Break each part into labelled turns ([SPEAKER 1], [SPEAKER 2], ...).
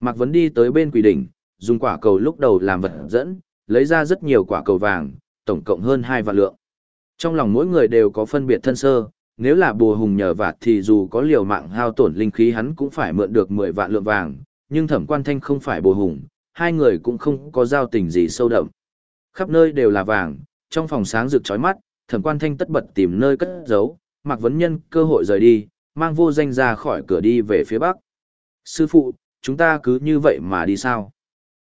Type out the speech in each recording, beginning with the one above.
[SPEAKER 1] Mạc Vấn đi tới bên quỷ đỉnh, dùng quả cầu lúc đầu làm vật dẫn, lấy ra rất nhiều quả cầu vàng, tổng cộng hơn 2 vạn lượng. Trong lòng mỗi người đều có phân biệt thân sơ, nếu là bùa hùng nhờ vạt thì dù có liều mạng hao tổn linh khí hắn cũng phải mượn được 10 vạn lượng vàng, nhưng thẩm quan thanh không phải bùa hùng, hai người cũng không có giao tình gì sâu đậm. Khắp nơi đều là vàng, trong phòng sáng rực chói mắt, thẩm quan thanh tất bật tìm nơi cất giấu, Mạc Vấn Nhân cơ hội rời đi, mang vô danh ra khỏi cửa đi về phía bắc. Sư phụ, chúng ta cứ như vậy mà đi sao?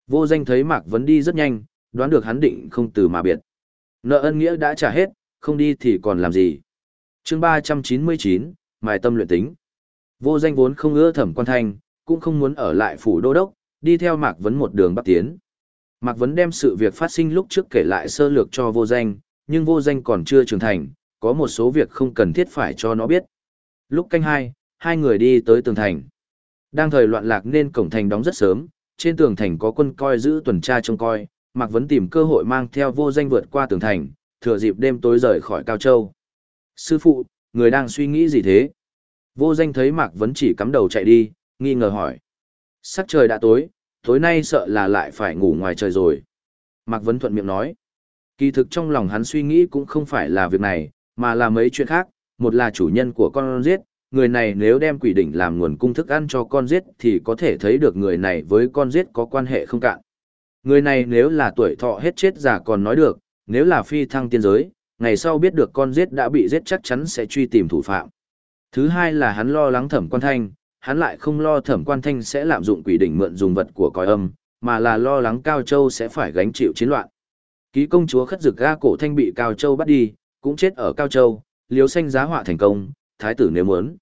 [SPEAKER 1] Vô danh thấy Mạc Vấn đi rất nhanh, đoán được hắn định không từ mà biệt. Nợ ân nghĩa đã trả hết, không đi thì còn làm gì? chương ba trăm chín mươi chín, mài tâm luyện tính. Vô danh vốn không ưa thẩm quan thanh, cũng không muốn ở lại phủ đô đốc, đi theo Mạc Vấn một đường bắc tiến. Mạc Vấn đem sự việc phát sinh lúc trước kể lại sơ lược cho vô danh, nhưng vô danh còn chưa trưởng thành, có một số việc không cần thiết phải cho nó biết. Lúc canh hai, hai người đi tới tường thành. Đang thời loạn lạc nên cổng thành đóng rất sớm, trên tường thành có quân coi giữ tuần tra trông coi, Mạc Vấn tìm cơ hội mang theo vô danh vượt qua tường thành, thừa dịp đêm tối rời khỏi Cao Châu. Sư phụ, người đang suy nghĩ gì thế? Vô danh thấy Mạc Vấn chỉ cắm đầu chạy đi, nghi ngờ hỏi. Sắc trời đã tối, tối nay sợ là lại phải ngủ ngoài trời rồi. Mạc Vấn thuận miệng nói. Kỳ thực trong lòng hắn suy nghĩ cũng không phải là việc này, mà là mấy chuyện khác. Một là chủ nhân của con giết, người này nếu đem quỷ đỉnh làm nguồn cung thức ăn cho con giết thì có thể thấy được người này với con giết có quan hệ không cạn. Người này nếu là tuổi thọ hết chết già còn nói được, nếu là phi thăng tiên giới, ngày sau biết được con giết đã bị giết chắc chắn sẽ truy tìm thủ phạm. Thứ hai là hắn lo lắng thẩm quan thanh, hắn lại không lo thẩm quan thanh sẽ lạm dụng quỷ đỉnh mượn dùng vật của còi âm, mà là lo lắng Cao Châu sẽ phải gánh chịu chiến loạn. Ký công chúa khất dực ga cổ thanh bị Cao Châu bắt đi, cũng chết ở Cao Châu, liếu xanh giá họa thành công, thái tử nếu muốn.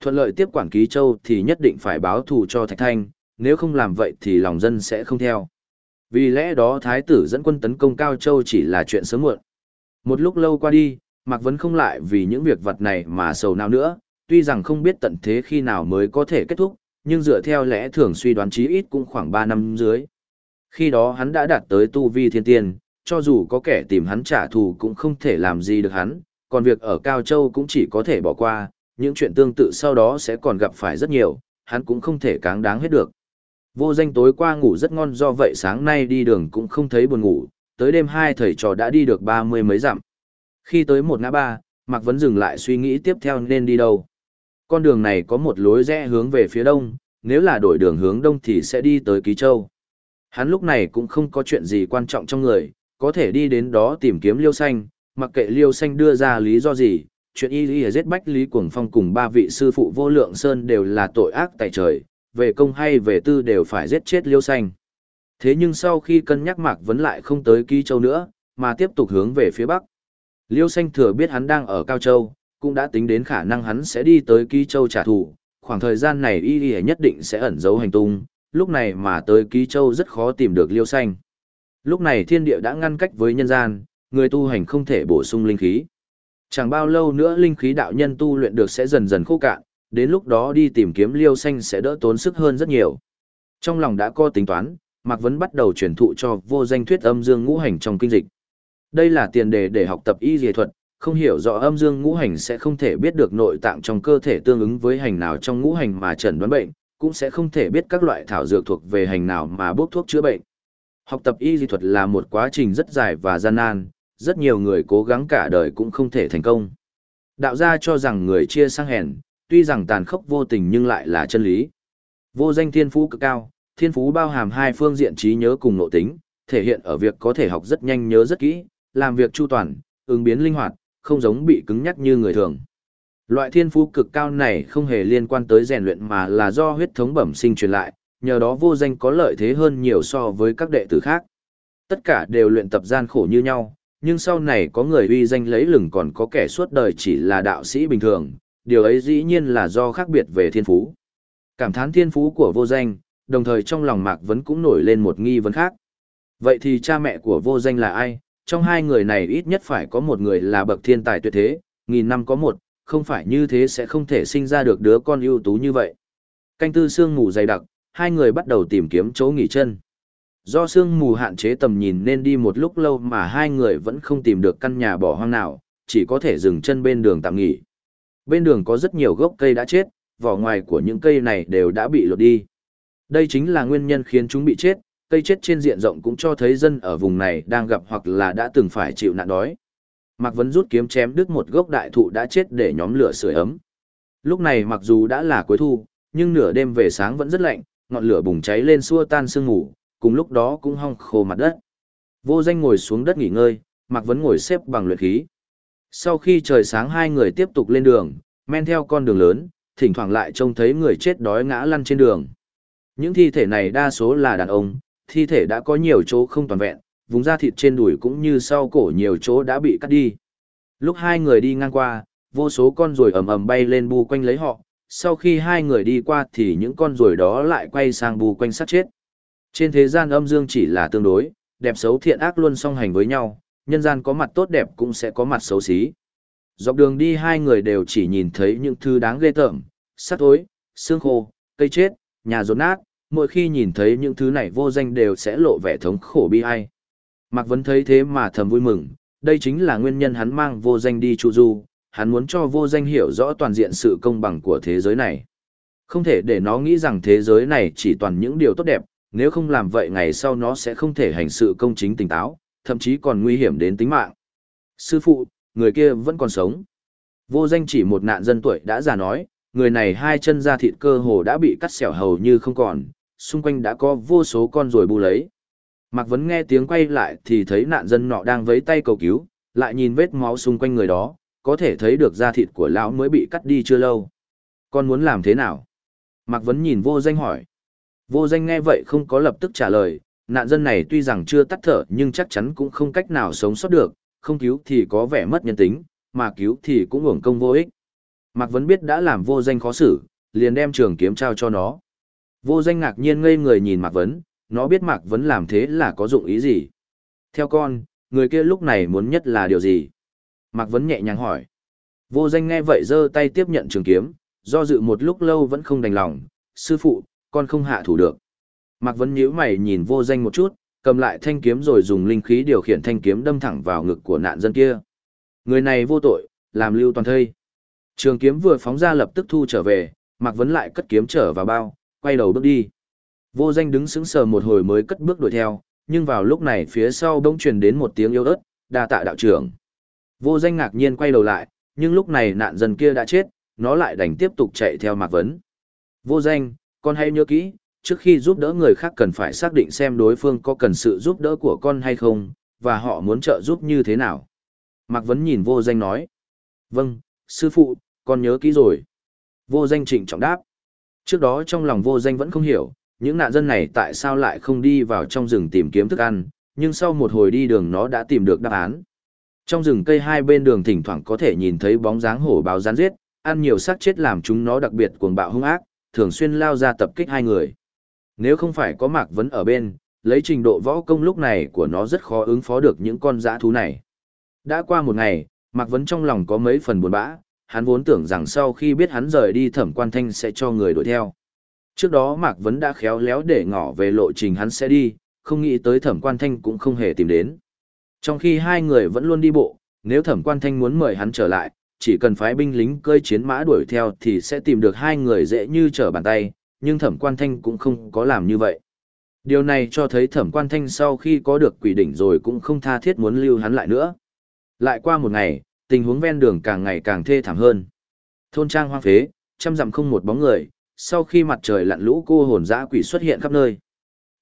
[SPEAKER 1] Thuận lợi tiếp quản ký châu thì nhất định phải báo thù cho Thạch Thanh, nếu không làm vậy thì lòng dân sẽ không theo. Vì lẽ đó thái tử dẫn quân tấn công Cao Châu chỉ là chuyện sớm muộn. Một lúc lâu qua đi, Mạc Vấn không lại vì những việc vật này mà sầu nào nữa, tuy rằng không biết tận thế khi nào mới có thể kết thúc, nhưng dựa theo lẽ thường suy đoán chí ít cũng khoảng ba năm dưới. Khi đó hắn đã đạt tới tu vi thiên tiên, cho dù có kẻ tìm hắn trả thù cũng không thể làm gì được hắn, còn việc ở Cao Châu cũng chỉ có thể bỏ qua, những chuyện tương tự sau đó sẽ còn gặp phải rất nhiều, hắn cũng không thể cáng đáng hết được. Vô danh tối qua ngủ rất ngon do vậy sáng nay đi đường cũng không thấy buồn ngủ, tới đêm hai thầy trò đã đi được ba mươi mấy dặm. Khi tới một ngã ba, Mạc Vấn dừng lại suy nghĩ tiếp theo nên đi đâu. Con đường này có một lối rẽ hướng về phía đông, nếu là đổi đường hướng đông thì sẽ đi tới Ký Châu. Hắn lúc này cũng không có chuyện gì quan trọng trong người, có thể đi đến đó tìm kiếm Liêu Xanh, mặc kệ Liêu Xanh đưa ra lý do gì, chuyện y y giết bách Lý Cuồng Phong cùng ba vị sư phụ vô lượng sơn đều là tội ác tại trời, về công hay về tư đều phải giết chết Liêu Xanh. Thế nhưng sau khi cân nhắc Mạc Vấn lại không tới Ký Châu nữa, mà tiếp tục hướng về phía Bắc. Liêu Xanh thừa biết hắn đang ở Cao Châu, cũng đã tính đến khả năng hắn sẽ đi tới Ký Châu trả thù, khoảng thời gian này y y nhất định sẽ ẩn giấu hành tung, lúc này mà tới Ký Châu rất khó tìm được Liêu Xanh. Lúc này thiên địa đã ngăn cách với nhân gian, người tu hành không thể bổ sung linh khí. Chẳng bao lâu nữa linh khí đạo nhân tu luyện được sẽ dần dần khô cạn, đến lúc đó đi tìm kiếm liêu xanh sẽ đỡ tốn sức hơn rất nhiều. Trong lòng đã có tính toán, Mạc Vấn bắt đầu truyền thụ cho vô danh thuyết âm dương ngũ hành trong kinh dịch. Đây là tiền đề để học tập y dề thuật, không hiểu rõ âm dương ngũ hành sẽ không thể biết được nội tạng trong cơ thể tương ứng với hành nào trong ngũ hành mà chẩn đoán bệnh, cũng sẽ không thể biết các loại thảo dược thuộc về hành nào mà bốc thuốc chữa bệnh. Học tập y dì thuật là một quá trình rất dài và gian nan, rất nhiều người cố gắng cả đời cũng không thể thành công. Đạo gia cho rằng người chia sang hèn, tuy rằng tàn khốc vô tình nhưng lại là chân lý. Vô danh thiên phú cực cao, thiên phú bao hàm hai phương diện trí nhớ cùng nội tính, thể hiện ở việc có thể học rất nhanh nhớ rất kỹ, làm việc chu toàn, ứng biến linh hoạt, không giống bị cứng nhắc như người thường. Loại thiên phú cực cao này không hề liên quan tới rèn luyện mà là do huyết thống bẩm sinh truyền lại, nhờ đó vô danh có lợi thế hơn nhiều so với các đệ tử khác. Tất cả đều luyện tập gian khổ như nhau, nhưng sau này có người uy danh lấy lừng còn có kẻ suốt đời chỉ là đạo sĩ bình thường, điều ấy dĩ nhiên là do khác biệt về thiên phú. Cảm thán thiên phú của vô danh, đồng thời trong lòng Mạc Vấn cũng nổi lên một nghi vấn khác. Vậy thì cha mẹ của vô danh là ai? Trong hai người này ít nhất phải có một người là bậc thiên tài tuyệt thế, nghìn năm có một, không phải như thế sẽ không thể sinh ra được đứa con ưu tú như vậy. Canh tư sương ngủ dày đặc, hai người bắt đầu tìm kiếm chỗ nghỉ chân. Do sương mù hạn chế tầm nhìn nên đi một lúc lâu mà hai người vẫn không tìm được căn nhà bỏ hoang nào, chỉ có thể dừng chân bên đường tạm nghỉ. Bên đường có rất nhiều gốc cây đã chết, vỏ ngoài của những cây này đều đã bị lột đi. Đây chính là nguyên nhân khiến chúng bị chết, cây chết trên diện rộng cũng cho thấy dân ở vùng này đang gặp hoặc là đã từng phải chịu nạn đói. Mạc Vấn rút kiếm chém đứt một gốc đại thụ đã chết để nhóm lửa sưởi ấm. Lúc này mặc dù đã là cuối thu, nhưng nửa đêm về sáng vẫn rất lạnh, ngọn lửa bùng cháy lên xua tan sương ngủ, cùng lúc đó cũng hong khô mặt đất. Vô danh ngồi xuống đất nghỉ ngơi, Mạc Vấn ngồi xếp bằng luyện khí. Sau khi trời sáng hai người tiếp tục lên đường, men theo con đường lớn, thỉnh thoảng lại trông thấy người chết đói ngã lăn trên đường. Những thi thể này đa số là đàn ông, thi thể đã có nhiều chỗ không toàn vẹn, vùng da thịt trên đùi cũng như sau cổ nhiều chỗ đã bị cắt đi. Lúc hai người đi ngang qua, vô số con ruồi ầm ầm bay lên bu quanh lấy họ, sau khi hai người đi qua thì những con ruồi đó lại quay sang bu quanh sát chết. Trên thế gian âm dương chỉ là tương đối, đẹp xấu thiện ác luôn song hành với nhau, nhân gian có mặt tốt đẹp cũng sẽ có mặt xấu xí. Dọc đường đi hai người đều chỉ nhìn thấy những thứ đáng ghê tởm, sắt tối, xương khô, cây chết, nhà rột nát, mỗi khi nhìn thấy những thứ này vô danh đều sẽ lộ vẻ thống khổ bi ai. Mạc Vấn thấy thế mà thầm vui mừng, đây chính là nguyên nhân hắn mang vô danh đi Chu du, hắn muốn cho vô danh hiểu rõ toàn diện sự công bằng của thế giới này. Không thể để nó nghĩ rằng thế giới này chỉ toàn những điều tốt đẹp, nếu không làm vậy ngày sau nó sẽ không thể hành sự công chính tỉnh táo, thậm chí còn nguy hiểm đến tính mạng. Sư phụ, người kia vẫn còn sống. Vô danh chỉ một nạn dân tuổi đã già nói, người này hai chân da thịt cơ hồ đã bị cắt xẻo hầu như không còn, xung quanh đã có vô số con rồi bu lấy. Mạc Vấn nghe tiếng quay lại thì thấy nạn dân nọ đang vấy tay cầu cứu, lại nhìn vết máu xung quanh người đó, có thể thấy được da thịt của lão mới bị cắt đi chưa lâu. Con muốn làm thế nào? Mạc Vấn nhìn vô danh hỏi. Vô danh nghe vậy không có lập tức trả lời, nạn dân này tuy rằng chưa tắt thở nhưng chắc chắn cũng không cách nào sống sót được, không cứu thì có vẻ mất nhân tính, mà cứu thì cũng uổng công vô ích. Mạc Vấn biết đã làm vô danh khó xử, liền đem trường kiếm trao cho nó. Vô danh ngạc nhiên ngây người nhìn Mạc Vấn, nó biết Mạc Vấn làm thế là có dụng ý gì. Theo con, người kia lúc này muốn nhất là điều gì? Mạc Vấn nhẹ nhàng hỏi. Vô danh nghe vậy giơ tay tiếp nhận trường kiếm, do dự một lúc lâu vẫn không đành lòng. Sư phụ, con không hạ thủ được. Mạc Vấn nhíu mày nhìn vô danh một chút, cầm lại thanh kiếm rồi dùng linh khí điều khiển thanh kiếm đâm thẳng vào ngực của nạn dân kia. Người này vô tội, làm lưu toàn thây. Trường kiếm vừa phóng ra lập tức thu trở về, Mạc Vấn lại cất kiếm trở vào bao, quay đầu bước đi. Vô danh đứng sững sờ một hồi mới cất bước đuổi theo, nhưng vào lúc này phía sau bỗng truyền đến một tiếng yếu ớt, đa tạ đạo trưởng. Vô danh ngạc nhiên quay đầu lại, nhưng lúc này nạn dân kia đã chết, nó lại đành tiếp tục chạy theo Mạc Vấn. Vô danh, con hãy nhớ kỹ, trước khi giúp đỡ người khác cần phải xác định xem đối phương có cần sự giúp đỡ của con hay không, và họ muốn trợ giúp như thế nào. Mạc Vấn nhìn vô danh nói. Vâng, sư phụ, con nhớ kỹ rồi. Vô danh trịnh trọng đáp. Trước đó trong lòng vô danh vẫn không hiểu, những nạn dân này tại sao lại không đi vào trong rừng tìm kiếm thức ăn, nhưng sau một hồi đi đường nó đã tìm được đáp án. Trong rừng cây hai bên đường thỉnh thoảng có thể nhìn thấy bóng dáng hổ báo rán giết, ăn nhiều xác chết làm chúng nó đặc biệt cuồng bạo hung ác, thường xuyên lao ra tập kích hai người. Nếu không phải có Mạc Vấn ở bên, lấy trình độ võ công lúc này của nó rất khó ứng phó được những con dã thú này. Đã qua một ngày, Mạc Vấn trong lòng có mấy phần buồn bã, hắn vốn tưởng rằng sau khi biết hắn rời đi thẩm quan thanh sẽ cho người đuổi theo. Trước đó Mạc Vấn đã khéo léo để ngỏ về lộ trình hắn sẽ đi, không nghĩ tới thẩm quan thanh cũng không hề tìm đến. Trong khi hai người vẫn luôn đi bộ, nếu thẩm quan thanh muốn mời hắn trở lại, chỉ cần phái binh lính cơi chiến mã đuổi theo thì sẽ tìm được hai người dễ như trở bàn tay, nhưng thẩm quan thanh cũng không có làm như vậy. Điều này cho thấy thẩm quan thanh sau khi có được quỷ đỉnh rồi cũng không tha thiết muốn lưu hắn lại nữa. Lại qua một ngày, tình huống ven đường càng ngày càng thê thảm hơn. Thôn trang hoang phế, trăm dặm không một bóng người, sau khi mặt trời lặn lũ cô hồn dã quỷ xuất hiện khắp nơi.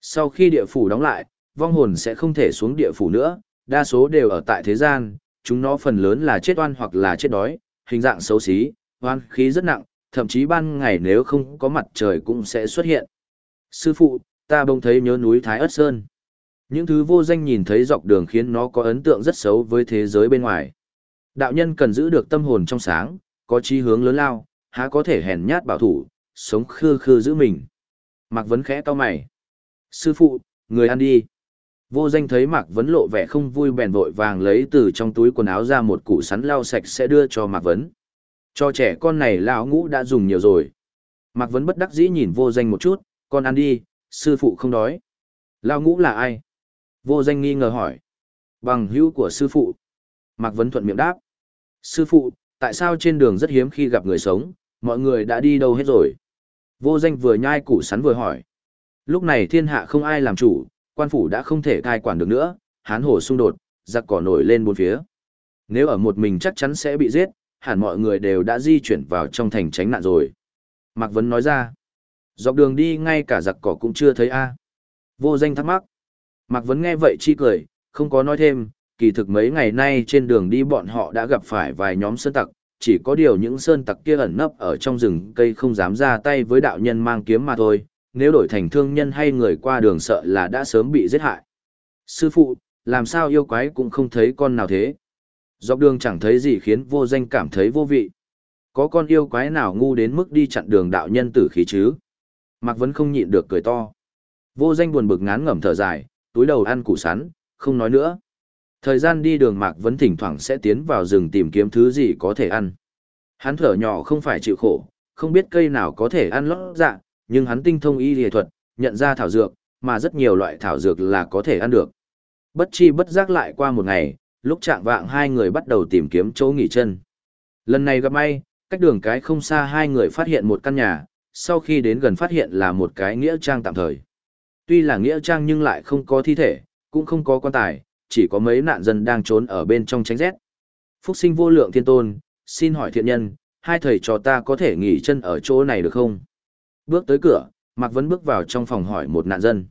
[SPEAKER 1] Sau khi địa phủ đóng lại, vong hồn sẽ không thể xuống địa phủ nữa, đa số đều ở tại thế gian, chúng nó phần lớn là chết oan hoặc là chết đói, hình dạng xấu xí, oan khí rất nặng, thậm chí ban ngày nếu không có mặt trời cũng sẽ xuất hiện. Sư phụ, ta bỗng thấy nhớ núi Thái Ất Sơn. Những thứ vô danh nhìn thấy dọc đường khiến nó có ấn tượng rất xấu với thế giới bên ngoài. Đạo nhân cần giữ được tâm hồn trong sáng, có chí hướng lớn lao, há có thể hèn nhát bảo thủ, sống khư khư giữ mình. Mạc Vấn khẽ to mày. Sư phụ, người ăn đi. Vô danh thấy Mạc Vấn lộ vẻ không vui bèn vội vàng lấy từ trong túi quần áo ra một củ sắn lau sạch sẽ đưa cho Mạc Vấn. Cho trẻ con này lão ngũ đã dùng nhiều rồi. Mạc Vấn bất đắc dĩ nhìn vô danh một chút, con ăn đi, sư phụ không đói. Lão ngũ là ai? Vô danh nghi ngờ hỏi. Bằng hữu của sư phụ. Mạc Vấn thuận miệng đáp. Sư phụ, tại sao trên đường rất hiếm khi gặp người sống, mọi người đã đi đâu hết rồi? Vô danh vừa nhai củ sắn vừa hỏi. Lúc này thiên hạ không ai làm chủ, quan phủ đã không thể cai quản được nữa, hán hồ xung đột, giặc cỏ nổi lên bốn phía. Nếu ở một mình chắc chắn sẽ bị giết, hẳn mọi người đều đã di chuyển vào trong thành tránh nạn rồi. Mạc Vấn nói ra, dọc đường đi ngay cả giặc cỏ cũng chưa thấy a Vô danh thắc mắc. Mạc Vấn nghe vậy chi cười, không có nói thêm, kỳ thực mấy ngày nay trên đường đi bọn họ đã gặp phải vài nhóm sơn tặc, chỉ có điều những sơn tặc kia ẩn nấp ở trong rừng cây không dám ra tay với đạo nhân mang kiếm mà thôi, nếu đổi thành thương nhân hay người qua đường sợ là đã sớm bị giết hại. Sư phụ, làm sao yêu quái cũng không thấy con nào thế? Dọc đường chẳng thấy gì khiến vô danh cảm thấy vô vị. Có con yêu quái nào ngu đến mức đi chặn đường đạo nhân tử khí chứ? Mạc Vấn không nhịn được cười to. Vô danh buồn bực ngán ngẩm thở dài, túi đầu ăn củ sắn, không nói nữa. Thời gian đi đường Mạc Vấn thỉnh thoảng sẽ tiến vào rừng tìm kiếm thứ gì có thể ăn. Hắn thở nhỏ không phải chịu khổ, không biết cây nào có thể ăn lót dạ, nhưng hắn tinh thông y y thuật, nhận ra thảo dược, mà rất nhiều loại thảo dược là có thể ăn được. Bất chi bất giác lại qua một ngày, lúc trạng vạng hai người bắt đầu tìm kiếm chỗ nghỉ chân. Lần này gặp may, cách đường cái không xa hai người phát hiện một căn nhà, sau khi đến gần phát hiện là một cái nghĩa trang tạm thời. Tuy là nghĩa trang nhưng lại không có thi thể, cũng không có quan tài, chỉ có mấy nạn dân đang trốn ở bên trong tránh rét. Phúc sinh vô lượng thiên tôn, xin hỏi thiện nhân, hai thầy trò ta có thể nghỉ chân ở chỗ này được không? Bước tới cửa, Mạc Vấn bước vào trong phòng hỏi một nạn dân.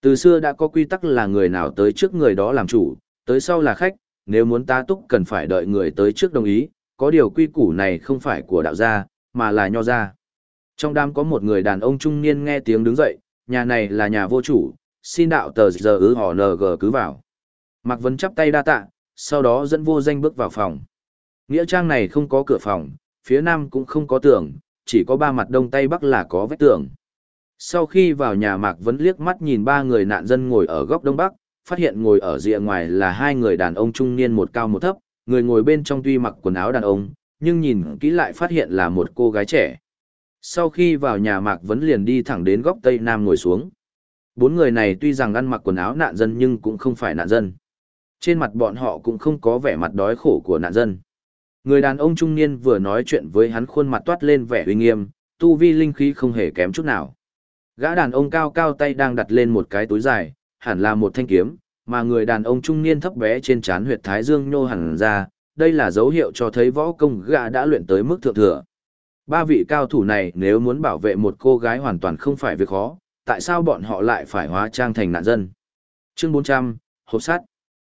[SPEAKER 1] Từ xưa đã có quy tắc là người nào tới trước người đó làm chủ, tới sau là khách, nếu muốn ta túc cần phải đợi người tới trước đồng ý, có điều quy củ này không phải của đạo gia, mà là nho gia. Trong đám có một người đàn ông trung niên nghe tiếng đứng dậy, nhà này là nhà vô chủ, xin đạo tờ giờ ứ họ NG cứ vào. Mạc Vấn chắp tay đa tạ, sau đó dẫn vô danh bước vào phòng. Nghĩa trang này không có cửa phòng, phía nam cũng không có tường, chỉ có ba mặt đông tây bắc là có vách tường. Sau khi vào nhà Mạc Vấn liếc mắt nhìn ba người nạn dân ngồi ở góc đông bắc, phát hiện ngồi ở rìa ngoài là hai người đàn ông trung niên một cao một thấp, người ngồi bên trong tuy mặc quần áo đàn ông, nhưng nhìn kỹ lại phát hiện là một cô gái trẻ. Sau khi vào nhà Mạc Vấn liền đi thẳng đến góc tây nam ngồi xuống. Bốn người này tuy rằng ăn mặc quần áo nạn dân nhưng cũng không phải nạn dân. Trên mặt bọn họ cũng không có vẻ mặt đói khổ của nạn dân. Người đàn ông trung niên vừa nói chuyện với hắn khuôn mặt toát lên vẻ uy nghiêm, tu vi linh khí không hề kém chút nào. Gã đàn ông cao cao tay đang đặt lên một cái túi dài, hẳn là một thanh kiếm, mà người đàn ông trung niên thấp bé trên trán huyệt thái dương nhô hẳn ra, đây là dấu hiệu cho thấy võ công gã đã luyện tới mức thượng thừa. Ba vị cao thủ này nếu muốn bảo vệ một cô gái hoàn toàn không phải việc khó, tại sao bọn họ lại phải hóa trang thành nạn dân? Chương 400, hộp sắt.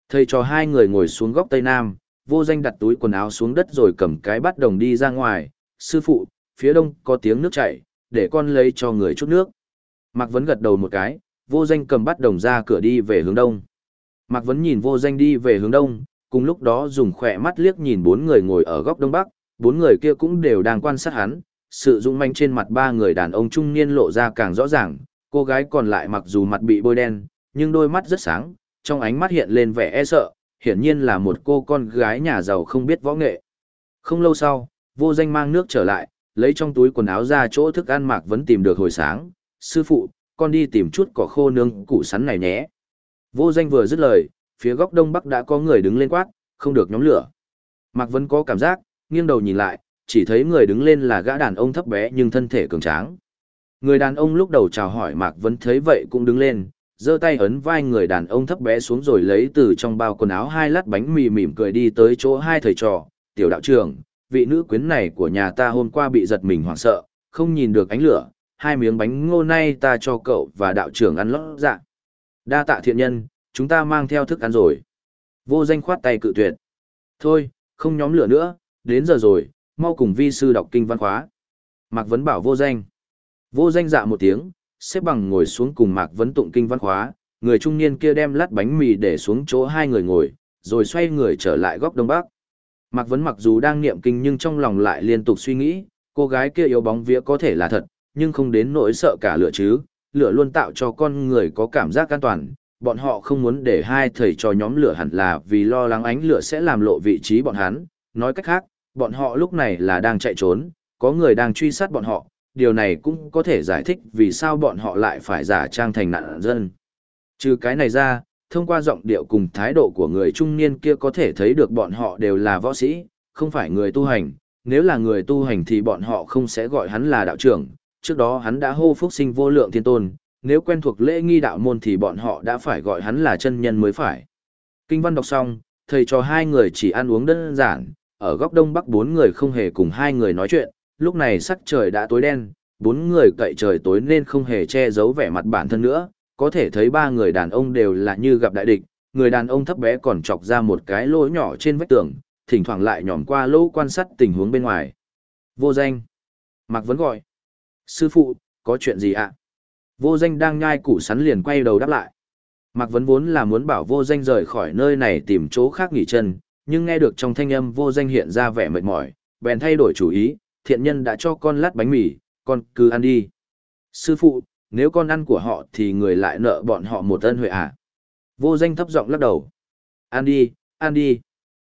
[SPEAKER 1] Thầy cho hai người ngồi xuống góc tây nam, vô danh đặt túi quần áo xuống đất rồi cầm cái bắt đồng đi ra ngoài. Sư phụ, phía đông có tiếng nước chảy, để con lấy cho người chút nước. Mạc Vấn gật đầu một cái, vô danh cầm bắt đồng ra cửa đi về hướng đông. Mạc Vấn nhìn vô danh đi về hướng đông, cùng lúc đó dùng khỏe mắt liếc nhìn bốn người ngồi ở góc đông bắc, bốn người kia cũng đều đang quan sát hắn. Sự dũng manh trên mặt ba người đàn ông trung niên lộ ra càng rõ ràng, cô gái còn lại mặc dù mặt bị bôi đen, nhưng đôi mắt rất sáng, trong ánh mắt hiện lên vẻ e sợ, hiển nhiên là một cô con gái nhà giàu không biết võ nghệ. Không lâu sau, vô danh mang nước trở lại, lấy trong túi quần áo ra chỗ thức ăn Mạc Vấn tìm được hồi sáng. Sư phụ, con đi tìm chút cỏ khô nướng củ sắn này nhé. Vô danh vừa dứt lời, phía góc đông bắc đã có người đứng lên quát, không được nhóm lửa. Mạc Vấn có cảm giác, nghiêng đầu nhìn lại, chỉ thấy người đứng lên là gã đàn ông thấp bé nhưng thân thể cường tráng. Người đàn ông lúc đầu chào hỏi Mạc Vấn thấy vậy cũng đứng lên, giơ tay ấn vai người đàn ông thấp bé xuống rồi lấy từ trong bao quần áo hai lát bánh mì mỉm cười đi tới chỗ hai thầy trò, tiểu đạo trưởng, vị nữ quyến này của nhà ta hôm qua bị giật mình hoảng sợ, không nhìn được ánh lửa, hai miếng bánh ngô nay ta cho cậu và đạo trưởng ăn lót dạ. Đa tạ thiện nhân, chúng ta mang theo thức ăn rồi. Vô danh khoát tay cự tuyệt. Thôi, không nhóm lửa nữa, đến giờ rồi, mau cùng vi sư đọc kinh văn khóa. Mạc Vấn bảo vô danh. Vô danh dạ một tiếng, xếp bằng ngồi xuống cùng Mạc Vấn tụng kinh văn khóa, người trung niên kia đem lát bánh mì để xuống chỗ hai người ngồi, rồi xoay người trở lại góc đông bắc. Mạc Vấn mặc dù đang niệm kinh nhưng trong lòng lại liên tục suy nghĩ, cô gái kia yếu bóng vía có thể là thật, nhưng không đến nỗi sợ cả lửa chứ, lửa luôn tạo cho con người có cảm giác an toàn. Bọn họ không muốn để hai thầy trò nhóm lửa hẳn là vì lo lắng ánh lửa sẽ làm lộ vị trí bọn hắn. Nói cách khác, bọn họ lúc này là đang chạy trốn, có người đang truy sát bọn họ, điều này cũng có thể giải thích vì sao bọn họ lại phải giả trang thành nạn dân. Trừ cái này ra, thông qua giọng điệu cùng thái độ của người trung niên kia có thể thấy được bọn họ đều là võ sĩ, không phải người tu hành. Nếu là người tu hành thì bọn họ không sẽ gọi hắn là đạo trưởng, trước đó hắn đã hô phúc sinh vô lượng thiên tôn, nếu quen thuộc lễ nghi đạo môn thì bọn họ đã phải gọi hắn là chân nhân mới phải. Kinh văn đọc xong, thầy cho hai người chỉ ăn uống đơn giản, ở góc đông bắc bốn người không hề cùng hai người nói chuyện, lúc này sắc trời đã tối đen, bốn người cậy trời tối nên không hề che giấu vẻ mặt bản thân nữa, có thể thấy ba người đàn ông đều là như gặp đại địch, người đàn ông thấp bé còn chọc ra một cái lỗ nhỏ trên vách tường, thỉnh thoảng lại nhòm qua lỗ quan sát tình huống bên ngoài. Vô danh. Mạc Vấn gọi. Sư phụ, có chuyện gì ạ? Vô danh đang nhai củ sắn liền quay đầu đáp lại. Mạc Vấn vốn là muốn bảo vô danh rời khỏi nơi này tìm chỗ khác nghỉ chân, nhưng nghe được trong thanh âm vô danh hiện ra vẻ mệt mỏi, bèn thay đổi chủ ý, thiện nhân đã cho con lát bánh mì, con cứ ăn đi. Sư phụ, nếu con ăn của họ thì người lại nợ bọn họ một ân huệ à? Vô danh thấp giọng lắc đầu. Ăn đi, ăn đi.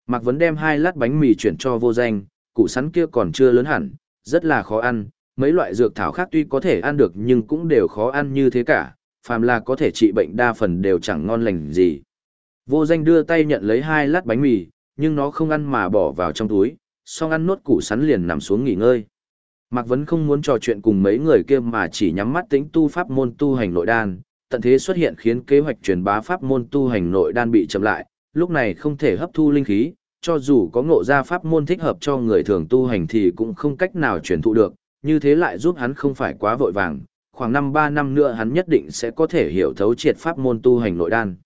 [SPEAKER 1] Mạc Vấn đem hai lát bánh mì chuyển cho vô danh, củ sắn kia còn chưa lớn hẳn, rất là khó ăn, mấy loại dược thảo khác tuy có thể ăn được nhưng cũng đều khó ăn như thế cả, phàm là có thể trị bệnh đa phần đều chẳng ngon lành gì. Vô danh đưa tay nhận lấy hai lát bánh mì, nhưng nó không ăn mà bỏ vào trong túi, xong ăn nốt củ sắn liền nằm xuống nghỉ ngơi. Mạc Vấn không muốn trò chuyện cùng mấy người kia mà chỉ nhắm mắt tính tu pháp môn tu hành nội đan, tận thế xuất hiện khiến kế hoạch truyền bá pháp môn tu hành nội đan bị chậm lại, lúc này không thể hấp thu linh khí, cho dù có ngộ ra pháp môn thích hợp cho người thường tu hành thì cũng không cách nào truyền thụ được, như thế lại giúp hắn không phải quá vội vàng, khoảng năm ba năm nữa hắn nhất định sẽ có thể hiểu thấu triệt pháp môn tu hành nội đan.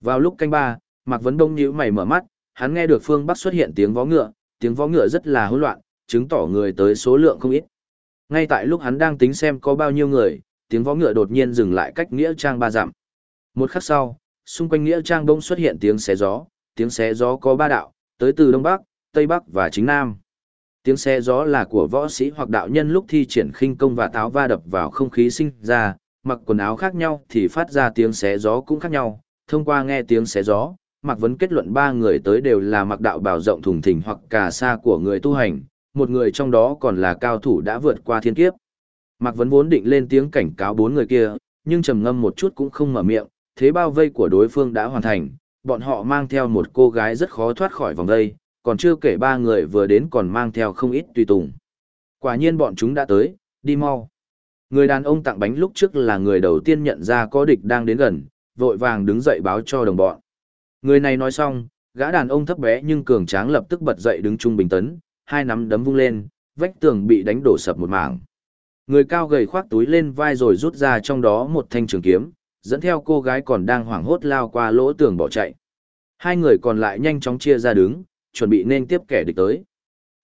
[SPEAKER 1] Vào lúc canh ba, Mạc Vấn Đông nhíu mày mở mắt, hắn nghe được phương Bắc xuất hiện tiếng vó ngựa, tiếng vó ngựa rất là hỗn loạn, chứng tỏ người tới số lượng không ít. Ngay tại lúc hắn đang tính xem có bao nhiêu người, tiếng vó ngựa đột nhiên dừng lại cách nghĩa trang ba dặm. Một khắc sau, xung quanh nghĩa trang bỗng xuất hiện tiếng xé gió, tiếng xé gió có ba đạo, tới từ đông bắc, tây bắc và chính nam. Tiếng xé gió là của võ sĩ hoặc đạo nhân lúc thi triển khinh công và táo va đập vào không khí sinh ra, mặc quần áo khác nhau thì phát ra tiếng xé gió cũng khác nhau. Thông qua nghe tiếng xé gió, Mạc Vấn kết luận ba người tới đều là mặc đạo bảo rộng thùng thình hoặc cà sa của người tu hành, một người trong đó còn là cao thủ đã vượt qua thiên kiếp. Mạc Vấn vốn định lên tiếng cảnh cáo bốn người kia, nhưng trầm ngâm một chút cũng không mở miệng, thế bao vây của đối phương đã hoàn thành, bọn họ mang theo một cô gái rất khó thoát khỏi vòng vây, còn chưa kể ba người vừa đến còn mang theo không ít tùy tùng. Quả nhiên bọn chúng đã tới, đi mau. Người đàn ông tặng bánh lúc trước là người đầu tiên nhận ra có địch đang đến gần, vội vàng đứng dậy báo cho đồng bọn. Người này nói xong, gã đàn ông thấp bé nhưng cường tráng lập tức bật dậy đứng trung bình tấn, hai nắm đấm vung lên, vách tường bị đánh đổ sập một mảng. Người cao gầy khoác túi lên vai rồi rút ra trong đó một thanh trường kiếm, dẫn theo cô gái còn đang hoảng hốt lao qua lỗ tường bỏ chạy. Hai người còn lại nhanh chóng chia ra đứng, chuẩn bị nên tiếp kẻ địch tới.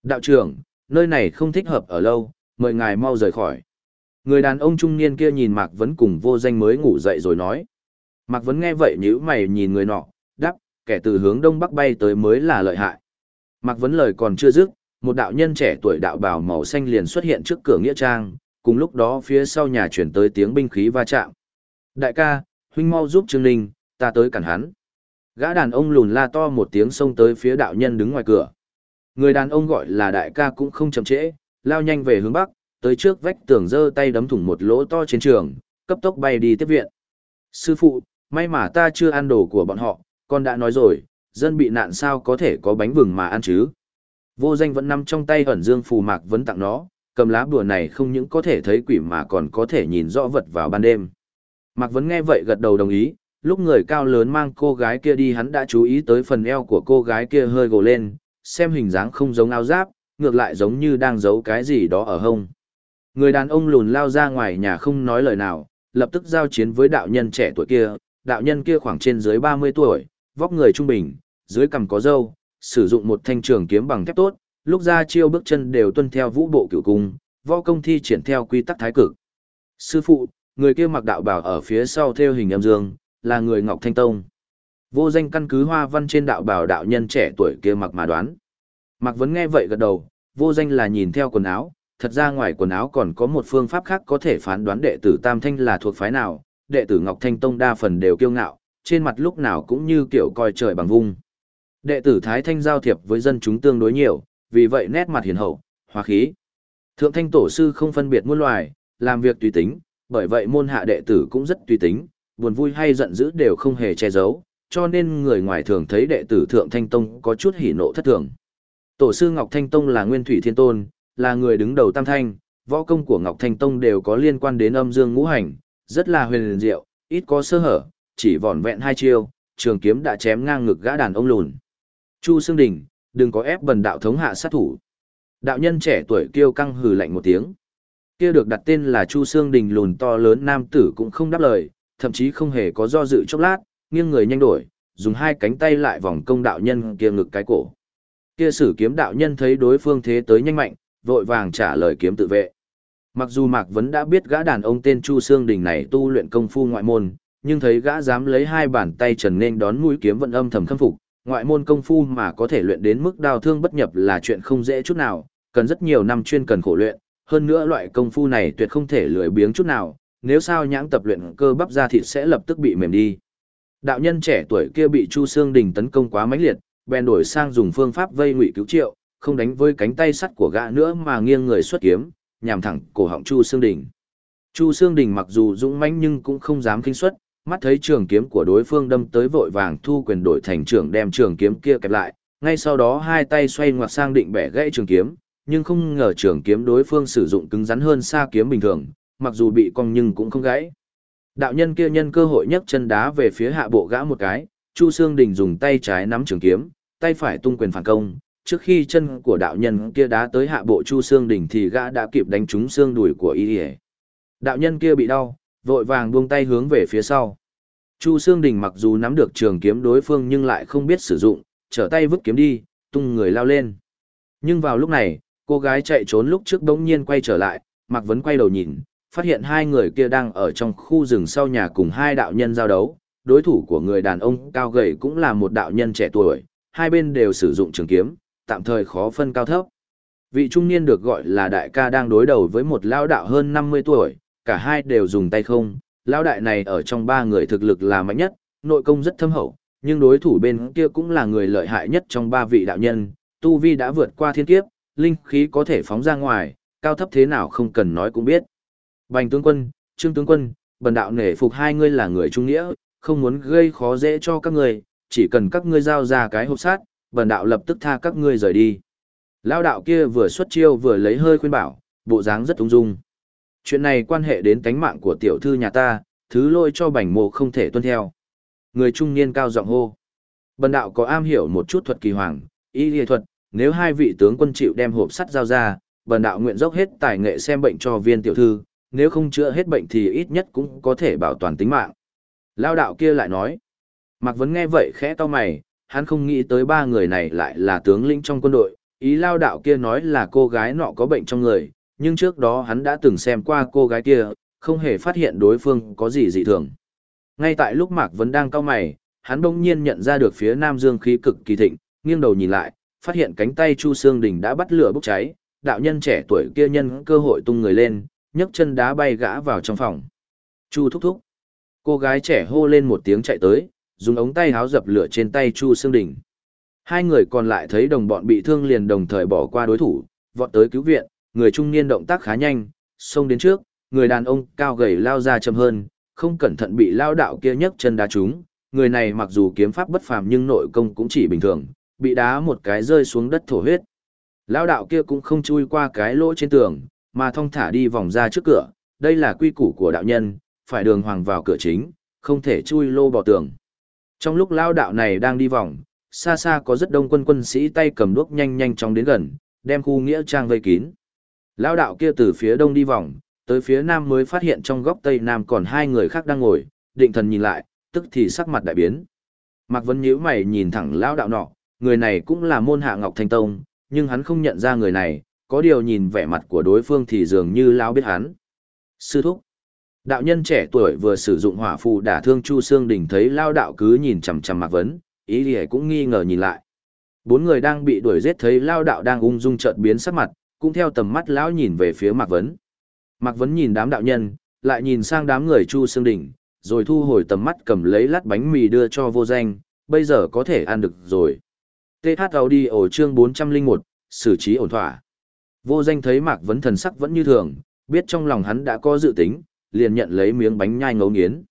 [SPEAKER 1] Đạo trưởng, nơi này không thích hợp ở lâu, mời ngài mau rời khỏi. Người đàn ông trung niên kia nhìn Mạc Vấn cùng vô danh mới ngủ dậy rồi nói. Mạc Vấn nghe vậy nhíu mày nhìn người nọ, đáp, kẻ từ hướng đông bắc bay tới mới là lợi hại. Mạc Vấn lời còn chưa dứt, một đạo nhân trẻ tuổi đạo bào màu xanh liền xuất hiện trước cửa nghĩa trang, cùng lúc đó phía sau nhà chuyển tới tiếng binh khí va chạm. Đại ca, huynh mau giúp Trương Ninh, ta tới cản hắn. Gã đàn ông lùn la to một tiếng xông tới phía đạo nhân đứng ngoài cửa. Người đàn ông gọi là đại ca cũng không chậm trễ, lao nhanh về hướng bắc, tới trước vách tường giơ tay đấm thủng một lỗ to trên trường, cấp tốc bay đi tiếp viện. Sư phụ, may mà ta chưa ăn đồ của bọn họ, con đã nói rồi, dân bị nạn sao có thể có bánh vừng mà ăn chứ. Vô danh vẫn nằm trong tay ẩn dương phù mạc vẫn tặng nó, cầm lá bùa này không những có thể thấy quỷ mà còn có thể nhìn rõ vật vào ban đêm. Mạc Vấn nghe vậy gật đầu đồng ý, lúc người cao lớn mang cô gái kia đi hắn đã chú ý tới phần eo của cô gái kia hơi gồ lên, xem hình dáng không giống áo giáp, ngược lại giống như đang giấu cái gì đó ở hông. Người đàn ông lùn lao ra ngoài nhà không nói lời nào, lập tức giao chiến với đạo nhân trẻ tuổi kia, đạo nhân kia khoảng trên dưới 30 tuổi, vóc người trung bình, dưới cằm có râu, sử dụng một thanh trường kiếm bằng thép tốt, lúc ra chiêu bước chân đều tuân theo vũ bộ cửu cung, võ công thi triển theo quy tắc thái cực. Sư phụ, người kia mặc đạo bảo ở phía sau theo hình âm dương, là người Ngọc Thanh Tông. Vô danh căn cứ hoa văn trên đạo bảo đạo nhân trẻ tuổi kia mặc mà đoán. mặc vẫn nghe vậy gật đầu, vô danh là nhìn theo quần áo, thật ra ngoài quần áo còn có một phương pháp khác có thể phán đoán đệ tử Tam Thanh là thuộc phái nào, đệ tử Ngọc Thanh Tông đa phần đều kiêu ngạo, trên mặt lúc nào cũng như kiểu coi trời bằng vung. Đệ tử Thái Thanh giao thiệp với dân chúng tương đối nhiều, vì vậy nét mặt hiền hậu, hòa khí. Thượng Thanh Tổ sư không phân biệt muôn loài, làm việc tùy tính, bởi vậy môn hạ đệ tử cũng rất tùy tính, buồn vui hay giận dữ đều không hề che giấu, cho nên người ngoài thường thấy đệ tử Thượng Thanh Tông có chút hỉ nộ thất thường. Tổ sư Ngọc Thanh Tông là Nguyên Thủy Thiên Tôn, là người đứng đầu Tam Thanh, võ công của Ngọc Thanh Tông đều có liên quan đến âm dương ngũ hành, rất là huyền diệu, ít có sơ hở, chỉ vỏn vẹn hai chiêu, trường kiếm đã chém ngang ngực gã đàn ông lùn. Chu Sương Đình, đừng có ép bần đạo thống hạ sát thủ. Đạo nhân trẻ tuổi kêu căng hừ lạnh một tiếng. Kia được đặt tên là Chu Sương Đình lùn to lớn nam tử cũng không đáp lời, thậm chí không hề có do dự chốc lát, nghiêng người nhanh đổi, dùng hai cánh tay lại vòng công đạo nhân kia ngực cái cổ. Kia sử kiếm đạo nhân thấy đối phương thế tới nhanh mạnh, vội vàng trả lời kiếm tự vệ. Mặc dù Mạc Vấn đã biết gã đàn ông tên Chu Sương Đình này tu luyện công phu ngoại môn, nhưng thấy gã dám lấy hai bàn tay trần nên đón mũi kiếm vận âm thầm khâm phục, ngoại môn công phu mà có thể luyện đến mức đào thương bất nhập là chuyện không dễ chút nào, cần rất nhiều năm chuyên cần khổ luyện, hơn nữa loại công phu này tuyệt không thể lười biếng chút nào, nếu sao nhãng tập luyện cơ bắp ra thịt sẽ lập tức bị mềm đi. Đạo nhân trẻ tuổi kia bị Chu Sương Đình tấn công quá mãnh liệt, bèn đổi sang dùng phương pháp vây ngụy cứu triệu, không đánh với cánh tay sắt của gã nữa mà nghiêng người xuất kiếm, nhằm thẳng cổ họng Chu Sương Đình. Chu Sương Đình mặc dù dũng mãnh nhưng cũng không dám kinh xuất, mắt thấy trường kiếm của đối phương đâm tới vội vàng thu quyền đổi thành trường đem trường kiếm kia kẹp lại, ngay sau đó hai tay xoay ngoặt sang định bẻ gãy trường kiếm, nhưng không ngờ trường kiếm đối phương sử dụng cứng rắn hơn xa kiếm bình thường, mặc dù bị cong nhưng cũng không gãy. Đạo nhân kia nhân cơ hội nhấc chân đá về phía hạ bộ gã một cái, Chu Sương Đình dùng tay trái nắm trường kiếm, tay phải tung quyền phản công, trước khi chân của đạo nhân kia đá tới hạ bộ Chu Sương Đình thì gã đã kịp đánh trúng xương đùi của y. Đạo nhân kia bị đau, vội vàng buông tay hướng về phía sau. Chu Sương Đình mặc dù nắm được trường kiếm đối phương nhưng lại không biết sử dụng, trở tay vứt kiếm đi, tung người lao lên. Nhưng vào lúc này, cô gái chạy trốn lúc trước bỗng nhiên quay trở lại, Mạc Vấn quay đầu nhìn, phát hiện hai người kia đang ở trong khu rừng sau nhà cùng hai đạo nhân giao đấu. Đối thủ của người đàn ông cao gầy cũng là một đạo nhân trẻ tuổi, hai bên đều sử dụng trường kiếm, tạm thời khó phân cao thấp. Vị trung niên được gọi là đại ca đang đối đầu với một lao đạo hơn 50 tuổi, cả hai đều dùng tay không, lão đại này ở trong ba người thực lực là mạnh nhất, nội công rất thâm hậu, nhưng đối thủ bên kia cũng là người lợi hại nhất trong ba vị đạo nhân, tu vi đã vượt qua thiên kiếp, linh khí có thể phóng ra ngoài, cao thấp thế nào không cần nói cũng biết. Bành tướng quân, trương tướng quân, bần đạo nể phục hai ngươi là người trung nghĩa, không muốn gây khó dễ cho các ngươi, chỉ cần các ngươi giao ra cái hộp sát, bần đạo lập tức tha các ngươi rời đi. lão đạo kia vừa xuất chiêu vừa lấy hơi khuyên bảo, bộ dáng rất ung dung. Chuyện này quan hệ đến tánh mạng của tiểu thư nhà ta, thứ lôi cho bảnh mộ không thể tuân theo. Người trung niên cao giọng hô. Bần đạo có am hiểu một chút thuật kỳ hoàng, y lý thuật, nếu hai vị tướng quân chịu đem hộp sắt giao ra, bần đạo nguyện dốc hết tài nghệ xem bệnh cho viên tiểu thư, nếu không chữa hết bệnh thì ít nhất cũng có thể bảo toàn tính mạng. Lao đạo kia lại nói. Mạc Vấn nghe vậy khẽ to mày, hắn không nghĩ tới ba người này lại là tướng lĩnh trong quân đội, ý lao đạo kia nói là cô gái nọ có bệnh trong người, nhưng trước đó hắn đã từng xem qua cô gái kia, không hề phát hiện đối phương có gì dị thường. Ngay tại lúc Mạc Vấn đang cao mày, hắn đông nhiên nhận ra được phía Nam Dương khí cực kỳ thịnh, nghiêng đầu nhìn lại, phát hiện cánh tay Chu Sương Đình đã bắt lửa bốc cháy, đạo nhân trẻ tuổi kia nhân cơ hội tung người lên, nhấc chân đá bay gã vào trong phòng. Chu thúc thúc. Cô gái trẻ hô lên một tiếng chạy tới, dùng ống tay háo dập lửa trên tay Chu Sương Đình. Hai người còn lại thấy đồng bọn bị thương liền đồng thời bỏ qua đối thủ, vọt tới cứu viện, người trung niên động tác khá nhanh, xông đến trước, người đàn ông cao gầy lao ra chậm hơn, không cẩn thận bị lao đạo kia nhấc chân đá trúng. Người này mặc dù kiếm pháp bất phàm nhưng nội công cũng chỉ bình thường, bị đá một cái rơi xuống đất thổ huyết. Lao đạo kia cũng không chui qua cái lỗ trên tường, mà thong thả đi vòng ra trước cửa, đây là quy củ của đạo nhân, phải đường hoàng vào cửa chính, không thể chui lô bò tường. Trong lúc lao đạo này đang đi vòng, xa xa có rất đông quân quân sĩ tay cầm đuốc nhanh nhanh chóng đến gần, đem khu nghĩa trang vây kín. Lao đạo kia từ phía đông đi vòng, tới phía nam mới phát hiện trong góc tây nam còn hai người khác đang ngồi, định thần nhìn lại, tức thì sắc mặt đại biến. Mạc Vân nhíu mày nhìn thẳng lao đạo nọ, người này cũng là môn hạ Ngọc Thanh Tông, nhưng hắn không nhận ra người này, có điều nhìn vẻ mặt của đối phương thì dường như lao biết hắn. Sư thúc. Đạo nhân trẻ tuổi vừa sử dụng hỏa phù đả thương Chu Sương Đình thấy lao đạo cứ nhìn chằm chằm Mạc Vấn, ý liễu cũng nghi ngờ nhìn lại. Bốn người đang bị đuổi giết thấy lao đạo đang ung dung chợt biến sắc mặt, cũng theo tầm mắt lão nhìn về phía Mạc Vấn. Mạc Vấn nhìn đám đạo nhân, lại nhìn sang đám người Chu Sương Đình, rồi thu hồi tầm mắt cầm lấy lát bánh mì đưa cho vô danh, bây giờ có thể ăn được rồi. TH Audio chương 401, xử trí ổn thỏa. Vô danh thấy Mạc Vấn thần sắc vẫn như thường, biết trong lòng hắn đã có dự tính, liền nhận lấy miếng bánh nhai ngấu nghiến.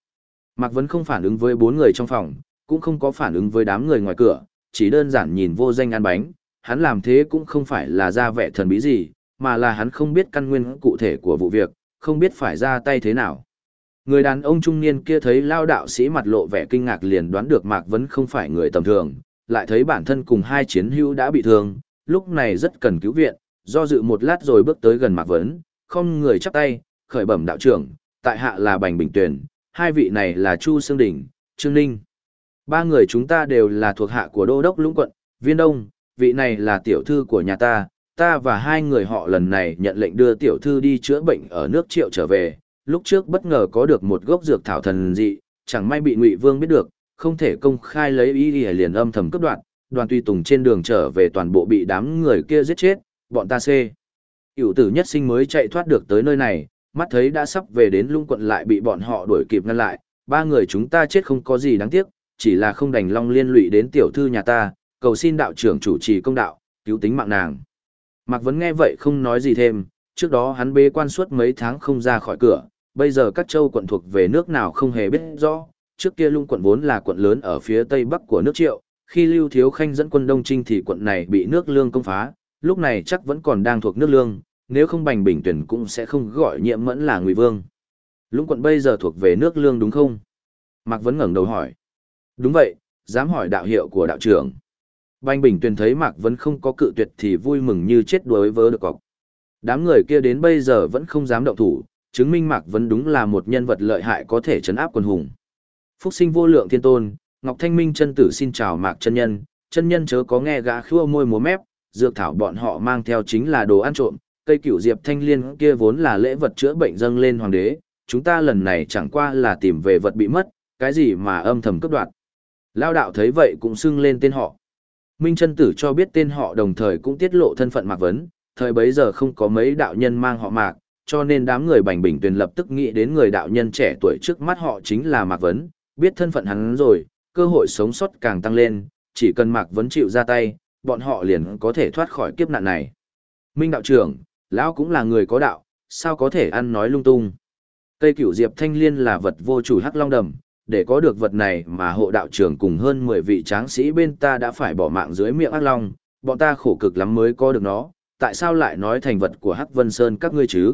[SPEAKER 1] Mạc Vấn không phản ứng với bốn người trong phòng, cũng không có phản ứng với đám người ngoài cửa, chỉ đơn giản nhìn vô danh ăn bánh, hắn làm thế cũng không phải là ra vẻ thần bí gì, mà là hắn không biết căn nguyên cụ thể của vụ việc, không biết phải ra tay thế nào. Người đàn ông trung niên kia thấy lao đạo sĩ mặt lộ vẻ kinh ngạc liền đoán được Mạc Vấn không phải người tầm thường, lại thấy bản thân cùng hai chiến hữu đã bị thương, lúc này rất cần cứu viện, do dự một lát rồi bước tới gần Mạc Vấn, không người chắp tay, khởi bẩm đạo trưởng, tại hạ là Bành Bình Tuyển, hai vị này là Chu Sương Đình, Trương Ninh. Ba người chúng ta đều là thuộc hạ của Đô Đốc Lũng Quận, Viên Đông, vị này là tiểu thư của nhà ta, ta và hai người họ lần này nhận lệnh đưa tiểu thư đi chữa bệnh ở nước triệu trở về, lúc trước bất ngờ có được một gốc dược thảo thần dị, chẳng may bị Ngụy Vương biết được, không thể công khai lấy ý ý liền âm thầm cấp đoạn, đoàn tuy tùng trên đường trở về toàn bộ bị đám người kia giết chết, bọn ta xê. Hữu tử nhất sinh mới chạy thoát được tới nơi này, mắt thấy đã sắp về đến lung quận lại bị bọn họ đuổi kịp ngăn lại, ba người chúng ta chết không có gì đáng tiếc, chỉ là không đành long liên lụy đến tiểu thư nhà ta, cầu xin đạo trưởng chủ trì công đạo, cứu tính mạng nàng. Mạc Vấn nghe vậy không nói gì thêm, trước đó hắn bế quan suốt mấy tháng không ra khỏi cửa, bây giờ các châu quận thuộc về nước nào không hề biết rõ, trước kia lung quận vốn là quận lớn ở phía tây bắc của nước triệu, khi Lưu Thiếu Khanh dẫn quân Đông Trinh thì quận này bị nước lương công phá, lúc này chắc vẫn còn đang thuộc nước lương, nếu không bành bình tuyển cũng sẽ không gọi nhiệm mẫn là ngụy vương. Lũng quận bây giờ thuộc về nước lương đúng không? Mạc Vấn ngẩng đầu hỏi. Đúng vậy, dám hỏi đạo hiệu của đạo trưởng. Bành bình Tuyền thấy Mạc Vấn không có cự tuyệt thì vui mừng như chết đuối vớ được cọc. Đám người kia đến bây giờ vẫn không dám động thủ, chứng minh Mạc Vấn đúng là một nhân vật lợi hại có thể chấn áp quân hùng. Phúc sinh vô lượng thiên tôn, Ngọc Thanh Minh chân tử xin chào Mạc chân nhân, chân nhân chớ có nghe gã khua môi múa mép, dược thảo bọn họ mang theo chính là đồ ăn trộm, cây cửu diệp thanh liên kia vốn là lễ vật chữa bệnh dâng lên hoàng đế, chúng ta lần này chẳng qua là tìm về vật bị mất, cái gì mà âm thầm cấp đoạt. Lao đạo thấy vậy cũng xưng lên tên họ. Minh chân tử cho biết tên họ đồng thời cũng tiết lộ thân phận Mạc Vấn, thời bấy giờ không có mấy đạo nhân mang họ Mạc, cho nên đám người bành bình tuyền lập tức nghĩ đến người đạo nhân trẻ tuổi trước mắt họ chính là Mạc Vấn, biết thân phận hắn rồi, cơ hội sống sót càng tăng lên, chỉ cần Mạc Vấn chịu ra tay, bọn họ liền có thể thoát khỏi kiếp nạn này. Minh đạo trưởng, lão cũng là người có đạo, sao có thể ăn nói lung tung. Cây cửu diệp thanh liên là vật vô chủ hắc long đầm, để có được vật này mà hộ đạo trưởng cùng hơn 10 vị tráng sĩ bên ta đã phải bỏ mạng dưới miệng hắc long, bọn ta khổ cực lắm mới có được nó, tại sao lại nói thành vật của hắc vân sơn các ngươi chứ?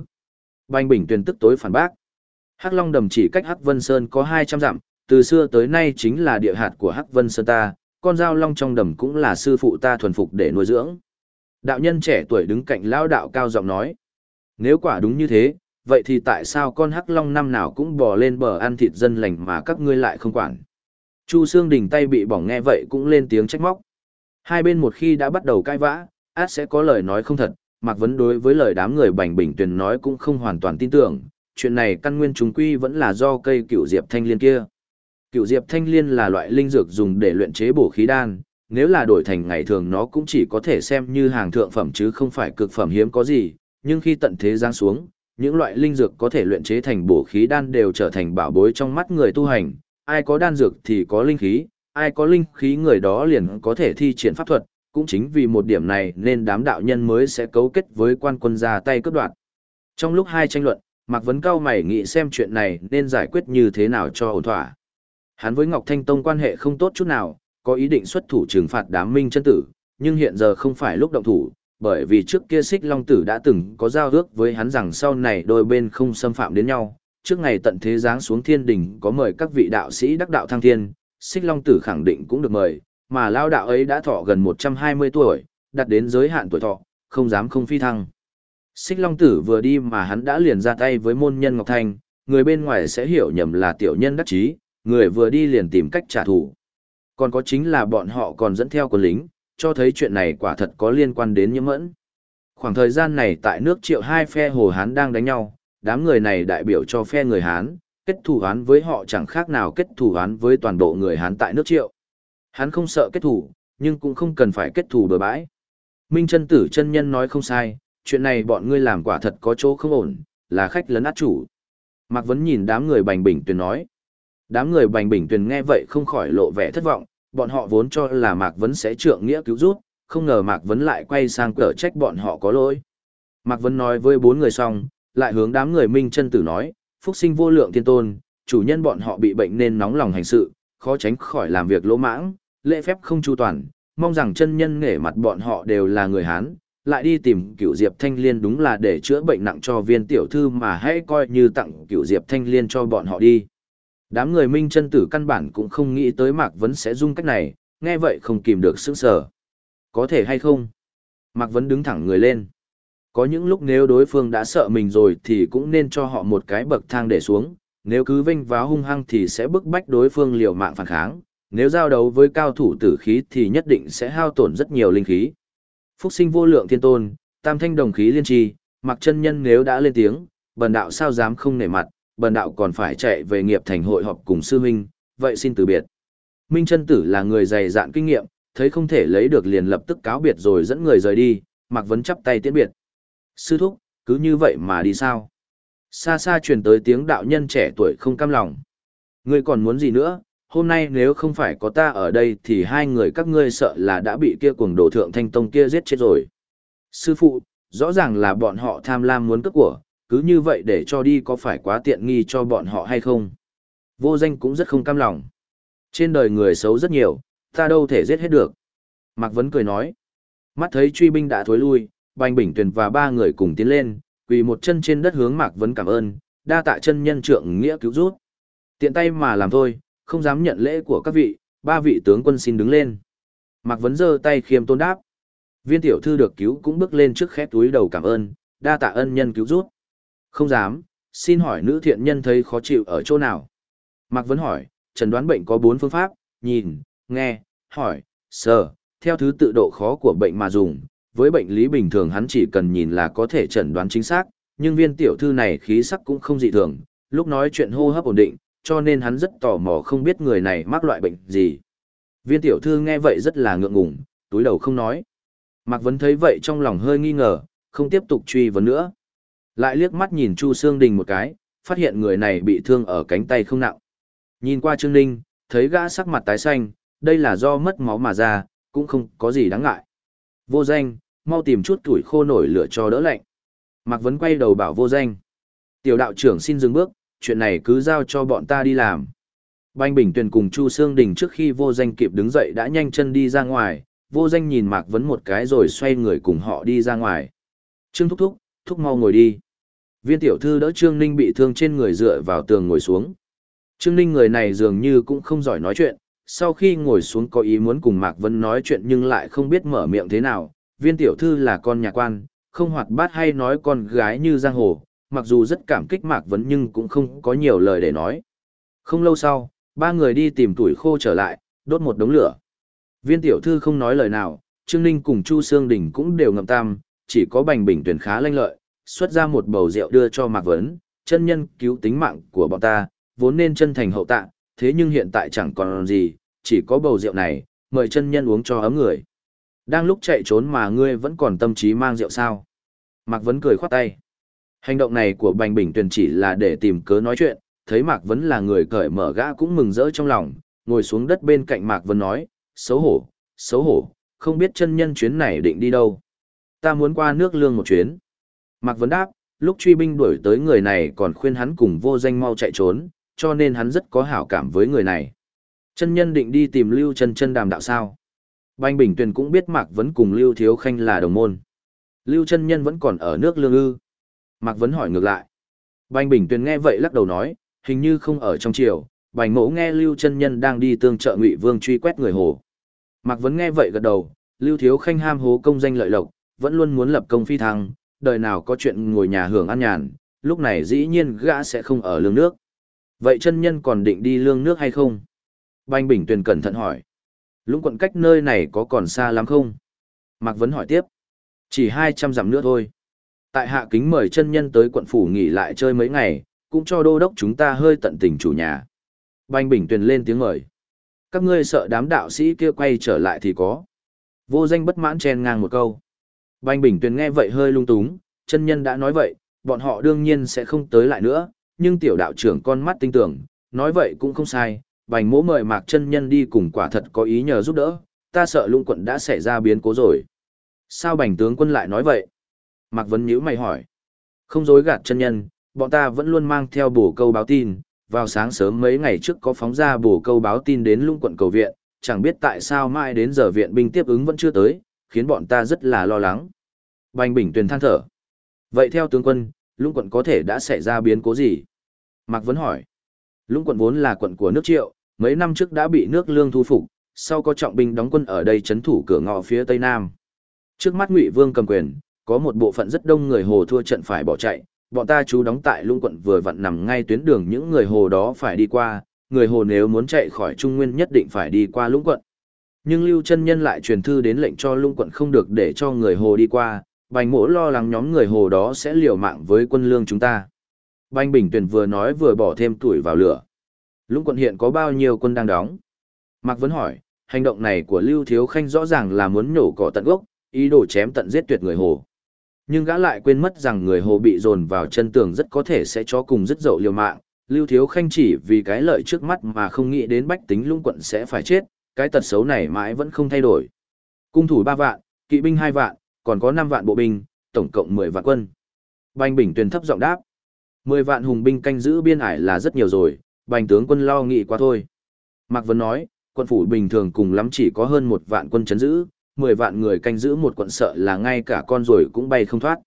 [SPEAKER 1] Banh Bình tuyên tức tối phản bác. Hắc Long Đầm chỉ cách Hắc Vân Sơn có 200 dặm, từ xưa tới nay chính là địa hạt của Hắc Vân Sơn ta, con dao long trong đầm cũng là sư phụ ta thuần phục để nuôi dưỡng. Đạo nhân trẻ tuổi đứng cạnh lão đạo cao giọng nói. Nếu quả đúng như thế, vậy thì tại sao con hắc long năm nào cũng bò lên bờ ăn thịt dân lành mà các ngươi lại không quản? Chu Xương Đình tay bị bỏng nghe vậy cũng lên tiếng trách móc. Hai bên một khi đã bắt đầu cãi vã, át sẽ có lời nói không thật, Mạc Vấn đối với lời đám người bành bình tuyền nói cũng không hoàn toàn tin tưởng, chuyện này căn nguyên chúng quy vẫn là do cây cựu diệp thanh liên kia. Cựu diệp thanh liên là loại linh dược dùng để luyện chế bổ khí đan, nếu là đổi thành ngày thường nó cũng chỉ có thể xem như hàng thượng phẩm chứ không phải cực phẩm hiếm có gì, nhưng khi tận thế giáng xuống, những loại linh dược có thể luyện chế thành bổ khí đan đều trở thành bảo bối trong mắt người tu hành, ai có đan dược thì có linh khí, ai có linh khí người đó liền có thể thi triển pháp thuật, cũng chính vì một điểm này nên đám đạo nhân mới sẽ cấu kết với quan quân ra tay cướp đoạt. Trong lúc hai tranh luận, Mạc Vấn Cao mày nghĩ xem chuyện này nên giải quyết như thế nào cho ổn thỏa. Hắn với Ngọc Thanh Tông quan hệ không tốt chút nào, có ý định xuất thủ trừng phạt đám minh chân tử, nhưng hiện giờ không phải lúc động thủ, bởi vì trước kia Xích Long Tử đã từng có giao ước với hắn rằng sau này đôi bên không xâm phạm đến nhau. Trước ngày tận thế giáng xuống thiên đình có mời các vị đạo sĩ đắc đạo thăng thiên, Xích Long Tử khẳng định cũng được mời, mà lao đạo ấy đã thọ gần 120 tuổi, đặt đến giới hạn tuổi thọ, không dám không phi thăng. Xích Long Tử vừa đi mà hắn đã liền ra tay với môn nhân Ngọc Thanh, người bên ngoài sẽ hiểu nhầm là tiểu nhân đắc chí, người vừa đi liền tìm cách trả thù. Còn có chính là bọn họ còn dẫn theo quân lính, cho thấy chuyện này quả thật có liên quan đến nhiễm mẫn. Khoảng thời gian này tại nước triệu hai phe Hồ Hán đang đánh nhau, đám người này đại biểu cho phe người Hán, kết thù Hán với họ chẳng khác nào kết thù Hán với toàn bộ người Hán tại nước triệu. Hán không sợ kết thù, nhưng cũng không cần phải kết thù bừa bãi. Minh chân tử chân nhân nói không sai, chuyện này bọn ngươi làm quả thật có chỗ không ổn, là khách lấn át chủ. Mạc Vấn nhìn đám người bành bình tuyền nói. Đám người bành bình tuyền nghe vậy không khỏi lộ vẻ thất vọng, bọn họ vốn cho là Mạc Vấn sẽ trượng nghĩa cứu rút, không ngờ Mạc Vấn lại quay sang cở trách bọn họ có lỗi. Mạc Vấn nói với bốn người xong, lại hướng đám người minh chân tử nói, phúc sinh vô lượng thiên tôn, chủ nhân bọn họ bị bệnh nên nóng lòng hành sự, khó tránh khỏi làm việc lỗ mãng, lễ phép không chu toàn, mong rằng chân nhân nghệ mặt bọn họ đều là người Hán, lại đi tìm cựu diệp thanh liên đúng là để chữa bệnh nặng cho viên tiểu thư mà hãy coi như tặng cựu diệp thanh liên cho bọn họ đi. Đám người minh chân tử căn bản cũng không nghĩ tới Mạc Vấn sẽ dung cách này, nghe vậy không kìm được sững sờ. Có thể hay không? Mạc Vấn đứng thẳng người lên. Có những lúc nếu đối phương đã sợ mình rồi thì cũng nên cho họ một cái bậc thang để xuống, nếu cứ vinh váo hung hăng thì sẽ bức bách đối phương liều mạng phản kháng, nếu giao đấu với cao thủ tử khí thì nhất định sẽ hao tổn rất nhiều linh khí. Phúc sinh vô lượng thiên tôn, tam thanh đồng khí liên trì, mặc chân nhân nếu đã lên tiếng, bần đạo sao dám không nể mặt, bần đạo còn phải chạy về nghiệp thành hội họp cùng sư huynh, vậy xin từ biệt. Minh chân tử là người dày dạn kinh nghiệm, thấy không thể lấy được liền lập tức cáo biệt rồi dẫn người rời đi, Mạc Vấn chắp tay tiễn biệt. Sư thúc, cứ như vậy mà đi sao? Xa xa truyền tới tiếng đạo nhân trẻ tuổi không cam lòng. Ngươi còn muốn gì nữa, hôm nay nếu không phải có ta ở đây thì hai người các ngươi sợ là đã bị kia cuồng đồ thượng thanh tông kia giết chết rồi. Sư phụ, rõ ràng là bọn họ tham lam muốn cướp của, cứ như vậy để cho đi có phải quá tiện nghi cho bọn họ hay không? Vô danh cũng rất không cam lòng. Trên đời người xấu rất nhiều, ta đâu thể giết hết được. Mạc Vấn cười nói. Mắt thấy truy binh đã thối lui, Bành Bình Tuyền và ba người cùng tiến lên, quỳ một chân trên đất hướng Mạc Vấn cảm ơn, đa tạ chân nhân trượng nghĩa cứu rút. Tiện tay mà làm thôi, không dám nhận lễ của các vị, ba vị tướng quân xin đứng lên. Mạc Vấn giơ tay khiêm tôn đáp. Viên tiểu thư được cứu cũng bước lên trước khép túi đầu cảm ơn, đa tạ ân nhân cứu rút. Không dám, xin hỏi nữ thiện nhân thấy khó chịu ở chỗ nào? Mạc Vấn hỏi, trần đoán bệnh có bốn phương pháp, nhìn, nghe, hỏi, sờ, theo thứ tự độ khó của bệnh mà dùng. Với bệnh lý bình thường hắn chỉ cần nhìn là có thể chẩn đoán chính xác, nhưng viên tiểu thư này khí sắc cũng không dị thường, lúc nói chuyện hô hấp ổn định, cho nên hắn rất tò mò không biết người này mắc loại bệnh gì. Viên tiểu thư nghe vậy rất là ngượng ngùng, túi đầu không nói. Mạc Vấn thấy vậy trong lòng hơi nghi ngờ, không tiếp tục truy vấn nữa. Lại liếc mắt nhìn Chu Sương Đình một cái, phát hiện người này bị thương ở cánh tay không nặng. Nhìn qua Trương Ninh, thấy gã sắc mặt tái xanh, đây là do mất máu mà ra, cũng không có gì đáng ngại. Vô danh, mau tìm chút tuổi khô nổi lửa cho đỡ lạnh. Mạc Vấn quay đầu bảo vô danh. Tiểu đạo trưởng xin dừng bước, chuyện này cứ giao cho bọn ta đi làm. Banh Bình Tuyền cùng Chu Sương Đình trước khi vô danh kịp đứng dậy đã nhanh chân đi ra ngoài, vô danh nhìn Mạc Vấn một cái rồi xoay người cùng họ đi ra ngoài. Trương Thúc Thúc, Thúc mau ngồi đi. Viên tiểu thư đỡ Trương Ninh bị thương trên người dựa vào tường ngồi xuống. Trương Ninh người này dường như cũng không giỏi nói chuyện, sau khi ngồi xuống có ý muốn cùng Mạc Vân nói chuyện nhưng lại không biết mở miệng thế nào. Viên tiểu thư là con nhà quan, không hoạt bát hay nói con gái như giang hồ, mặc dù rất cảm kích Mạc Vấn nhưng cũng không có nhiều lời để nói. Không lâu sau, ba người đi tìm tuổi khô trở lại, đốt một đống lửa. Viên tiểu thư không nói lời nào, Trương Ninh cùng Chu Sương Đình cũng đều ngậm tam, chỉ có Bành Bình tuyển khá lanh lợi, xuất ra một bầu rượu đưa cho Mạc Vấn, chân nhân cứu tính mạng của bọn ta, vốn nên chân thành hậu tạ, thế nhưng hiện tại chẳng còn gì, chỉ có bầu rượu này, mời chân nhân uống cho ấm người. Đang lúc chạy trốn mà ngươi vẫn còn tâm trí mang rượu sao? Mạc Vấn cười khoát tay. Hành động này của Bành Bình Tuyền chỉ là để tìm cớ nói chuyện, thấy Mạc Vấn là người cởi mở gã cũng mừng rỡ trong lòng, ngồi xuống đất bên cạnh Mạc Vấn nói, xấu hổ, xấu hổ, không biết chân nhân chuyến này định đi đâu. Ta muốn qua nước lương một chuyến. Mạc Vấn đáp, lúc truy binh đuổi tới người này còn khuyên hắn cùng vô danh mau chạy trốn, cho nên hắn rất có hảo cảm với người này. Chân nhân định đi tìm Lưu chân chân đàm đạo sao. Bành Bình Tuyền cũng biết Mạc Vấn cùng Lưu Thiếu Khanh là đồng môn. Lưu chân nhân vẫn còn ở nước lương ư. Mạc Vấn hỏi ngược lại. Bành Bình Tuyền nghe vậy lắc đầu nói, hình như không ở trong triều. Bành mẫu nghe Lưu chân nhân đang đi tương trợ Ngụy Vương truy quét người hồ. Mạc Vấn nghe vậy gật đầu, Lưu Thiếu Khanh ham hố công danh lợi lộc, vẫn luôn muốn lập công phi thăng, đời nào có chuyện ngồi nhà hưởng ăn nhàn, lúc này dĩ nhiên gã sẽ không ở lương nước. Vậy chân nhân còn định đi lương nước hay không? Banh Bình Tuyền cẩn thận hỏi. Lũng quận cách nơi này có còn xa lắm không? Mạc Vấn hỏi tiếp. Chỉ 200 dặm nữa thôi. Tại hạ kính mời chân nhân tới quận phủ nghỉ lại chơi mấy ngày, cũng cho đô đốc chúng ta hơi tận tình chủ nhà. Banh Bình Tuyền lên tiếng mời. Các ngươi sợ đám đạo sĩ kia quay trở lại thì có. Vô danh bất mãn chen ngang một câu. Bành Bình Tuyền nghe vậy hơi lung túng, chân nhân đã nói vậy, bọn họ đương nhiên sẽ không tới lại nữa, nhưng tiểu đạo trưởng con mắt tinh tưởng, nói vậy cũng không sai, bành mỗ mời mạc chân nhân đi cùng quả thật có ý nhờ giúp đỡ, ta sợ lũng quận đã xảy ra biến cố rồi. Sao bành tướng quân lại nói vậy? Mạc Vấn nhữ mày hỏi. Không dối gạt chân nhân, bọn ta vẫn luôn mang theo bổ câu báo tin, vào sáng sớm mấy ngày trước có phóng ra bổ câu báo tin đến lũng quận cầu viện, chẳng biết tại sao mãi đến giờ viện binh tiếp ứng vẫn chưa tới, khiến bọn ta rất là lo lắng. Bành Bình Tuyền than thở. Vậy theo tướng quân, lũng quận có thể đã xảy ra biến cố gì? Mạc Vấn hỏi. Lũng quận vốn là quận của nước Triệu, mấy năm trước đã bị nước Lương thu phục, sau có trọng binh đóng quân ở đây chấn thủ cửa ngõ phía tây nam. Trước mắt Ngụy Vương cầm quyền, có một bộ phận rất đông người Hồ thua trận phải bỏ chạy, bọn ta chú đóng tại Lũng quận vừa vặn nằm ngay tuyến đường những người Hồ đó phải đi qua, người Hồ nếu muốn chạy khỏi Trung Nguyên nhất định phải đi qua Lũng quận. Nhưng Lưu chân Nhân lại truyền thư đến lệnh cho Lũng quận không được để cho người Hồ đi qua, Bành Mỗ lo lắng nhóm người Hồ đó sẽ liều mạng với quân lương chúng ta. Bành Bình Tuyền vừa nói vừa bỏ thêm tuổi vào lửa. Lũng quận hiện có bao nhiêu quân đang đóng? Mạc Vấn hỏi, hành động này của Lưu Thiếu Khanh rõ ràng là muốn nhổ cỏ tận gốc, ý đồ chém tận giết tuyệt người Hồ. Nhưng gã lại quên mất rằng người Hồ bị dồn vào chân tường rất có thể sẽ cho cùng dứt dậu liều mạng. Lưu Thiếu Khanh chỉ vì cái lợi trước mắt mà không nghĩ đến bách tính lũng quận sẽ phải chết, cái tật xấu này mãi vẫn không thay đổi. Cung thủ 3 vạn, kỵ binh 2 vạn, còn có 5 vạn bộ binh, tổng cộng 10 vạn quân. Bành Bình Tuyền thấp giọng đáp. 10 vạn hùng binh canh giữ biên ải là rất nhiều rồi, Bành tướng quân lo nghĩ quá thôi. Mạc Vân nói, quân phủ bình thường cùng lắm chỉ có hơn một vạn quân chấn giữ, 10 vạn người canh giữ một quận sợ là ngay cả con rồi cũng bay không thoát.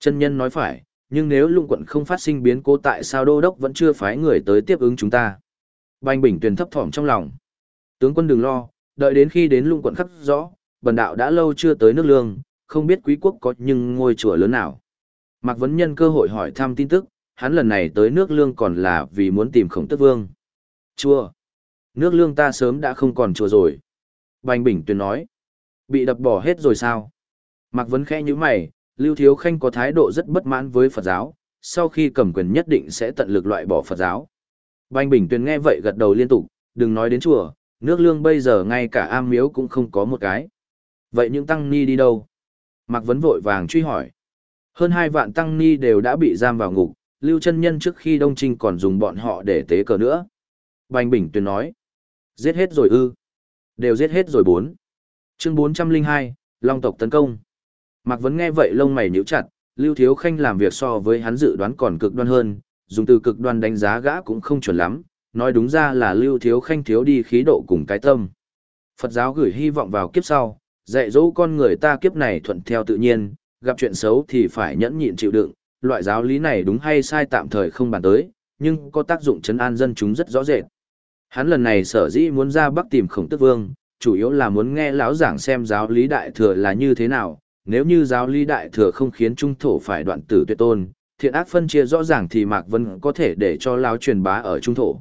[SPEAKER 1] Chân nhân nói phải, nhưng nếu lung quận không phát sinh biến cố tại sao đô đốc vẫn chưa phái người tới tiếp ứng chúng ta. Bành Bình Tuyền thấp thỏm trong lòng. Tướng quân đừng lo, đợi đến khi đến lũng quận khắp rõ, bần đạo đã lâu chưa tới nước lương, không biết quý quốc có nhưng ngôi chùa lớn nào. Mạc Vấn nhân cơ hội hỏi thăm tin tức, hắn lần này tới nước lương còn là vì muốn tìm khổng tức vương. Chùa! Nước lương ta sớm đã không còn chùa rồi. Bành Bình Tuyền nói. Bị đập bỏ hết rồi sao? Mạc Vấn khẽ như mày, Lưu Thiếu Khanh có thái độ rất bất mãn với Phật giáo, sau khi cầm quyền nhất định sẽ tận lực loại bỏ Phật giáo. Bành Bình Tuyền nghe vậy gật đầu liên tục, đừng nói đến chùa, nước lương bây giờ ngay cả am miếu cũng không có một cái. Vậy những tăng ni đi đâu? Mạc Vấn vội vàng truy hỏi. Hơn hai vạn tăng ni đều đã bị giam vào ngục, Lưu chân Nhân trước khi Đông Trinh còn dùng bọn họ để tế cờ nữa. Bành Bình tuyên nói. Giết hết rồi ư. Đều giết hết rồi bốn. Chương bốn trăm linh hai, Long tộc tấn công. Mạc Vấn nghe vậy lông mày nhíu chặt, Lưu Thiếu Khanh làm việc so với hắn dự đoán còn cực đoan hơn, dùng từ cực đoan đánh giá gã cũng không chuẩn lắm, nói đúng ra là Lưu Thiếu Khanh thiếu đi khí độ cùng cái tâm. Phật giáo gửi hy vọng vào kiếp sau, dạy dỗ con người ta kiếp này thuận theo tự nhiên, gặp chuyện xấu thì phải nhẫn nhịn chịu đựng, loại giáo lý này đúng hay sai tạm thời không bàn tới, nhưng có tác dụng chấn an dân chúng rất rõ rệt. Hắn lần này sở dĩ muốn ra Bắc tìm Khổng Tức Vương, chủ yếu là muốn nghe lão giảng xem giáo lý đại thừa là như thế nào, nếu như giáo lý đại thừa không khiến trung thổ phải đoạn tử tuyệt tôn, thiện ác phân chia rõ ràng thì Mạc Vân có thể để cho lão truyền bá ở trung thổ.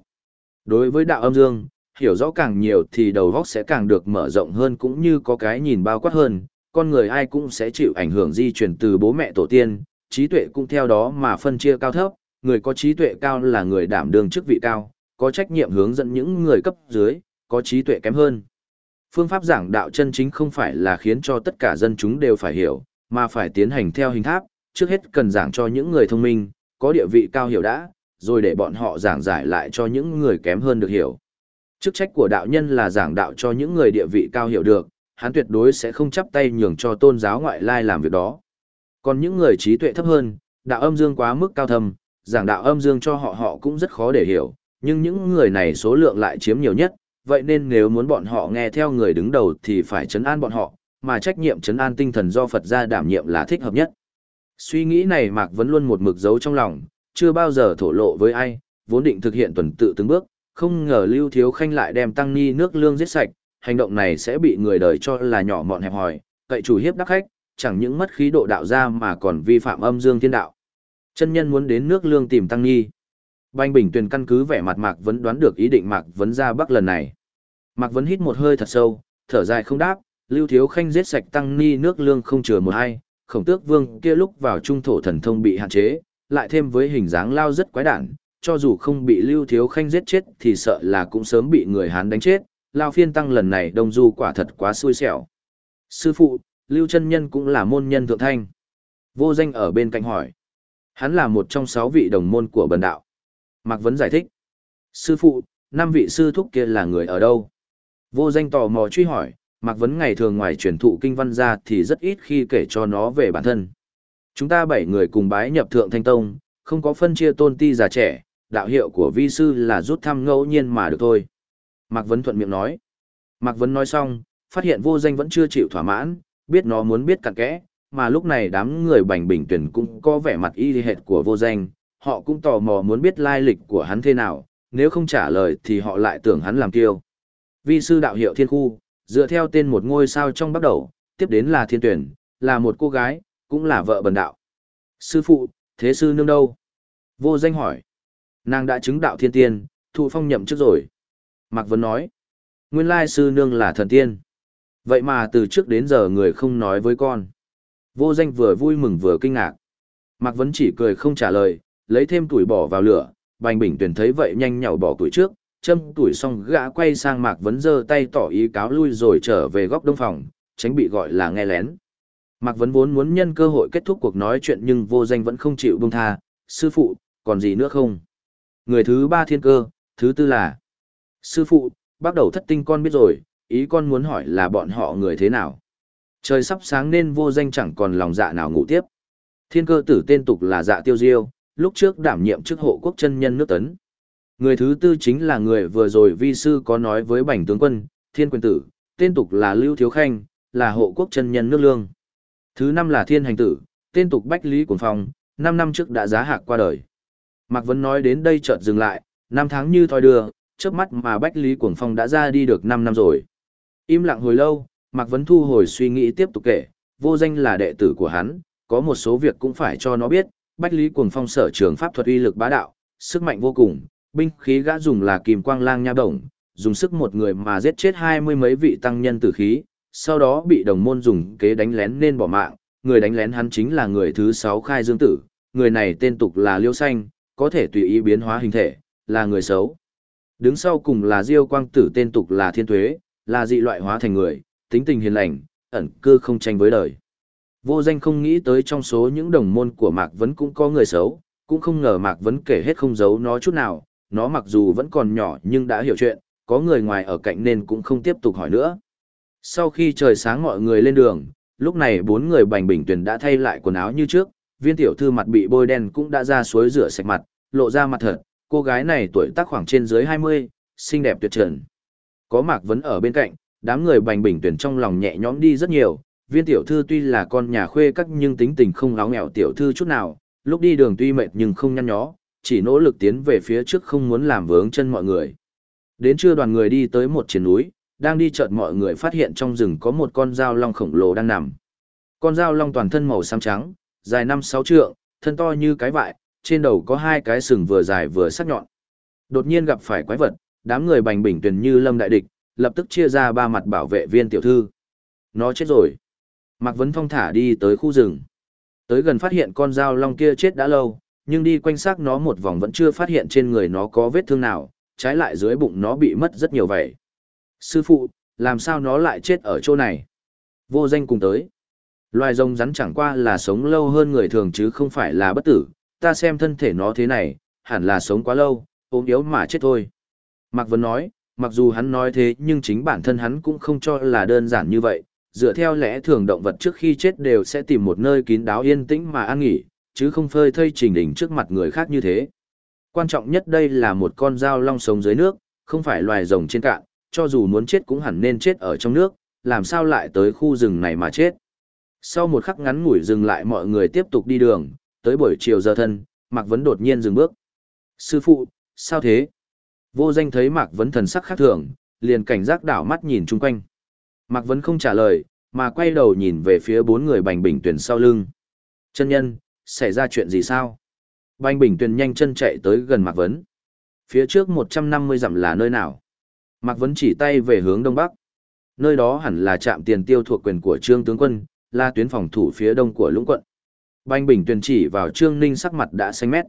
[SPEAKER 1] Đối với đạo âm dương, hiểu rõ càng nhiều thì đầu óc sẽ càng được mở rộng hơn cũng như có cái nhìn bao quát hơn, con người ai cũng sẽ chịu ảnh hưởng di truyền từ bố mẹ tổ tiên, trí tuệ cũng theo đó mà phân chia cao thấp, người có trí tuệ cao là người đảm đương chức vị cao, có trách nhiệm hướng dẫn những người cấp dưới, có trí tuệ kém hơn. Phương pháp giảng đạo chân chính không phải là khiến cho tất cả dân chúng đều phải hiểu, mà phải tiến hành theo hình tháp, trước hết cần giảng cho những người thông minh, có địa vị cao hiểu đã, rồi để bọn họ giảng giải lại cho những người kém hơn được hiểu. Chức trách của đạo nhân là giảng đạo cho những người địa vị cao hiểu được, hắn tuyệt đối sẽ không chấp tay nhường cho tôn giáo ngoại lai làm việc đó. Còn những người trí tuệ thấp hơn, đạo âm dương quá mức cao thâm, giảng đạo âm dương cho họ họ cũng rất khó để hiểu, nhưng những người này số lượng lại chiếm nhiều nhất, vậy nên nếu muốn bọn họ nghe theo người đứng đầu thì phải chấn an bọn họ, mà trách nhiệm chấn an tinh thần do Phật gia đảm nhiệm là thích hợp nhất. Suy nghĩ này Mạc vẫn luôn một mực giấu trong lòng, chưa bao giờ thổ lộ với ai, vốn định thực hiện tuần tự từng bước, không ngờ Lưu Thiếu Khanh lại đem tăng ni nước lương giết sạch, hành động này sẽ bị người đời cho là nhỏ mọn hẹp hòi, cậy chủ hiếp đắc khách, chẳng những mất khí độ đạo ra mà còn vi phạm âm dương thiên đạo. Chân nhân muốn đến nước lương tìm tăng ni. Banh Bình Tuyền căn cứ vẻ mặt Mạc Vấn đoán được ý định Mạc Vấn ra Bắc lần này. Mạc Vấn hít một hơi thật sâu, thở dài không đáp, Lưu Thiếu Khanh giết sạch tăng ni nước lương không chừa một ai, khổng tước vương kia lúc vào trung thổ thần thông bị hạn chế, lại thêm với hình dáng lao rất quái đản, cho dù không bị Lưu Thiếu Khanh giết chết thì sợ là cũng sớm bị người Hán đánh chết, lao phiên tăng lần này đông du quả thật quá xui xẻo. Sư phụ, Lưu chân Nhân cũng là môn nhân thượng thanh. Vô danh ở bên cạnh hỏi. Hắn là một trong sáu vị đồng môn của bần đạo. Mạc Vấn giải thích. Sư phụ, năm vị sư thúc kia là người ở đâu? Vô danh tò mò truy hỏi, Mạc Vấn ngày thường ngoài truyền thụ kinh văn ra thì rất ít khi kể cho nó về bản thân. Chúng ta bảy người cùng bái nhập thượng thanh tông, không có phân chia tôn ti già trẻ, đạo hiệu của vi sư là rút thăm ngẫu nhiên mà được thôi. Mạc Vấn thuận miệng nói. Mạc Vấn nói xong, phát hiện vô danh vẫn chưa chịu thỏa mãn, biết nó muốn biết cặn kẽ, mà lúc này đám người bành bình tuyển cũng có vẻ mặt y hệt của vô danh, họ cũng tò mò muốn biết lai lịch của hắn thế nào, nếu không trả lời thì họ lại tưởng hắn làm kiêu. Vi sư đạo hiệu thiên khu, dựa theo tên một ngôi sao trong bắt đầu, tiếp đến là thiên tuyển, là một cô gái, cũng là vợ bần đạo. Sư phụ, thế sư nương đâu? Vô danh hỏi. Nàng đã chứng đạo thiên tiên, thụ phong nhậm trước rồi. Mạc Vấn nói. Nguyên lai sư nương là thần tiên. Vậy mà từ trước đến giờ người không nói với con. Vô danh vừa vui mừng vừa kinh ngạc. Mạc Vấn chỉ cười không trả lời, lấy thêm tuổi bỏ vào lửa, Bành Bình Tuyển thấy vậy nhanh nhảu bỏ tuổi trước, châm tuổi xong gã quay sang Mạc Vấn giơ tay tỏ ý cáo lui rồi trở về góc đông phòng, tránh bị gọi là nghe lén. Mạc Vấn vốn muốn nhân cơ hội kết thúc cuộc nói chuyện nhưng vô danh vẫn không chịu buông tha, sư phụ, còn gì nữa không? Người thứ ba thiên cơ, thứ tư là Sư phụ, bắt đầu thất tinh con biết rồi, ý con muốn hỏi là bọn họ người thế nào? Trời sắp sáng nên vô danh chẳng còn lòng dạ nào ngủ tiếp. Thiên cơ tử tên tục là dạ tiêu diêu, lúc trước đảm nhiệm chức hộ quốc chân nhân nước tấn. Người thứ tư chính là người vừa rồi vi sư có nói với bảnh tướng quân, thiên quyền tử, tên tục là Lưu Thiếu Khanh, là hộ quốc chân nhân nước lương. Thứ năm là thiên hành tử, tên tục Bách Lý cuồng Phong, năm năm trước đã giá hạc qua đời. Mạc Vấn nói đến đây chợt dừng lại, năm tháng như thoi đưa, trước mắt mà Bách Lý cuồng Phong đã ra đi được 5 năm rồi. Im lặng hồi lâu, Mạc Vấn thu hồi suy nghĩ tiếp tục kể, vô danh là đệ tử của hắn, có một số việc cũng phải cho nó biết, Bách Lý Cuồng Phong sở trường pháp thuật uy lực bá đạo, sức mạnh vô cùng, binh khí gã dùng là kìm quang lang nha đồng, dùng sức một người mà giết chết hai mươi mấy vị tăng nhân tử khí, sau đó bị đồng môn dùng kế đánh lén nên bỏ mạng, người đánh lén hắn chính là người thứ sáu khai dương tử, người này tên tục là Liêu Xanh, có thể tùy ý biến hóa hình thể, là người xấu. Đứng sau cùng là Diêu Quang Tử tên tục là Thiên Tuế, là dị loại hóa thành người, tính tình hiền lành, ẩn cư không tranh với đời. Vô danh không nghĩ tới trong số những đồng môn của Mạc Vấn cũng có người xấu, cũng không ngờ Mạc Vấn kể hết không giấu nó chút nào, nó mặc dù vẫn còn nhỏ nhưng đã hiểu chuyện, có người ngoài ở cạnh nên cũng không tiếp tục hỏi nữa. Sau khi trời sáng mọi người lên đường, lúc này bốn người bành bình tuyển đã thay lại quần áo như trước, viên tiểu thư mặt bị bôi đen cũng đã ra suối rửa sạch mặt, lộ ra mặt thật, cô gái này tuổi tác khoảng trên dưới 20, xinh đẹp tuyệt trần. Có Mạc Vấn ở bên cạnh, đám người bành bình tuyển trong lòng nhẹ nhõm đi rất nhiều, viên tiểu thư tuy là con nhà khuê các nhưng tính tình không láo nghèo tiểu thư chút nào, lúc đi đường tuy mệt nhưng không nhăn nhó, chỉ nỗ lực tiến về phía trước không muốn làm vướng chân mọi người. Đến trưa đoàn người đi tới một triển núi, đang đi chợt mọi người phát hiện trong rừng có một con dao long khổng lồ đang nằm. Con dao long toàn thân màu xám trắng, dài 5-6 trượng, thân to như cái vại, trên đầu có hai cái sừng vừa dài vừa sắc nhọn. Đột nhiên gặp phải quái vật, đám người bành bình tuyển như lâm đại địch, lập tức chia ra ba mặt bảo vệ viên tiểu thư. Nó chết rồi. Mạc Vấn Phong thả đi tới khu rừng. Tới gần phát hiện con dao long kia chết đã lâu, nhưng đi quanh xác nó một vòng vẫn chưa phát hiện trên người nó có vết thương nào, trái lại dưới bụng nó bị mất rất nhiều vậy. Sư phụ, làm sao nó lại chết ở chỗ này? Vô danh cùng tới. Loài rồng rắn chẳng qua là sống lâu hơn người thường chứ không phải là bất tử, ta xem thân thể nó thế này, hẳn là sống quá lâu, ốm yếu mà chết thôi. Mạc Vấn nói, mặc dù hắn nói thế nhưng chính bản thân hắn cũng không cho là đơn giản như vậy, dựa theo lẽ thường động vật trước khi chết đều sẽ tìm một nơi kín đáo yên tĩnh mà an nghỉ, chứ không phơi thây trình đỉnh trước mặt người khác như thế. Quan trọng nhất đây là một con dao long sống dưới nước, không phải loài rồng trên cạn, cho dù muốn chết cũng hẳn nên chết ở trong nước, làm sao lại tới khu rừng này mà chết. Sau một khắc ngắn ngủi dừng lại mọi người tiếp tục đi đường, tới buổi chiều giờ thân, Mạc Vấn đột nhiên dừng bước. Sư phụ, sao thế? Vô danh thấy Mạc Vấn thần sắc khác thường, liền cảnh giác đảo mắt nhìn chung quanh. Mạc Vấn không trả lời, mà quay đầu nhìn về phía bốn người Bành Bình Tuyền sau lưng. Chân nhân, xảy ra chuyện gì sao? Bành Bình Tuyền nhanh chân chạy tới gần Mạc Vấn. Phía trước 150 dặm là nơi nào? Mạc Vấn chỉ tay về hướng đông bắc. Nơi đó hẳn là trạm tiền tiêu thuộc quyền của Trương Tướng Quân, là tuyến phòng thủ phía đông của Lũng Quận. Bành Bình tuyên chỉ vào Trương Ninh sắc mặt đã xanh mét.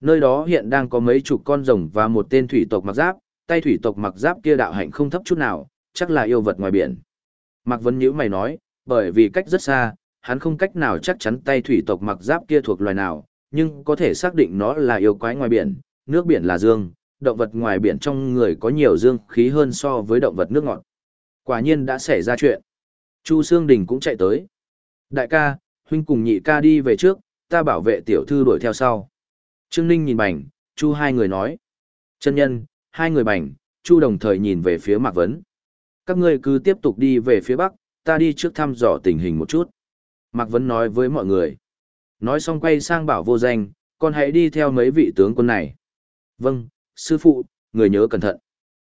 [SPEAKER 1] Nơi đó hiện đang có mấy chục con rồng và một tên thủy tộc mặc giáp, tay thủy tộc mặc giáp kia đạo hạnh không thấp chút nào, chắc là yêu vật ngoài biển. Mạc Vấn nhíu mày nói, bởi vì cách rất xa, hắn không cách nào chắc chắn tay thủy tộc mặc giáp kia thuộc loài nào, nhưng có thể xác định nó là yêu quái ngoài biển, nước biển là dương, động vật ngoài biển trong người có nhiều dương khí hơn so với động vật nước ngọt. Quả nhiên đã xảy ra chuyện. Chu Sương Đình cũng chạy tới. Đại ca, huynh cùng nhị ca đi về trước, ta bảo vệ tiểu thư đuổi theo sau. Trương Ninh nhìn bảnh, Chu hai người nói. Chân nhân, hai người bảnh. Chu đồng thời nhìn về phía Mạc Vấn. Các ngươi cứ tiếp tục đi về phía bắc, ta đi trước thăm dò tình hình một chút. Mạc Vấn nói với mọi người. Nói xong quay sang bảo vô danh, con hãy đi theo mấy vị tướng quân này. Vâng, sư phụ, người nhớ cẩn thận.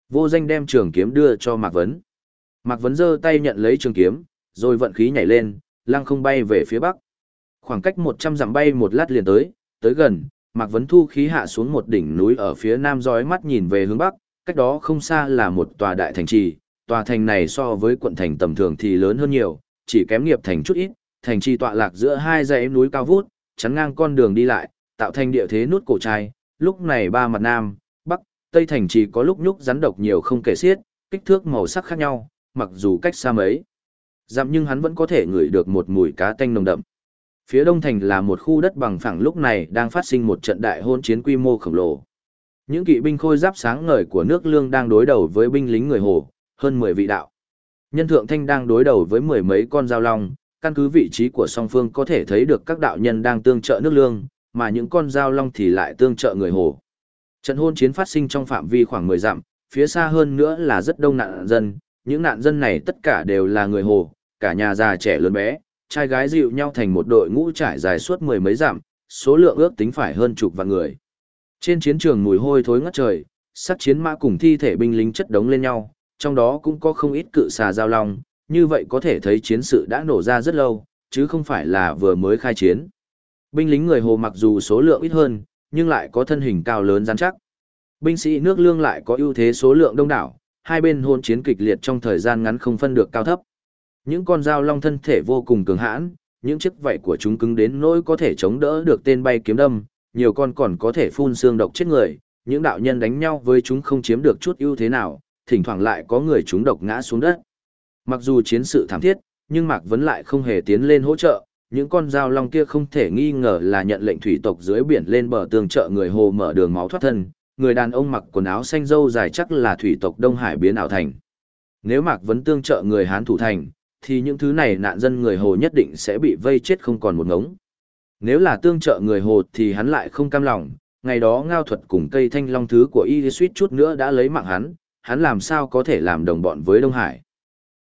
[SPEAKER 1] Vô danh đem trường kiếm đưa cho Mạc Vấn. Mạc Vấn giơ tay nhận lấy trường kiếm, rồi vận khí nhảy lên, lăng không bay về phía bắc. Khoảng cách 100 dặm bay một lát liền tới, tới gần, Mạc Vấn thu khí hạ xuống một đỉnh núi ở phía nam dõi mắt nhìn về hướng bắc, cách đó không xa là một tòa đại thành trì. Tòa thành này so với quận thành tầm thường thì lớn hơn nhiều, chỉ kém nghiệp thành chút ít, thành trì tọa lạc giữa hai dãy núi cao vút, chắn ngang con đường đi lại, tạo thành địa thế nút cổ trai, lúc này ba mặt nam, tây thành trì có lúc nhúc rắn độc nhiều không kể xiết, kích thước màu sắc khác nhau, mặc dù cách xa mấy. Dặm nhưng hắn vẫn có thể ngửi được một mùi cá tanh nồng đậm. Phía đông thành là một khu đất bằng phẳng lúc này đang phát sinh một trận đại hôn chiến quy mô khổng lồ. Những kỵ binh khôi giáp sáng ngời của nước lương đang đối đầu với binh lính người Hồ, hơn 10 vị đạo. Nhân thượng thanh đang đối đầu với mười mấy con dao long, căn cứ vị trí của song phương có thể thấy được các đạo nhân đang tương trợ nước lương, mà những con dao long thì lại tương trợ người Hồ. Trận hôn chiến phát sinh trong phạm vi khoảng 10 dặm, phía xa hơn nữa là rất đông nạn dân, những nạn dân này tất cả đều là người Hồ, cả nhà già trẻ lớn bé, trai gái dịu nhau thành một đội ngũ trải dài suốt mười mấy dặm, số lượng ước tính phải hơn chục vạn người. Trên chiến trường mùi hôi thối ngất trời, sắt chiến mã cùng thi thể binh lính chất đống lên nhau, trong đó cũng có không ít cự xà giao long, như vậy có thể thấy chiến sự đã nổ ra rất lâu, chứ không phải là vừa mới khai chiến. Binh lính người Hồ mặc dù số lượng ít hơn, nhưng lại có thân hình cao lớn rắn chắc. Binh sĩ nước lương lại có ưu thế số lượng đông đảo, hai bên hôn chiến kịch liệt trong thời gian ngắn không phân được cao thấp. Những con dao long thân thể vô cùng cường hãn, những chiếc vảy của chúng cứng đến nỗi có thể chống đỡ được tên bay kiếm đâm, nhiều con còn có thể phun xương độc chết người, những đạo nhân đánh nhau với chúng không chiếm được chút ưu thế nào, thỉnh thoảng lại có người chúng độc ngã xuống đất. Mặc dù chiến sự thảm thiết, nhưng Mạc Vấn lại không hề tiến lên hỗ trợ, những con dao long kia không thể nghi ngờ là nhận lệnh thủy tộc dưới biển lên bờ tường trợ người hồ mở đường máu thoát thân, người đàn ông mặc quần áo xanh dâu dài chắc là thủy tộc Đông Hải biến ảo thành. Nếu Mạc Vấn tương trợ người Hán thủ thành, thì những thứ này nạn dân người Hồ nhất định sẽ bị vây chết không còn một ngống. Nếu là tương trợ người Hồ thì hắn lại không cam lòng, ngày đó ngao thuật cùng cây thanh long thứ của y suýt chút nữa đã lấy mạng hắn, hắn làm sao có thể làm đồng bọn với Đông Hải.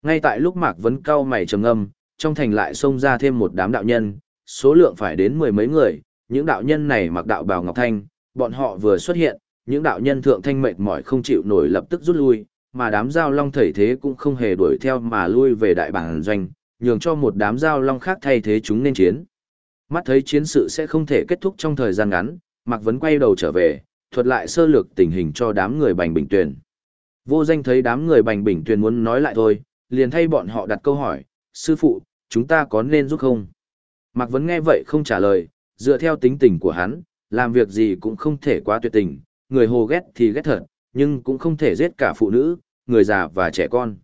[SPEAKER 1] Ngay tại lúc Mạc Vấn cao mày trầm âm, trong thành lại xông ra thêm một đám đạo nhân, số lượng phải đến mười mấy người, những đạo nhân này mặc đạo bào ngọc thanh, bọn họ vừa xuất hiện, những đạo nhân thượng thanh mệt mỏi không chịu nổi lập tức rút lui, mà đám giao long thầy thế cũng không hề đuổi theo mà lui về đại bản doanh, nhường cho một đám giao long khác thay thế chúng nên chiến. Mắt thấy chiến sự sẽ không thể kết thúc trong thời gian ngắn, Mạc Vấn quay đầu trở về, thuật lại sơ lược tình hình cho đám người bành bình tuyển. Vô danh thấy đám người bành bình tuyển muốn nói lại thôi, liền thay bọn họ đặt câu hỏi, sư phụ, chúng ta có nên giúp không? Mạc Vấn nghe vậy không trả lời, dựa theo tính tình của hắn, làm việc gì cũng không thể quá tuyệt tình, người hồ ghét thì ghét thật, nhưng cũng không thể giết cả phụ nữ, người già và trẻ con.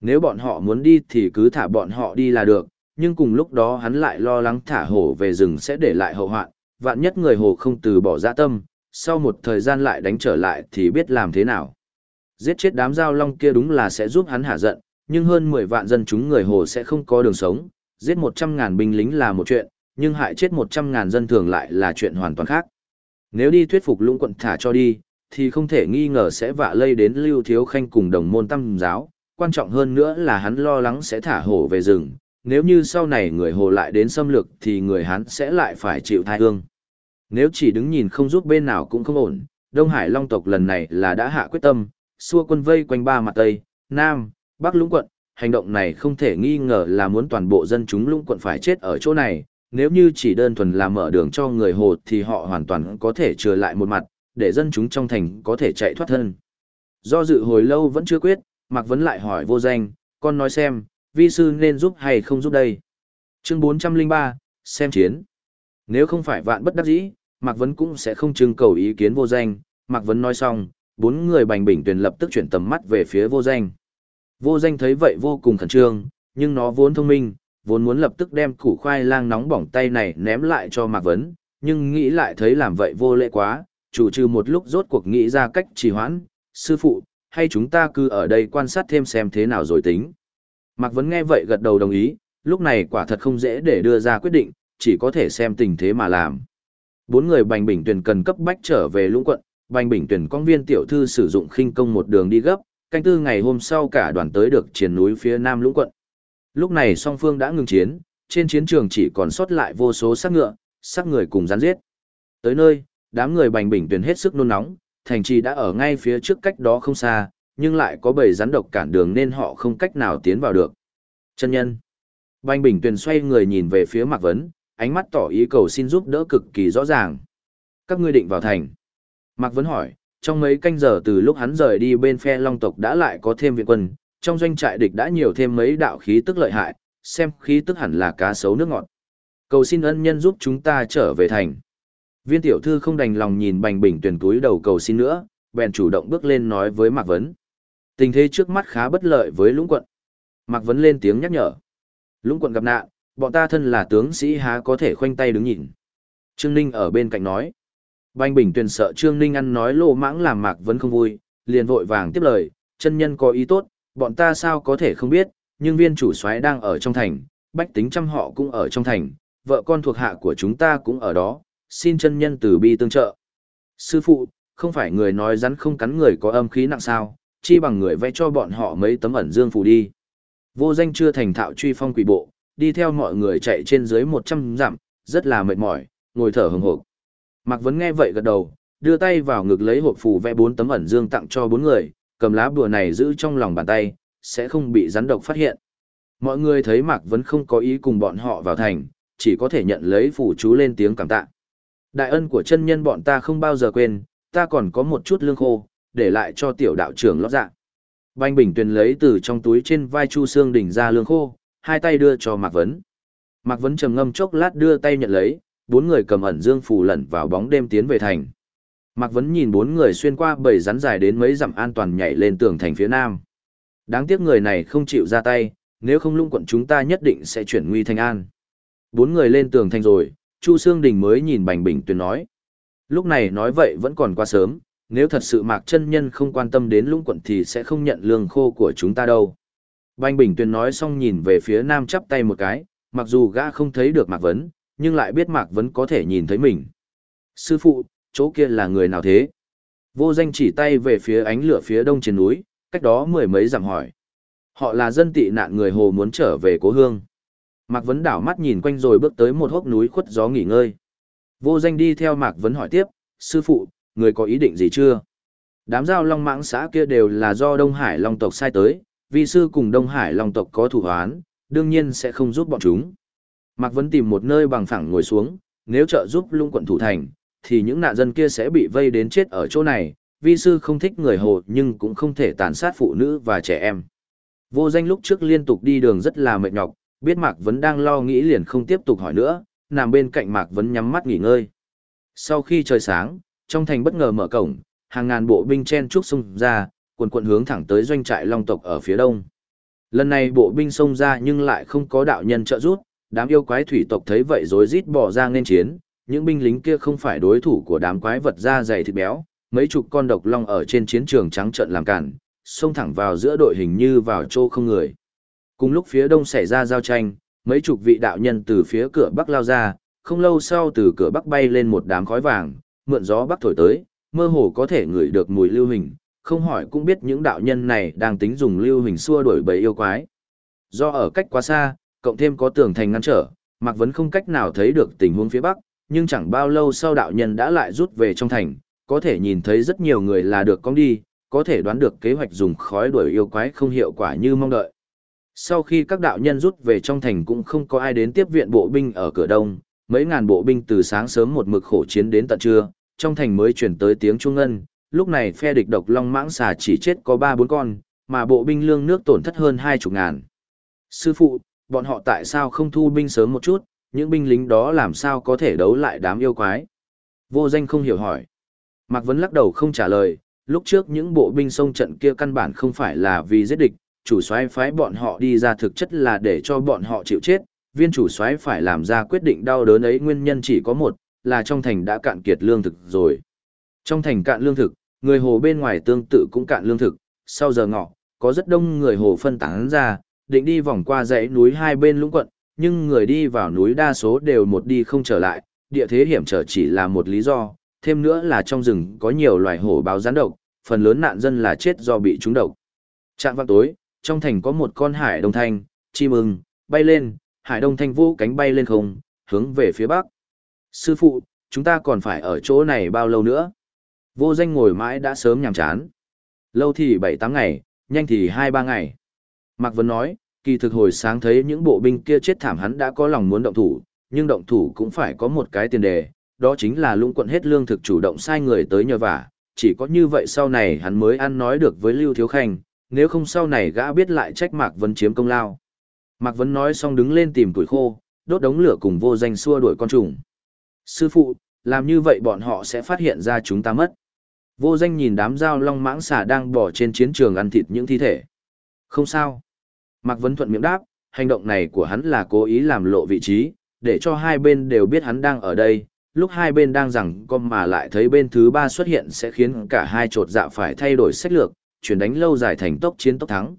[SPEAKER 1] Nếu bọn họ muốn đi thì cứ thả bọn họ đi là được, nhưng cùng lúc đó hắn lại lo lắng thả hổ về rừng sẽ để lại hậu hoạn, vạn nhất người hồ không từ bỏ dạ tâm, sau một thời gian lại đánh trở lại thì biết làm thế nào. Giết chết đám giao long kia đúng là sẽ giúp hắn hạ giận, nhưng hơn 10 vạn dân chúng người hồ sẽ không có đường sống, giết 100.000 binh lính là một chuyện, nhưng hại chết 100.000 dân thường lại là chuyện hoàn toàn khác. Nếu đi thuyết phục lũng quận thả cho đi, thì không thể nghi ngờ sẽ vạ lây đến Lưu Thiếu Khanh cùng đồng môn tâm giáo, quan trọng hơn nữa là hắn lo lắng sẽ thả hổ về rừng, nếu như sau này người hồ lại đến xâm lược thì người hắn sẽ lại phải chịu thai hương. Nếu chỉ đứng nhìn không giúp bên nào cũng không ổn, Đông Hải Long tộc lần này là đã hạ quyết tâm, xua quân vây quanh ba mặt Tây, Nam, Bắc Lũng quận, hành động này không thể nghi ngờ là muốn toàn bộ dân chúng Lũng quận phải chết ở chỗ này, nếu như chỉ đơn thuần là mở đường cho người hồ thì họ hoàn toàn có thể trừ lại một mặt, để dân chúng trong thành có thể chạy thoát thân. Do dự hồi lâu vẫn chưa quyết, Mạc Vấn lại hỏi vô danh, con nói xem, vi sư nên giúp hay không giúp đây. Chương 403, xem chiến. Nếu không phải vạn bất đắc dĩ, Mạc Vấn cũng sẽ không trưng cầu ý kiến vô danh. Mạc Vấn nói xong, bốn người bành bình tuyển lập tức chuyển tầm mắt về phía vô danh. Vô danh thấy vậy vô cùng khẩn trương, nhưng nó vốn thông minh, vốn muốn lập tức đem củ khoai lang nóng bỏng tay này ném lại cho Mạc Vấn, nhưng nghĩ lại thấy làm vậy vô lễ quá, chủ trừ một lúc rốt cuộc nghĩ ra cách trì hoãn, sư phụ, hay chúng ta cứ ở đây quan sát thêm xem thế nào rồi tính. Mạc Vấn nghe vậy gật đầu đồng ý, lúc này quả thật không dễ để đưa ra quyết định, chỉ có thể xem tình thế mà làm. Bốn người Bành Bình Tuyển cần cấp bách trở về lũng quận, Bành Bình Tuyển công viên tiểu thư sử dụng khinh công một đường đi gấp, canh tư ngày hôm sau cả đoàn tới được triển núi phía nam lũng quận. Lúc này song phương đã ngừng chiến, trên chiến trường chỉ còn sót lại vô số xác ngựa, xác người cùng rắn giết. Tới nơi, đám người bành bình tuyển hết sức nôn nóng, thành trì đã ở ngay phía trước cách đó không xa, nhưng lại có bầy rắn độc cản đường nên họ không cách nào tiến vào được. Chân nhân. Bành bình tuyển xoay người nhìn về phía Mạc Vấn, ánh mắt tỏ ý cầu xin giúp đỡ cực kỳ rõ ràng. Các ngươi định vào thành. Mạc Vấn hỏi, trong mấy canh giờ từ lúc hắn rời đi bên phe long tộc đã lại có thêm viện quân, trong doanh trại địch đã nhiều thêm mấy đạo khí tức lợi hại, xem khí tức hẳn là cá sấu nước ngọt. Cầu xin ân nhân giúp chúng ta trở về thành. Viên tiểu thư không đành lòng nhìn bành bình tuyển túi đầu cầu xin nữa, bèn chủ động bước lên nói với Mạc Vấn. Tình thế trước mắt khá bất lợi với lũng quận. Mạc Vấn lên tiếng nhắc nhở. Lũng quận gặp nạn, bọn ta thân là tướng sĩ há có thể khoanh tay đứng nhìn. Trương Ninh ở bên cạnh nói. Bành bình tuyển sợ Trương Ninh ăn nói lô mãng làm Mạc Vấn không vui, liền vội vàng tiếp lời, chân nhân có ý tốt, bọn ta sao có thể không biết, nhưng viên chủ soái đang ở trong thành, bách tính trăm họ cũng ở trong thành, vợ con thuộc hạ của chúng ta cũng ở đó, xin chân nhân từ bi tương trợ. Sư phụ, không phải người nói rắn không cắn người có âm khí nặng sao, chi bằng người vẽ cho bọn họ mấy tấm ẩn dương phù đi. Vô danh chưa thành thạo truy phong quỷ bộ, đi theo mọi người chạy trên dưới 100 dặm, rất là mệt mỏi, ngồi thở hừng hực. Mạc Vấn nghe vậy gật đầu, đưa tay vào ngực lấy hộp phù vẽ bốn tấm ẩn dương tặng cho bốn người, cầm lá bùa này giữ trong lòng bàn tay, sẽ không bị rắn độc phát hiện. Mọi người thấy Mạc Vấn không có ý cùng bọn họ vào thành, chỉ có thể nhận lấy phù chú lên tiếng cảm tạ. Đại ân của chân nhân bọn ta không bao giờ quên, ta còn có một chút lương khô, để lại cho tiểu đạo trưởng lót dạ. Banh Bình Tuyền lấy từ trong túi trên vai Chu Sương đỉnh ra lương khô, hai tay đưa cho Mạc Vấn. Mạc Vấn trầm ngâm chốc lát đưa tay nhận lấy, bốn người cầm ẩn dương phù lẩn vào bóng đêm tiến về thành. Mạc Vấn nhìn bốn người xuyên qua bầy rắn dài đến mấy dặm an toàn nhảy lên tường thành phía nam. Đáng tiếc người này không chịu ra tay, nếu không lung quận chúng ta nhất định sẽ chuyển nguy thành an. Bốn người lên tường thành rồi, Chu Sương Đình mới nhìn Bành Bình Tuyền nói. Lúc này nói vậy vẫn còn quá sớm, nếu thật sự Mạc chân Nhân không quan tâm đến lũng quận thì sẽ không nhận lương khô của chúng ta đâu. Bành Bình Tuyền nói xong nhìn về phía nam chắp tay một cái, mặc dù gã không thấy được Mạc Vấn, nhưng lại biết Mạc Vấn có thể nhìn thấy mình. Sư phụ, chỗ kia là người nào thế? Vô danh chỉ tay về phía ánh lửa phía đông trên núi, cách đó mười mấy dặm hỏi. Họ là dân tị nạn người Hồ muốn trở về cố hương. Mạc Vấn đảo mắt nhìn quanh rồi bước tới một hốc núi khuất gió nghỉ ngơi. Vô danh đi theo Mạc Vấn hỏi tiếp, sư phụ, người có ý định gì chưa? Đám giao long mãng xã kia đều là do Đông Hải Long tộc sai tới, Vì sư cùng Đông Hải Long tộc có thủ hoán, đương nhiên sẽ không giúp bọn chúng. Mạc Vấn tìm một nơi bằng phẳng ngồi xuống, nếu trợ giúp lung quận thủ thành, thì những nạn dân kia sẽ bị vây đến chết ở chỗ này, vi sư không thích người hồ nhưng cũng không thể tàn sát phụ nữ và trẻ em. Vô danh lúc trước liên tục đi đường rất là mệt nhọc, biết Mạc Vấn đang lo nghĩ liền không tiếp tục hỏi nữa, nằm bên cạnh Mạc Vấn nhắm mắt nghỉ ngơi. Sau khi trời sáng, trong thành bất ngờ mở cổng, hàng ngàn bộ binh chen trúc xung ra, quần quận hướng thẳng tới doanh trại Long tộc ở phía đông. Lần này bộ binh xông ra nhưng lại không có đạo nhân trợ giúp, đám yêu quái thủy tộc thấy vậy rối rít bỏ ra nên chiến, những binh lính kia không phải đối thủ của đám quái vật da dày thịt béo, mấy chục con độc long ở trên chiến trường trắng trận làm cản, xông thẳng vào giữa đội hình như vào chỗ không người. Cùng lúc phía đông xảy ra giao tranh, mấy chục vị đạo nhân từ phía cửa bắc lao ra, không lâu sau từ cửa bắc bay lên một đám khói vàng, mượn gió bắc thổi tới, mơ hồ có thể ngửi được mùi lưu hình, không hỏi cũng biết những đạo nhân này đang tính dùng lưu hình xua đuổi bầy yêu quái. Do ở cách quá xa, cộng thêm có tường thành ngăn trở, Mạc Vấn không cách nào thấy được tình huống phía bắc, nhưng chẳng bao lâu sau đạo nhân đã lại rút về trong thành, có thể nhìn thấy rất nhiều người là được cong đi, có thể đoán được kế hoạch dùng khói đuổi yêu quái không hiệu quả như mong đợi. Sau khi các đạo nhân rút về trong thành cũng không có ai đến tiếp viện bộ binh ở cửa đông, mấy ngàn bộ binh từ sáng sớm một mực khổ chiến đến tận trưa, trong thành mới chuyển tới tiếng trung ngân, lúc này phe địch độc long mãng xà chỉ chết có 3-4 con, mà bộ binh lương nước tổn thất hơn 20 ngàn. Sư phụ, bọn họ tại sao không thu binh sớm một chút, những binh lính đó làm sao có thể đấu lại đám yêu quái? Vô danh không hiểu hỏi. Mạc Vấn lắc đầu không trả lời, lúc trước những bộ binh sông trận kia căn bản không phải là vì giết địch, chủ soái phái bọn họ đi ra thực chất là để cho bọn họ chịu chết, viên chủ soái phải làm ra quyết định đau đớn ấy nguyên nhân chỉ có một, là trong thành đã cạn kiệt lương thực rồi. Trong thành cạn lương thực, người hồ bên ngoài tương tự cũng cạn lương thực, sau giờ ngọ, có rất đông người hồ phân tán ra, định đi vòng qua dãy núi hai bên lũng quận, nhưng người đi vào núi đa số đều một đi không trở lại, địa thế hiểm trở chỉ là một lý do, thêm nữa là trong rừng có nhiều loài hổ báo gián độc, phần lớn nạn dân là chết do bị trúng độc. Trạng vào tối, trong thành có một con hải đông thanh, chim ưng, bay lên, Hải Đông Thanh vũ cánh bay lên không, hướng về phía bắc. Sư phụ, chúng ta còn phải ở chỗ này bao lâu nữa? Vô danh ngồi mãi đã sớm nhàm chán. Lâu thì 7-8 ngày, nhanh thì 2-3 ngày. Mạc Vân nói, kỳ thực hồi sáng thấy những bộ binh kia chết thảm hắn đã có lòng muốn động thủ, nhưng động thủ cũng phải có một cái tiền đề, đó chính là lũng quận hết lương thực chủ động sai người tới nhờ vả, chỉ có như vậy sau này hắn mới ăn nói được với Lưu Thiếu Khanh, nếu không sau này gã biết lại trách Mạc Vân chiếm công lao. Mạc Vân nói xong đứng lên tìm tuổi khô, đốt đống lửa cùng vô danh xua đuổi con trùng. Sư phụ, làm như vậy bọn họ sẽ phát hiện ra chúng ta mất. Vô danh nhìn đám dao long mãng xà đang bỏ trên chiến trường ăn thịt những thi thể. Không sao. Mạc Vấn thuận miệng đáp, hành động này của hắn là cố ý làm lộ vị trí, để cho hai bên đều biết hắn đang ở đây. Lúc hai bên đang rằng con mà lại thấy bên thứ ba xuất hiện sẽ khiến cả hai trột dạ phải thay đổi sách lược, chuyển đánh lâu dài thành tốc chiến tốc thắng.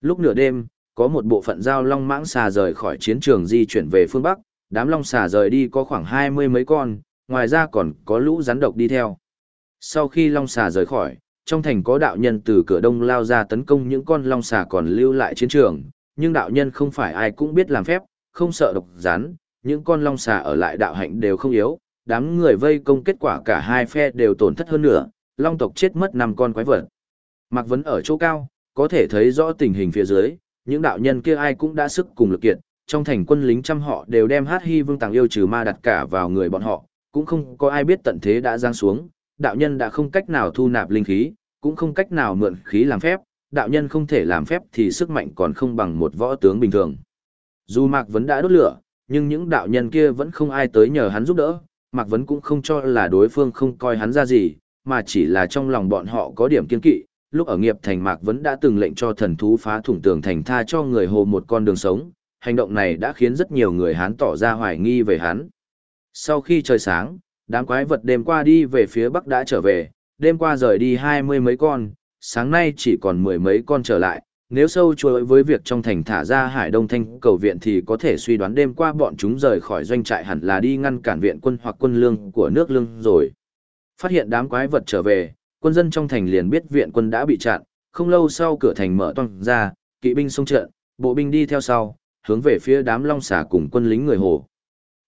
[SPEAKER 1] Lúc nửa đêm, có một bộ phận giao long mãng xà rời khỏi chiến trường di chuyển về phương Bắc, đám long xà rời đi có khoảng hai mươi mấy con, ngoài ra còn có lũ rắn độc đi theo. Sau khi long xà rời khỏi, trong thành có đạo nhân từ cửa đông lao ra tấn công những con long xà còn lưu lại chiến trường, nhưng đạo nhân không phải ai cũng biết làm phép, không sợ độc rắn, những con long xà ở lại đạo hạnh đều không yếu, đám người vây công kết quả cả hai phe đều tổn thất hơn nữa, long tộc chết mất năm con quái vật. Mạc Vấn ở chỗ cao, có thể thấy rõ tình hình phía dưới, những đạo nhân kia ai cũng đã sức cùng lực kiện, trong thành quân lính trăm họ đều đem hát hy vương tàng yêu trừ ma đặt cả vào người bọn họ, cũng không có ai biết tận thế đã giang xuống, đạo nhân đã không cách nào thu nạp linh khí, cũng không cách nào mượn khí làm phép, đạo nhân không thể làm phép thì sức mạnh còn không bằng một võ tướng bình thường. Dù Mạc Vấn đã đốt lửa, nhưng những đạo nhân kia vẫn không ai tới nhờ hắn giúp đỡ, Mạc Vấn cũng không cho là đối phương không coi hắn ra gì, mà chỉ là trong lòng bọn họ có điểm kiên kỵ. Lúc ở nghiệp thành Mạc Vấn đã từng lệnh cho thần thú phá thủng tường thành tha cho người hồ một con đường sống, hành động này đã khiến rất nhiều người Hán tỏ ra hoài nghi về hắn. Sau khi trời sáng, đám quái vật đêm qua đi về phía bắc đã trở về, đêm qua rời đi hai mươi mấy con, sáng nay chỉ còn mười mấy con trở lại. Nếu sâu chuối với việc trong thành thả ra hải đông thanh cầu viện thì có thể suy đoán đêm qua bọn chúng rời khỏi doanh trại hẳn là đi ngăn cản viện quân hoặc quân lương của nước lương rồi. Phát hiện đám quái vật trở về, quân dân trong thành liền biết viện quân đã bị chặn, không lâu sau cửa thành mở toang ra, kỵ binh xông trận, bộ binh đi theo sau, hướng về phía đám long xà cùng quân lính người hồ.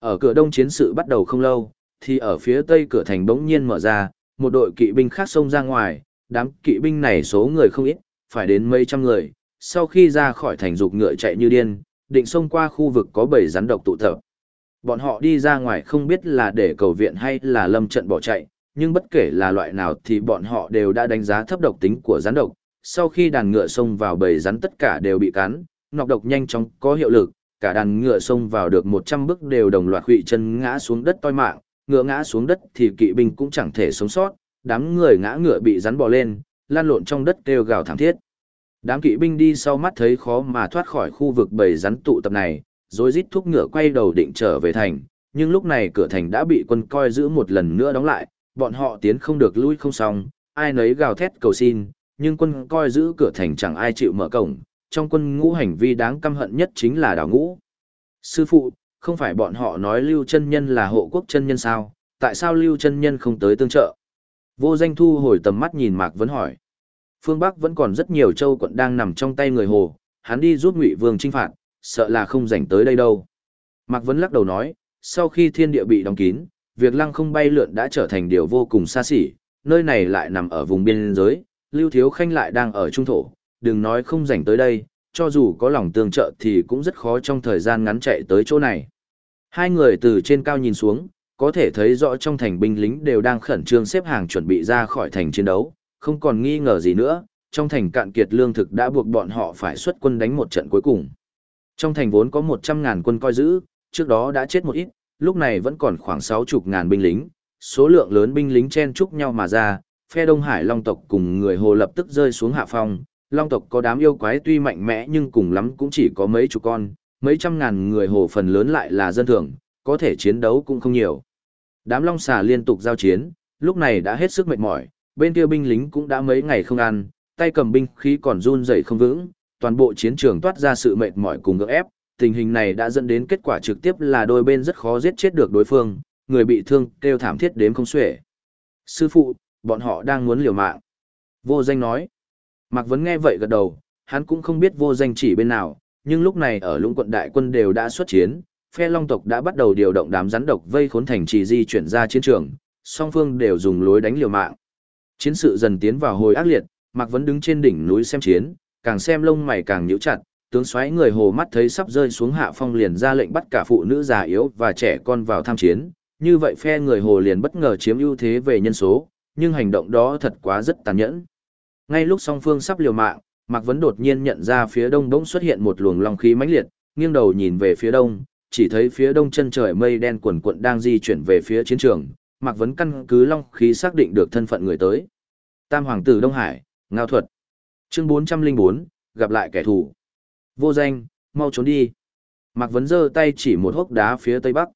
[SPEAKER 1] Ở cửa đông chiến sự bắt đầu không lâu, thì ở phía tây cửa thành bỗng nhiên mở ra, một đội kỵ binh khác xông ra ngoài, đám kỵ binh này số người không ít, phải đến mấy trăm người, sau khi ra khỏi thành dục ngựa chạy như điên, định xông qua khu vực có bầy rắn độc tụ tập. Bọn họ đi ra ngoài không biết là để cầu viện hay là lâm trận bỏ chạy, nhưng bất kể là loại nào thì bọn họ đều đã đánh giá thấp độc tính của rắn độc. Sau khi đàn ngựa xông vào bầy rắn tất cả đều bị cắn, nọc độc nhanh chóng có hiệu lực, cả đàn ngựa xông vào được 100 bước đều đồng loạt hụy chân ngã xuống đất toi mạng, ngựa ngã xuống đất thì kỵ binh cũng chẳng thể sống sót, đám người ngã ngựa bị rắn bò lên, lan lộn trong đất kêu gào thảm thiết. Đám kỵ binh đi sau mắt thấy khó mà thoát khỏi khu vực bầy rắn tụ tập này, rồi rít thúc ngựa quay đầu định trở về thành, nhưng lúc này cửa thành đã bị quân coi giữ một lần nữa đóng lại, bọn họ tiến không được lui không xong, ai nấy gào thét cầu xin, nhưng quân coi giữ cửa thành chẳng ai chịu mở cổng, trong quân ngũ hành vi đáng căm hận nhất chính là đào ngũ. Sư phụ, không phải bọn họ nói lưu chân nhân là hộ quốc chân nhân sao, tại sao lưu chân nhân không tới tương trợ? Vô danh thu hồi tầm mắt nhìn Mạc Vấn hỏi. Phương Bắc vẫn còn rất nhiều châu quận đang nằm trong tay người Hồ, hắn đi giúp Ngụy Vương trinh phạt, sợ là không dành tới đây đâu. Mạc Vấn lắc đầu nói, sau khi thiên địa bị đóng kín, việc lăng không bay lượn đã trở thành điều vô cùng xa xỉ, nơi này lại nằm ở vùng biên giới, Lưu Thiếu Khanh lại đang ở trung thổ, đừng nói không dành tới đây, cho dù có lòng tương trợ thì cũng rất khó trong thời gian ngắn chạy tới chỗ này. Hai người từ trên cao nhìn xuống, có thể thấy rõ trong thành binh lính đều đang khẩn trương xếp hàng chuẩn bị ra khỏi thành chiến đấu, không còn nghi ngờ gì nữa, trong thành cạn kiệt lương thực đã buộc bọn họ phải xuất quân đánh một trận cuối cùng. Trong thành vốn có 100.000 quân coi giữ, trước đó đã chết một ít, lúc này vẫn còn khoảng 60 ngàn binh lính, số lượng lớn binh lính chen chúc nhau mà ra, phe Đông Hải Long tộc cùng người Hồ lập tức rơi xuống hạ phong, Long tộc có đám yêu quái tuy mạnh mẽ nhưng cùng lắm cũng chỉ có mấy chục con, mấy trăm ngàn người Hồ phần lớn lại là dân thường, có thể chiến đấu cũng không nhiều. Đám long xà liên tục giao chiến, lúc này đã hết sức mệt mỏi, bên kia binh lính cũng đã mấy ngày không ăn, tay cầm binh khí còn run rẩy không vững, toàn bộ chiến trường toát ra sự mệt mỏi cùng gượng ép, tình hình này đã dẫn đến kết quả trực tiếp là đôi bên rất khó giết chết được đối phương, người bị thương kêu thảm thiết đếm không xuể. Sư phụ, bọn họ đang muốn liều mạng. Vô danh nói. Mạc Vấn nghe vậy gật đầu, hắn cũng không biết vô danh chỉ bên nào, nhưng lúc này ở lũng quận đại quân đều đã xuất chiến, phe long tộc đã bắt đầu điều động đám rắn độc vây khốn thành trì di chuyển ra chiến trường, song phương đều dùng lối đánh liều mạng. Chiến sự dần tiến vào hồi ác liệt, Mạc Vấn đứng trên đỉnh núi xem chiến, càng xem lông mày càng nhíu chặt, tướng xoáy người hồ mắt thấy sắp rơi xuống hạ phong liền ra lệnh bắt cả phụ nữ già yếu và trẻ con vào tham chiến, như vậy phe người hồ liền bất ngờ chiếm ưu thế về nhân số, nhưng hành động đó thật quá rất tàn nhẫn. Ngay lúc song phương sắp liều mạng, Mạc Vấn đột nhiên nhận ra phía đông bỗng xuất hiện một luồng long khí mãnh liệt, nghiêng đầu nhìn về phía đông, chỉ thấy phía đông chân trời mây đen quần quận đang di chuyển về phía chiến trường, Mạc Vấn căn cứ long khí xác định được thân phận người tới. Tam hoàng tử Đông Hải, Ngao Thuật. Chương 404, gặp lại kẻ thù. Vô danh, mau trốn đi. Mạc Vấn giơ tay chỉ một hốc đá phía tây bắc.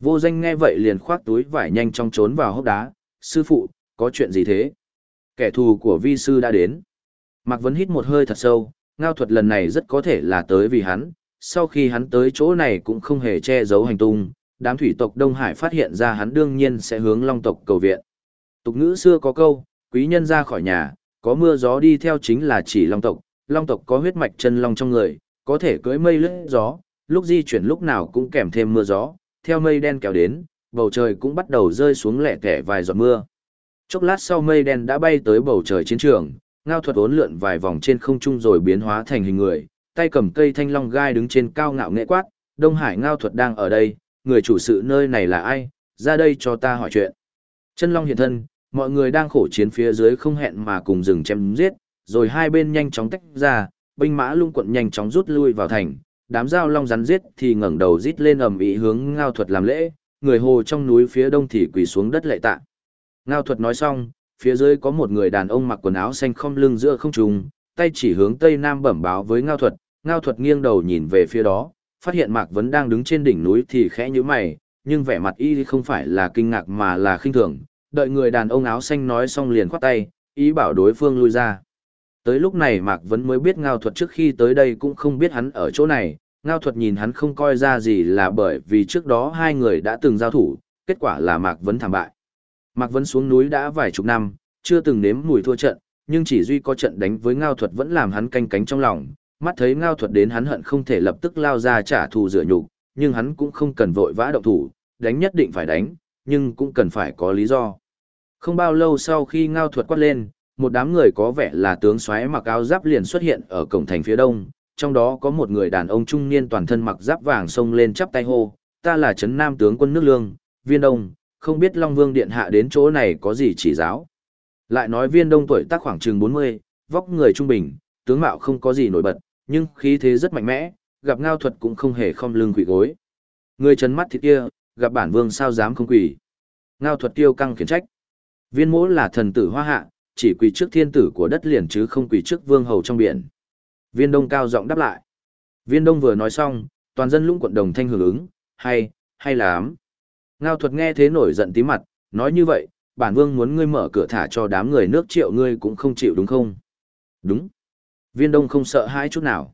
[SPEAKER 1] Vô danh nghe vậy liền khoác túi vải nhanh trong trốn vào hốc đá. Sư phụ, có chuyện gì thế? Kẻ thù của vi sư đã đến. Mạc Vấn hít một hơi thật sâu, ngao thuật lần này rất có thể là tới vì hắn. Sau khi hắn tới chỗ này cũng không hề che giấu hành tung, đám thủy tộc Đông Hải phát hiện ra hắn đương nhiên sẽ hướng long tộc cầu viện. Tục ngữ xưa có câu, quý nhân ra khỏi nhà, có mưa gió đi theo chính là chỉ long tộc, long tộc có huyết mạch chân long trong người, có thể cưỡi mây lướt gió, lúc di chuyển lúc nào cũng kèm thêm mưa gió, theo mây đen kéo đến, bầu trời cũng bắt đầu rơi xuống lẻ tẻ vài giọt mưa. Chốc lát sau mây đen đã bay tới bầu trời chiến trường, ngao thuật ốn lượn vài vòng trên không trung rồi biến hóa thành hình người, tay cầm cây thanh long gai đứng trên cao ngạo nghệ quát, Đông Hải ngao thuật đang ở đây, người chủ sự nơi này là ai, ra đây cho ta hỏi chuyện. Chân long hiện thân, mọi người đang khổ chiến phía dưới không hẹn mà cùng dừng chém giết, rồi hai bên nhanh chóng tách ra, binh mã lung quận nhanh chóng rút lui vào thành, đám dao long rắn giết thì ngẩng đầu rít lên ầm ĩ hướng ngao thuật làm lễ, người hồ trong núi phía đông thì quỳ xuống đất lệ tạ. Ngao thuật nói xong, phía dưới có một người đàn ông mặc quần áo xanh không lưng giữa không trung, tay chỉ hướng tây nam bẩm báo với ngao thuật, ngao thuật nghiêng đầu nhìn về phía đó, phát hiện Mạc Vấn đang đứng trên đỉnh núi thì khẽ nhíu mày, nhưng vẻ mặt y không phải là kinh ngạc mà là khinh thường, đợi người đàn ông áo xanh nói xong liền khoát tay, ý bảo đối phương lui ra. Tới lúc này Mạc Vấn mới biết Ngao Thuật trước khi tới đây cũng không biết hắn ở chỗ này, Ngao Thuật nhìn hắn không coi ra gì là bởi vì trước đó hai người đã từng giao thủ, kết quả là Mạc Vấn thảm bại. Mạc Vấn xuống núi đã vài chục năm, chưa từng nếm mùi thua trận, nhưng chỉ duy có trận đánh với Ngao Thuật vẫn làm hắn canh cánh trong lòng, mắt thấy Ngao Thuật đến hắn hận không thể lập tức lao ra trả thù rửa nhục, nhưng hắn cũng không cần vội vã động thủ, đánh nhất định phải đánh, nhưng cũng cần phải có lý do. Không bao lâu sau khi Ngao Thuật quát lên, một đám người có vẻ là tướng soái mặc áo giáp liền xuất hiện ở cổng thành phía đông, trong đó có một người đàn ông trung niên toàn thân mặc giáp vàng xông lên chắp tay hô, ta là trấn nam tướng quân nước lương, viên đông, không biết Long Vương Điện Hạ đến chỗ này có gì chỉ giáo. Lại nói viên đông tuổi tác khoảng chừng 40, vóc người trung bình, tướng mạo không có gì nổi bật, nhưng khí thế rất mạnh mẽ, gặp ngao thuật cũng không hề không lưng quỷ gối. Người chấn mắt thịt kia, gặp bản vương sao dám không quỷ. Ngao thuật tiêu căng khiển trách. Viên mỗ là thần tử hoa hạ, chỉ quỳ trước thiên tử của đất liền chứ không quỳ trước vương hầu trong biển. Viên Đông cao giọng đáp lại. Viên Đông vừa nói xong, toàn dân lũng quận đồng thanh hưởng ứng, hay, hay lắm. Ngao thuật nghe thế nổi giận tí mặt, nói như vậy, bản vương muốn ngươi mở cửa thả cho đám người nước triệu ngươi cũng không chịu đúng không? Đúng. Viên Đông không sợ hãi chút nào.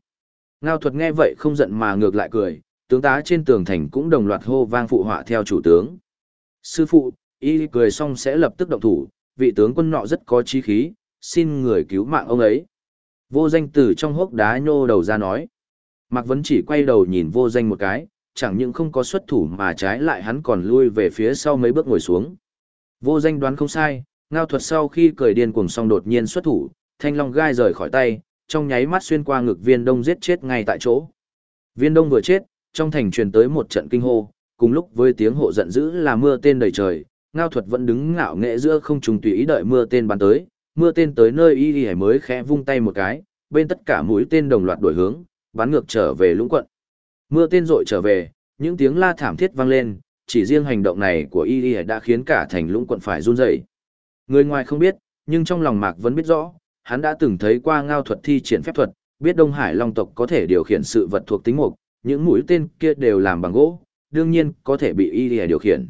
[SPEAKER 1] Ngao thuật nghe vậy không giận mà ngược lại cười, tướng tá trên tường thành cũng đồng loạt hô vang phụ họa theo chủ tướng. Sư phụ, y cười xong sẽ lập tức động thủ, vị tướng quân nọ rất có chí khí, xin người cứu mạng ông ấy. Vô danh Tử trong hốc đá nhô đầu ra nói. Mạc Vấn chỉ quay đầu nhìn vô danh một cái, chẳng những không có xuất thủ mà trái lại hắn còn lui về phía sau mấy bước ngồi xuống. Vô danh đoán không sai, ngao thuật sau khi cười điên cuồng xong đột nhiên xuất thủ, thanh long gai rời khỏi tay, trong nháy mắt xuyên qua ngực viên đông giết chết ngay tại chỗ. Viên đông vừa chết, trong thành truyền tới một trận kinh hô, cùng lúc với tiếng hộ giận dữ là mưa tên đầy trời, ngao thuật vẫn đứng ngạo nghệ giữa không trùng tùy ý đợi mưa tên bắn tới, mưa tên tới nơi y y mới khẽ vung tay một cái, bên tất cả mũi tên đồng loạt đổi hướng, bắn ngược trở về lũng quận. Mưa tên rội trở về, những tiếng la thảm thiết vang lên, chỉ riêng hành động này của y y đã khiến cả thành lũng quận phải run rẩy. Người ngoài không biết, nhưng trong lòng Mạc vẫn biết rõ, hắn đã từng thấy qua ngao thuật thi triển phép thuật, biết Đông Hải Long tộc có thể điều khiển sự vật thuộc tính mục, những mũi tên kia đều làm bằng gỗ, đương nhiên có thể bị y y điều khiển.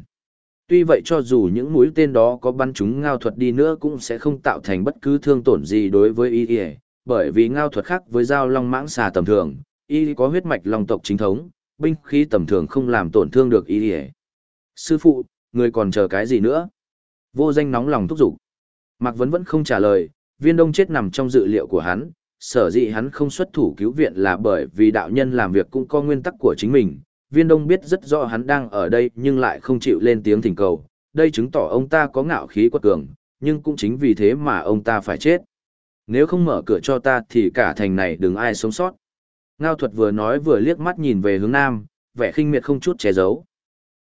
[SPEAKER 1] Tuy vậy cho dù những mũi tên đó có bắn chúng ngao thuật đi nữa cũng sẽ không tạo thành bất cứ thương tổn gì đối với Y y bởi vì ngao thuật khác với dao long mãng xà tầm thường, y có huyết mạch long tộc chính thống, binh khí tầm thường không làm tổn thương được y Sư phụ, người còn chờ cái gì nữa? Vô danh nóng lòng thúc giục. Mạc Vấn vẫn không trả lời, viên đông chết nằm trong dự liệu của hắn, sở dĩ hắn không xuất thủ cứu viện là bởi vì đạo nhân làm việc cũng có nguyên tắc của chính mình. Viên Đông biết rất rõ hắn đang ở đây nhưng lại không chịu lên tiếng thỉnh cầu, đây chứng tỏ ông ta có ngạo khí quật cường, nhưng cũng chính vì thế mà ông ta phải chết. Nếu không mở cửa cho ta thì cả thành này đừng ai sống sót. Ngao thuật vừa nói vừa liếc mắt nhìn về hướng nam, vẻ khinh miệt không chút che giấu.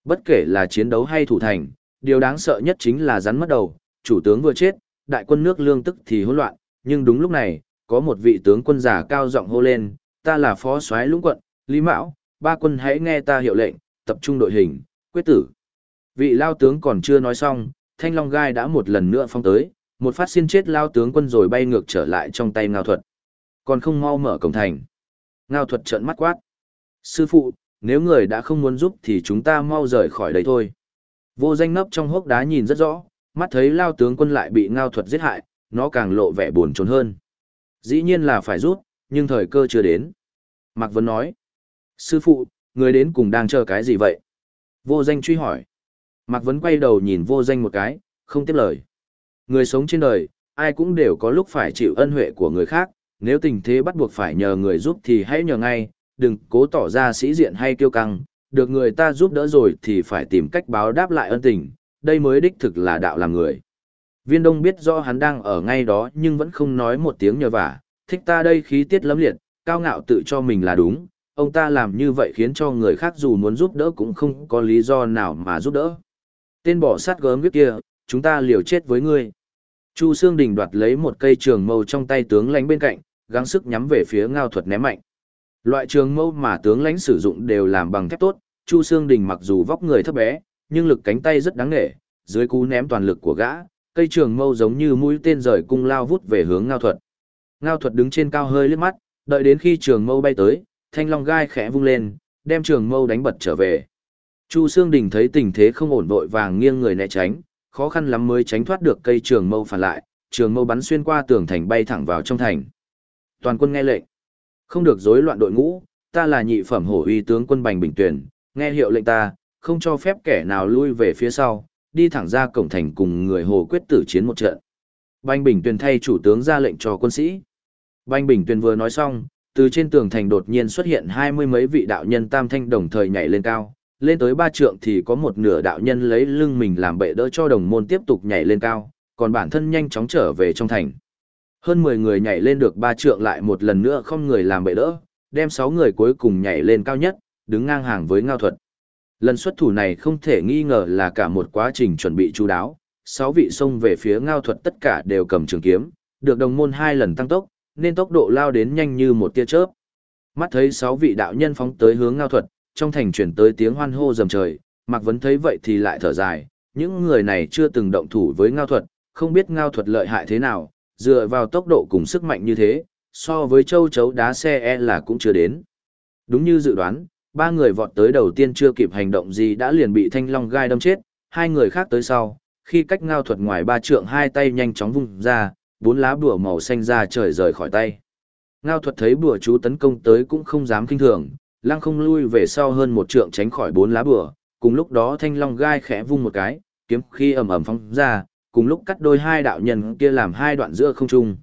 [SPEAKER 1] Bất kể là chiến đấu hay thủ thành, điều đáng sợ nhất chính là rắn mất đầu, chủ tướng vừa chết, đại quân nước lương tức thì hỗn loạn, nhưng đúng lúc này, có một vị tướng quân giả cao giọng hô lên, ta là phó soái lũng quận, Lý Mão, ba quân hãy nghe ta hiệu lệnh, tập trung đội hình, quyết tử. Vị lao tướng còn chưa nói xong, thanh long gai đã một lần nữa phong tới, một phát xin chết lao tướng quân rồi bay ngược trở lại trong tay ngao thuật. Còn không mau mở cổng thành. Ngao thuật trợn mắt quát. Sư phụ, nếu người đã không muốn giúp thì chúng ta mau rời khỏi đây thôi. Vô danh nấp trong hốc đá nhìn rất rõ, mắt thấy lao tướng quân lại bị ngao thuật giết hại, nó càng lộ vẻ buồn trốn hơn. Dĩ nhiên là phải rút, nhưng thời cơ chưa đến. Mạc Vân nói. Sư phụ, người đến cùng đang chờ cái gì vậy? Vô danh truy hỏi. Mạc Vấn quay đầu nhìn vô danh một cái, không tiếp lời. Người sống trên đời, ai cũng đều có lúc phải chịu ân huệ của người khác, nếu tình thế bắt buộc phải nhờ người giúp thì hãy nhờ ngay, đừng cố tỏ ra sĩ diện hay kiêu căng, được người ta giúp đỡ rồi thì phải tìm cách báo đáp lại ân tình, đây mới đích thực là đạo làm người. Viên Đông biết rõ hắn đang ở ngay đó nhưng vẫn không nói một tiếng nhờ vả, thích ta đây khí tiết lấm liệt, cao ngạo tự cho mình là đúng, ông ta làm như vậy khiến cho người khác dù muốn giúp đỡ cũng không có lý do nào mà giúp đỡ. Tên bỏ sát gớm viết kia, chúng ta liều chết với ngươi. Chu Sương Đình đoạt lấy một cây trường mâu trong tay tướng lãnh bên cạnh, gắng sức nhắm về phía ngao thuật ném mạnh. Loại trường mâu mà tướng lãnh sử dụng đều làm bằng thép tốt, Chu Sương Đình mặc dù vóc người thấp bé, nhưng lực cánh tay rất đáng nể, dưới cú ném toàn lực của gã, cây trường mâu giống như mũi tên rời cung lao vút về hướng ngao thuật. Ngao thuật đứng trên cao hơi liếc mắt, đợi đến khi trường mâu bay tới, thanh long gai khẽ vung lên, đem trường mâu đánh bật trở về. Chu Sương Đình thấy tình thế không ổn vội vàng nghiêng người né tránh, khó khăn lắm mới tránh thoát được cây trường mâu phản lại, trường mâu bắn xuyên qua tường thành bay thẳng vào trong thành. Toàn quân nghe lệnh, không được rối loạn đội ngũ, ta là nhị phẩm hổ uy tướng quân Bành Bình Tuyển, nghe hiệu lệnh ta, không cho phép kẻ nào lui về phía sau, đi thẳng ra cổng thành cùng người hồ quyết tử chiến một trận. Bành Bình Tuyển thay chủ tướng ra lệnh cho quân sĩ. Bành Bình Tuyển vừa nói xong, từ trên tường thành đột nhiên xuất hiện hai mươi mấy vị đạo nhân tam thanh đồng thời nhảy lên cao, lên tới ba trượng thì có một nửa đạo nhân lấy lưng mình làm bệ đỡ cho đồng môn tiếp tục nhảy lên cao, còn bản thân nhanh chóng trở về trong thành. Hơn 10 người nhảy lên được ba trượng lại một lần nữa không người làm bệ đỡ, đem 6 người cuối cùng nhảy lên cao nhất, đứng ngang hàng với ngao thuật. Lần xuất thủ này không thể nghi ngờ là cả một quá trình chuẩn bị chú đáo, 6 vị xông về phía ngao thuật tất cả đều cầm trường kiếm, được đồng môn hai lần tăng tốc, nên tốc độ lao đến nhanh như một tia chớp. Mắt thấy 6 vị đạo nhân phóng tới hướng ngao thuật, trong thành chuyển tới tiếng hoan hô rầm trời, Mạc Vấn thấy vậy thì lại thở dài, những người này chưa từng động thủ với ngao thuật, không biết ngao thuật lợi hại thế nào, dựa vào tốc độ cùng sức mạnh như thế, so với châu chấu đá xe e là cũng chưa đến. Đúng như dự đoán, ba người vọt tới đầu tiên chưa kịp hành động gì đã liền bị thanh long gai đâm chết, hai người khác tới sau, khi cách ngao thuật ngoài ba trượng hai tay nhanh chóng vung ra, bốn lá bùa màu xanh ra trời rời khỏi tay. Ngao thuật thấy bùa chú tấn công tới cũng không dám kinh thường, lăng không lui về sau hơn một trượng tránh khỏi bốn lá bùa, cùng lúc đó thanh long gai khẽ vung một cái, kiếm khi ầm ầm phóng ra, cùng lúc cắt đôi hai đạo nhân kia làm hai đoạn giữa không trung.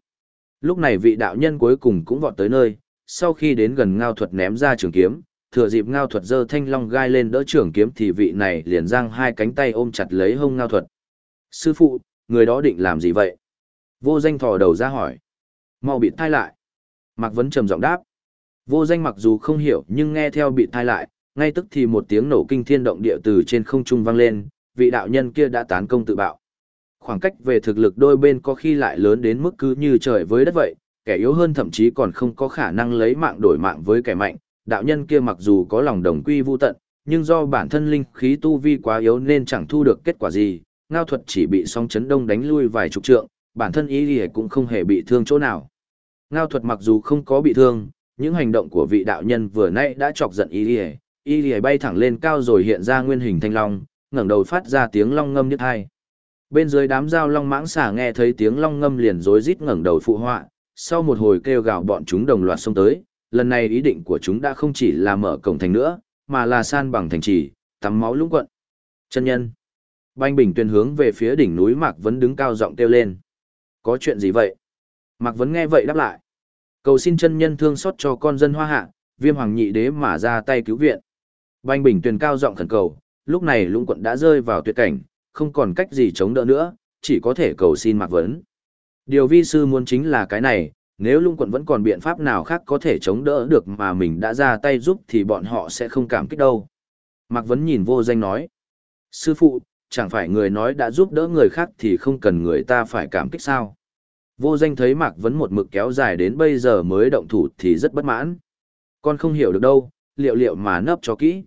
[SPEAKER 1] Lúc này vị đạo nhân cuối cùng cũng vọt tới nơi, sau khi đến gần ngao thuật ném ra trường kiếm, thừa dịp ngao thuật giơ thanh long gai lên đỡ trường kiếm thì vị này liền giang hai cánh tay ôm chặt lấy hông ngao thuật. Sư phụ, người đó định làm gì vậy? Vô danh thò đầu ra hỏi. Mau bị thai lại. Mạc Vấn trầm giọng đáp. Vô danh mặc dù không hiểu nhưng nghe theo bị thai lại, ngay tức thì một tiếng nổ kinh thiên động địa từ trên không trung vang lên, vị đạo nhân kia đã tán công tự bạo. Khoảng cách về thực lực đôi bên có khi lại lớn đến mức cứ như trời với đất vậy, kẻ yếu hơn thậm chí còn không có khả năng lấy mạng đổi mạng với kẻ mạnh. Đạo nhân kia mặc dù có lòng đồng quy vu tận, nhưng do bản thân linh khí tu vi quá yếu nên chẳng thu được kết quả gì, ngao thuật chỉ bị sóng chấn đông đánh lui vài chục trượng, bản thân ý gì cũng không hề bị thương chỗ nào. Ngao thuật mặc dù không có bị thương, những hành động của vị đạo nhân vừa nãy đã chọc giận y lìa. Y lìa bay thẳng lên cao rồi hiện ra nguyên hình thanh long, ngẩng đầu phát ra tiếng long ngâm nhất hai. Bên dưới đám dao long mãng xả nghe thấy tiếng long ngâm liền rối rít ngẩng đầu phụ họa, sau một hồi kêu gào bọn chúng đồng loạt xông tới. Lần này ý định của chúng đã không chỉ là mở cổng thành nữa, mà là san bằng thành trì, tắm máu lũng quận. Chân nhân. Banh bình tuyên hướng về phía đỉnh núi mạc vấn đứng cao giọng kêu lên. Có chuyện gì vậy? Mạc vấn nghe vậy đáp lại. Cầu xin chân nhân thương xót cho con dân hoa hạ, viêm hoàng nhị đế mà ra tay cứu viện. Banh bình tuyền cao giọng khẩn cầu, lúc này lũng quận đã rơi vào tuyệt cảnh, không còn cách gì chống đỡ nữa, chỉ có thể cầu xin Mạc Vấn. Điều vi sư muốn chính là cái này, nếu lũng quận vẫn còn biện pháp nào khác có thể chống đỡ được mà mình đã ra tay giúp thì bọn họ sẽ không cảm kích đâu. Mạc Vấn nhìn vô danh nói. Sư phụ, chẳng phải người nói đã giúp đỡ người khác thì không cần người ta phải cảm kích sao. Vô danh thấy Mạc Vấn một mực kéo dài đến bây giờ mới động thủ thì rất bất mãn. Con không hiểu được đâu, liệu liệu mà nấp cho kỹ.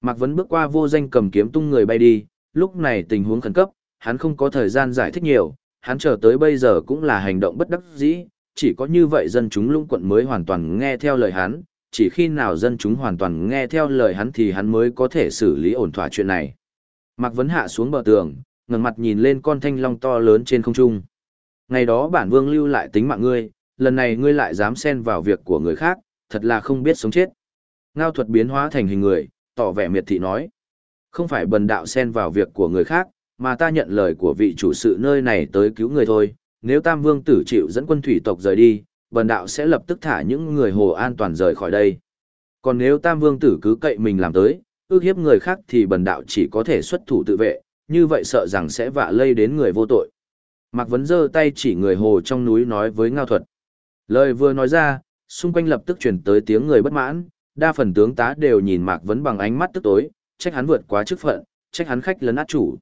[SPEAKER 1] Mạc Vấn bước qua vô danh cầm kiếm tung người bay đi, lúc này tình huống khẩn cấp, hắn không có thời gian giải thích nhiều, hắn chờ tới bây giờ cũng là hành động bất đắc dĩ, chỉ có như vậy dân chúng lũng quận mới hoàn toàn nghe theo lời hắn, chỉ khi nào dân chúng hoàn toàn nghe theo lời hắn thì hắn mới có thể xử lý ổn thỏa chuyện này. Mạc Vấn hạ xuống bờ tường, ngẩng mặt nhìn lên con thanh long to lớn trên không trung. Ngày đó bản vương lưu lại tính mạng ngươi, lần này ngươi lại dám xen vào việc của người khác, thật là không biết sống chết. Ngao thuật biến hóa thành hình người, tỏ vẻ miệt thị nói. Không phải bần đạo xen vào việc của người khác, mà ta nhận lời của vị chủ sự nơi này tới cứu người thôi. Nếu Tam Vương tử chịu dẫn quân thủy tộc rời đi, bần đạo sẽ lập tức thả những người hồ an toàn rời khỏi đây. Còn nếu Tam Vương tử cứ cậy mình làm tới, ước hiếp người khác thì bần đạo chỉ có thể xuất thủ tự vệ, như vậy sợ rằng sẽ vạ lây đến người vô tội. Mạc Vấn giơ tay chỉ người hồ trong núi nói với Ngao Thuật. Lời vừa nói ra, xung quanh lập tức chuyển tới tiếng người bất mãn, đa phần tướng tá đều nhìn Mạc Vấn bằng ánh mắt tức tối, trách hắn vượt quá chức phận, trách hắn khách lấn át chủ.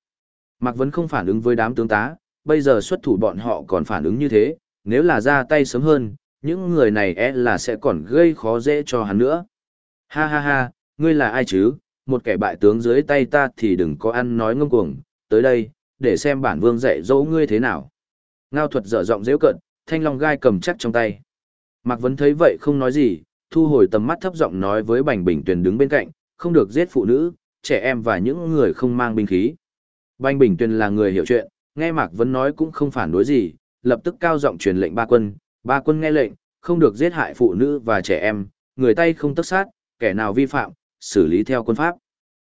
[SPEAKER 1] Mạc Vấn không phản ứng với đám tướng tá, bây giờ xuất thủ bọn họ còn phản ứng như thế, nếu là ra tay sớm hơn, những người này e là sẽ còn gây khó dễ cho hắn nữa. Ha ha ha, ngươi là ai chứ, một kẻ bại tướng dưới tay ta thì đừng có ăn nói ngông cuồng, tới đây, để xem bản vương dạy dỗ ngươi thế nào. Ngao thuật dở giọng dễu cận, thanh long gai cầm chắc trong tay. Mạc Vấn thấy vậy không nói gì, thu hồi tầm mắt thấp giọng nói với Bành Bình Tuyền đứng bên cạnh, không được giết phụ nữ, trẻ em và những người không mang binh khí. Bành Bình Tuyền là người hiểu chuyện, nghe Mạc Vấn nói cũng không phản đối gì, lập tức cao giọng truyền lệnh ba quân, ba quân nghe lệnh, không được giết hại phụ nữ và trẻ em, người tay không tất sát, kẻ nào vi phạm, xử lý theo quân pháp.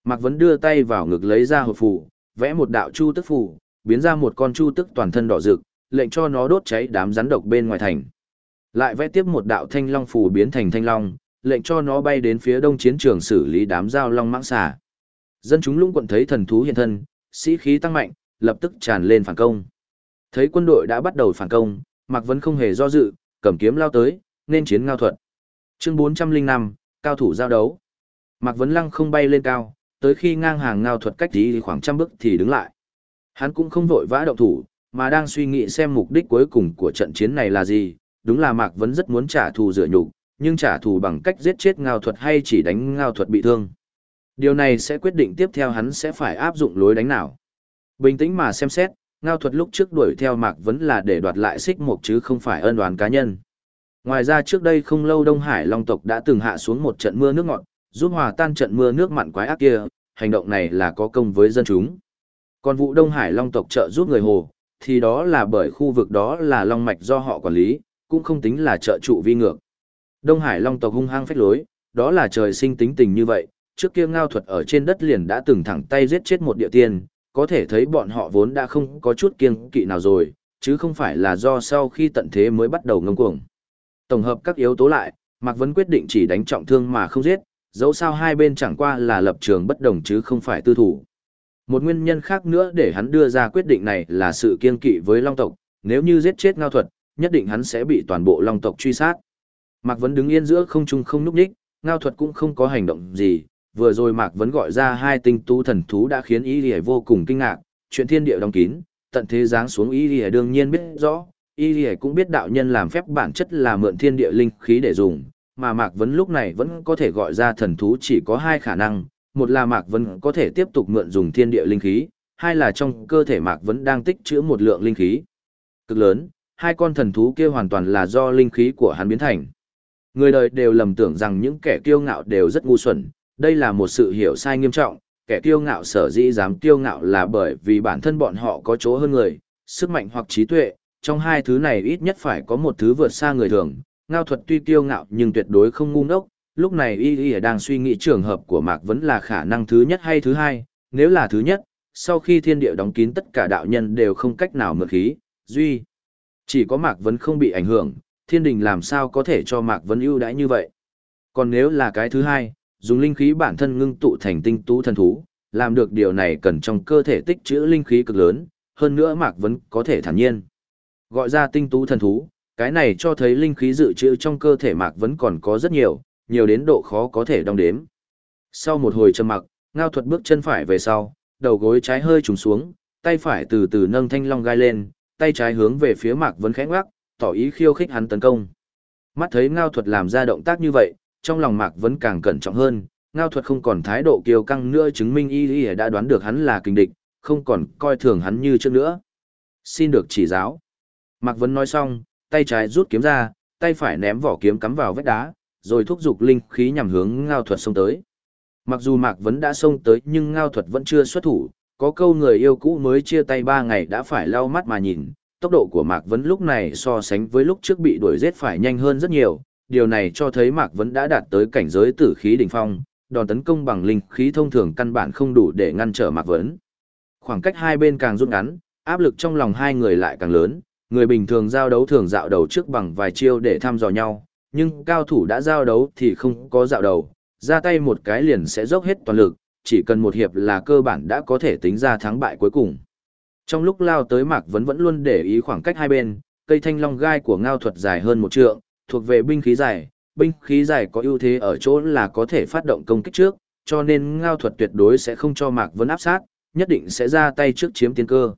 [SPEAKER 1] Mạc Vấn đưa tay vào ngực lấy ra hộp phù, vẽ một đạo chu tức phù, biến ra một con chu tức toàn thân đỏ rực, lệnh cho nó đốt cháy đám rắn độc bên ngoài thành. Lại vẽ tiếp một đạo thanh long phù biến thành thanh long, lệnh cho nó bay đến phía đông chiến trường xử lý đám giao long mãng xà. Dân chúng lũng quận thấy thần thú hiện thân, sĩ khí tăng mạnh, lập tức tràn lên phản công. Thấy quân đội đã bắt đầu phản công, Mạc Vân không hề do dự, cầm kiếm lao tới, nên chiến ngao thuật. Chương 405, cao thủ giao đấu. Mạc Vân Lăng không bay lên cao, tới khi ngang hàng ngao thuật cách tí khoảng trăm bước thì đứng lại. Hắn cũng không vội vã động thủ, mà đang suy nghĩ xem mục đích cuối cùng của trận chiến này là gì. Đúng là Mạc Vấn rất muốn trả thù rửa nhục, nhưng trả thù bằng cách giết chết ngao thuật hay chỉ đánh ngao thuật bị thương. Điều này sẽ quyết định tiếp theo hắn sẽ phải áp dụng lối đánh nào. Bình tĩnh mà xem xét, ngao thuật lúc trước đuổi theo Mạc Vấn là để đoạt lại xích mục chứ không phải ân oán cá nhân. Ngoài ra trước đây không lâu Đông Hải Long tộc đã từng hạ xuống một trận mưa nước ngọt, giúp hòa tan trận mưa nước mặn quái ác kia, hành động này là có công với dân chúng. Còn vụ Đông Hải Long tộc trợ giúp người Hồ, thì đó là bởi khu vực đó là Long Mạch do họ quản lý, cũng không tính là trợ trụ vi ngược. Đông Hải Long tộc hung hăng phách lối, đó là trời sinh tính tình như vậy, trước kia ngao thuật ở trên đất liền đã từng thẳng tay giết chết một địa tiên, có thể thấy bọn họ vốn đã không có chút kiêng kỵ nào rồi, chứ không phải là do sau khi tận thế mới bắt đầu ngông cuồng. Tổng hợp các yếu tố lại, Mạc Vấn quyết định chỉ đánh trọng thương mà không giết, dẫu sao hai bên chẳng qua là lập trường bất đồng chứ không phải tư thủ. Một nguyên nhân khác nữa để hắn đưa ra quyết định này là sự kiên kỵ với Long tộc, nếu như giết chết Ngao Thuật, nhất định hắn sẽ bị toàn bộ Long tộc truy sát. Mạc Vấn đứng yên giữa không trung không núp đích, Ngao Thuật cũng không có hành động gì, vừa rồi Mạc Vấn gọi ra hai tinh tú thần thú đã khiến Y Lì vô cùng kinh ngạc, chuyện thiên địa đóng kín, tận thế giáng xuống Y Lì đương nhiên biết rõ, Y Lì cũng biết đạo nhân làm phép bản chất là mượn thiên địa linh khí để dùng, mà Mạc Vấn lúc này vẫn có thể gọi ra thần thú chỉ có hai khả năng, một là Mạc Vấn có thể tiếp tục mượn dùng thiên địa linh khí, hai là trong cơ thể Mạc Vấn đang tích trữ một lượng linh khí. Cực lớn, hai con thần thú kia hoàn toàn là do linh khí của hắn biến thành. Người đời đều lầm tưởng rằng những kẻ kiêu ngạo đều rất ngu xuẩn, đây là một sự hiểu sai nghiêm trọng, kẻ kiêu ngạo sở dĩ dám kiêu ngạo là bởi vì bản thân bọn họ có chỗ hơn người, sức mạnh hoặc trí tuệ, trong hai thứ này ít nhất phải có một thứ vượt xa người thường, ngao thuật tuy kiêu ngạo nhưng tuyệt đối không ngu ngốc, lúc này y y đang suy nghĩ trường hợp của Mạc Vấn là khả năng thứ nhất hay thứ hai, nếu là thứ nhất, sau khi thiên địa đóng kín tất cả đạo nhân đều không cách nào mượn khí, duy. Chỉ có Mạc Vấn không bị ảnh hưởng, thiên đình làm sao có thể cho Mạc Vấn ưu đãi như vậy. Còn nếu là cái thứ hai, dùng linh khí bản thân ngưng tụ thành tinh tú thần thú, làm được điều này cần trong cơ thể tích trữ linh khí cực lớn, hơn nữa Mạc Vấn có thể thản nhiên. Gọi ra tinh tú thần thú, cái này cho thấy linh khí dự trữ trong cơ thể Mạc vẫn còn có rất nhiều, nhiều đến độ khó có thể đong đếm. Sau một hồi trầm mặc, Ngao Thuật bước chân phải về sau, đầu gối trái hơi trùng xuống, tay phải từ từ nâng thanh long gai lên, tay trái hướng về phía Mạc vẫn khẽ ngoắc, tỏ ý khiêu khích hắn tấn công. Mắt thấy Ngao Thuật làm ra động tác như vậy, trong lòng Mạc vẫn càng cẩn trọng hơn, Ngao Thuật không còn thái độ kiêu căng nữa chứng minh y y đã đoán được hắn là kinh địch, không còn coi thường hắn như trước nữa. Xin được chỉ giáo. Mạc Vấn nói xong, tay trái rút kiếm ra, tay phải ném vỏ kiếm cắm vào vách đá, rồi thúc giục linh khí nhằm hướng Ngao Thuật xông tới. Mặc dù Mạc Vấn đã xông tới nhưng Ngao Thuật vẫn chưa xuất thủ, có câu người yêu cũ mới chia tay ba ngày đã phải lau mắt mà nhìn, tốc độ của Mạc Vấn lúc này so sánh với lúc trước bị đuổi giết phải nhanh hơn rất nhiều, điều này cho thấy Mạc Vấn đã đạt tới cảnh giới tử khí đỉnh phong, đòn tấn công bằng linh khí thông thường căn bản không đủ để ngăn trở Mạc Vấn. Khoảng cách hai bên càng rút ngắn, áp lực trong lòng hai người lại càng lớn, người bình thường giao đấu thường dạo đầu trước bằng vài chiêu để thăm dò nhau, nhưng cao thủ đã giao đấu thì không có dạo đầu, ra tay một cái liền sẽ dốc hết toàn lực, chỉ cần một hiệp là cơ bản đã có thể tính ra thắng bại cuối cùng. Trong lúc lao tới Mạc Vấn vẫn luôn để ý khoảng cách hai bên, cây thanh long gai của ngao thuật dài hơn một trượng, thuộc về binh khí dài, binh khí dài có ưu thế ở chỗ là có thể phát động công kích trước, cho nên ngao thuật tuyệt đối sẽ không cho Mạc Vấn áp sát, nhất định sẽ ra tay trước chiếm tiên cơ.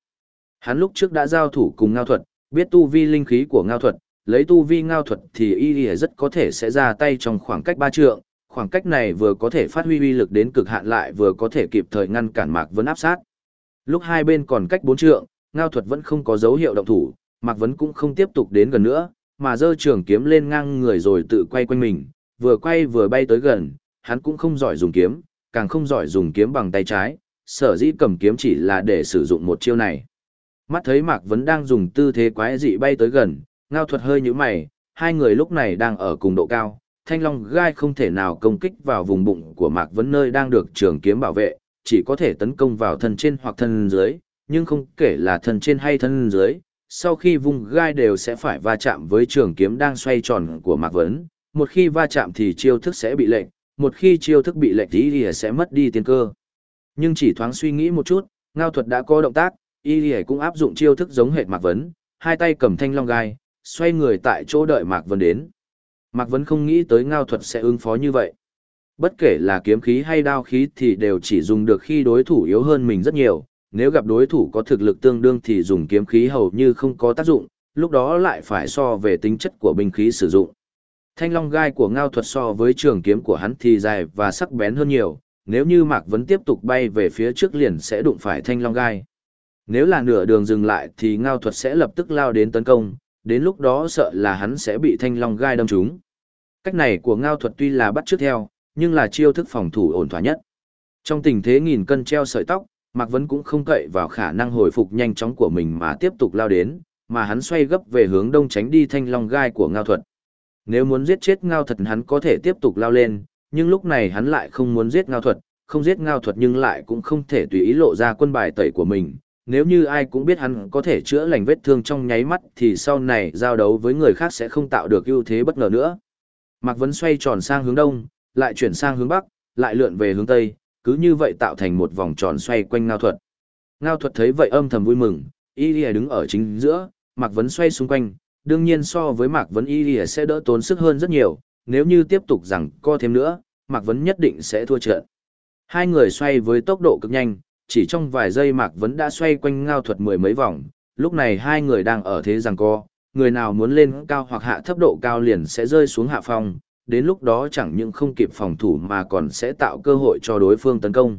[SPEAKER 1] Hắn lúc trước đã giao thủ cùng ngao thuật, biết tu vi linh khí của ngao thuật, lấy tu vi ngao thuật thì y rất có thể sẽ ra tay trong khoảng cách ba trượng, khoảng cách này vừa có thể phát huy uy lực đến cực hạn lại vừa có thể kịp thời ngăn cản Mạc Vấn áp sát. Lúc hai bên còn cách bốn trượng, ngao thuật vẫn không có dấu hiệu động thủ, Mạc Vấn cũng không tiếp tục đến gần nữa, mà giơ trường kiếm lên ngang người rồi tự quay quanh mình, vừa quay vừa bay tới gần, hắn cũng không giỏi dùng kiếm, càng không giỏi dùng kiếm bằng tay trái, sở dĩ cầm kiếm chỉ là để sử dụng một chiêu này. Mắt thấy Mạc Vấn đang dùng tư thế quái dị bay tới gần, ngao thuật hơi như mày, hai người lúc này đang ở cùng độ cao, thanh long gai không thể nào công kích vào vùng bụng của Mạc Vấn nơi đang được trường kiếm bảo vệ, chỉ có thể tấn công vào thân trên hoặc thân dưới, nhưng không kể là thân trên hay thân dưới, sau khi vùng gai đều sẽ phải va chạm với trường kiếm đang xoay tròn của Mạc Vấn, một khi va chạm thì chiêu thức sẽ bị lệnh, một khi chiêu thức bị lệnh thì sẽ mất đi tiên cơ. Nhưng chỉ thoáng suy nghĩ một chút, ngao thuật đã có động tác, y lìa cũng áp dụng chiêu thức giống hệt Mạc Vấn, hai tay cầm thanh long gai, xoay người tại chỗ đợi Mạc Vấn đến. Mạc Vấn không nghĩ tới ngao thuật sẽ ứng phó như vậy. Bất kể là kiếm khí hay đao khí thì đều chỉ dùng được khi đối thủ yếu hơn mình rất nhiều, nếu gặp đối thủ có thực lực tương đương thì dùng kiếm khí hầu như không có tác dụng, lúc đó lại phải so về tính chất của binh khí sử dụng. Thanh long gai của ngao thuật so với trường kiếm của hắn thì dài và sắc bén hơn nhiều, nếu như Mạc Vấn tiếp tục bay về phía trước liền sẽ đụng phải thanh long gai. Nếu là nửa đường dừng lại thì ngao thuật sẽ lập tức lao đến tấn công, đến lúc đó sợ là hắn sẽ bị thanh long gai đâm trúng. Cách này của ngao thuật tuy là bắt trước theo, nhưng là chiêu thức phòng thủ ổn thỏa nhất. Trong tình thế nghìn cân treo sợi tóc, Mạc Vấn cũng không cậy vào khả năng hồi phục nhanh chóng của mình mà tiếp tục lao đến, mà hắn xoay gấp về hướng đông tránh đi thanh long gai của ngao thuật. Nếu muốn giết chết ngao thuật hắn có thể tiếp tục lao lên, nhưng lúc này hắn lại không muốn giết ngao thuật, không giết ngao thuật nhưng lại cũng không thể tùy ý lộ ra quân bài tẩy của mình. Nếu như ai cũng biết hắn có thể chữa lành vết thương trong nháy mắt thì sau này giao đấu với người khác sẽ không tạo được ưu thế bất ngờ nữa. Mạc Vấn xoay tròn sang hướng đông, lại chuyển sang hướng bắc, lại lượn về hướng tây, cứ như vậy tạo thành một vòng tròn xoay quanh ngao thuật. Ngao thuật thấy vậy âm thầm vui mừng, y lìa đứng ở chính giữa, Mạc Vấn xoay xung quanh, đương nhiên so với Mạc Vấn y lìa sẽ đỡ tốn sức hơn rất nhiều, nếu như tiếp tục rằng co thêm nữa, Mạc Vấn nhất định sẽ thua trận. Hai người xoay với tốc độ cực nhanh, chỉ trong vài giây Mạc Vấn đã xoay quanh ngao thuật mười mấy vòng, lúc này hai người đang ở thế rằng co, người nào muốn lên cao hoặc hạ thấp độ cao liền sẽ rơi xuống hạ phong, đến lúc đó chẳng những không kịp phòng thủ mà còn sẽ tạo cơ hội cho đối phương tấn công.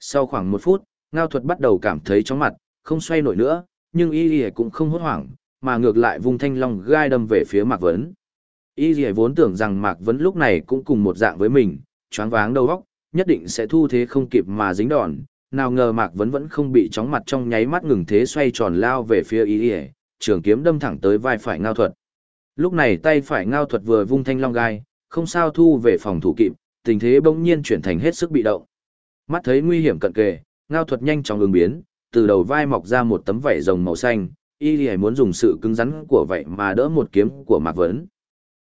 [SPEAKER 1] Sau khoảng một phút, ngao thuật bắt đầu cảm thấy chóng mặt, không xoay nổi nữa, nhưng y y cũng không hốt hoảng, mà ngược lại vung thanh long gai đâm về phía Mạc Vấn. Y y vốn tưởng rằng Mạc Vấn lúc này cũng cùng một dạng với mình, choáng váng đầu óc, nhất định sẽ thu thế không kịp mà dính đòn, nào ngờ Mạc Vấn vẫn không bị chóng mặt trong nháy mắt ngừng thế xoay tròn lao về phía y y, trường kiếm đâm thẳng tới vai phải ngao thuật. Lúc này tay phải ngao thuật vừa vung thanh long gai, không sao thu về phòng thủ kịp, tình thế bỗng nhiên chuyển thành hết sức bị động. Mắt thấy nguy hiểm cận kề, ngao thuật nhanh chóng ứng biến, từ đầu vai mọc ra một tấm vảy rồng màu xanh, y lì muốn dùng sự cứng rắn của vậy mà đỡ một kiếm của Mạc Vấn.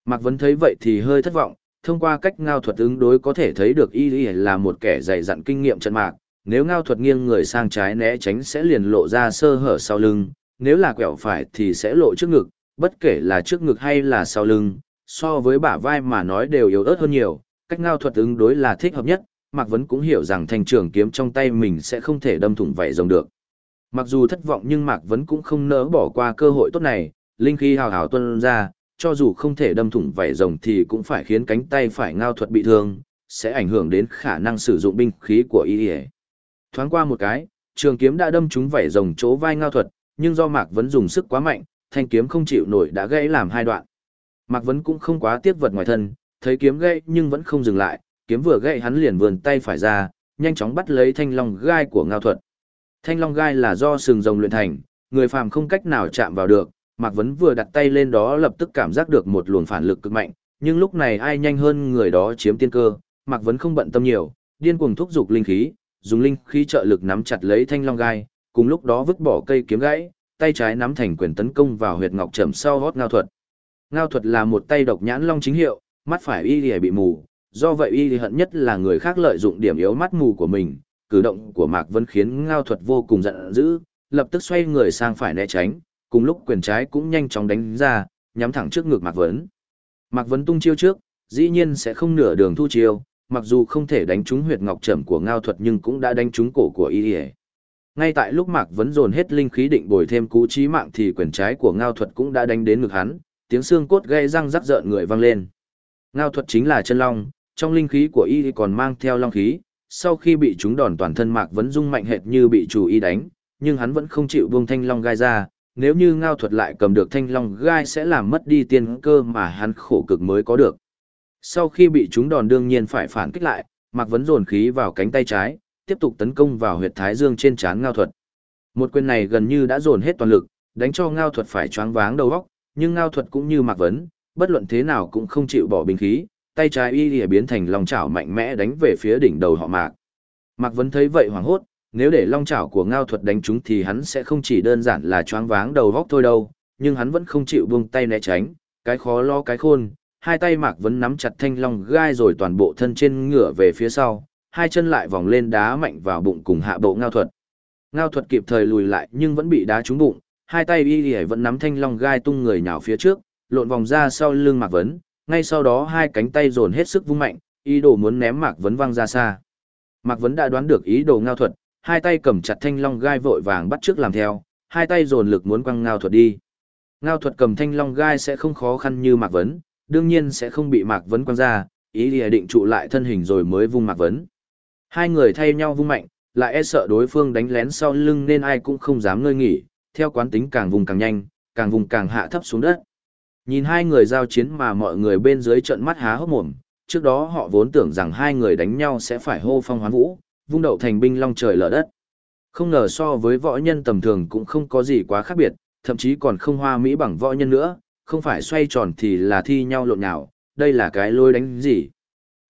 [SPEAKER 1] Mạc Vấn thấy vậy thì hơi thất vọng, thông qua cách ngao thuật ứng đối có thể thấy được y lì là một kẻ dày dặn kinh nghiệm trận mạc, nếu ngao thuật nghiêng người sang trái né tránh sẽ liền lộ ra sơ hở sau lưng, nếu là quẹo phải thì sẽ lộ trước ngực, bất kể là trước ngực hay là sau lưng, so với bả vai mà nói đều yếu ớt hơn nhiều, cách ngao thuật ứng đối là thích hợp nhất, Mạc Vấn cũng hiểu rằng thanh trường kiếm trong tay mình sẽ không thể đâm thủng vảy rồng được. Mặc dù thất vọng nhưng Mạc Vấn cũng không nỡ bỏ qua cơ hội tốt này, linh khí hào hào tuân ra, cho dù không thể đâm thủng vảy rồng thì cũng phải khiến cánh tay phải ngao thuật bị thương, sẽ ảnh hưởng đến khả năng sử dụng binh khí của y Thoáng qua một cái, trường kiếm đã đâm trúng vảy rồng chỗ vai ngao thuật, nhưng do Mạc Vấn dùng sức quá mạnh, thanh kiếm không chịu nổi đã gãy làm hai đoạn. Mạc Vấn cũng không quá tiếc vật ngoài thân, thấy kiếm gãy nhưng vẫn không dừng lại, kiếm vừa gãy hắn liền vườn tay phải ra, nhanh chóng bắt lấy thanh long gai của ngao thuật. Thanh long gai là do sừng rồng luyện thành, người phàm không cách nào chạm vào được, Mạc Vấn vừa đặt tay lên đó lập tức cảm giác được một luồng phản lực cực mạnh, nhưng lúc này ai nhanh hơn người đó chiếm tiên cơ, Mạc Vấn không bận tâm nhiều, điên cuồng thúc dục linh khí, dùng linh khí trợ lực nắm chặt lấy thanh long gai, cùng lúc đó vứt bỏ cây kiếm gãy, tay trái nắm thành quyền tấn công vào huyệt ngọc trầm sau hót ngao thuật. Ngao thuật là một tay độc nhãn long chính hiệu, mắt phải y lìa bị mù, do vậy y hận nhất là người khác lợi dụng điểm yếu mắt mù của mình, cử động của Mạc Vân khiến ngao thuật vô cùng giận dữ, lập tức xoay người sang phải né tránh, cùng lúc quyền trái cũng nhanh chóng đánh ra, nhắm thẳng trước ngực Mạc Vân. Mạc Vân tung chiêu trước, dĩ nhiên sẽ không nửa đường thu chiêu, mặc dù không thể đánh trúng huyệt ngọc trầm của ngao thuật nhưng cũng đã đánh trúng cổ của y ngay tại lúc Mạc Vấn dồn hết linh khí định bồi thêm cú trí mạng thì quyền trái của Ngao Thuật cũng đã đánh đến ngực hắn, tiếng xương cốt gây răng rắc rợn người vang lên. Ngao Thuật chính là chân long, trong linh khí của y còn mang theo long khí, sau khi bị chúng đòn toàn thân Mạc Vấn rung mạnh hệt như bị chủ y đánh, nhưng hắn vẫn không chịu buông thanh long gai ra, nếu như Ngao Thuật lại cầm được thanh long gai sẽ làm mất đi tiên cơ mà hắn khổ cực mới có được. Sau khi bị chúng đòn đương nhiên phải phản kích lại, Mạc Vấn dồn khí vào cánh tay trái, tiếp tục tấn công vào huyệt thái dương trên trán ngao thuật. Một quyền này gần như đã dồn hết toàn lực, đánh cho ngao thuật phải choáng váng đầu óc, nhưng ngao thuật cũng như mạc vấn, bất luận thế nào cũng không chịu bỏ binh khí, tay trái y lìa biến thành long chảo mạnh mẽ đánh về phía đỉnh đầu họ mạc. Mạc vấn thấy vậy hoảng hốt, nếu để long chảo của ngao thuật đánh chúng thì hắn sẽ không chỉ đơn giản là choáng váng đầu óc thôi đâu, nhưng hắn vẫn không chịu buông tay né tránh, cái khó lo cái khôn, hai tay mạc vấn nắm chặt thanh long gai rồi toàn bộ thân trên ngửa về phía sau, hai chân lại vòng lên đá mạnh vào bụng cùng hạ bộ ngao thuật. Ngao thuật kịp thời lùi lại nhưng vẫn bị đá trúng bụng, hai tay y lì vẫn nắm thanh long gai tung người nhào phía trước, lộn vòng ra sau lưng Mạc Vấn, ngay sau đó hai cánh tay dồn hết sức vung mạnh, ý đồ muốn ném Mạc Vấn văng ra xa. Mạc Vấn đã đoán được ý đồ ngao thuật, hai tay cầm chặt thanh long gai vội vàng bắt trước làm theo, hai tay dồn lực muốn quăng ngao thuật đi. Ngao thuật cầm thanh long gai sẽ không khó khăn như Mạc Vấn, đương nhiên sẽ không bị Mạc Vấn quăng ra, ý lìa định trụ lại thân hình rồi mới vung Mạc Vấn. Hai người thay nhau vung mạnh, lại e sợ đối phương đánh lén sau lưng nên ai cũng không dám ngơi nghỉ, theo quán tính càng vùng càng nhanh, càng vùng càng hạ thấp xuống đất. Nhìn hai người giao chiến mà mọi người bên dưới trận mắt há hốc mồm, trước đó họ vốn tưởng rằng hai người đánh nhau sẽ phải hô phong hoán vũ, vung đậu thành binh long trời lở đất. Không ngờ so với võ nhân tầm thường cũng không có gì quá khác biệt, thậm chí còn không hoa mỹ bằng võ nhân nữa, không phải xoay tròn thì là thi nhau lộn nhào, đây là cái lôi đánh gì.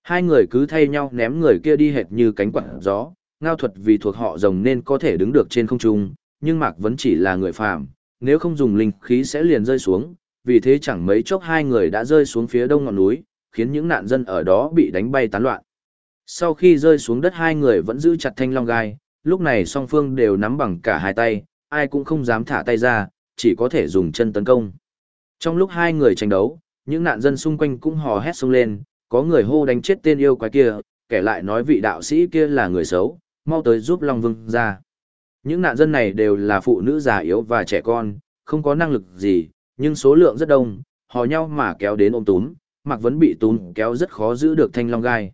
[SPEAKER 1] Hai người cứ thay nhau ném người kia đi hệt như cánh quạt gió, ngao thuật vì thuộc họ rồng nên có thể đứng được trên không trung, nhưng Mạc vẫn chỉ là người phàm, nếu không dùng linh khí sẽ liền rơi xuống, vì thế chẳng mấy chốc hai người đã rơi xuống phía đông ngọn núi, khiến những nạn dân ở đó bị đánh bay tán loạn. Sau khi rơi xuống đất hai người vẫn giữ chặt thanh long gai, lúc này song phương đều nắm bằng cả hai tay, ai cũng không dám thả tay ra, chỉ có thể dùng chân tấn công. Trong lúc hai người tranh đấu, những nạn dân xung quanh cũng hò hét xông lên, có người hô đánh chết tên yêu quái kia, kẻ lại nói vị đạo sĩ kia là người xấu, mau tới giúp Long Vương ra. Những nạn dân này đều là phụ nữ già yếu và trẻ con, không có năng lực gì, nhưng số lượng rất đông, hò nhau mà kéo đến ôm túm, Mạc Vấn bị túm kéo rất khó giữ được thanh long gai.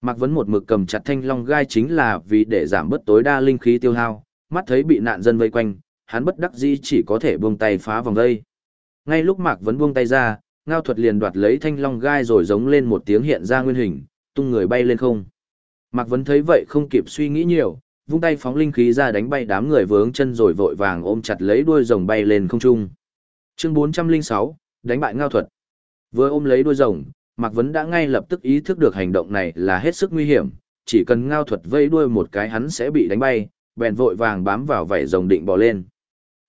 [SPEAKER 1] Mạc Vấn một mực cầm chặt thanh long gai chính là vì để giảm bớt tối đa linh khí tiêu hao, mắt thấy bị nạn dân vây quanh, hắn bất đắc dĩ chỉ có thể buông tay phá vòng vây. Ngay lúc Mạc Vấn buông tay ra, ngao thuật liền đoạt lấy thanh long gai rồi giống lên một tiếng hiện ra nguyên hình, tung người bay lên không. Mạc Vấn thấy vậy không kịp suy nghĩ nhiều, vung tay phóng linh khí ra đánh bay đám người vướng chân rồi vội vàng ôm chặt lấy đuôi rồng bay lên không trung. Chương 406, đánh bại ngao thuật. Vừa ôm lấy đuôi rồng, Mạc Vấn đã ngay lập tức ý thức được hành động này là hết sức nguy hiểm, chỉ cần ngao thuật vây đuôi một cái hắn sẽ bị đánh bay, bèn vội vàng bám vào vảy rồng định bò lên.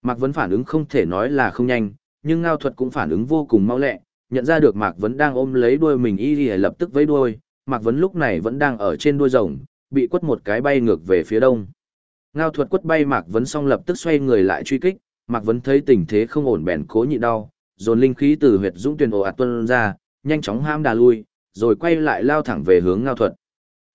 [SPEAKER 1] Mạc Vấn phản ứng không thể nói là không nhanh, nhưng ngao thuật cũng phản ứng vô cùng mau lẹ, nhận ra được Mạc Vấn đang ôm lấy đuôi mình y y lập tức vẫy đuôi, Mạc Vấn lúc này vẫn đang ở trên đuôi rồng, bị quất một cái bay ngược về phía đông. Ngao thuật quất bay Mạc Vấn xong lập tức xoay người lại truy kích, Mạc Vấn thấy tình thế không ổn bèn cố nhịn đau, dồn linh khí từ huyệt dũng tuyền ồ ạt tuân ra, nhanh chóng ham đà lui, rồi quay lại lao thẳng về hướng ngao thuật.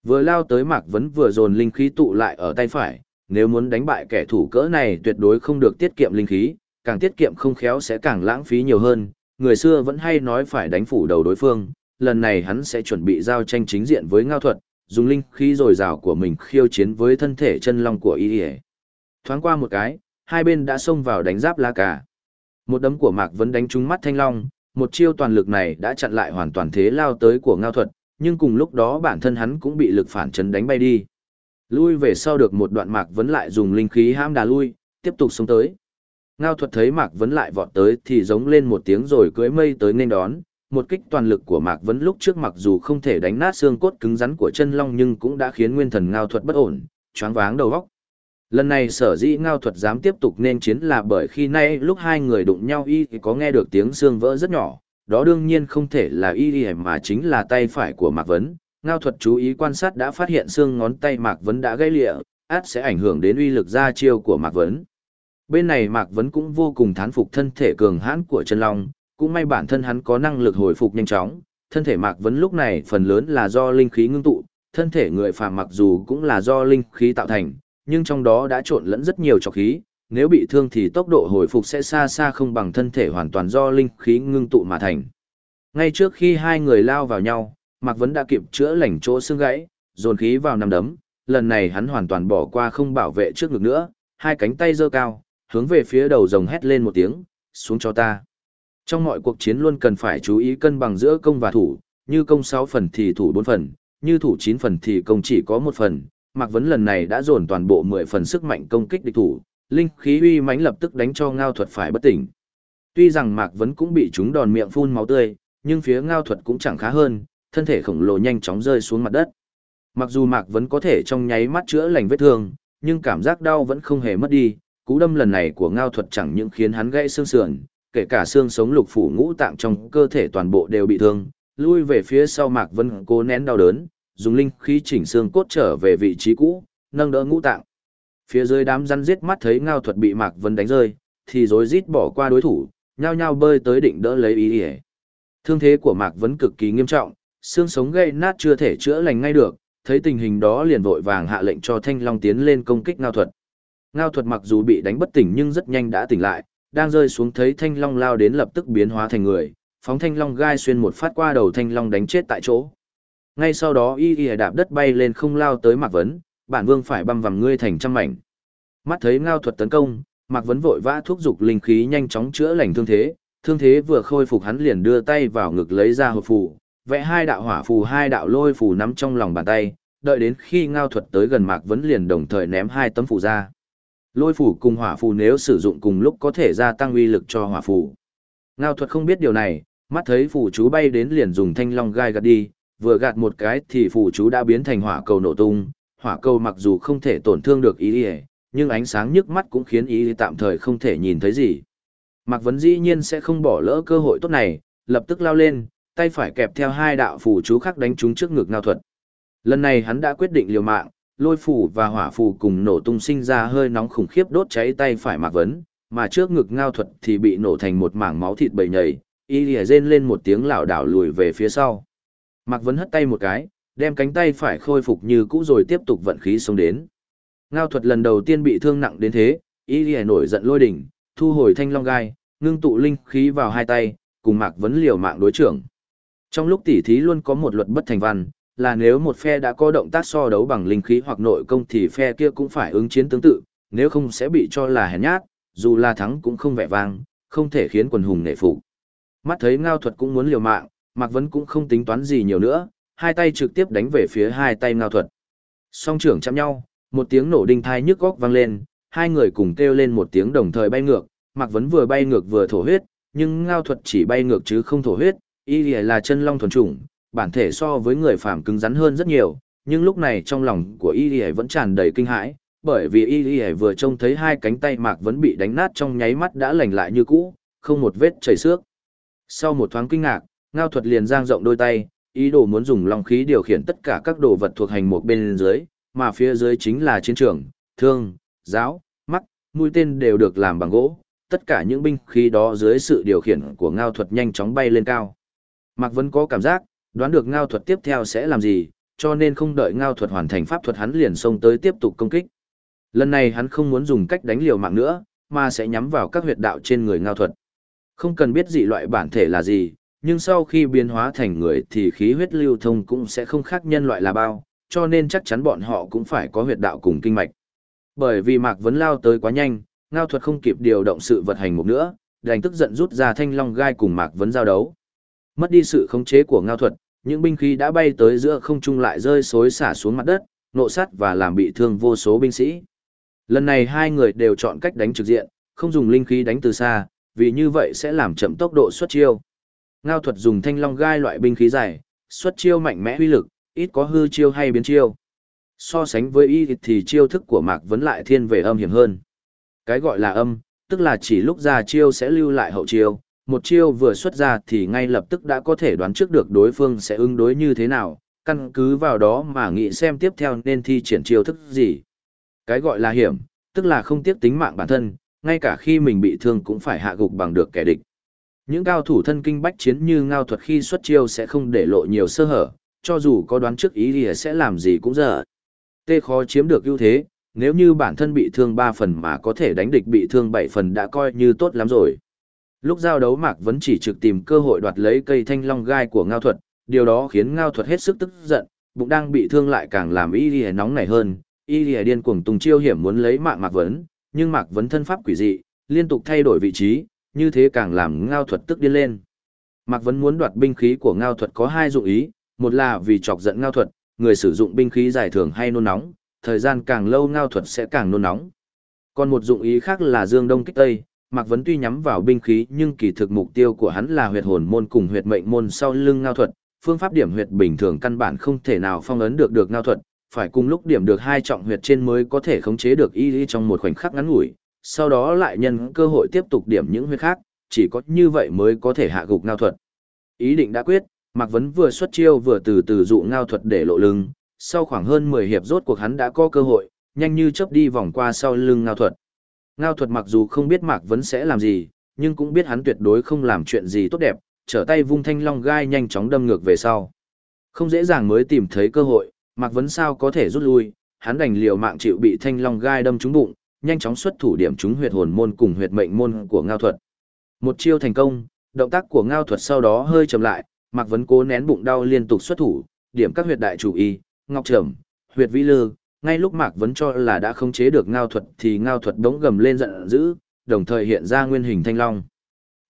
[SPEAKER 1] Vừa lao tới Mạc Vấn vừa dồn linh khí tụ lại ở tay phải, nếu muốn đánh bại kẻ thủ cỡ này tuyệt đối không được tiết kiệm linh khí, càng tiết kiệm không khéo sẽ càng lãng phí nhiều hơn. Người xưa vẫn hay nói phải đánh phủ đầu đối phương, lần này hắn sẽ chuẩn bị giao tranh chính diện với ngao thuật, dùng linh khí dồi dào của mình khiêu chiến với thân thể chân long của y Thoáng qua một cái, hai bên đã xông vào đánh giáp la cả. Một đấm của Mạc Vấn đánh trúng mắt thanh long, một chiêu toàn lực này đã chặn lại hoàn toàn thế lao tới của ngao thuật, nhưng cùng lúc đó bản thân hắn cũng bị lực phản chấn đánh bay đi. Lui về sau được một đoạn Mạc Vấn lại dùng linh khí ham đà lui, tiếp tục xông tới. Ngao thuật thấy Mạc Vấn lại vọt tới thì giống lên một tiếng rồi cưới mây tới nên đón. Một kích toàn lực của Mạc Vấn lúc trước mặc dù không thể đánh nát xương cốt cứng rắn của chân long nhưng cũng đã khiến nguyên thần Ngao thuật bất ổn, choáng váng đầu óc. Lần này sở dĩ Ngao thuật dám tiếp tục nên chiến là bởi khi nay lúc hai người đụng nhau y thì có nghe được tiếng xương vỡ rất nhỏ, đó đương nhiên không thể là y mà chính là tay phải của Mạc Vấn. Ngao thuật chú ý quan sát đã phát hiện xương ngón tay Mạc Vấn đã gãy lịa, át sẽ ảnh hưởng đến uy lực ra chiêu của Mạc Vấn. Bên này Mạc Vấn cũng vô cùng thán phục thân thể cường hãn của chân long, cũng may bản thân hắn có năng lực hồi phục nhanh chóng, thân thể Mạc Vấn lúc này phần lớn là do linh khí ngưng tụ, thân thể người phàm mặc dù cũng là do linh khí tạo thành, nhưng trong đó đã trộn lẫn rất nhiều trọc khí, nếu bị thương thì tốc độ hồi phục sẽ xa xa không bằng thân thể hoàn toàn do linh khí ngưng tụ mà thành. Ngay trước khi hai người lao vào nhau, Mạc Vấn đã kịp chữa lành chỗ xương gãy, dồn khí vào nằm đấm, lần này hắn hoàn toàn bỏ qua không bảo vệ trước ngực nữa, hai cánh tay giơ cao, hướng về phía đầu rồng hét lên một tiếng, xuống cho ta. Trong mọi cuộc chiến luôn cần phải chú ý cân bằng giữa công và thủ, như công 6 phần thì thủ 4 phần, như thủ 9 phần thì công chỉ có 1 phần. Mạc Vấn lần này đã dồn toàn bộ 10 phần sức mạnh công kích địch thủ, linh khí uy mãnh lập tức đánh cho ngao thuật phải bất tỉnh. Tuy rằng Mạc Vấn cũng bị chúng đòn miệng phun máu tươi, nhưng phía ngao thuật cũng chẳng khá hơn, thân thể khổng lồ nhanh chóng rơi xuống mặt đất. Mặc dù Mạc Vấn có thể trong nháy mắt chữa lành vết thương, nhưng cảm giác đau vẫn không hề mất đi, cú đâm lần này của ngao thuật chẳng những khiến hắn gãy xương sườn, kể cả xương sống lục phủ ngũ tạng trong cơ thể toàn bộ đều bị thương, lui về phía sau Mạc Vân cố nén đau đớn, dùng linh khí chỉnh xương cốt trở về vị trí cũ, nâng đỡ ngũ tạng. Phía dưới đám rắn giết mắt thấy ngao thuật bị Mạc Vân đánh rơi, thì rối rít bỏ qua đối thủ, nhao nhao bơi tới định đỡ lấy ý ỉa. Thương thế của Mạc Vân cực kỳ nghiêm trọng, xương sống gây nát chưa thể chữa lành ngay được, thấy tình hình đó liền vội vàng hạ lệnh cho Thanh Long tiến lên công kích ngao thuật. Ngao thuật mặc dù bị đánh bất tỉnh nhưng rất nhanh đã tỉnh lại, đang rơi xuống thấy thanh long lao đến lập tức biến hóa thành người, phóng thanh long gai xuyên một phát qua đầu thanh long đánh chết tại chỗ. Ngay sau đó y y đạp đất bay lên không lao tới Mạc Vấn, bản vương phải băm vằm ngươi thành trăm mảnh. Mắt thấy ngao thuật tấn công, Mạc Vấn vội vã thuốc dục linh khí nhanh chóng chữa lành thương thế, thương thế vừa khôi phục hắn liền đưa tay vào ngực lấy ra hộp phù, vẽ hai đạo hỏa phù hai đạo lôi phù nắm trong lòng bàn tay, đợi đến khi ngao thuật tới gần Mạc Vấn liền đồng thời ném hai tấm phù ra. Lôi phủ cùng hỏa phù nếu sử dụng cùng lúc có thể gia tăng uy lực cho hỏa phù. Ngao thuật không biết điều này, mắt thấy phù chú bay đến liền dùng thanh long gai gạt đi, vừa gạt một cái thì phù chú đã biến thành hỏa cầu nổ tung. Hỏa cầu mặc dù không thể tổn thương được ý ý, nhưng ánh sáng nhức mắt cũng khiến ý tạm thời không thể nhìn thấy gì. Mạc Vấn dĩ nhiên sẽ không bỏ lỡ cơ hội tốt này, lập tức lao lên, tay phải kẹp theo hai đạo phù chú khác đánh trúng trước ngực ngao thuật. Lần này hắn đã quyết định liều mạng, lôi phủ và hỏa phủ cùng nổ tung sinh ra hơi nóng khủng khiếp đốt cháy tay phải mạc vấn, mà trước ngực ngao thuật thì bị nổ thành một mảng máu thịt bầy nhầy, y lìa rên lên một tiếng lảo đảo lùi về phía sau. Mạc vấn hất tay một cái, đem cánh tay phải khôi phục như cũ rồi tiếp tục vận khí xông đến. Ngao thuật lần đầu tiên bị thương nặng đến thế, y lìa nổi giận lôi đỉnh, thu hồi thanh long gai, ngưng tụ linh khí vào hai tay, cùng mạc vấn liều mạng đối trưởng. Trong lúc tỉ thí luôn có một luật bất thành văn là nếu một phe đã có động tác so đấu bằng linh khí hoặc nội công thì phe kia cũng phải ứng chiến tương tự, nếu không sẽ bị cho là hèn nhát, dù là thắng cũng không vẻ vang, không thể khiến quần hùng nể phục. Mắt thấy Ngao Thuật cũng muốn liều mạng, Mạc Vấn cũng không tính toán gì nhiều nữa, hai tay trực tiếp đánh về phía hai tay Ngao Thuật. Song trưởng chạm nhau, một tiếng nổ đinh thai nhức góc vang lên, hai người cùng kêu lên một tiếng đồng thời bay ngược, Mạc Vấn vừa bay ngược vừa thổ huyết, nhưng Ngao Thuật chỉ bay ngược chứ không thổ huyết, y là chân long thuần chủng, bản thể so với người phàm cứng rắn hơn rất nhiều, nhưng lúc này trong lòng của y y vẫn tràn đầy kinh hãi, bởi vì y y vừa trông thấy hai cánh tay Mạc vẫn bị đánh nát trong nháy mắt đã lành lại như cũ, không một vết chảy xước. Sau một thoáng kinh ngạc, Ngao Thuật liền giang rộng đôi tay, ý đồ muốn dùng long khí điều khiển tất cả các đồ vật thuộc hành một bên dưới, mà phía dưới chính là chiến trường, thương, giáo, mắt, mũi tên đều được làm bằng gỗ, tất cả những binh khí đó dưới sự điều khiển của Ngao Thuật nhanh chóng bay lên cao. Mạc Vân có cảm giác, đoán được Ngao Thuật tiếp theo sẽ làm gì, cho nên không đợi Ngao Thuật hoàn thành pháp thuật hắn liền xông tới tiếp tục công kích. Lần này hắn không muốn dùng cách đánh liều mạng nữa, mà sẽ nhắm vào các huyệt đạo trên người Ngao Thuật. Không cần biết dị loại bản thể là gì, nhưng sau khi biến hóa thành người thì khí huyết lưu thông cũng sẽ không khác nhân loại là bao, cho nên chắc chắn bọn họ cũng phải có huyệt đạo cùng kinh mạch. Bởi vì Mạc Vấn lao tới quá nhanh, Ngao Thuật không kịp điều động sự vật hành một nữa, đành tức giận rút ra thanh long gai cùng Mạc Vấn giao đấu. Mất đi sự khống chế của Ngao Thuật, những binh khí đã bay tới giữa không trung lại rơi xối xả xuống mặt đất, nộ sát và làm bị thương vô số binh sĩ. Lần này hai người đều chọn cách đánh trực diện, không dùng linh khí đánh từ xa, vì như vậy sẽ làm chậm tốc độ xuất chiêu. Ngao thuật dùng thanh long gai loại binh khí dài, xuất chiêu mạnh mẽ uy lực, ít có hư chiêu hay biến chiêu. So sánh với y thì chiêu thức của Mạc Vấn lại thiên về âm hiểm hơn. Cái gọi là âm, tức là chỉ lúc ra chiêu sẽ lưu lại hậu chiêu, một chiêu vừa xuất ra thì ngay lập tức đã có thể đoán trước được đối phương sẽ ứng đối như thế nào, căn cứ vào đó mà nghĩ xem tiếp theo nên thi triển chiêu thức gì. Cái gọi là hiểm, tức là không tiếc tính mạng bản thân, ngay cả khi mình bị thương cũng phải hạ gục bằng được kẻ địch. Những cao thủ thân kinh bách chiến như ngao thuật khi xuất chiêu sẽ không để lộ nhiều sơ hở, cho dù có đoán trước ý thì sẽ làm gì cũng dở. Tê khó chiếm được ưu thế, nếu như bản thân bị thương 3 phần mà có thể đánh địch bị thương 7 phần đã coi như tốt lắm rồi. Lúc giao đấu Mạc Vấn chỉ trực tìm cơ hội đoạt lấy cây thanh long gai của ngao thuật, điều đó khiến ngao thuật hết sức tức giận, bụng đang bị thương lại càng làm y lìa nóng nảy hơn, y lìa điên cuồng tung chiêu hiểm muốn lấy mạng Mạc Vấn, nhưng Mạc Vấn thân pháp quỷ dị, liên tục thay đổi vị trí, như thế càng làm ngao thuật tức điên lên. Mạc Vấn muốn đoạt binh khí của ngao thuật có hai dụng ý, một là vì chọc giận ngao thuật, người sử dụng binh khí giải thường hay nôn nóng, thời gian càng lâu ngao thuật sẽ càng nôn nóng. Còn một dụng ý khác là dương đông kích tây, Mạc Vấn tuy nhắm vào binh khí nhưng kỳ thực mục tiêu của hắn là huyệt hồn môn cùng huyệt mệnh môn sau lưng ngao thuật, phương pháp điểm huyệt bình thường căn bản không thể nào phong ấn được được ngao thuật, phải cùng lúc điểm được hai trọng huyệt trên mới có thể khống chế được y trong một khoảnh khắc ngắn ngủi, sau đó lại nhân cơ hội tiếp tục điểm những huyệt khác, chỉ có như vậy mới có thể hạ gục ngao thuật. Ý định đã quyết, Mạc Vấn vừa xuất chiêu vừa từ từ dụ ngao thuật để lộ lưng, sau khoảng hơn 10 hiệp rốt cuộc hắn đã có cơ hội, nhanh như chớp đi vòng qua sau lưng ngao thuật. Ngao thuật mặc dù không biết Mạc Vấn sẽ làm gì, nhưng cũng biết hắn tuyệt đối không làm chuyện gì tốt đẹp, trở tay vung thanh long gai nhanh chóng đâm ngược về sau. Không dễ dàng mới tìm thấy cơ hội, Mạc Vấn sao có thể rút lui, hắn đành liều mạng chịu bị thanh long gai đâm trúng bụng, nhanh chóng xuất thủ điểm trúng huyệt hồn môn cùng huyệt mệnh môn của Ngao thuật. Một chiêu thành công, động tác của Ngao thuật sau đó hơi chậm lại, Mạc Vấn cố nén bụng đau liên tục xuất thủ, điểm các huyệt đại chủ y, ngọc trầm, huyệt vĩ lư, ngay lúc Mạc Vấn cho là đã khống chế được Ngao thuật thì Ngao thuật đống gầm lên giận dữ, đồng thời hiện ra nguyên hình thanh long.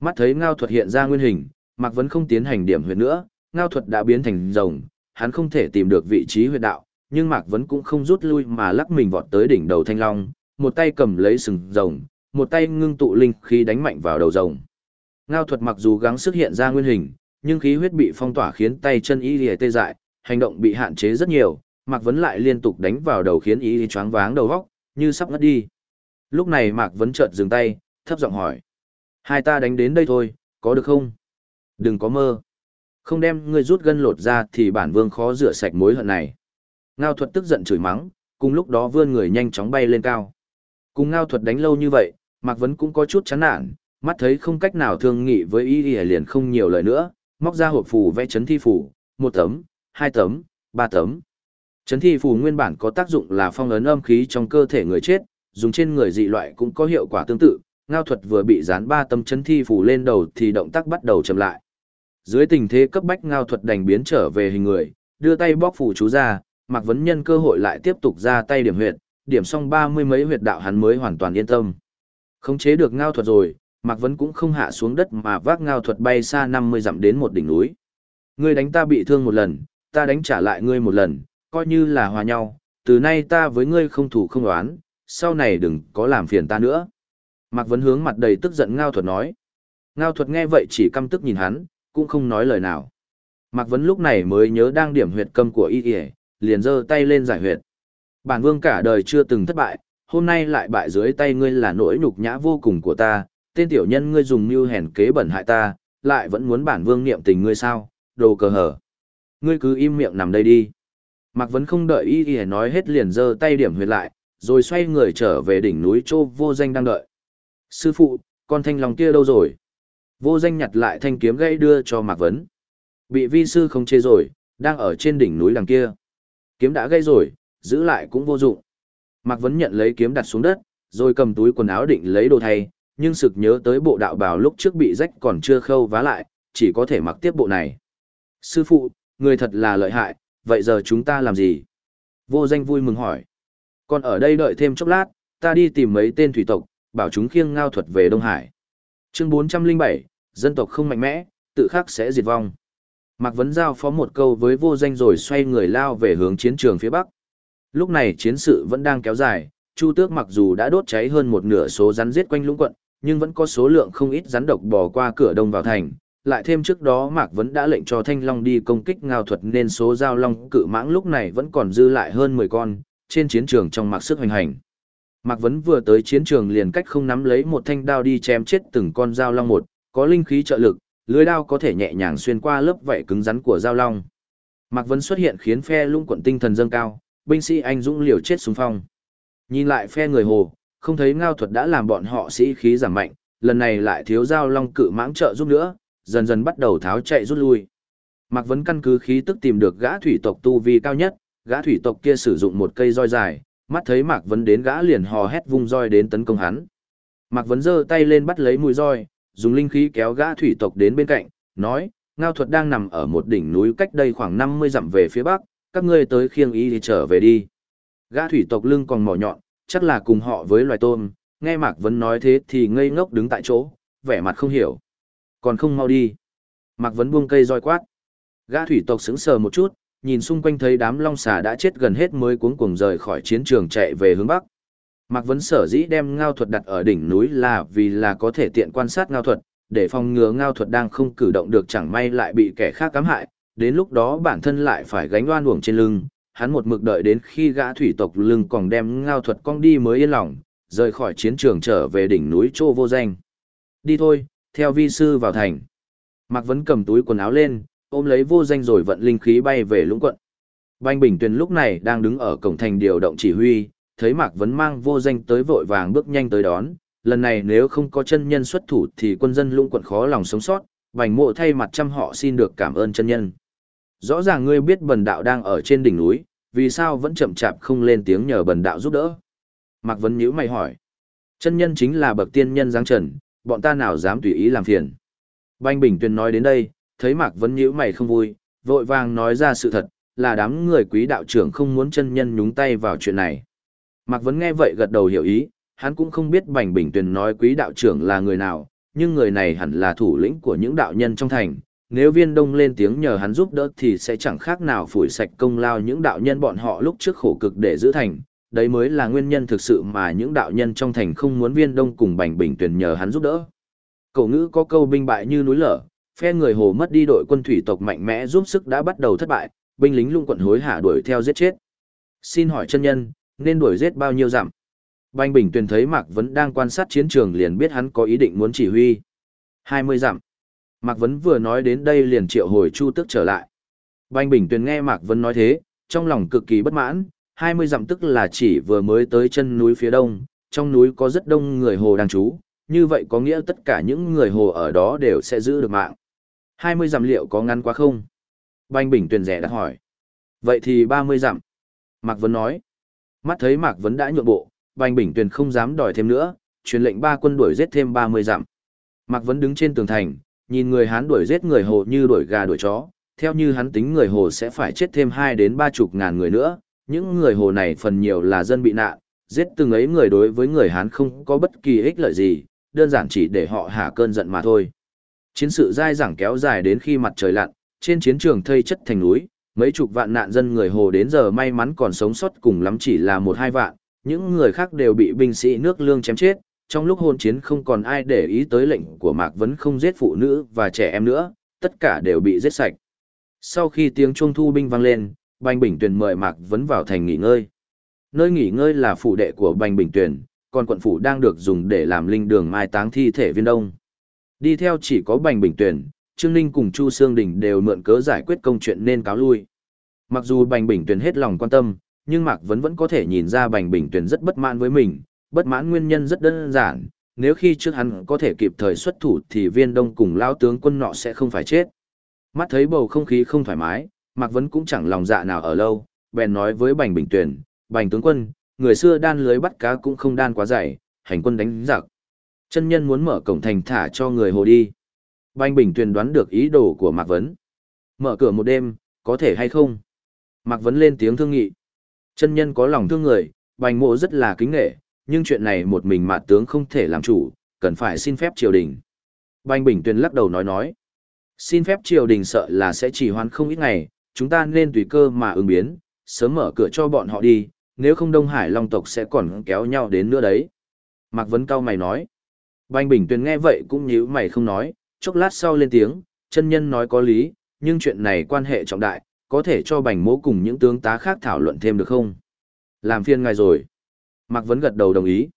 [SPEAKER 1] Mắt thấy Ngao thuật hiện ra nguyên hình, Mạc Vấn không tiến hành điểm huyệt nữa, Ngao thuật đã biến thành rồng, hắn không thể tìm được vị trí huyệt đạo, nhưng Mạc Vấn cũng không rút lui mà lắc mình vọt tới đỉnh đầu thanh long, một tay cầm lấy sừng rồng, một tay ngưng tụ linh khí đánh mạnh vào đầu rồng. Ngao thuật mặc dù gắng sức hiện ra nguyên hình, nhưng khí huyết bị phong tỏa khiến tay chân y lìa tê dại, hành động bị hạn chế rất nhiều, Mạc Vấn lại liên tục đánh vào đầu khiến y choáng váng đầu góc, như sắp ngất đi. Lúc này Mạc Vấn chợt dừng tay, thấp giọng hỏi: "Hai ta đánh đến đây thôi, có được không?" "Đừng có mơ." Không đem ngươi rút gân lột ra thì bản vương khó rửa sạch mối hận này. Ngao thuật tức giận chửi mắng, cùng lúc đó vươn người nhanh chóng bay lên cao. Cùng ngao thuật đánh lâu như vậy, Mạc Vấn cũng có chút chán nản, mắt thấy không cách nào thương nghị với y y liền không nhiều lời nữa, móc ra hộp phù vẽ chấn thi phù, một tấm, hai tấm, ba tấm. Chấn thi phù nguyên bản có tác dụng là phong ấn âm khí trong cơ thể người chết, dùng trên người dị loại cũng có hiệu quả tương tự. Ngao thuật vừa bị dán ba tấm chấn thi phù lên đầu thì động tác bắt đầu chậm lại. Dưới tình thế cấp bách ngao thuật đành biến trở về hình người, đưa tay bóc phù chú ra, Mạc Vấn nhân cơ hội lại tiếp tục ra tay điểm huyệt, điểm xong ba mươi mấy huyệt đạo hắn mới hoàn toàn yên tâm. Khống chế được ngao thuật rồi, Mạc Vấn cũng không hạ xuống đất mà vác ngao thuật bay xa năm mươi dặm đến một đỉnh núi. Ngươi đánh ta bị thương một lần, ta đánh trả lại ngươi một lần, coi như là hòa nhau, từ nay ta với ngươi không thủ không đoán, sau này đừng có làm phiền ta nữa. Mạc Vấn hướng mặt đầy tức giận ngao thuật nói. Ngao thuật nghe vậy chỉ căm tức nhìn hắn, cũng không nói lời nào. Mạc Vấn lúc này mới nhớ đang điểm huyệt cầm của y y, liền giơ tay lên giải huyệt. Bản vương cả đời chưa từng thất bại, hôm nay lại bại dưới tay ngươi là nỗi nhục nhã vô cùng của ta, tên tiểu nhân ngươi dùng mưu hèn kế bẩn hại ta, lại vẫn muốn bản vương niệm tình ngươi sao, đồ cờ hở. Ngươi cứ im miệng nằm đây đi. Mạc Vấn không đợi y y nói hết liền giơ tay điểm huyệt lại, rồi xoay người trở về đỉnh núi Châu vô danh đang đợi. Sư phụ, con thanh long kia đâu rồi? Vô danh nhặt lại thanh kiếm gãy đưa cho Mạc Vấn. Bị vi sư không chê rồi, đang ở trên đỉnh núi đằng kia. Kiếm đã gãy rồi, giữ lại cũng vô dụng. Mạc Vấn nhận lấy kiếm đặt xuống đất, rồi cầm túi quần áo định lấy đồ thay, nhưng sực nhớ tới bộ đạo bào lúc trước bị rách còn chưa khâu vá lại, chỉ có thể mặc tiếp bộ này. Sư phụ, người thật là lợi hại, vậy giờ chúng ta làm gì? Vô danh vui mừng hỏi. Còn ở đây đợi thêm chốc lát, ta đi tìm mấy tên thủy tộc, bảo chúng khiêng ngao thuật về Đông Hải. Chương 407, dân tộc không mạnh mẽ, tự khắc sẽ diệt vong. Mạc Vấn giao phó một câu với vô danh rồi xoay người lao về hướng chiến trường phía Bắc. Lúc này chiến sự vẫn đang kéo dài, Chu Tước mặc dù đã đốt cháy hơn một nửa số rắn giết quanh lũng quận, nhưng vẫn có số lượng không ít rắn độc bò qua cửa đông vào thành. Lại thêm trước đó Mạc Vấn đã lệnh cho Thanh Long đi công kích ngao thuật nên số giao long cự mãng lúc này vẫn còn dư lại hơn 10 con, trên chiến trường trong mạc sức hoành hành. Mạc Vấn vừa tới chiến trường liền cách không nắm lấy một thanh đao đi chém chết từng con giao long một, có linh khí trợ lực, lưới đao có thể nhẹ nhàng xuyên qua lớp vảy cứng rắn của giao long. Mạc Vấn xuất hiện khiến phe lũng quận tinh thần dâng cao, binh sĩ anh dũng liều chết xung phong. Nhìn lại phe người hồ, không thấy ngao thuật đã làm bọn họ sĩ khí giảm mạnh, lần này lại thiếu giao long cự mãng trợ giúp nữa, dần dần bắt đầu tháo chạy rút lui. Mạc Vấn căn cứ khí tức tìm được gã thủy tộc tu vi cao nhất, gã thủy tộc kia sử dụng một cây roi dài, mắt thấy Mạc Vấn đến gã liền hò hét vung roi đến tấn công hắn. Mạc Vấn giơ tay lên bắt lấy mũi roi, dùng linh khí kéo gã thủy tộc đến bên cạnh, nói, ngao thuật đang nằm ở một đỉnh núi cách đây khoảng 50 dặm về phía bắc, các ngươi tới khiêng y thì trở về đi. Gã thủy tộc lưng còn mỏ nhọn, chắc là cùng họ với loài tôm, nghe Mạc Vấn nói thế thì ngây ngốc đứng tại chỗ, vẻ mặt không hiểu. Còn không mau đi. Mạc Vấn buông cây roi quát. Gã thủy tộc sững sờ một chút, nhìn xung quanh thấy đám long xà đã chết gần hết mới cuống cuồng rời khỏi chiến trường chạy về hướng bắc. Mạc Vấn sở dĩ đem ngao thuật đặt ở đỉnh núi là vì là có thể tiện quan sát ngao thuật, để phòng ngừa ngao thuật đang không cử động được chẳng may lại bị kẻ khác cắm hại, đến lúc đó bản thân lại phải gánh oan uổng trên lưng, hắn một mực đợi đến khi gã thủy tộc lưng còn đem ngao thuật cong đi mới yên lòng, rời khỏi chiến trường trở về đỉnh núi Trô vô danh. Đi thôi, theo vi sư vào thành. Mạc Vấn cầm túi quần áo lên, ôm lấy vô danh rồi vận linh khí bay về lũng quận. Banh Bình Tuyền lúc này đang đứng ở cổng thành điều động chỉ huy, thấy Mạc Vấn mang vô danh tới vội vàng bước nhanh tới đón, lần này nếu không có chân nhân xuất thủ thì quân dân lũng quận khó lòng sống sót, Bành mộ thay mặt trăm họ xin được cảm ơn chân nhân. Rõ ràng ngươi biết bần đạo đang ở trên đỉnh núi, vì sao vẫn chậm chạp không lên tiếng nhờ bần đạo giúp đỡ? Mạc Vấn nhíu mày hỏi. Chân nhân chính là bậc tiên nhân giáng trần, bọn ta nào dám tùy ý làm phiền. Banh Bình Tuyền nói đến đây, thấy Mạc Vấn nhíu mày không vui, vội vàng nói ra sự thật, là đám người quý đạo trưởng không muốn chân nhân nhúng tay vào chuyện này. Mạc Vấn nghe vậy gật đầu hiểu ý, hắn cũng không biết Bành Bình Tuyền nói quý đạo trưởng là người nào, nhưng người này hẳn là thủ lĩnh của những đạo nhân trong thành. Nếu viên đông lên tiếng nhờ hắn giúp đỡ thì sẽ chẳng khác nào phủi sạch công lao những đạo nhân bọn họ lúc trước khổ cực để giữ thành. Đấy mới là nguyên nhân thực sự mà những đạo nhân trong thành không muốn viên đông cùng Bành Bình Tuyền nhờ hắn giúp đỡ. Cậu ngữ có câu binh bại như núi lở, phe người hồ mất đi đội quân thủy tộc mạnh mẽ giúp sức đã bắt đầu thất bại, binh lính lung quận hối hả đuổi theo giết chết. Xin hỏi chân nhân, nên đuổi giết bao nhiêu dặm? Bành Bình Tuyền thấy Mạc Vấn đang quan sát chiến trường liền biết hắn có ý định muốn chỉ huy. 20 dặm. Mạc Vấn vừa nói đến đây liền triệu hồi Chu Tức trở lại. Bành Bình Tuyền nghe Mạc Vấn nói thế, trong lòng cực kỳ bất mãn, 20 dặm tức là chỉ vừa mới tới chân núi phía đông, trong núi có rất đông người hồ đang trú, như vậy có nghĩa tất cả những người hồ ở đó đều sẽ giữ được mạng. 20 dặm liệu có ngắn quá không? banh Bình Tuyền rẻ đã hỏi. Vậy thì 30 dặm. Mạc Vấn nói. Mắt thấy Mạc Vấn đã nhượng bộ, banh Bình Tuyền không dám đòi thêm nữa, truyền lệnh ba quân đuổi giết thêm 30 dặm. Mạc Vấn đứng trên tường thành, nhìn người Hán đuổi giết người Hồ như đuổi gà đuổi chó, theo như hắn tính người Hồ sẽ phải chết thêm 2 đến 3 chục ngàn người nữa, những người Hồ này phần nhiều là dân bị nạn, giết từng ấy người đối với người Hán không có bất kỳ ích lợi gì, đơn giản chỉ để họ hạ cơn giận mà thôi. Chiến sự dai dẳng kéo dài đến khi mặt trời lặn, trên chiến trường thây chất thành núi, mấy chục vạn nạn dân người Hồ đến giờ may mắn còn sống sót cùng lắm chỉ là một hai vạn, những người khác đều bị binh sĩ nước lương chém chết, trong lúc hôn chiến không còn ai để ý tới lệnh của Mạc Vấn không giết phụ nữ và trẻ em nữa, tất cả đều bị giết sạch. Sau khi tiếng chuông thu binh vang lên, Bành Bình Tuyền mời Mạc Vấn vào thành nghỉ ngơi. nơi nghỉ ngơi là phủ đệ của Bành Bình Tuyền, còn quận phủ đang được dùng để làm linh đường mai táng thi thể viên đông. Đi theo chỉ có Bành Bình Tuyền, Trương Ninh cùng Chu Sương Đình đều mượn cớ giải quyết công chuyện nên cáo lui. Mặc dù Bành Bình Tuyền hết lòng quan tâm, nhưng Mạc Vấn vẫn có thể nhìn ra Bành Bình Tuyền rất bất mãn với mình, bất mãn nguyên nhân rất đơn giản, nếu khi trước hắn có thể kịp thời xuất thủ thì viên đông cùng lao tướng quân nọ sẽ không phải chết. Mắt thấy bầu không khí không thoải mái, Mạc Vấn cũng chẳng lòng dạ nào ở lâu, bèn nói với Bành Bình Tuyển, Bành tướng quân, người xưa đan lưới bắt cá cũng không đan quá dày, hành quân đánh giặc. Chân nhân muốn mở cổng thành thả cho người hồ đi. Bành Bình Tuyền đoán được ý đồ của Mạc Vấn. Mở cửa một đêm, có thể hay không? Mạc Vấn lên tiếng thương nghị. Chân nhân có lòng thương người, Bành mộ rất là kính nghệ, nhưng chuyện này một mình Mạc tướng không thể làm chủ, cần phải xin phép triều đình. Bành Bình Tuyền lắc đầu nói nói. Xin phép triều đình sợ là sẽ chỉ hoãn không ít ngày, chúng ta nên tùy cơ mà ứng biến, sớm mở cửa cho bọn họ đi, nếu không Đông Hải Long tộc sẽ còn kéo nhau đến nữa đấy. Mạc Vấn cao mày nói. Bành Bình Tuyền nghe vậy cũng nhíu mày không nói, chốc lát sau lên tiếng, chân nhân nói có lý, nhưng chuyện này quan hệ trọng đại, có thể cho bành mỗ cùng những tướng tá khác thảo luận thêm được không? Làm phiên ngài rồi. Mạc Vấn gật đầu đồng ý.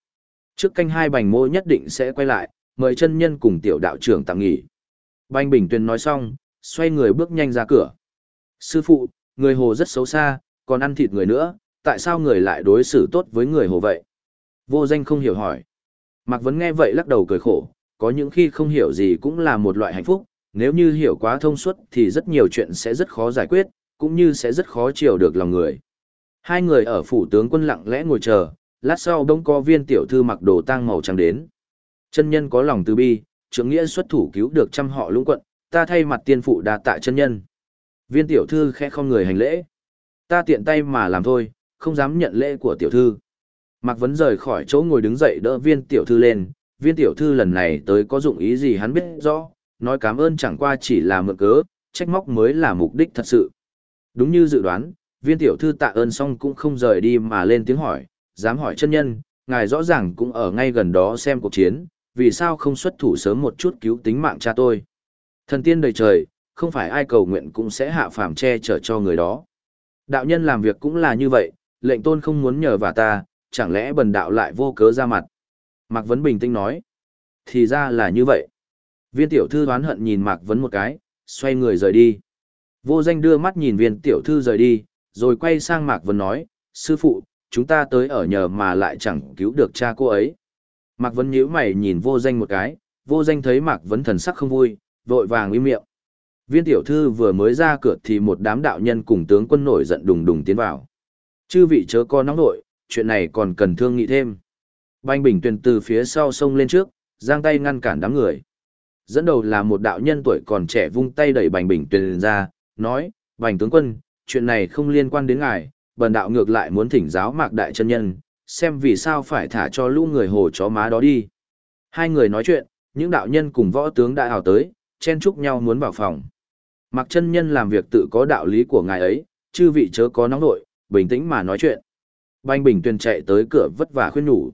[SPEAKER 1] Trước canh hai bành mỗ nhất định sẽ quay lại, mời chân nhân cùng tiểu đạo trưởng tạm nghỉ. Bành Bình Tuyền nói xong, xoay người bước nhanh ra cửa. Sư phụ, người hồ rất xấu xa, còn ăn thịt người nữa, tại sao người lại đối xử tốt với người hồ vậy? Vô danh không hiểu hỏi. Mạc Vấn nghe vậy lắc đầu cười khổ, có những khi không hiểu gì cũng là một loại hạnh phúc, nếu như hiểu quá thông suốt thì rất nhiều chuyện sẽ rất khó giải quyết, cũng như sẽ rất khó chiều được lòng người. Hai người ở phủ tướng quân lặng lẽ ngồi chờ, lát sau đông có viên tiểu thư mặc đồ tang màu trắng đến. Chân nhân có lòng từ bi, trưởng nghĩa xuất thủ cứu được trăm họ lũng quận, ta thay mặt tiên phụ đà tạ chân nhân. Viên tiểu thư khẽ không người hành lễ. Ta tiện tay mà làm thôi, không dám nhận lễ của tiểu thư. Mạc Vấn rời khỏi chỗ ngồi đứng dậy đỡ viên tiểu thư lên, viên tiểu thư lần này tới có dụng ý gì hắn biết rõ, nói cảm ơn chẳng qua chỉ là mượn cớ, trách móc mới là mục đích thật sự. Đúng như dự đoán, viên tiểu thư tạ ơn xong cũng không rời đi mà lên tiếng hỏi, dám hỏi chân nhân, ngài rõ ràng cũng ở ngay gần đó xem cuộc chiến, vì sao không xuất thủ sớm một chút cứu tính mạng cha tôi. Thần tiên đầy trời, không phải ai cầu nguyện cũng sẽ hạ phàm che chở cho người đó. Đạo nhân làm việc cũng là như vậy, lệnh tôn không muốn nhờ vào ta, chẳng lẽ bần đạo lại vô cớ ra mặt. Mạc Vấn bình tĩnh nói. Thì ra là như vậy. Viên tiểu thư đoán hận nhìn Mạc Vấn một cái, xoay người rời đi. Vô danh đưa mắt nhìn viên tiểu thư rời đi, rồi quay sang Mạc Vấn nói, sư phụ, chúng ta tới ở nhờ mà lại chẳng cứu được cha cô ấy. Mạc Vấn nhíu mày nhìn vô danh một cái, vô danh thấy Mạc Vấn thần sắc không vui, vội vàng im miệng. Viên tiểu thư vừa mới ra cửa thì một đám đạo nhân cùng tướng quân nổi giận đùng đùng tiến vào. Chư vị chớ có nóng nội, chuyện này còn cần thương nghị thêm. Banh Bình Tuyền từ phía sau sông lên trước, giang tay ngăn cản đám người. Dẫn đầu là một đạo nhân tuổi còn trẻ vung tay đẩy Bành Bình Tuyền ra, nói, Bành tướng quân, chuyện này không liên quan đến ngài, bần đạo ngược lại muốn thỉnh giáo mạc đại chân nhân, xem vì sao phải thả cho lũ người hồ chó má đó đi. Hai người nói chuyện, những đạo nhân cùng võ tướng đã hào tới, chen chúc nhau muốn vào phòng. Mạc chân nhân làm việc tự có đạo lý của ngài ấy, chư vị chớ có nóng nội, bình tĩnh mà nói chuyện. Bành Bình Tuyền chạy tới cửa vất vả khuyên nhủ.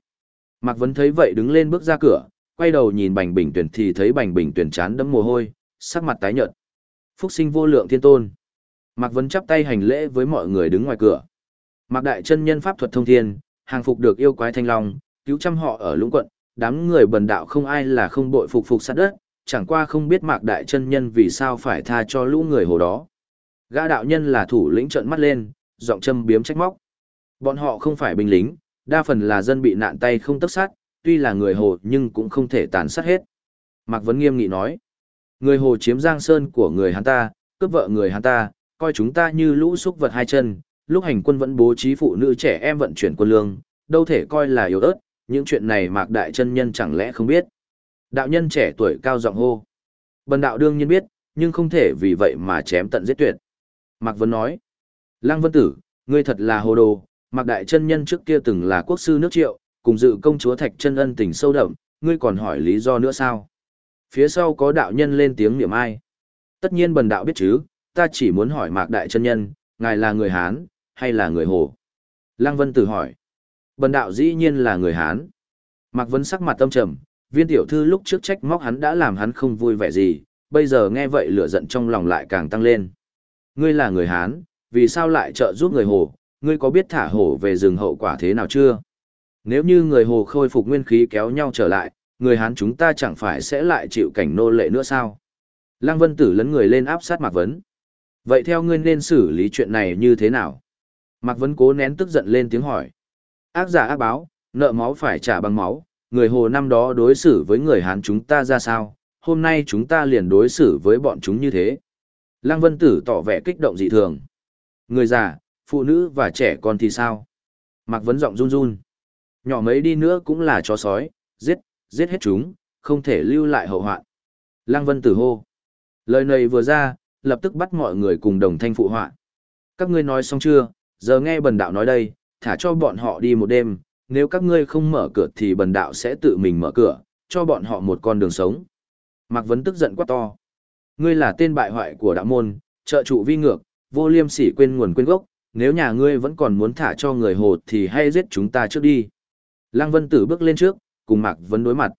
[SPEAKER 1] Mạc Vấn thấy vậy đứng lên bước ra cửa, quay đầu nhìn Bành Bình Tuyền thì thấy Bành Bình Tuyền chán đẫm mồ hôi, sắc mặt tái nhợt. Phúc sinh vô lượng thiên tôn. Mạc Vấn chắp tay hành lễ với mọi người đứng ngoài cửa. Mạc Đại chân nhân pháp thuật thông thiên, hàng phục được yêu quái thanh long, cứu trăm họ ở lũng quận, đám người bần đạo không ai là không bội phục phục sát đất, chẳng qua không biết Mạc Đại chân nhân vì sao phải tha cho lũ người hồ đó. Gã đạo nhân là thủ lĩnh trợn mắt lên, giọng châm biếm trách móc. Bọn họ không phải binh lính, đa phần là dân bị nạn tay không tất sát, tuy là người Hồ nhưng cũng không thể tàn sát hết. Mạc Vấn nghiêm nghị nói, người Hồ chiếm giang sơn của người hắn ta, cướp vợ người hắn ta, coi chúng ta như lũ xúc vật hai chân, lúc hành quân vẫn bố trí phụ nữ trẻ em vận chuyển quân lương, đâu thể coi là yếu ớt, những chuyện này Mạc Đại chân nhân chẳng lẽ không biết. Đạo nhân trẻ tuổi cao giọng hô. Bần đạo đương nhiên biết, nhưng không thể vì vậy mà chém tận giết tuyệt. Mạc Vân nói, Lăng Vân Tử, ngươi thật là hồ đồ, Mạc Đại chân nhân trước kia từng là quốc sư nước triệu, cùng dự công chúa Thạch chân ân tình sâu đậm, ngươi còn hỏi lý do nữa sao? Phía sau có đạo nhân lên tiếng niệm ai? Tất nhiên bần đạo biết chứ, ta chỉ muốn hỏi Mạc Đại chân nhân, ngài là người Hán, hay là người Hồ? Lăng Vân Tử hỏi. Bần đạo dĩ nhiên là người Hán. Mạc Vân sắc mặt tâm trầm, viên tiểu thư lúc trước trách móc hắn đã làm hắn không vui vẻ gì, bây giờ nghe vậy lửa giận trong lòng lại càng tăng lên. Ngươi là người Hán, vì sao lại trợ giúp người Hồ, ngươi có biết thả Hồ về rừng hậu quả thế nào chưa? Nếu như người hồ khôi phục nguyên khí kéo nhau trở lại, người Hán chúng ta chẳng phải sẽ lại chịu cảnh nô lệ nữa sao? Lăng Vân Tử lấn người lên áp sát Mạc Vấn. Vậy theo ngươi nên xử lý chuyện này như thế nào? Mạc Vấn cố nén tức giận lên tiếng hỏi. Ác giả ác báo, nợ máu phải trả bằng máu, người hồ năm đó đối xử với người Hán chúng ta ra sao, hôm nay chúng ta liền đối xử với bọn chúng như thế. Lăng Vân Tử tỏ vẻ kích động dị thường. Người già, phụ nữ và trẻ con thì sao? Mạc Vấn giọng run run. Nhỏ mấy đi nữa cũng là chó sói, giết, giết hết chúng, không thể lưu lại hậu hoạn. Lăng Vân Tử hô. Lời này vừa ra, lập tức bắt mọi người cùng đồng thanh phụ họa. Các ngươi nói xong chưa, giờ nghe bần đạo nói đây, thả cho bọn họ đi một đêm, nếu các ngươi không mở cửa thì bần đạo sẽ tự mình mở cửa, cho bọn họ một con đường sống. Mạc Vấn tức giận quá to. Ngươi là tên bại hoại của đạo môn, trợ trụ vi ngược, vô liêm sỉ quên nguồn quên gốc, nếu nhà ngươi vẫn còn muốn thả cho người hồ thì hay giết chúng ta trước đi. Lăng Vân Tử bước lên trước, cùng Mạc Vấn đối mặt.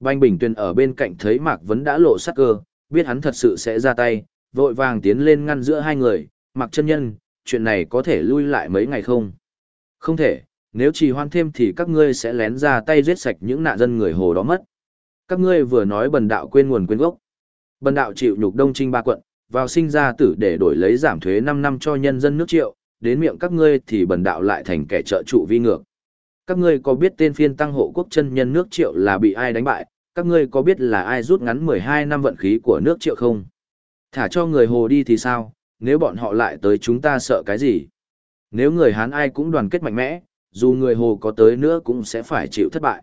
[SPEAKER 1] Banh Bình Tuyền ở bên cạnh thấy Mạc Vấn đã lộ sắc cơ, biết hắn thật sự sẽ ra tay, vội vàng tiến lên ngăn giữa hai người, Mạc chân nhân, chuyện này có thể lui lại mấy ngày không? Không thể, nếu trì hoãn thêm thì các ngươi sẽ lén ra tay giết sạch những nạn dân người hồ đó mất. Các ngươi vừa nói bần đạo quên nguồn quên gốc. Bần đạo chịu nhục đông trinh ba quận, vào sinh ra tử để đổi lấy giảm thuế 5 năm cho nhân dân nước triệu, đến miệng các ngươi thì bần đạo lại thành kẻ trợ trụ vi ngược. Các ngươi có biết tên phiên tăng hộ quốc chân nhân nước triệu là bị ai đánh bại, các ngươi có biết là ai rút ngắn 12 năm vận khí của nước triệu không? Thả cho người hồ đi thì sao, nếu bọn họ lại tới chúng ta sợ cái gì? Nếu người Hán ai cũng đoàn kết mạnh mẽ, dù người hồ có tới nữa cũng sẽ phải chịu thất bại.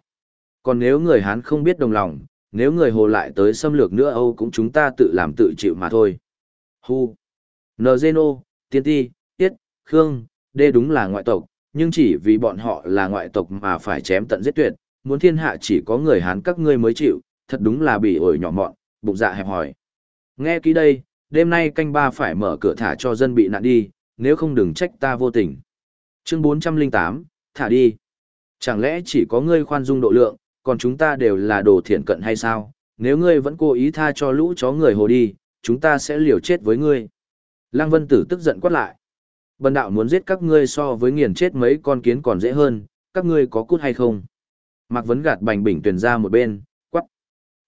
[SPEAKER 1] Còn nếu người Hán không biết đồng lòng, nếu người hồ lại tới xâm lược nữa Âu cũng chúng ta tự làm tự chịu mà thôi. Hu. Nzeno, Tiên Ti, Tiết, Khương, đê đúng là ngoại tộc, nhưng chỉ vì bọn họ là ngoại tộc mà phải chém tận giết tuyệt, muốn thiên hạ chỉ có người Hán các ngươi mới chịu, thật đúng là bị ổi nhỏ mọn, bụng dạ hẹp hòi. Nghe kỹ đây, đêm nay canh ba phải mở cửa thả cho dân bị nạn đi, nếu không đừng trách ta vô tình. Chương 408, thả đi. Chẳng lẽ chỉ có ngươi khoan dung độ lượng, còn chúng ta đều là đồ thiện cận hay sao? Nếu ngươi vẫn cố ý tha cho lũ chó người hồ đi, chúng ta sẽ liều chết với ngươi. Lăng Vân Tử tức giận quát lại. Bần đạo muốn giết các ngươi so với nghiền chết mấy con kiến còn dễ hơn, các ngươi có cút hay không? Mạc Vấn gạt bành bình tuyển ra một bên, quắc.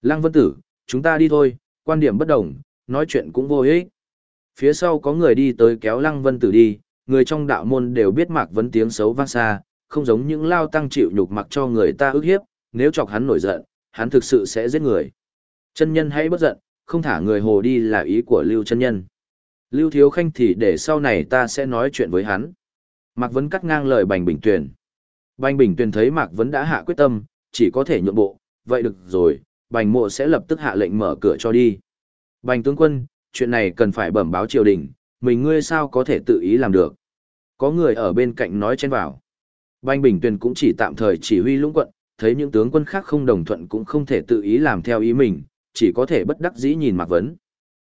[SPEAKER 1] Lăng Vân Tử, chúng ta đi thôi, quan điểm bất đồng, nói chuyện cũng vô ích. Phía sau có người đi tới kéo Lăng Vân Tử đi, người trong đạo môn đều biết Mạc Vấn tiếng xấu vang xa, không giống những lao tăng chịu nhục mặc cho người ta ức hiếp, nếu chọc hắn nổi giận, hắn thực sự sẽ giết người. Chân nhân hãy bất giận, không thả người hồ đi là ý của Lưu chân nhân. Lưu Thiếu Khanh thì để sau này ta sẽ nói chuyện với hắn. Mạc Vấn cắt ngang lời Bành Bình Tuyền. Bành Bình Tuyền thấy Mạc Vấn đã hạ quyết tâm, chỉ có thể nhượng bộ, vậy được rồi, Bành Mộ sẽ lập tức hạ lệnh mở cửa cho đi. Bành tướng quân, chuyện này cần phải bẩm báo triều đình, mình ngươi sao có thể tự ý làm được. Có người ở bên cạnh nói chen vào. Banh Bình Tuyền cũng chỉ tạm thời chỉ huy lũng quận, thấy những tướng quân khác không đồng thuận cũng không thể tự ý làm theo ý mình, chỉ có thể bất đắc dĩ nhìn Mạc Vấn.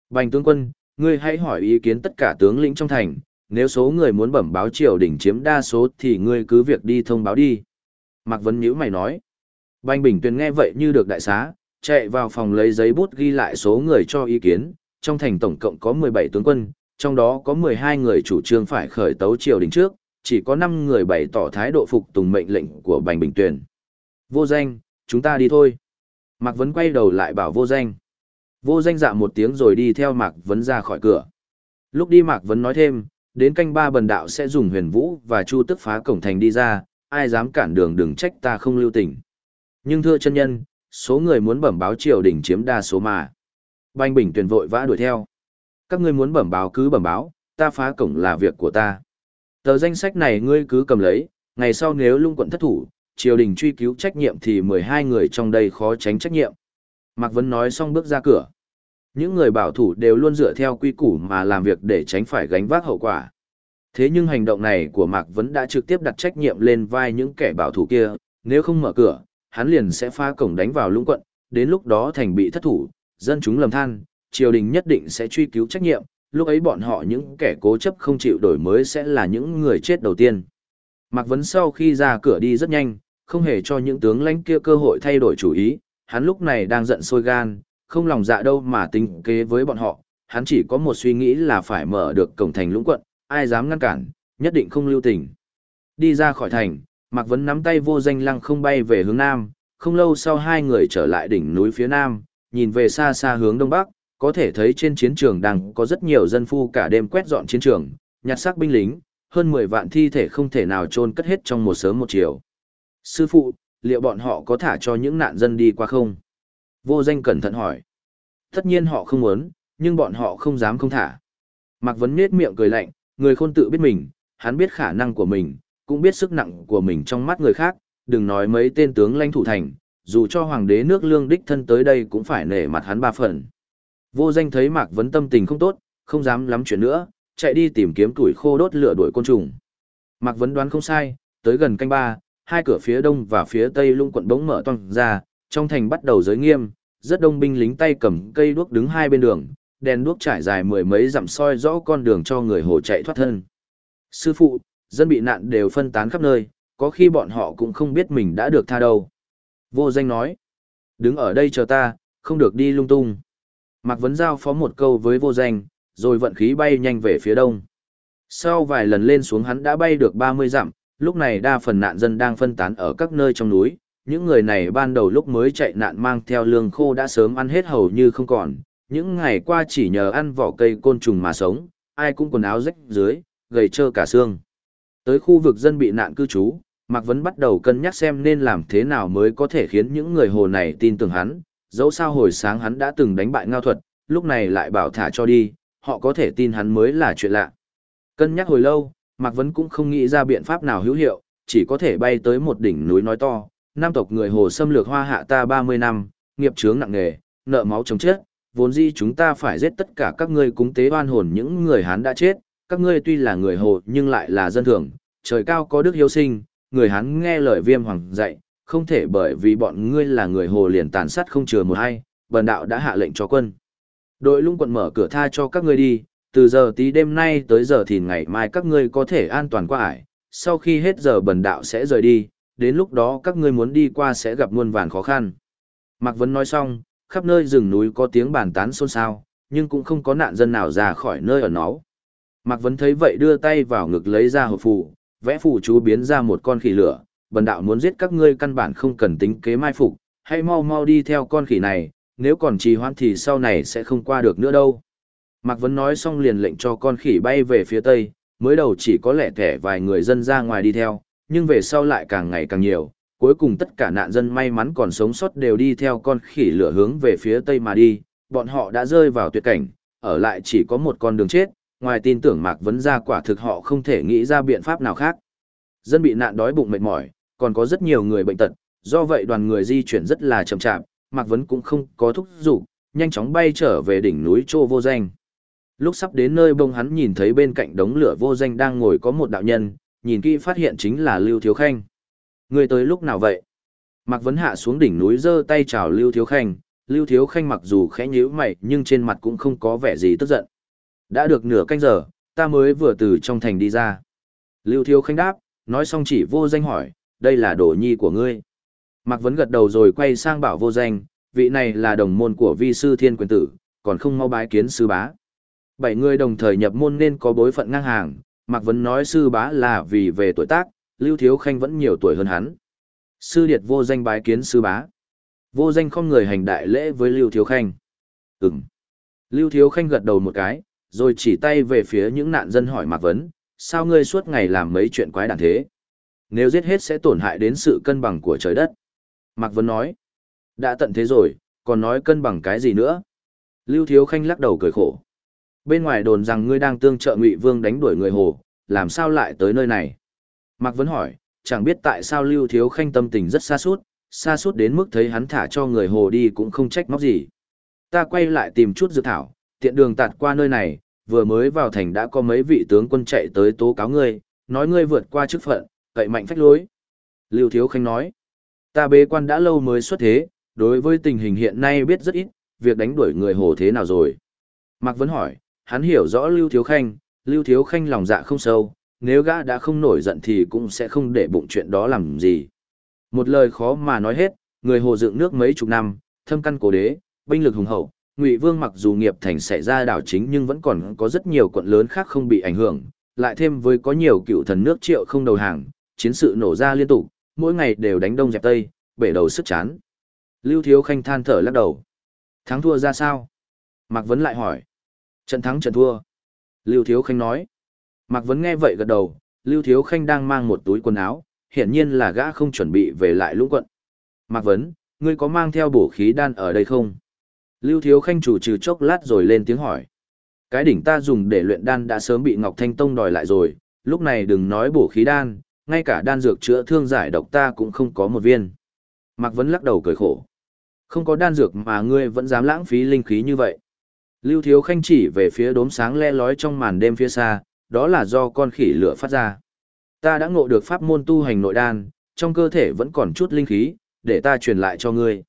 [SPEAKER 1] Bành tướng quân, ngươi hãy hỏi ý kiến tất cả tướng lĩnh trong thành, nếu số người muốn bẩm báo triều đình chiếm đa số thì ngươi cứ việc đi thông báo đi. Mạc Vấn nhíu mày nói. Bành Bình Tuyền nghe vậy như được đại xá, chạy vào phòng lấy giấy bút ghi lại số người cho ý kiến, trong thành tổng cộng có 17 tướng quân, trong đó có 12 người chủ trương phải khởi tấu triều đình trước, chỉ có 5 người bày tỏ thái độ phục tùng mệnh lệnh của Bành Bình Tuyền. Vô danh, chúng ta đi thôi. Mạc Vấn quay đầu lại bảo vô danh. Vô danh dạ một tiếng rồi đi theo Mạc Vấn ra khỏi cửa. Lúc đi Mạc Vấn nói thêm, đến canh ba bần đạo sẽ dùng huyền vũ và chu tức phá cổng thành đi ra, ai dám cản đường đừng trách ta không lưu tình. Nhưng thưa chân nhân, số người muốn bẩm báo triều đình chiếm đa số mà. Bành Bình Tuyền vội vã đuổi theo. Các ngươi muốn bẩm báo cứ bẩm báo, ta phá cổng là việc của ta. Tờ danh sách này ngươi cứ cầm lấy, ngày sau nếu lung quận thất thủ, triều đình truy cứu trách nhiệm thì 12 người trong đây khó tránh trách nhiệm. Mạc Vấn nói xong bước ra cửa. Những người bảo thủ đều luôn dựa theo quy củ mà làm việc để tránh phải gánh vác hậu quả. Thế nhưng hành động này của Mạc Vấn đã trực tiếp đặt trách nhiệm lên vai những kẻ bảo thủ kia, nếu không mở cửa, hắn liền sẽ phá cổng đánh vào lũng quận, đến lúc đó thành bị thất thủ, dân chúng lầm than, triều đình nhất định sẽ truy cứu trách nhiệm, lúc ấy bọn họ những kẻ cố chấp không chịu đổi mới sẽ là những người chết đầu tiên. Mạc Vấn sau khi ra cửa đi rất nhanh, không hề cho những tướng lãnh kia cơ hội thay đổi chủ ý, hắn lúc này đang giận sôi gan, không lòng dạ đâu mà tính kế với bọn họ, hắn chỉ có một suy nghĩ là phải mở được cổng thành lũng quận, ai dám ngăn cản, Nhất định không lưu tình. Đi ra khỏi thành, Mạc Vấn nắm tay vô danh lăng không bay về hướng nam, không lâu sau hai người trở lại đỉnh núi phía nam, nhìn về xa xa hướng đông bắc, có thể thấy trên chiến trường đang có rất nhiều dân phu cả đêm quét dọn chiến trường, nhặt xác binh lính, hơn 10 vạn thi thể không thể nào chôn cất hết trong một sớm một chiều. Sư phụ, liệu bọn họ có thả cho những nạn dân đi qua không? Vô danh cẩn thận hỏi. Tất nhiên họ không muốn, nhưng bọn họ không dám không thả. Mạc Vấn nết miệng cười lạnh, người khôn tự biết mình, hắn biết khả năng của mình, cũng biết sức nặng của mình trong mắt người khác, đừng nói mấy tên tướng lãnh thủ thành, dù cho hoàng đế nước lương đích thân tới đây cũng phải nể mặt hắn ba phần. Vô danh thấy Mạc Vấn tâm tình không tốt, không dám lắm chuyện nữa, chạy đi tìm kiếm tuổi khô đốt lửa đuổi côn trùng. Mạc Vấn đoán không sai, tới gần canh ba, hai cửa phía đông và phía tây lung quận bỗng mở toang ra, trong thành bắt đầu giới nghiêm, rất đông binh lính tay cầm cây đuốc đứng hai bên đường, đèn đuốc trải dài mười mấy dặm soi rõ con đường cho người hồ chạy thoát thân. Sư phụ, dân bị nạn đều phân tán khắp nơi, có khi bọn họ cũng không biết mình đã được tha đâu. Vô danh nói, đứng ở đây chờ ta, không được đi lung tung. Mạc Vấn Giao phó một câu với vô danh, rồi vận khí bay nhanh về phía đông. Sau vài lần lên xuống hắn đã bay được 30 dặm, lúc này đa phần nạn dân đang phân tán ở các nơi trong núi. Những người này ban đầu lúc mới chạy nạn mang theo lương khô đã sớm ăn hết hầu như không còn. Những ngày qua chỉ nhờ ăn vỏ cây côn trùng mà sống, ai cũng quần áo rách dưới, gầy trơ cả xương. Tới khu vực dân bị nạn cư trú, Mạc Vấn bắt đầu cân nhắc xem nên làm thế nào mới có thể khiến những người hồ này tin tưởng hắn, dẫu sao hồi sáng hắn đã từng đánh bại ngao thuật, lúc này lại bảo thả cho đi, họ có thể tin hắn mới là chuyện lạ. Cân nhắc hồi lâu, Mạc Vấn cũng không nghĩ ra biện pháp nào hữu hiệu, chỉ có thể bay tới một đỉnh núi nói to, nam tộc người hồ xâm lược hoa hạ ta 30 năm, nghiệp chướng nặng nề, nợ máu chống chết, vốn dĩ chúng ta phải giết tất cả các ngươi cúng tế oan hồn những người Hán đã chết, các ngươi tuy là người hồ nhưng lại là dân thường, trời cao có đức hiếu sinh, người Hán nghe lời viêm hoàng dạy, không thể bởi vì bọn ngươi là người hồ liền tàn sát không chừa một hay, bần đạo đã hạ lệnh cho quân. Đội lung quận mở cửa tha cho các ngươi đi, từ giờ tí đêm nay tới giờ thì ngày mai các ngươi có thể an toàn qua ải, sau khi hết giờ bần đạo sẽ rời đi, đến lúc đó các ngươi muốn đi qua sẽ gặp muôn vàn khó khăn. Mạc Vấn nói xong, khắp nơi rừng núi có tiếng bàn tán xôn xao, nhưng cũng không có nạn dân nào ra khỏi nơi ở nó. Mạc Vấn thấy vậy đưa tay vào ngực lấy ra hộp phù, vẽ phù chú biến ra một con khỉ lửa, bần đạo muốn giết các ngươi căn bản không cần tính kế mai phục, hãy mau mau đi theo con khỉ này, nếu còn trì hoãn thì sau này sẽ không qua được nữa đâu. Mạc Vấn nói xong liền lệnh cho con khỉ bay về phía tây, mới đầu chỉ có lẻ thẻ vài người dân ra ngoài đi theo, nhưng về sau lại càng ngày càng nhiều, cuối cùng tất cả nạn dân may mắn còn sống sót đều đi theo con khỉ lửa hướng về phía tây mà đi, bọn họ đã rơi vào tuyệt cảnh, ở lại chỉ có một con đường chết, ngoài tin tưởng Mạc Vấn ra quả thực họ không thể nghĩ ra biện pháp nào khác. Dân bị nạn đói bụng mệt mỏi, còn có rất nhiều người bệnh tật, do vậy đoàn người di chuyển rất là chậm chạp, Mạc Vấn cũng không có thúc giục, nhanh chóng bay trở về đỉnh núi Trô Vô Danh. Lúc sắp đến nơi bông hắn nhìn thấy bên cạnh đống lửa vô danh đang ngồi có một đạo nhân, nhìn kỹ phát hiện chính là Lưu Thiếu Khanh. Người tới lúc nào vậy? Mạc Vấn hạ xuống đỉnh núi giơ tay chào Lưu Thiếu Khanh, Lưu Thiếu Khanh mặc dù khẽ nhíu mày nhưng trên mặt cũng không có vẻ gì tức giận. Đã được nửa canh giờ, ta mới vừa từ trong thành đi ra. Lưu Thiếu Khanh đáp, nói xong chỉ vô danh hỏi, đây là đồ nhi của ngươi. Mạc Vấn gật đầu rồi quay sang bảo vô danh, vị này là đồng môn của vi sư thiên quyền tử, còn không mau bái kiến sư bá. Bảy người đồng thời nhập môn nên có bối phận ngang hàng, Mạc Vấn nói sư bá là vì về tuổi tác, Lưu Thiếu Khanh vẫn nhiều tuổi hơn hắn. Sư điệt vô danh bái kiến sư bá. Vô danh không người hành đại lễ với Lưu Thiếu Khanh. Ừm. Lưu Thiếu Khanh gật đầu một cái, rồi chỉ tay về phía những nạn dân hỏi Mạc Vấn, sao ngươi suốt ngày làm mấy chuyện quái đản thế? Nếu giết hết sẽ tổn hại đến sự cân bằng của trời đất. Mạc Vân nói, đã tận thế rồi, còn nói cân bằng cái gì nữa? Lưu Thiếu Khanh lắc đầu cười khổ. Bên ngoài đồn rằng ngươi đang tương trợ Ngụy Vương đánh đuổi người Hồ, làm sao lại tới nơi này? Mạc Vân hỏi, chẳng biết tại sao Lưu Thiếu Khanh tâm tình rất xa suốt, xa suốt đến mức thấy hắn thả cho người Hồ đi cũng không trách móc gì. Ta quay lại tìm chút dược thảo, tiện đường tạt qua nơi này, vừa mới vào thành đã có mấy vị tướng quân chạy tới tố cáo ngươi, nói ngươi vượt qua chức phận, cậy mạnh phách lối. Lưu Thiếu Khanh nói, ta bế quan đã lâu mới xuất thế, đối với tình hình hiện nay biết rất ít, việc đánh đuổi người hồ thế nào rồi. Mạc Vấn hỏi, hắn hiểu rõ Lưu Thiếu Khanh, Lưu Thiếu Khanh lòng dạ không sâu, nếu gã đã không nổi giận thì cũng sẽ không để bụng chuyện đó làm gì. Một lời khó mà nói hết, người hồ dựng nước mấy chục năm, thâm căn cổ đế, binh lực hùng hậu, Ngụy Vương mặc dù nghiệp thành xảy ra đảo chính nhưng vẫn còn có rất nhiều quận lớn khác không bị ảnh hưởng, lại thêm với có nhiều cựu thần nước triệu không đầu hàng, chiến sự nổ ra liên tục, mỗi ngày đều đánh đông dẹp tây, bể đầu sức chán. Lưu Thiếu Khanh than thở lắc đầu. Thắng thua ra sao? Mạc Vấn lại hỏi. Trận thắng trận thua. Lưu Thiếu Khanh nói. Mạc Vấn nghe vậy gật đầu, Lưu Thiếu Khanh đang mang một túi quần áo, hiển nhiên là gã không chuẩn bị về lại lũng quận. Mạc Vấn, ngươi có mang theo bổ khí đan ở đây không? Lưu Thiếu Khanh chủ trừ chốc lát rồi lên tiếng hỏi. Cái đỉnh ta dùng để luyện đan đã sớm bị Ngọc Thanh Tông đòi lại rồi, lúc này đừng nói bổ khí đan, ngay cả đan dược chữa thương giải độc ta cũng không có một viên. Mạc Vấn lắc đầu cười khổ. Không có đan dược mà ngươi vẫn dám lãng phí linh khí như vậy. Lưu Thiếu Khanh chỉ về phía đốm sáng le lói trong màn đêm phía xa, đó là do con khỉ lửa phát ra. Ta đã ngộ được pháp môn tu hành nội đan, trong cơ thể vẫn còn chút linh khí, để ta truyền lại cho ngươi.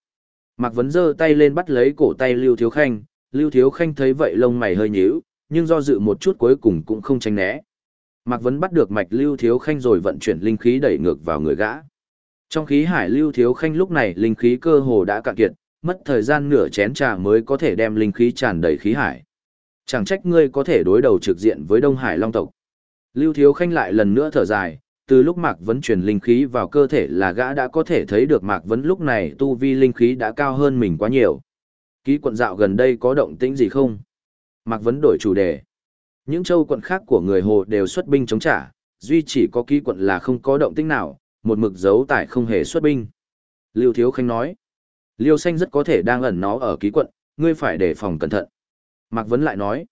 [SPEAKER 1] Mạc Vấn giơ tay lên bắt lấy cổ tay Lưu Thiếu Khanh, Lưu Thiếu Khanh thấy vậy lông mày hơi nhíu, nhưng do dự một chút cuối cùng cũng không tránh né. Mạc Vấn bắt được mạch Lưu Thiếu Khanh rồi vận chuyển linh khí đẩy ngược vào người gã. Trong khí hải Lưu Thiếu Khanh lúc này linh khí cơ hồ đã cạn kiệt, mất thời gian nửa chén trà mới có thể đem linh khí tràn đầy khí hải. Chẳng trách ngươi có thể đối đầu trực diện với Đông Hải Long tộc. Lưu Thiếu Khanh lại lần nữa thở dài, từ lúc Mạc Vấn truyền linh khí vào cơ thể là gã đã có thể thấy được Mạc Vấn lúc này tu vi linh khí đã cao hơn mình quá nhiều. Ký quận dạo gần đây có động tĩnh gì không? Mạc Vấn đổi chủ đề. Những châu quận khác của người Hồ đều xuất binh chống trả, duy chỉ có ký quận là không có động tĩnh nào, một mực dấu tại không hề xuất binh. Lưu Thiếu Khanh nói. Liêu xanh rất có thể đang ẩn nó ở ký quận, ngươi phải đề phòng cẩn thận. Mạc Vấn lại nói.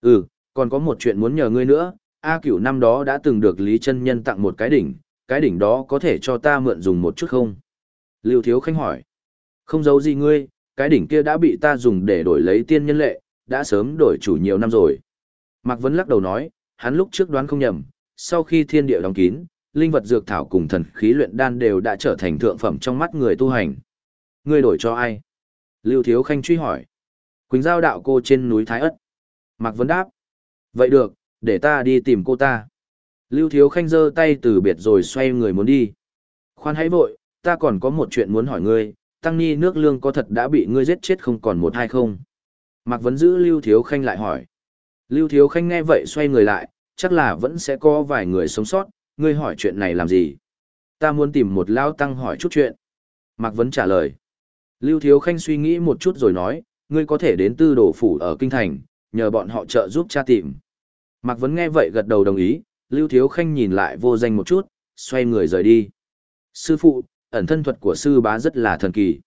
[SPEAKER 1] Ừ, còn có một chuyện muốn nhờ ngươi nữa, A cửu năm đó đã từng được Lý chân Nhân tặng một cái đỉnh, cái đỉnh đó có thể cho ta mượn dùng một chút không? Lưu Thiếu Khanh hỏi. Không giấu gì ngươi, cái đỉnh kia đã bị ta dùng để đổi lấy tiên nhân lệ, đã sớm đổi chủ nhiều năm rồi. Mạc Vấn lắc đầu nói, hắn lúc trước đoán không nhầm, sau khi thiên địa đóng kín, linh vật dược thảo cùng thần khí luyện đan đều đã trở thành thượng phẩm trong mắt người tu hành. Ngươi đổi cho ai? Lưu Thiếu Khanh truy hỏi. Quỳnh giao đạo cô trên núi Thái Ất. Mạc Vấn đáp. Vậy được, để ta đi tìm cô ta. Lưu Thiếu Khanh giơ tay từ biệt rồi xoay người muốn đi. Khoan hãy vội, ta còn có một chuyện muốn hỏi ngươi, Tăng Ni nước lương có thật đã bị ngươi giết chết không còn một hai không? Mạc Vấn giữ Lưu Thiếu Khanh lại hỏi. Lưu Thiếu Khanh nghe vậy xoay người lại, chắc là vẫn sẽ có vài người sống sót, ngươi hỏi chuyện này làm gì? Ta muốn tìm một lao tăng hỏi chút chuyện. Mạc Vấn trả lời. Lưu Thiếu Khanh suy nghĩ một chút rồi nói, ngươi có thể đến tư đồ phủ ở Kinh Thành, nhờ bọn họ trợ giúp cha tìm. Mạc Vấn nghe vậy gật đầu đồng ý, Lưu Thiếu Khanh nhìn lại vô danh một chút, xoay người rời đi. Sư phụ, ẩn thân thuật của sư bá rất là thần kỳ.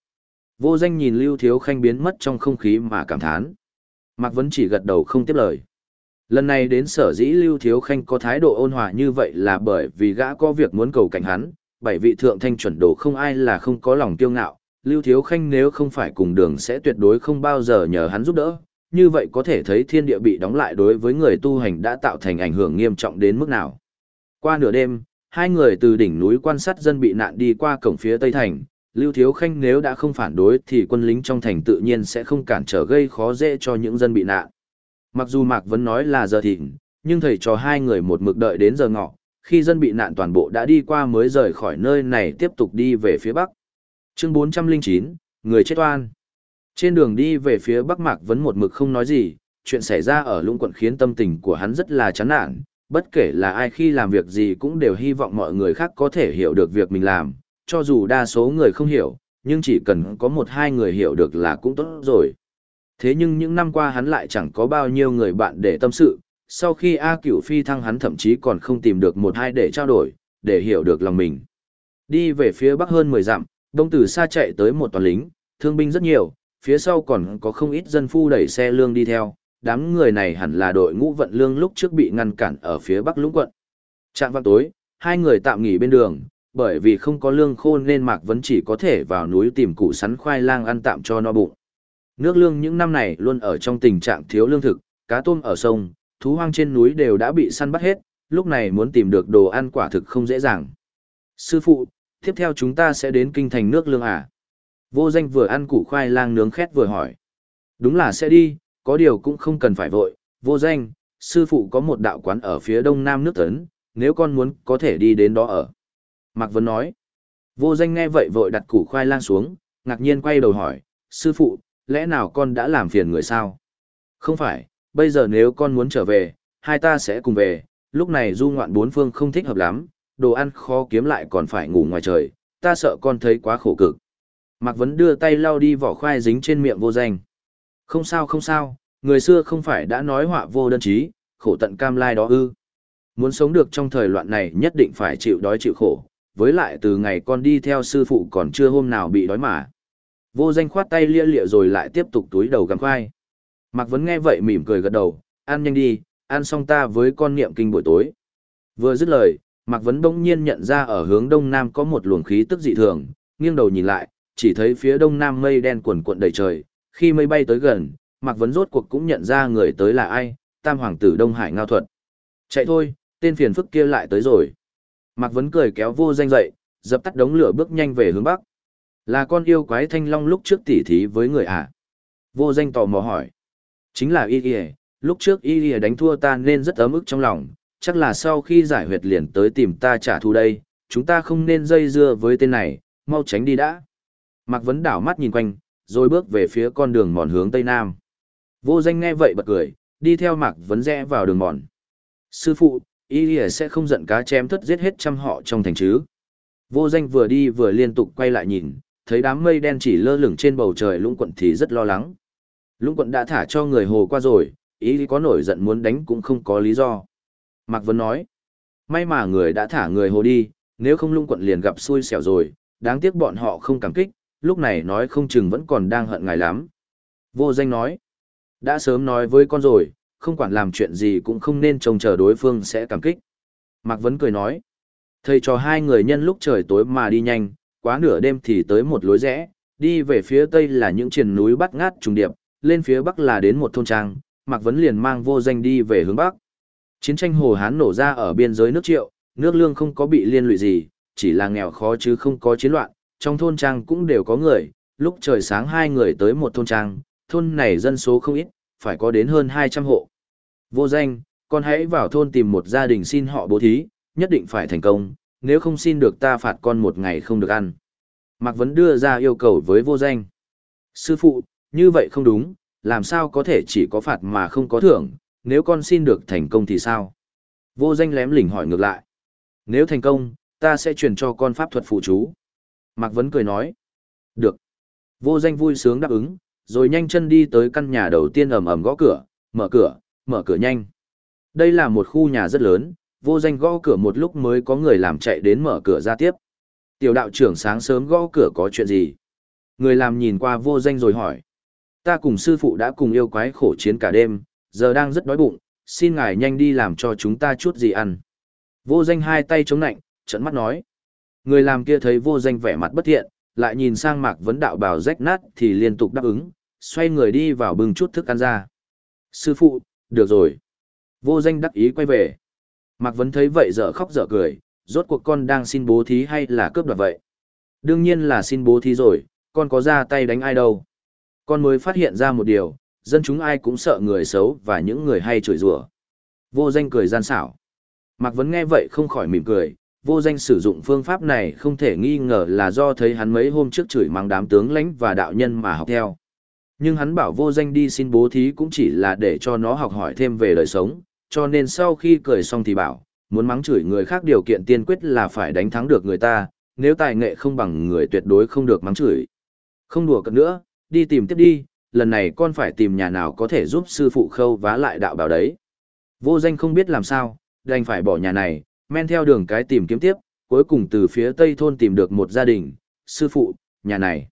[SPEAKER 1] Vô danh nhìn Lưu Thiếu Khanh biến mất trong không khí mà cảm thán. Mạc Vấn chỉ gật đầu không tiếp lời. Lần này đến sở dĩ Lưu Thiếu Khanh có thái độ ôn hòa như vậy là bởi vì gã có việc muốn cầu cảnh hắn, bảy vị thượng thanh chuẩn đồ không ai là không có lòng kiêu ngạo, Lưu Thiếu Khanh nếu không phải cùng đường sẽ tuyệt đối không bao giờ nhờ hắn giúp đỡ, như vậy có thể thấy thiên địa bị đóng lại đối với người tu hành đã tạo thành ảnh hưởng nghiêm trọng đến mức nào. Qua nửa đêm, hai người từ đỉnh núi quan sát dân bị nạn đi qua cổng phía tây thành, Lưu Thiếu Khanh nếu đã không phản đối thì quân lính trong thành tự nhiên sẽ không cản trở gây khó dễ cho những dân bị nạn. Mặc dù Mạc vẫn nói là giờ thịnh, nhưng thầy cho hai người một mực đợi đến giờ ngọ, khi dân bị nạn toàn bộ đã đi qua mới rời khỏi nơi này tiếp tục đi về phía bắc. Chương 409, người chết oan. Trên đường đi về phía Bắc Mạc vẫn một mực không nói gì, chuyện xảy ra ở lũng quận khiến tâm tình của hắn rất là chán nản, bất kể là ai khi làm việc gì cũng đều hy vọng mọi người khác có thể hiểu được việc mình làm, cho dù đa số người không hiểu, nhưng chỉ cần có một hai người hiểu được là cũng tốt rồi. Thế nhưng những năm qua hắn lại chẳng có bao nhiêu người bạn để tâm sự, sau khi A Cửu phi thăng hắn thậm chí còn không tìm được một hai để trao đổi, để hiểu được lòng mình. Đi về phía bắc hơn 10 dặm, đông từ xa chạy tới một toàn lính, thương binh rất nhiều, phía sau còn có không ít dân phu đẩy xe lương đi theo, đám người này hẳn là đội ngũ vận lương lúc trước bị ngăn cản ở phía bắc lũng quận. Trạng vào tối, hai người tạm nghỉ bên đường, bởi vì không có lương khô nên Mạc vẫn chỉ có thể vào núi tìm củ sắn khoai lang ăn tạm cho no bụng. Nước lương những năm này luôn ở trong tình trạng thiếu lương thực, cá tôm ở sông, thú hoang trên núi đều đã bị săn bắt hết, lúc này muốn tìm được đồ ăn quả thực không dễ dàng. Sư phụ, tiếp theo chúng ta sẽ đến kinh thành nước lương à? Vô danh vừa ăn củ khoai lang nướng khét vừa hỏi. Đúng là sẽ đi, có điều cũng không cần phải vội. Vô danh, sư phụ có một đạo quán ở phía đông nam nước tấn, nếu con muốn có thể đi đến đó ở. Mạc Vân nói. Vô danh nghe vậy vội đặt củ khoai lang xuống, ngạc nhiên quay đầu hỏi, sư phụ, lẽ nào con đã làm phiền người sao? Không phải, bây giờ nếu con muốn trở về, hai ta sẽ cùng về, lúc này du ngoạn bốn phương không thích hợp lắm, đồ ăn khó kiếm lại còn phải ngủ ngoài trời, ta sợ con thấy quá khổ cực. Mạc Vấn đưa tay lau đi vỏ khoai dính trên miệng vô danh. Không sao không sao, người xưa không phải đã nói họa vô đơn chí, khổ tận cam lai đó ư. Muốn sống được trong thời loạn này nhất định phải chịu đói chịu khổ, với lại từ ngày con đi theo sư phụ còn chưa hôm nào bị đói mà. Vô danh khoát tay lia lịa rồi lại tiếp tục túi đầu gặm khoai. Mạc Vấn nghe vậy mỉm cười gật đầu, ăn nhanh đi, ăn xong ta với con niệm kinh buổi tối. Vừa dứt lời, Mạc Vấn bỗng nhiên nhận ra ở hướng đông nam có một luồng khí tức dị thường, nghiêng đầu nhìn lại, chỉ thấy phía đông nam mây đen quần cuộn đầy trời, khi mây bay tới gần, Mạc Vấn rốt cuộc cũng nhận ra người tới là ai, Tam Hoàng tử Đông Hải Ngao Thuật. Chạy thôi, tên phiền phức kia lại tới rồi. Mạc Vấn cười kéo vô danh dậy, dập tắt đống lửa bước nhanh về hướng bắc. Là con yêu quái thanh long lúc trước tỉ thí với người à? Vô danh tò mò hỏi. Chính là y y lúc trước y y đánh thua ta nên rất ấm ức trong lòng, chắc là sau khi giải huyệt liền tới tìm ta trả thù đây, chúng ta không nên dây dưa với tên này, mau tránh đi đã. Mạc Vấn đảo mắt nhìn quanh, rồi bước về phía con đường mòn hướng Tây Nam. Vô danh nghe vậy bật cười, đi theo Mạc Vấn rẽ vào đường mòn. Sư phụ, y sẽ không giận cá chém thất giết hết trăm họ trong thành chứ. Vô danh vừa đi vừa liên tục quay lại nhìn, thấy đám mây đen chỉ lơ lửng trên bầu trời lũng quận thì rất lo lắng. Lũng quận đã thả cho người hồ qua rồi, ý có nổi giận muốn đánh cũng không có lý do. Mạc Vân nói, may mà người đã thả người hồ đi, nếu không lũng quận liền gặp xui xẻo rồi, đáng tiếc bọn họ không cảm kích, lúc này nói không chừng vẫn còn đang hận ngài lắm. Vô danh nói, đã sớm nói với con rồi, không quản làm chuyện gì cũng không nên trông chờ đối phương sẽ cảm kích. Mạc Vấn cười nói, thầy cho hai người nhân lúc trời tối mà đi nhanh, quá nửa đêm thì tới một lối rẽ, đi về phía tây là những triền núi bắt ngát trùng điệp, lên phía bắc là đến một thôn trang, Mạc Vấn liền mang vô danh đi về hướng bắc. Chiến tranh Hồ Hán nổ ra ở biên giới nước Triệu, nước lương không có bị liên lụy gì, chỉ là nghèo khó chứ không có chiến loạn, trong thôn trang cũng đều có người, lúc trời sáng hai người tới một thôn trang, thôn này dân số không ít, phải có đến hơn 200 hộ. Vô danh, con hãy vào thôn tìm một gia đình xin họ bố thí, nhất định phải thành công, nếu không xin được ta phạt con một ngày không được ăn. Mạc Vấn đưa ra yêu cầu với vô danh. Sư phụ, như vậy không đúng, làm sao có thể chỉ có phạt mà không có thưởng, nếu con xin được thành công thì sao? Vô danh lém lỉnh hỏi ngược lại. Nếu thành công, ta sẽ truyền cho con pháp thuật phụ chú. Mạc Vấn cười nói. Được. Vô danh vui sướng đáp ứng, rồi nhanh chân đi tới căn nhà đầu tiên ầm ầm gõ cửa, mở cửa, mở cửa nhanh. Đây là một khu nhà rất lớn, vô danh gõ cửa một lúc mới có người làm chạy đến mở cửa ra tiếp. Tiểu đạo trưởng sáng sớm gõ cửa có chuyện gì? Người làm nhìn qua vô danh rồi hỏi. Ta cùng sư phụ đã cùng yêu quái khổ chiến cả đêm, giờ đang rất đói bụng, xin ngài nhanh đi làm cho chúng ta chút gì ăn. Vô danh hai tay chống nạnh, trận mắt nói. Người làm kia thấy vô danh vẻ mặt bất thiện, lại nhìn sang mạc vấn đạo bào rách nát thì liên tục đáp ứng, xoay người đi vào bưng chút thức ăn ra. Sư phụ, được rồi. Vô danh đắc ý quay về. Mạc Vấn thấy vậy dở khóc dở cười, rốt cuộc con đang xin bố thí hay là cướp đoạt vậy? Đương nhiên là xin bố thí rồi, con có ra tay đánh ai đâu. Con mới phát hiện ra một điều, dân chúng ai cũng sợ người xấu và những người hay chửi rủa. Vô danh cười gian xảo. Mạc Vấn nghe vậy không khỏi mỉm cười, vô danh sử dụng phương pháp này không thể nghi ngờ là do thấy hắn mấy hôm trước chửi mắng đám tướng lãnh và đạo nhân mà học theo. Nhưng hắn bảo vô danh đi xin bố thí cũng chỉ là để cho nó học hỏi thêm về đời sống, cho nên sau khi cười xong thì bảo, muốn mắng chửi người khác điều kiện tiên quyết là phải đánh thắng được người ta, nếu tài nghệ không bằng người tuyệt đối không được mắng chửi. Không đùa cận nữa, đi tìm tiếp đi, lần này con phải tìm nhà nào có thể giúp sư phụ khâu vá lại đạo bảo đấy. Vô danh không biết làm sao, đành phải bỏ nhà này, men theo đường cái tìm kiếm tiếp, cuối cùng từ phía tây thôn tìm được một gia đình, sư phụ, nhà này.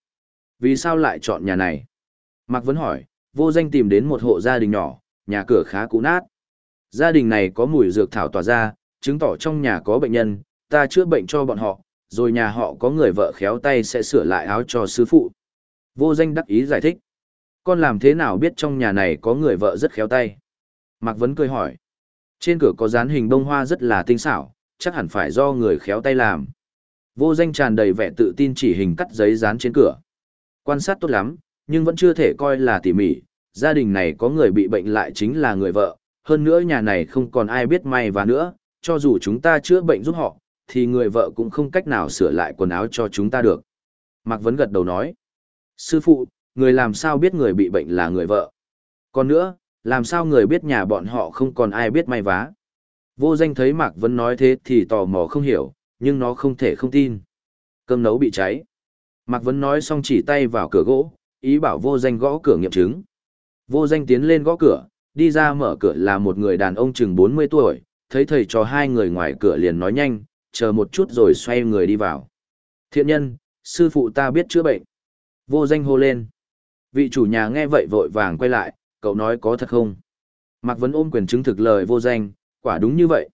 [SPEAKER 1] Vì sao lại chọn nhà này? Mạc Vấn hỏi, vô danh tìm đến một hộ gia đình nhỏ, nhà cửa khá cũ nát. Gia đình này có mùi dược thảo tỏa ra, chứng tỏ trong nhà có bệnh nhân, ta chữa bệnh cho bọn họ, rồi nhà họ có người vợ khéo tay sẽ sửa lại áo cho sư phụ. Vô danh đắc ý giải thích. Con làm thế nào biết trong nhà này có người vợ rất khéo tay? Mạc Vấn cười hỏi. Trên cửa có dán hình bông hoa rất là tinh xảo, chắc hẳn phải do người khéo tay làm. Vô danh tràn đầy vẻ tự tin chỉ hình cắt giấy dán trên cửa. Quan sát tốt lắm, nhưng vẫn chưa thể coi là tỉ mỉ. Gia đình này có người bị bệnh lại chính là người vợ, hơn nữa nhà này không còn ai biết may và nữa, cho dù chúng ta chữa bệnh giúp họ, thì người vợ cũng không cách nào sửa lại quần áo cho chúng ta được. Mạc Vấn gật đầu nói, sư phụ, người làm sao biết người bị bệnh là người vợ? Còn nữa, làm sao người biết nhà bọn họ không còn ai biết may vá? Vô danh thấy Mạc Vấn nói thế thì tò mò không hiểu, nhưng nó không thể không tin. Cơm nấu bị cháy. Mạc Vấn nói xong chỉ tay vào cửa gỗ, ý bảo vô danh gõ cửa nghiệm chứng. Vô danh tiến lên gõ cửa, đi ra mở cửa là một người đàn ông chừng 40 tuổi, thấy thầy cho hai người ngoài cửa liền nói nhanh, chờ một chút rồi xoay người đi vào. Thiện nhân, sư phụ ta biết chữa bệnh. Vô danh hô lên. Vị chủ nhà nghe vậy vội vàng quay lại, cậu nói có thật không? Mạc Vấn ôm quyền chứng thực lời vô danh, quả đúng như vậy.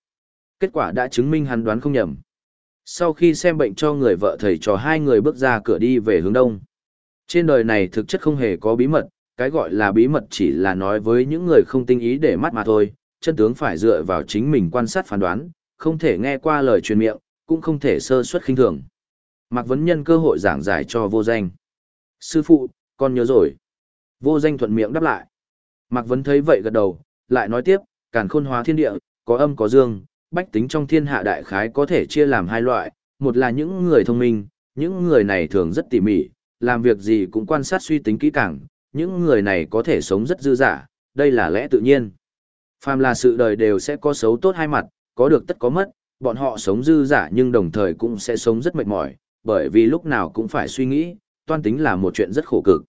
[SPEAKER 1] Kết quả đã chứng minh hắn đoán không nhầm. Sau khi xem bệnh cho người vợ thầy cho hai người bước ra cửa đi về hướng đông. Trên đời này thực chất không hề có bí mật, cái gọi là bí mật chỉ là nói với những người không tinh ý để mắt mà thôi, chân tướng phải dựa vào chính mình quan sát phán đoán, không thể nghe qua lời truyền miệng, cũng không thể sơ suất khinh thường. Mạc Vấn nhân cơ hội giảng giải cho vô danh. Sư phụ, con nhớ rồi. Vô danh thuận miệng đáp lại. Mạc Vấn thấy vậy gật đầu, lại nói tiếp, càn khôn hóa thiên địa, có âm có dương, bách tính trong thiên hạ đại khái có thể chia làm hai loại, một là những người thông minh, những người này thường rất tỉ mỉ, làm việc gì cũng quan sát suy tính kỹ càng, những người này có thể sống rất dư dả, đây là lẽ tự nhiên. Phàm là sự đời đều sẽ có xấu tốt hai mặt, có được tất có mất, bọn họ sống dư dả nhưng đồng thời cũng sẽ sống rất mệt mỏi, bởi vì lúc nào cũng phải suy nghĩ, toan tính là một chuyện rất khổ cực.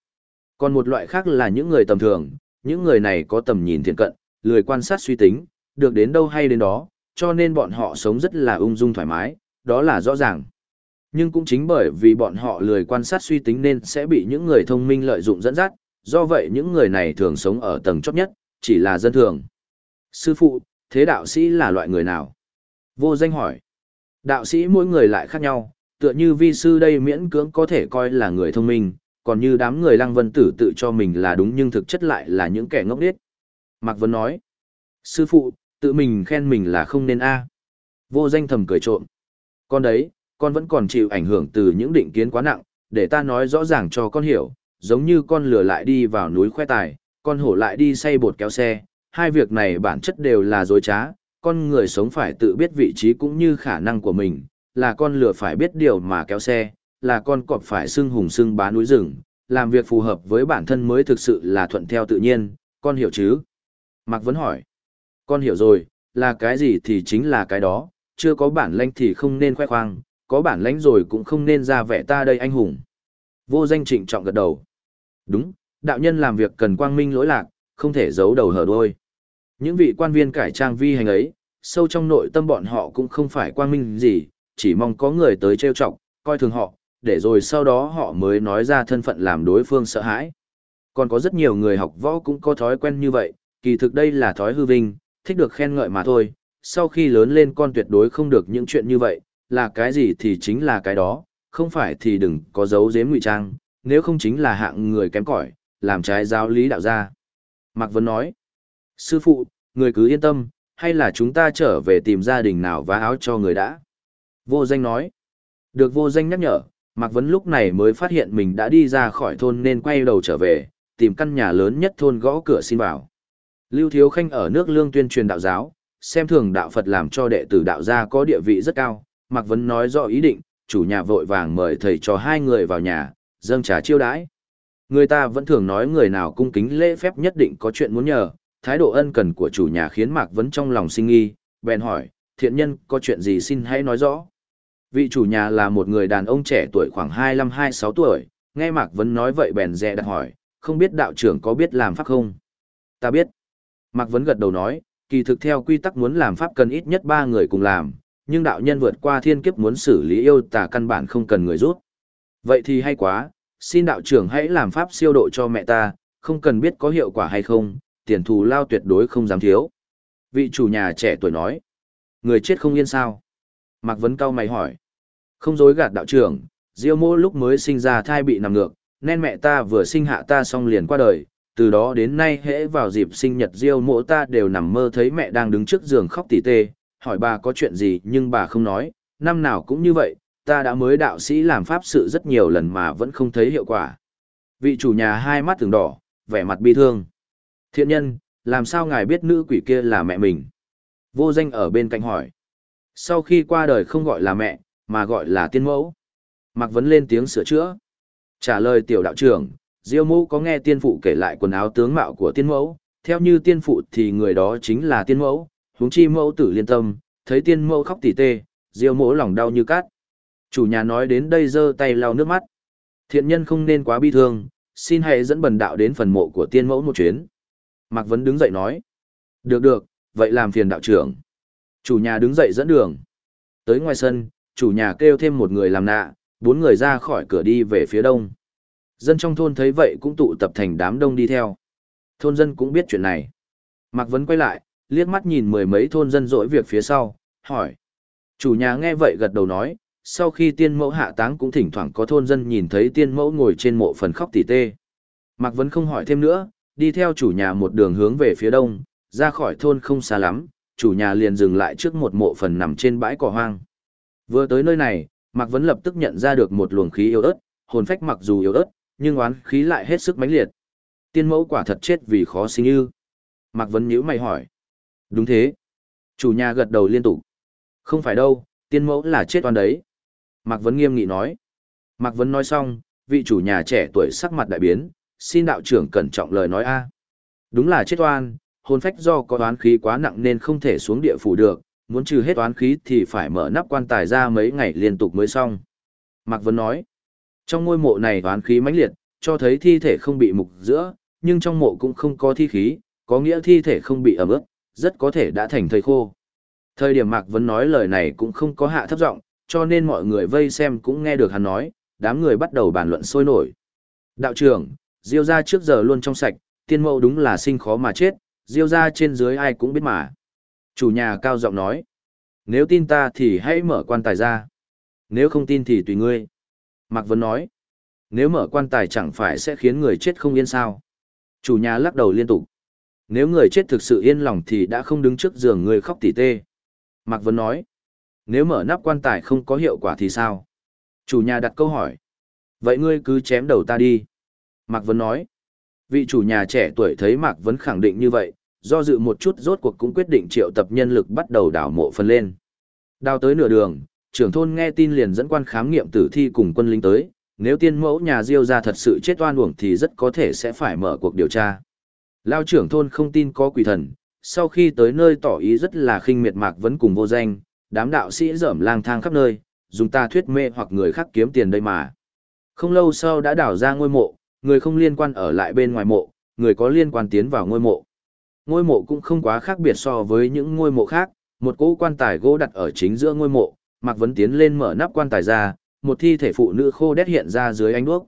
[SPEAKER 1] Còn một loại khác là những người tầm thường, những người này có tầm nhìn thiện cận, lười quan sát suy tính, được đến đâu hay đến đó, cho nên bọn họ sống rất là ung dung thoải mái, đó là rõ ràng. Nhưng cũng chính bởi vì bọn họ lười quan sát suy tính nên sẽ bị những người thông minh lợi dụng dẫn dắt, do vậy những người này thường sống ở tầng chót nhất, chỉ là dân thường. Sư phụ, thế đạo sĩ là loại người nào? Vô danh hỏi. Đạo sĩ mỗi người lại khác nhau, tựa như vi sư đây miễn cưỡng có thể coi là người thông minh, còn như đám người lăng vân tử tự cho mình là đúng nhưng thực chất lại là những kẻ ngốc điếc. Mạc Vân nói. Sư phụ, tự mình khen mình là không nên a Vô danh thầm cười trộm. Con đấy, con vẫn còn chịu ảnh hưởng từ những định kiến quá nặng, để ta nói rõ ràng cho con hiểu, giống như con lừa lại đi vào núi khoe tài, con hổ lại đi xây bột kéo xe, hai việc này bản chất đều là dối trá, con người sống phải tự biết vị trí cũng như khả năng của mình, là con lừa phải biết điều mà kéo xe, là con cọp phải xưng hùng xưng bá núi rừng, làm việc phù hợp với bản thân mới thực sự là thuận theo tự nhiên, con hiểu chứ? Mạc Vấn hỏi. Con hiểu rồi, là cái gì thì chính là cái đó, chưa có bản lãnh thì không nên khoe khoang, có bản lãnh rồi cũng không nên ra vẻ ta đây anh hùng. Vô danh trịnh trọng gật đầu. Đúng, đạo nhân làm việc cần quang minh lỗi lạc, không thể giấu đầu hở đuôi. Những vị quan viên cải trang vi hành ấy, sâu trong nội tâm bọn họ cũng không phải quang minh gì, chỉ mong có người tới trêu chọc, coi thường họ, để rồi sau đó họ mới nói ra thân phận làm đối phương sợ hãi. Còn có rất nhiều người học võ cũng có thói quen như vậy, kỳ thực đây là thói hư vinh, thích được khen ngợi mà thôi, sau khi lớn lên con tuyệt đối không được những chuyện như vậy, là cái gì thì chính là cái đó, không phải thì đừng có giấu giếm ngụy trang, nếu không chính là hạng người kém cỏi, làm trái giáo lý đạo gia. Mạc Vấn nói, sư phụ, người cứ yên tâm, hay là chúng ta trở về tìm gia đình nào vá áo cho người đã. Vô danh nói, được vô danh nhắc nhở, Mạc Vấn lúc này mới phát hiện mình đã đi ra khỏi thôn nên quay đầu trở về, tìm căn nhà lớn nhất thôn gõ cửa xin vào. Lưu Thiếu Khanh ở nước lương tuyên truyền đạo giáo, xem thường đạo Phật làm cho đệ tử đạo gia có địa vị rất cao, Mạc Vấn nói rõ ý định, chủ nhà vội vàng mời thầy cho hai người vào nhà, dâng trà chiêu đãi. Người ta vẫn thường nói người nào cung kính lễ phép nhất định có chuyện muốn nhờ, thái độ ân cần của chủ nhà khiến Mạc Vấn trong lòng sinh nghi, bèn hỏi, thiện nhân có chuyện gì xin hãy nói rõ. Vị chủ nhà là một người đàn ông trẻ tuổi khoảng 25-26 tuổi, nghe Mạc Vấn nói vậy bèn dè đặt hỏi, không biết đạo trưởng có biết làm pháp không? Ta biết. Mạc Vấn gật đầu nói, kỳ thực theo quy tắc muốn làm pháp cần ít nhất 3 người cùng làm, nhưng đạo nhân vượt qua thiên kiếp muốn xử lý yêu tà căn bản không cần người rút. Vậy thì hay quá, xin đạo trưởng hãy làm pháp siêu độ cho mẹ ta, không cần biết có hiệu quả hay không, tiền thù lao tuyệt đối không dám thiếu. Vị chủ nhà trẻ tuổi nói, người chết không yên sao? Mạc Vấn cao mày hỏi, không dối gạt đạo trưởng, Diêu mô lúc mới sinh ra thai bị nằm ngược, nên mẹ ta vừa sinh hạ ta xong liền qua đời, từ đó đến nay hễ vào dịp sinh nhật Diêu mộ ta đều nằm mơ thấy mẹ đang đứng trước giường khóc tỉ tê, hỏi bà có chuyện gì nhưng bà không nói, năm nào cũng như vậy, ta đã mới đạo sĩ làm pháp sự rất nhiều lần mà vẫn không thấy hiệu quả. Vị chủ nhà hai mắt từng đỏ, vẻ mặt bi thương. Thiện nhân, làm sao ngài biết nữ quỷ kia là mẹ mình? Vô danh ở bên cạnh hỏi. Sau khi qua đời không gọi là mẹ, mà gọi là tiên mẫu. Mạc Vấn lên tiếng sửa chữa. Trả lời tiểu đạo trưởng, Diêu mẫu có nghe tiên phụ kể lại quần áo tướng mạo của tiên mẫu, theo như tiên phụ thì người đó chính là tiên mẫu, huống chi mẫu tử liên tâm, thấy tiên mẫu khóc tỉ tê, diêu mẫu lòng đau như cát. Chủ nhà nói đến đây giơ tay lau nước mắt. Thiện nhân không nên quá bi thương, xin hãy dẫn bần đạo đến phần mộ của tiên mẫu một chuyến. Mạc Vấn đứng dậy nói. Được được, vậy làm phiền đạo trưởng. Chủ nhà đứng dậy dẫn đường. Tới ngoài sân, chủ nhà kêu thêm một người làm nạ, bốn người ra khỏi cửa đi về phía đông. Dân trong thôn thấy vậy cũng tụ tập thành đám đông đi theo. Thôn dân cũng biết chuyện này. Mạc Vấn quay lại, liếc mắt nhìn mười mấy thôn dân dỗi việc phía sau, hỏi. Chủ nhà nghe vậy gật đầu nói, sau khi tiên mẫu hạ táng cũng thỉnh thoảng có thôn dân nhìn thấy tiên mẫu ngồi trên mộ phần khóc tỉ tê. Mạc Vấn không hỏi thêm nữa, đi theo chủ nhà một đường hướng về phía đông, ra khỏi thôn không xa lắm, chủ nhà liền dừng lại trước một mộ phần nằm trên bãi cỏ hoang. Vừa tới nơi này, Mạc Vấn lập tức nhận ra được một luồng khí yếu ớt, hồn phách mặc dù yếu ớt, nhưng oán khí lại hết sức mãnh liệt. Tiên mẫu quả thật chết vì khó sinh ư. Mạc Vấn nhíu mày hỏi. Đúng thế. Chủ nhà gật đầu liên tục. Không phải đâu, tiên mẫu là chết oan đấy. Mạc Vấn nghiêm nghị nói. Mạc Vấn nói xong, vị chủ nhà trẻ tuổi sắc mặt đại biến, xin đạo trưởng cẩn trọng lời nói a. Đúng là chết oan, hồn phách do có oán khí quá nặng nên không thể xuống địa phủ được, muốn trừ hết oán khí thì phải mở nắp quan tài ra mấy ngày liên tục mới xong. Mạc Vấn nói, trong ngôi mộ này oán khí mãnh liệt, cho thấy thi thể không bị mục giữa, nhưng trong mộ cũng không có thi khí, có nghĩa thi thể không bị ẩm ướt, rất có thể đã thành thời khô. Thời điểm Mạc Vấn nói lời này cũng không có hạ thấp giọng, cho nên mọi người vây xem cũng nghe được hắn nói, đám người bắt đầu bàn luận sôi nổi. Đạo trưởng, Diêu gia trước giờ luôn trong sạch, tiên mẫu đúng là sinh khó mà chết, Diêu gia trên dưới ai cũng biết mà. Chủ nhà cao giọng nói, nếu tin ta thì hãy mở quan tài ra. Nếu không tin thì tùy ngươi. Mạc Vân nói, nếu mở quan tài chẳng phải sẽ khiến người chết không yên sao. Chủ nhà lắc đầu liên tục. Nếu người chết thực sự yên lòng thì đã không đứng trước giường người khóc tỉ tê. Mạc Vân nói, nếu mở nắp quan tài không có hiệu quả thì sao? Chủ nhà đặt câu hỏi. Vậy ngươi cứ chém đầu ta đi. Mạc Vấn nói. Vị chủ nhà trẻ tuổi thấy Mạc Vấn khẳng định như vậy, do dự một chút rốt cuộc cũng quyết định triệu tập nhân lực bắt đầu đào mộ phần lên. Đào tới nửa đường, trưởng thôn nghe tin liền dẫn quan khám nghiệm tử thi cùng quân lính tới, nếu tiên mẫu nhà Diêu ra thật sự chết oan uổng thì rất có thể sẽ phải mở cuộc điều tra. Lao trưởng thôn không tin có quỷ thần, sau khi tới nơi tỏ ý rất là khinh miệt Mạc Vấn cùng vô danh, đám đạo sĩ dởm lang thang khắp nơi, dùng ta thuyết mê hoặc người khác kiếm tiền đây mà. Không lâu sau đã đào ra ngôi mộ, người không liên quan ở lại bên ngoài mộ, người có liên quan tiến vào ngôi mộ. Ngôi mộ cũng không quá khác biệt so với những ngôi mộ khác, một cỗ quan tài gỗ đặt ở chính giữa ngôi mộ, Mạc Vấn tiến lên mở nắp quan tài ra, một thi thể phụ nữ khô đét hiện ra dưới ánh đuốc.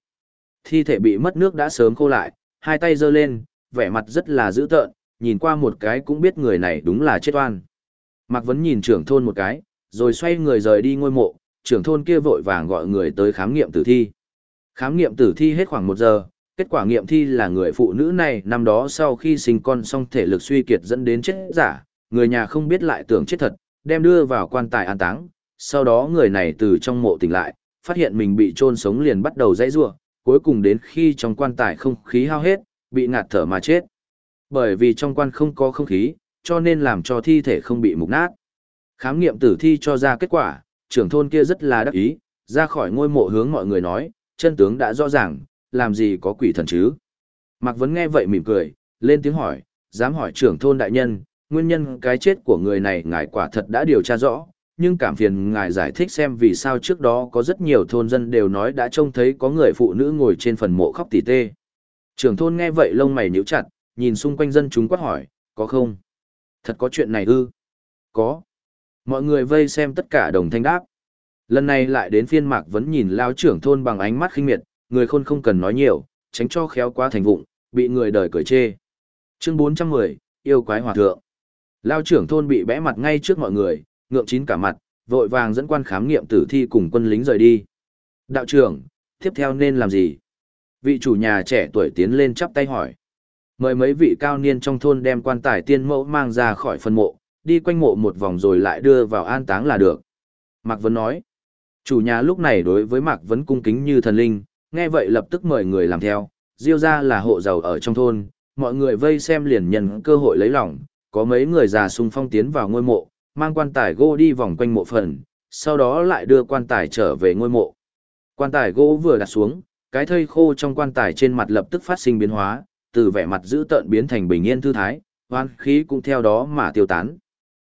[SPEAKER 1] Thi thể bị mất nước đã sớm khô lại, hai tay giơ lên, vẻ mặt rất là dữ tợn, nhìn qua một cái cũng biết người này đúng là chết oan. Mạc Vấn nhìn trưởng thôn một cái, rồi xoay người rời đi ngôi mộ, trưởng thôn kia vội vàng gọi người tới khám nghiệm tử thi. Khám nghiệm tử thi hết khoảng một giờ, kết quả nghiệm thi là người phụ nữ này năm đó sau khi sinh con xong thể lực suy kiệt dẫn đến chết giả, người nhà không biết lại tưởng chết thật, đem đưa vào quan tài an táng, sau đó người này từ trong mộ tỉnh lại, phát hiện mình bị chôn sống liền bắt đầu dãy rủa, cuối cùng đến khi trong quan tài không khí hao hết, bị ngạt thở mà chết. Bởi vì trong quan không có không khí, cho nên làm cho thi thể không bị mục nát. Khám nghiệm tử thi cho ra kết quả, trưởng thôn kia rất là đắc ý, ra khỏi ngôi mộ hướng mọi người nói, chân tướng đã rõ ràng, làm gì có quỷ thần chứ. Mạc Vấn nghe vậy mỉm cười, lên tiếng hỏi, dám hỏi trưởng thôn đại nhân, nguyên nhân cái chết của người này ngài quả thật đã điều tra rõ, nhưng cảm phiền ngài giải thích xem vì sao trước đó có rất nhiều thôn dân đều nói đã trông thấy có người phụ nữ ngồi trên phần mộ khóc tỉ tê. Trưởng thôn nghe vậy lông mày nhíu chặt, nhìn xung quanh dân chúng quát hỏi, có không? Thật có chuyện này ư? Có. Mọi người vây xem tất cả đồng thanh đáp. Lần này lại đến phiên mạc vẫn nhìn lao trưởng thôn bằng ánh mắt khinh miệt, người khôn không cần nói nhiều, tránh cho khéo quá thành vụng, bị người đời cởi chê. Chương 410, yêu quái hòa thượng. Lao trưởng thôn bị bẽ mặt ngay trước mọi người, ngượng chín cả mặt, vội vàng dẫn quan khám nghiệm tử thi cùng quân lính rời đi. Đạo trưởng, tiếp theo nên làm gì? Vị chủ nhà trẻ tuổi tiến lên chắp tay hỏi. Mời mấy vị cao niên trong thôn đem quan tài tiên mẫu mang ra khỏi phân mộ, đi quanh mộ một vòng rồi lại đưa vào an táng là được. Mạc Vấn nói. Chủ nhà lúc này đối với Mạc Vấn cung kính như thần linh, nghe vậy lập tức mời người làm theo. Diêu ra là hộ giàu ở trong thôn, mọi người vây xem liền nhận cơ hội lấy lòng, có mấy người già sung phong tiến vào ngôi mộ, mang quan tài gỗ đi vòng quanh mộ phần, sau đó lại đưa quan tài trở về ngôi mộ. Quan tài gỗ vừa đặt xuống, cái thây khô trong quan tài trên mặt lập tức phát sinh biến hóa, từ vẻ mặt dữ tợn biến thành bình yên thư thái, hoan khí cũng theo đó mà tiêu tán.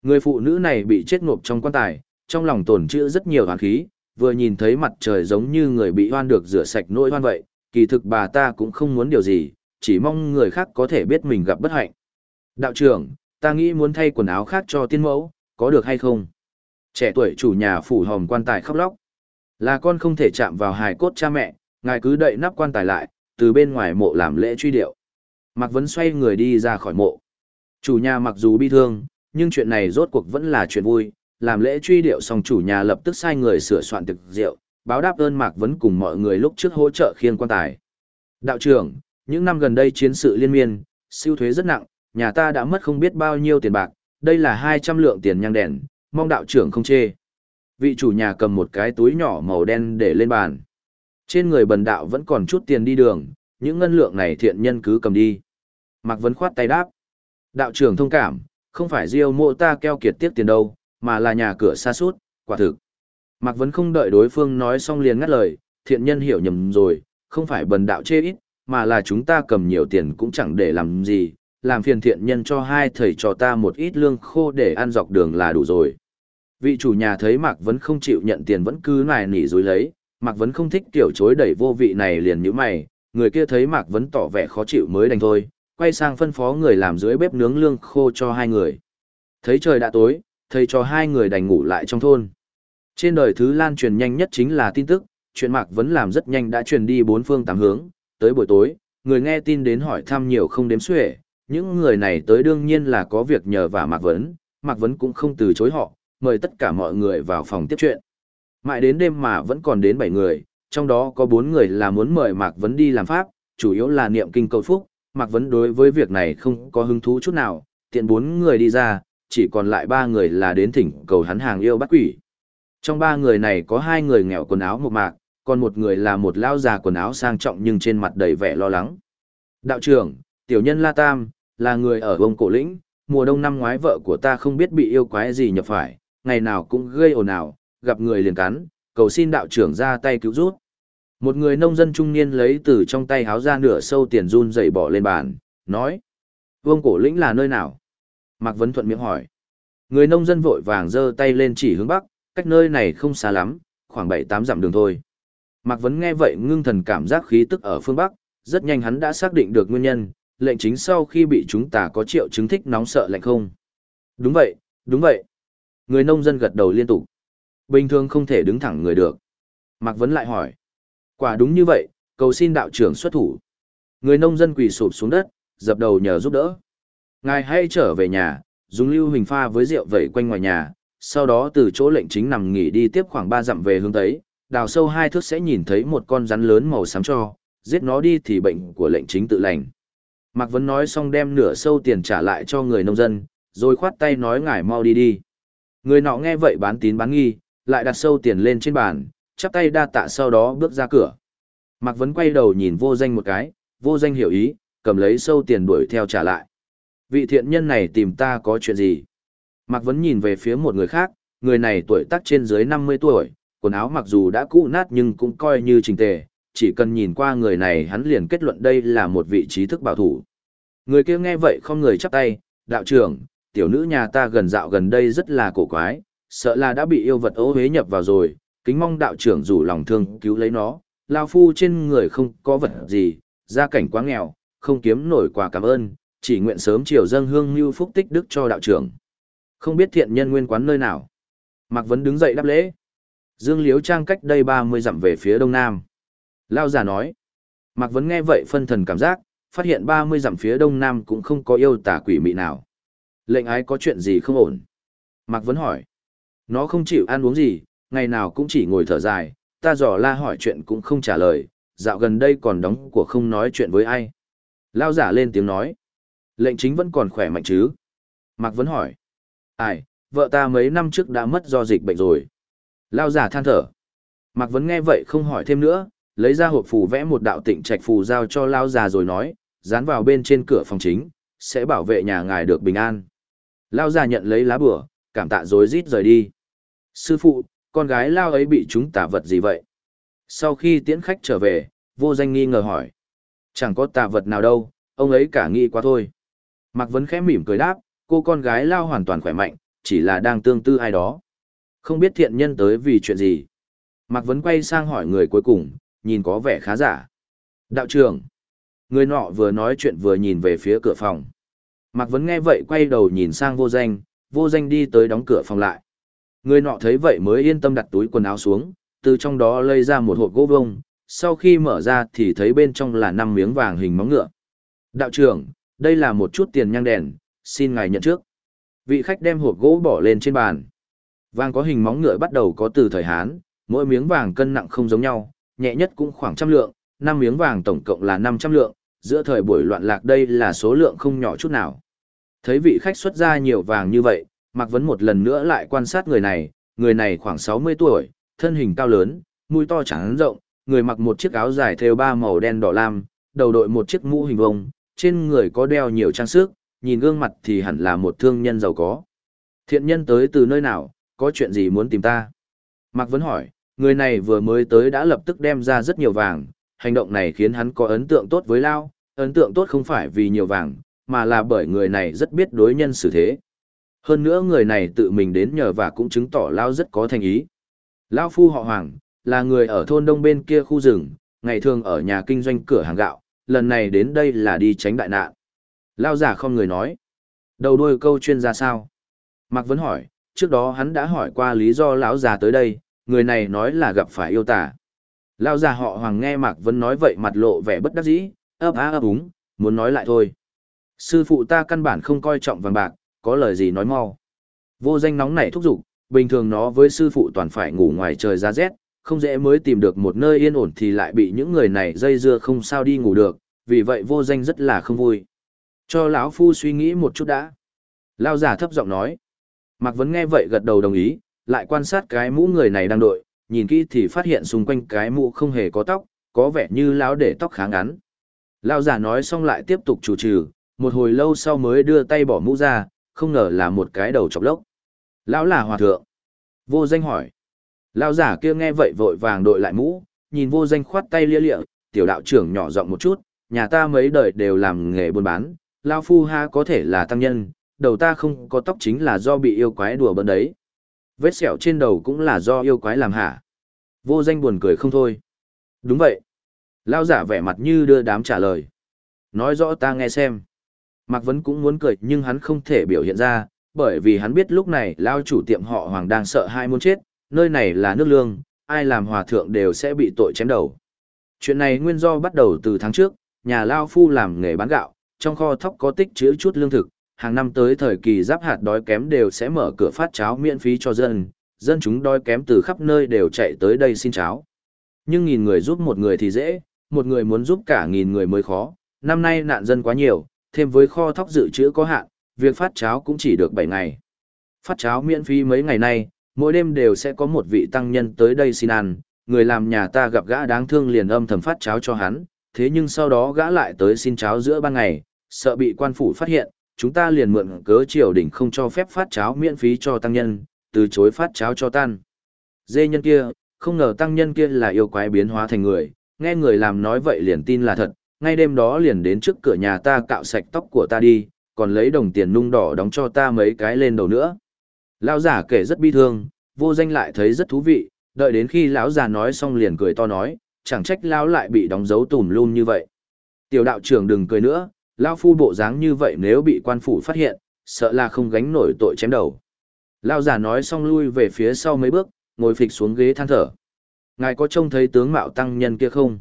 [SPEAKER 1] Người phụ nữ này bị chết ngộp trong quan tài, trong lòng tổn chứa rất nhiều oan khí, vừa nhìn thấy mặt trời giống như người bị hoan được rửa sạch nỗi hoan vậy, kỳ thực bà ta cũng không muốn điều gì, chỉ mong người khác có thể biết mình gặp bất hạnh. Đạo trưởng, ta nghĩ muốn thay quần áo khác cho tiên mẫu, có được hay không? Trẻ tuổi chủ nhà phủ hòm quan tài khóc lóc. Là con không thể chạm vào hài cốt cha mẹ, ngài cứ đậy nắp quan tài lại, từ bên ngoài mộ làm lễ truy điệu. Mạc Vấn xoay người đi ra khỏi mộ. Chủ nhà mặc dù bi thương, nhưng chuyện này rốt cuộc vẫn là chuyện vui. Làm lễ truy điệu xong chủ nhà lập tức sai người sửa soạn thực rượu, báo đáp ơn Mạc Vấn cùng mọi người lúc trước hỗ trợ khiên quan tài. Đạo trưởng, những năm gần đây chiến sự liên miên, siêu thuế rất nặng, nhà ta đã mất không biết bao nhiêu tiền bạc, đây là 200 lượng tiền nhang đèn, mong đạo trưởng không chê. Vị chủ nhà cầm một cái túi nhỏ màu đen để lên bàn. Trên người bần đạo vẫn còn chút tiền đi đường, những ngân lượng này thiện nhân cứ cầm đi. Mạc Vấn khoát tay đáp. Đạo trưởng thông cảm, không phải riêu mộ ta keo kiệt tiếc tiền đâu, mà là nhà cửa xa suốt, quả thực. Mạc Vấn không đợi đối phương nói xong liền ngắt lời, thiện nhân hiểu nhầm rồi, không phải bần đạo chê ít, mà là chúng ta cầm nhiều tiền cũng chẳng để làm gì, làm phiền thiện nhân cho hai thầy cho ta một ít lương khô để ăn dọc đường là đủ rồi. Vị chủ nhà thấy Mạc Vấn không chịu nhận tiền vẫn cứ nài nỉ dối lấy, Mạc Vấn không thích tiểu chối đẩy vô vị này liền như mày, người kia thấy Mạc Vấn tỏ vẻ khó chịu mới đành thôi, quay sang phân phó người làm dưới bếp nướng lương khô cho hai người. Thấy trời đã tối, thầy cho hai người đành ngủ lại trong thôn. Trên đời thứ lan truyền nhanh nhất chính là tin tức, chuyện Mạc Vấn làm rất nhanh đã truyền đi bốn phương tám hướng, tới buổi tối, người nghe tin đến hỏi thăm nhiều không đếm xuể, những người này tới đương nhiên là có việc nhờ và Mạc Vấn, Mạc Vấn cũng không từ chối họ, mời tất cả mọi người vào phòng tiếp chuyện. Mãi đến đêm mà vẫn còn đến 7 người, trong đó có bốn người là muốn mời Mạc Vấn đi làm pháp, chủ yếu là niệm kinh cầu phúc, Mạc Vấn đối với việc này không có hứng thú chút nào, tiện bốn người đi ra, chỉ còn lại ba người là đến thỉnh cầu hắn hàng yêu bắt quỷ. Trong ba người này có hai người nghèo quần áo một mạc, còn một người là một lao già quần áo sang trọng nhưng trên mặt đầy vẻ lo lắng. Đạo trưởng, tiểu nhân La Tam, là người ở vùng cổ lĩnh, mùa đông năm ngoái vợ của ta không biết bị yêu quái gì nhập phải, ngày nào cũng gây ồn ào, gặp người liền cắn, cầu xin đạo trưởng ra tay cứu rút. Một người nông dân trung niên lấy từ trong tay háo ra nửa sâu tiền run dày bỏ lên bàn, nói. Vương cổ lĩnh là nơi nào? Mạc Vấn Thuận miệng hỏi. Người nông dân vội vàng giơ tay lên chỉ hướng bắc, cách nơi này không xa lắm, khoảng 7-8 dặm đường thôi. Mạc Vấn nghe vậy ngưng thần cảm giác khí tức ở phương Bắc, rất nhanh hắn đã xác định được nguyên nhân, lệnh chính sau khi bị chúng ta có triệu chứng thích nóng sợ lạnh không. Đúng vậy, đúng vậy. Người nông dân gật đầu liên tục. Bình thường không thể đứng thẳng người được. Mạc Vấn lại hỏi. Quả đúng như vậy, cầu xin đạo trưởng xuất thủ. Người nông dân quỳ sụp xuống đất, dập đầu nhờ giúp đỡ. Ngài hãy trở về nhà, dùng lưu hình pha với rượu vẩy quanh ngoài nhà, sau đó từ chỗ lệnh chính nằm nghỉ đi tiếp khoảng 3 dặm về hướng tây, đào sâu hai thước sẽ nhìn thấy một con rắn lớn màu xám cho, giết nó đi thì bệnh của lệnh chính tự lành. Mạc Vấn nói xong đem nửa sâu tiền trả lại cho người nông dân, rồi khoát tay nói ngài mau đi đi. Người nọ nghe vậy bán tín bán nghi, lại đặt sâu tiền lên trên bàn, chắp tay đa tạ sau đó bước ra cửa. Mạc Vấn quay đầu nhìn vô danh một cái, vô danh hiểu ý, cầm lấy sâu tiền đuổi theo trả lại. Vị thiện nhân này tìm ta có chuyện gì? Mạc Vấn nhìn về phía một người khác, người này tuổi tác trên dưới 50 tuổi, quần áo mặc dù đã cũ nát nhưng cũng coi như trình tề, chỉ cần nhìn qua người này hắn liền kết luận đây là một vị trí thức bảo thủ. Người kia nghe vậy không người chắp tay, đạo trưởng, tiểu nữ nhà ta gần dạo gần đây rất là cổ quái, sợ là đã bị yêu vật ố hế nhập vào rồi, kính mong đạo trưởng rủ lòng thương cứu lấy nó, lao phu trên người không có vật gì, gia cảnh quá nghèo, không kiếm nổi quà cảm ơn, chỉ nguyện sớm chiều dâng hương như phúc tích đức cho đạo trưởng. Không biết thiện nhân nguyên quán nơi nào. Mạc Vấn đứng dậy đáp lễ. Dương Liếu Trang cách đây 30 dặm về phía đông nam. Lao giả nói. Mạc Vấn nghe vậy phân thần cảm giác, phát hiện 30 dặm phía đông nam cũng không có yêu tà quỷ mị nào. Lệnh ái có chuyện gì không ổn? Mạc Vấn hỏi. Nó không chịu ăn uống gì, ngày nào cũng chỉ ngồi thở dài, ta dò la hỏi chuyện cũng không trả lời, dạo gần đây còn đóng của không nói chuyện với ai. Lao giả lên tiếng nói. Lệnh chính vẫn còn khỏe mạnh chứ? Mạc Vấn hỏi. Ai, vợ ta mấy năm trước đã mất do dịch bệnh rồi. Lao giả than thở. Mạc Vấn nghe vậy không hỏi thêm nữa, lấy ra hộp phù vẽ một đạo tịnh trạch phù giao cho Lao già rồi nói, dán vào bên trên cửa phòng chính, sẽ bảo vệ nhà ngài được bình an. Lao già nhận lấy lá bửa, cảm tạ rối rít rời đi. Sư phụ, con gái Lao ấy bị chúng tả vật gì vậy? Sau khi tiễn khách trở về, vô danh nghi ngờ hỏi. Chẳng có tà vật nào đâu, ông ấy cả nghi quá thôi. Mạc Vấn khẽ mỉm cười đáp, cô con gái Lao hoàn toàn khỏe mạnh, chỉ là đang tương tư ai đó. Không biết thiện nhân tới vì chuyện gì. Mạc Vấn quay sang hỏi người cuối cùng, nhìn có vẻ khá giả. Đạo trưởng. Người nọ vừa nói chuyện vừa nhìn về phía cửa phòng. Mạc Vấn nghe vậy quay đầu nhìn sang vô danh, vô danh đi tới đóng cửa phòng lại. Người nọ thấy vậy mới yên tâm đặt túi quần áo xuống, từ trong đó lấy ra một hộp gỗ vông, sau khi mở ra thì thấy bên trong là năm miếng vàng hình móng ngựa. Đạo trưởng, đây là một chút tiền nhang đèn, xin ngài nhận trước. Vị khách đem hộp gỗ bỏ lên trên bàn. Vàng có hình móng ngựa bắt đầu có từ thời Hán, mỗi miếng vàng cân nặng không giống nhau, nhẹ nhất cũng khoảng trăm lượng, năm miếng vàng tổng cộng là 500 lượng, giữa thời buổi loạn lạc đây là số lượng không nhỏ chút nào. Thấy vị khách xuất ra nhiều vàng như vậy, Mạc Vấn một lần nữa lại quan sát người này, người này khoảng 60 tuổi, thân hình cao lớn, mũi to trắng rộng, người mặc một chiếc áo dài thêu ba màu đen đỏ lam, đầu đội một chiếc mũ hình vông, trên người có đeo nhiều trang sức, nhìn gương mặt thì hẳn là một thương nhân giàu có. Thiện nhân tới từ nơi nào, có chuyện gì muốn tìm ta? Mạc Vấn hỏi, người này vừa mới tới đã lập tức đem ra rất nhiều vàng, hành động này khiến hắn có ấn tượng tốt với Lao, ấn tượng tốt không phải vì nhiều vàng, mà là bởi người này rất biết đối nhân xử thế. Hơn nữa người này tự mình đến nhờ và cũng chứng tỏ Lao rất có thành ý. Lao Phu họ Hoàng, là người ở thôn đông bên kia khu rừng, ngày thường ở nhà kinh doanh cửa hàng gạo, lần này đến đây là đi tránh đại nạn. Lao giả không người nói. Đầu đuôi câu chuyên gia sao? Mạc Vấn hỏi, trước đó hắn đã hỏi qua lý do lão già tới đây, người này nói là gặp phải yêu tả. Lão già họ Hoàng nghe Mạc Vấn nói vậy mặt lộ vẻ bất đắc dĩ, ấp á ấp úng, muốn nói lại thôi. Sư phụ ta căn bản không coi trọng vàng bạc, có lời gì nói mau. Vô danh nóng nảy thúc giục, bình thường nó với sư phụ toàn phải ngủ ngoài trời ra rét, không dễ mới tìm được một nơi yên ổn thì lại bị những người này dây dưa không sao đi ngủ được, vì vậy vô danh rất là không vui. Cho lão phu suy nghĩ một chút đã. Lao giả thấp giọng nói. Mạc Vấn nghe vậy gật đầu đồng ý, lại quan sát cái mũ người này đang đội, nhìn kỹ thì phát hiện xung quanh cái mũ không hề có tóc, có vẻ như lão để tóc khá ngắn. Lao giả nói xong lại tiếp tục chủ trừ, một hồi lâu sau mới đưa tay bỏ mũ ra, không ngờ là một cái đầu chọc lốc. Lão là hòa thượng. Vô danh hỏi. lão giả kia nghe vậy vội vàng đội lại mũ, nhìn vô danh khoát tay lia lịa, tiểu đạo trưởng nhỏ giọng một chút, nhà ta mấy đời đều làm nghề buôn bán, Lao Phu Ha có thể là tăng nhân, đầu ta không có tóc chính là do bị yêu quái đùa bỡn đấy. Vết sẹo trên đầu cũng là do yêu quái làm hả. Vô danh buồn cười không thôi. Đúng vậy. Lao giả vẻ mặt như đưa đám trả lời. Nói rõ ta nghe xem. Mạc Vấn cũng muốn cười nhưng hắn không thể biểu hiện ra, bởi vì hắn biết lúc này Lao chủ tiệm họ Hoàng đang sợ hai muốn chết, nơi này là nước lương, ai làm hòa thượng đều sẽ bị tội chém đầu. Chuyện này nguyên do bắt đầu từ tháng trước, nhà Lao Phu làm nghề bán gạo, trong kho thóc có tích chứa chút lương thực, hàng năm tới thời kỳ giáp hạt đói kém đều sẽ mở cửa phát cháo miễn phí cho dân, dân chúng đói kém từ khắp nơi đều chạy tới đây xin cháo. Nhưng nghìn người giúp một người thì dễ, một người muốn giúp cả nghìn người mới khó, năm nay nạn dân quá nhiều, thêm với kho thóc dự trữ có hạn, việc phát cháo cũng chỉ được 7 ngày. Phát cháo miễn phí mấy ngày nay, mỗi đêm đều sẽ có một vị tăng nhân tới đây xin ăn, người làm nhà ta gặp gã đáng thương liền âm thầm phát cháo cho hắn, thế nhưng sau đó gã lại tới xin cháo giữa ban ngày, sợ bị quan phủ phát hiện, chúng ta liền mượn cớ triều đình không cho phép phát cháo miễn phí cho tăng nhân, từ chối phát cháo cho tan. Dê nhân kia, không ngờ tăng nhân kia là yêu quái biến hóa thành người, nghe người làm nói vậy liền tin là thật, ngay đêm đó liền đến trước cửa nhà ta cạo sạch tóc của ta đi, còn lấy đồng tiền nung đỏ đóng cho ta mấy cái lên đầu nữa. Lão giả kể rất bi thương, vô danh lại thấy rất thú vị, đợi đến khi lão già nói xong liền cười to nói, chẳng trách lão lại bị đóng dấu tùm luôn như vậy. Tiểu đạo trưởng đừng cười nữa, lão phu bộ dáng như vậy nếu bị quan phủ phát hiện, sợ là không gánh nổi tội chém đầu. Lão già nói xong lui về phía sau mấy bước, ngồi phịch xuống ghế than thở. Ngài có trông thấy tướng mạo tăng nhân kia không?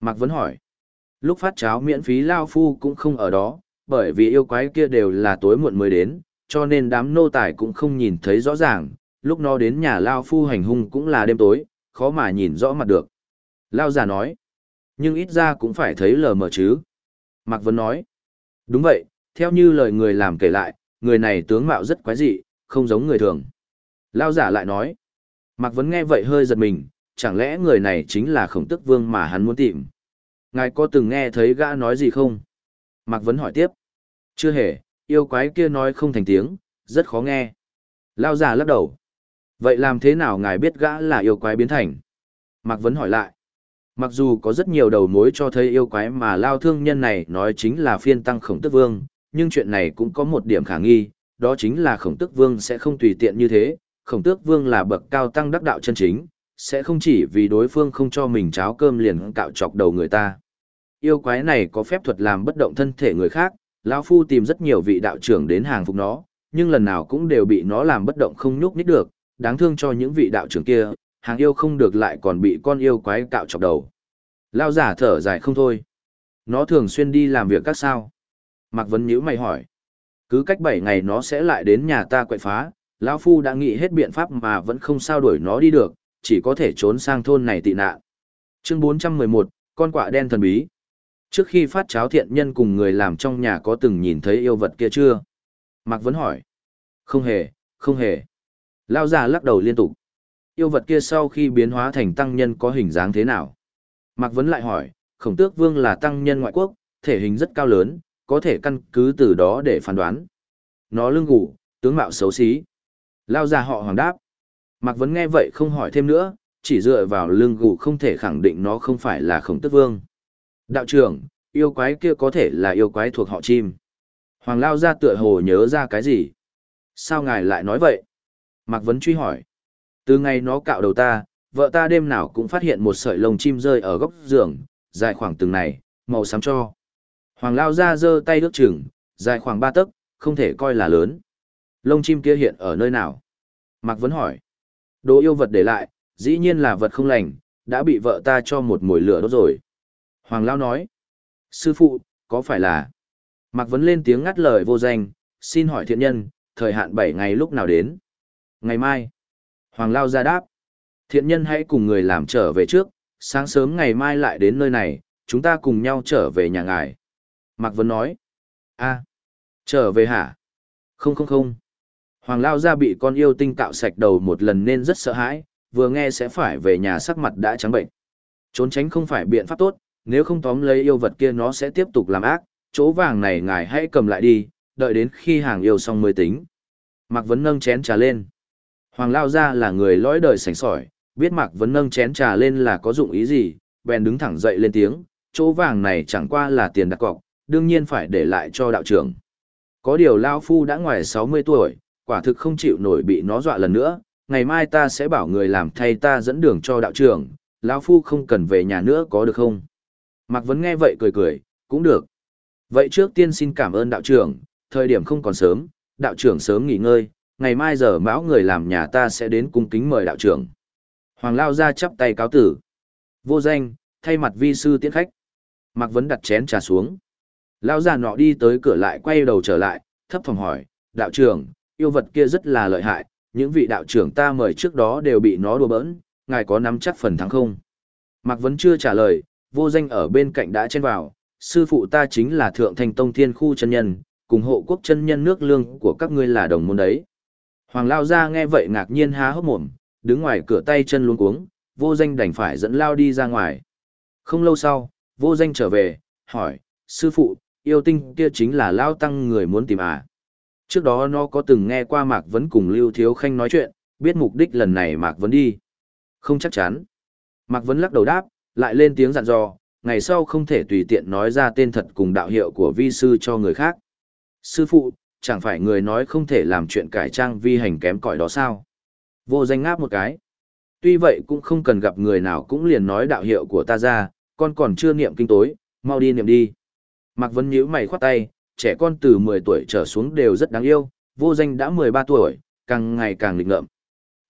[SPEAKER 1] Mạc Vấn hỏi. Lúc phát cháo miễn phí Lao Phu cũng không ở đó, bởi vì yêu quái kia đều là tối muộn mới đến, cho nên đám nô tài cũng không nhìn thấy rõ ràng, lúc nó đến nhà Lao Phu hành hung cũng là đêm tối, khó mà nhìn rõ mặt được. Lao già nói, nhưng ít ra cũng phải thấy lờ mờ chứ. Mạc Vân nói, đúng vậy, theo như lời người làm kể lại, người này tướng mạo rất quái dị, không giống người thường. Lao giả lại nói, Mạc Vân nghe vậy hơi giật mình, chẳng lẽ người này chính là khổng tức vương mà hắn muốn tìm. Ngài có từng nghe thấy gã nói gì không? Mạc Vấn hỏi tiếp. Chưa hề, yêu quái kia nói không thành tiếng, rất khó nghe. Lao giả lắc đầu. Vậy làm thế nào ngài biết gã là yêu quái biến thành? Mạc Vấn hỏi lại. Mặc dù có rất nhiều đầu mối cho thấy yêu quái mà Lao thương nhân này nói chính là phiên tăng khổng tức vương, nhưng chuyện này cũng có một điểm khả nghi, đó chính là khổng tước vương sẽ không tùy tiện như thế, khổng tước vương là bậc cao tăng đắc đạo chân chính, sẽ không chỉ vì đối phương không cho mình cháo cơm liền cạo chọc đầu người ta. Yêu quái này có phép thuật làm bất động thân thể người khác, lão phu tìm rất nhiều vị đạo trưởng đến hàng phục nó, nhưng lần nào cũng đều bị nó làm bất động không nhúc nhích được, đáng thương cho những vị đạo trưởng kia, hàng yêu không được lại còn bị con yêu quái cạo chọc đầu. Lao giả thở dài không thôi. Nó thường xuyên đi làm việc các sao. Mạc Vấn nhíu mày hỏi. Cứ cách 7 ngày nó sẽ lại đến nhà ta quậy phá, lão Phu đã nghĩ hết biện pháp mà vẫn không sao đuổi nó đi được, chỉ có thể trốn sang thôn này tị nạn. Chương 411, con quạ đen thần bí. Trước khi phát cháo thiện nhân cùng người làm trong nhà có từng nhìn thấy yêu vật kia chưa? Mạc Vấn hỏi. Không hề, không hề. Lao già lắc đầu liên tục. Yêu vật kia sau khi biến hóa thành tăng nhân có hình dáng thế nào? Mạc Vấn lại hỏi, khổng tước vương là tăng nhân ngoại quốc, thể hình rất cao lớn, có thể căn cứ từ đó để phán đoán. Nó lưng gù, tướng mạo xấu xí. Lao già họ hoàng đáp. Mạc Vấn nghe vậy không hỏi thêm nữa, chỉ dựa vào lưng gù không thể khẳng định nó không phải là khổng tước vương. Đạo trưởng, yêu quái kia có thể là yêu quái thuộc họ chim. Hoàng Lao ra tựa hồ nhớ ra cái gì? Sao ngài lại nói vậy? Mạc Vấn truy hỏi. Từ ngày nó cạo đầu ta, vợ ta đêm nào cũng phát hiện một sợi lông chim rơi ở góc giường, dài khoảng từng này, màu xám cho. Hoàng Lao ra giơ tay ước chừng, dài khoảng ba tấc, không thể coi là lớn. Lông chim kia hiện ở nơi nào? Mạc Vấn hỏi. Đồ yêu vật để lại, dĩ nhiên là vật không lành, đã bị vợ ta cho một mồi lửa đốt rồi. Hoàng Lao nói. Sư phụ, có phải là... Mạc Vấn lên tiếng ngắt lời vô danh, xin hỏi thiện nhân, thời hạn 7 ngày lúc nào đến? Ngày mai. Hoàng Lao ra đáp. Thiện nhân hãy cùng người làm trở về trước, sáng sớm ngày mai lại đến nơi này, chúng ta cùng nhau trở về nhà ngài. Mạc Vấn nói. a trở về hả? Không không không. Hoàng Lao ra bị con yêu tinh cạo sạch đầu một lần nên rất sợ hãi, vừa nghe sẽ phải về nhà sắc mặt đã trắng bệnh. Trốn tránh không phải biện pháp tốt, nếu không tóm lấy yêu vật kia nó sẽ tiếp tục làm ác, chỗ vàng này ngài hãy cầm lại đi, đợi đến khi hàng yêu xong mới tính. Mạc Vấn nâng chén trà lên. Hoàng Lao gia là người lõi đời sành sỏi, biết Mạc Vấn nâng chén trà lên là có dụng ý gì, bèn đứng thẳng dậy lên tiếng, chỗ vàng này chẳng qua là tiền đặt cọc, đương nhiên phải để lại cho đạo trưởng. Có điều Lao Phu đã ngoài 60 tuổi, quả thực không chịu nổi bị nó dọa lần nữa, ngày mai ta sẽ bảo người làm thay ta dẫn đường cho đạo trưởng, Lao Phu không cần về nhà nữa có được không? Mạc Vấn nghe vậy cười cười, cũng được. Vậy trước tiên xin cảm ơn đạo trưởng, thời điểm không còn sớm, đạo trưởng sớm nghỉ ngơi, ngày mai giờ mão người làm nhà ta sẽ đến cung kính mời đạo trưởng. Hoàng Lao ra chắp tay cáo tử. Vô danh, thay mặt vi sư tiễn khách. Mạc Vấn đặt chén trà xuống. Lao già nọ đi tới cửa lại quay đầu trở lại, thấp phòng hỏi, đạo trưởng, yêu vật kia rất là lợi hại, những vị đạo trưởng ta mời trước đó đều bị nó đùa bỡn, ngài có nắm chắc phần thắng không? Mạc Vấn chưa trả lời, vô danh ở bên cạnh đã chen vào, sư phụ ta chính là thượng thành tông thiên khu chân nhân, cùng hộ quốc chân nhân nước lương của các ngươi là đồng môn đấy. Hoàng Lao ra nghe vậy ngạc nhiên há hốc mồm, đứng ngoài cửa tay chân luống cuống, vô danh đành phải dẫn Lao đi ra ngoài. Không lâu sau, vô danh trở về, hỏi, sư phụ, yêu tinh kia chính là Lao Tăng người muốn tìm à. Trước đó nó có từng nghe qua Mạc Vấn cùng Lưu Thiếu Khanh nói chuyện, biết mục đích lần này Mạc Vấn đi. Không chắc chắn. Mạc Vấn lắc đầu đáp, lại lên tiếng dặn dò, ngày sau không thể tùy tiện nói ra tên thật cùng đạo hiệu của vi sư cho người khác. Sư phụ, chẳng phải người nói không thể làm chuyện cải trang vi hành kém cỏi đó sao? Vô danh ngáp một cái. Tuy vậy cũng không cần gặp người nào cũng liền nói đạo hiệu của ta ra, con còn chưa niệm kinh tối, mau đi niệm đi. Mạc Vân nhíu mày khoát tay, trẻ con từ 10 tuổi trở xuống đều rất đáng yêu, vô danh đã 13 tuổi, càng ngày càng lịch ngợm.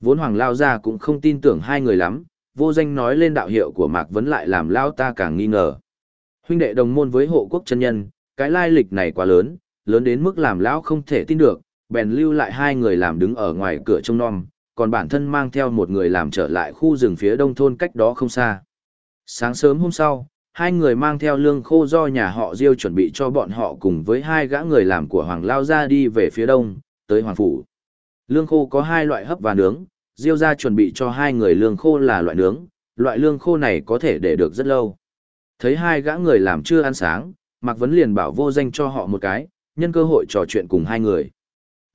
[SPEAKER 1] Vốn Hoàng Lao Gia cũng không tin tưởng hai người lắm, vô danh nói lên đạo hiệu của Mạc Vấn lại làm Lao ta càng nghi ngờ. Huynh đệ đồng môn với hộ quốc chân nhân, cái lai lịch này quá lớn, lớn đến mức làm Lão không thể tin được, bèn lưu lại hai người làm đứng ở ngoài cửa trông non, còn bản thân mang theo một người làm trở lại khu rừng phía đông thôn cách đó không xa. Sáng sớm hôm sau, hai người mang theo lương khô do nhà họ Diêu chuẩn bị cho bọn họ cùng với hai gã người làm của Hoàng Lao ra đi về phía đông, tới Hoàng Phủ. Lương khô có hai loại hấp và nướng, Diêu ra chuẩn bị cho hai người lương khô là loại nướng, loại lương khô này có thể để được rất lâu. Thấy hai gã người làm chưa ăn sáng, Mạc Vấn liền bảo vô danh cho họ một cái, nhân cơ hội trò chuyện cùng hai người.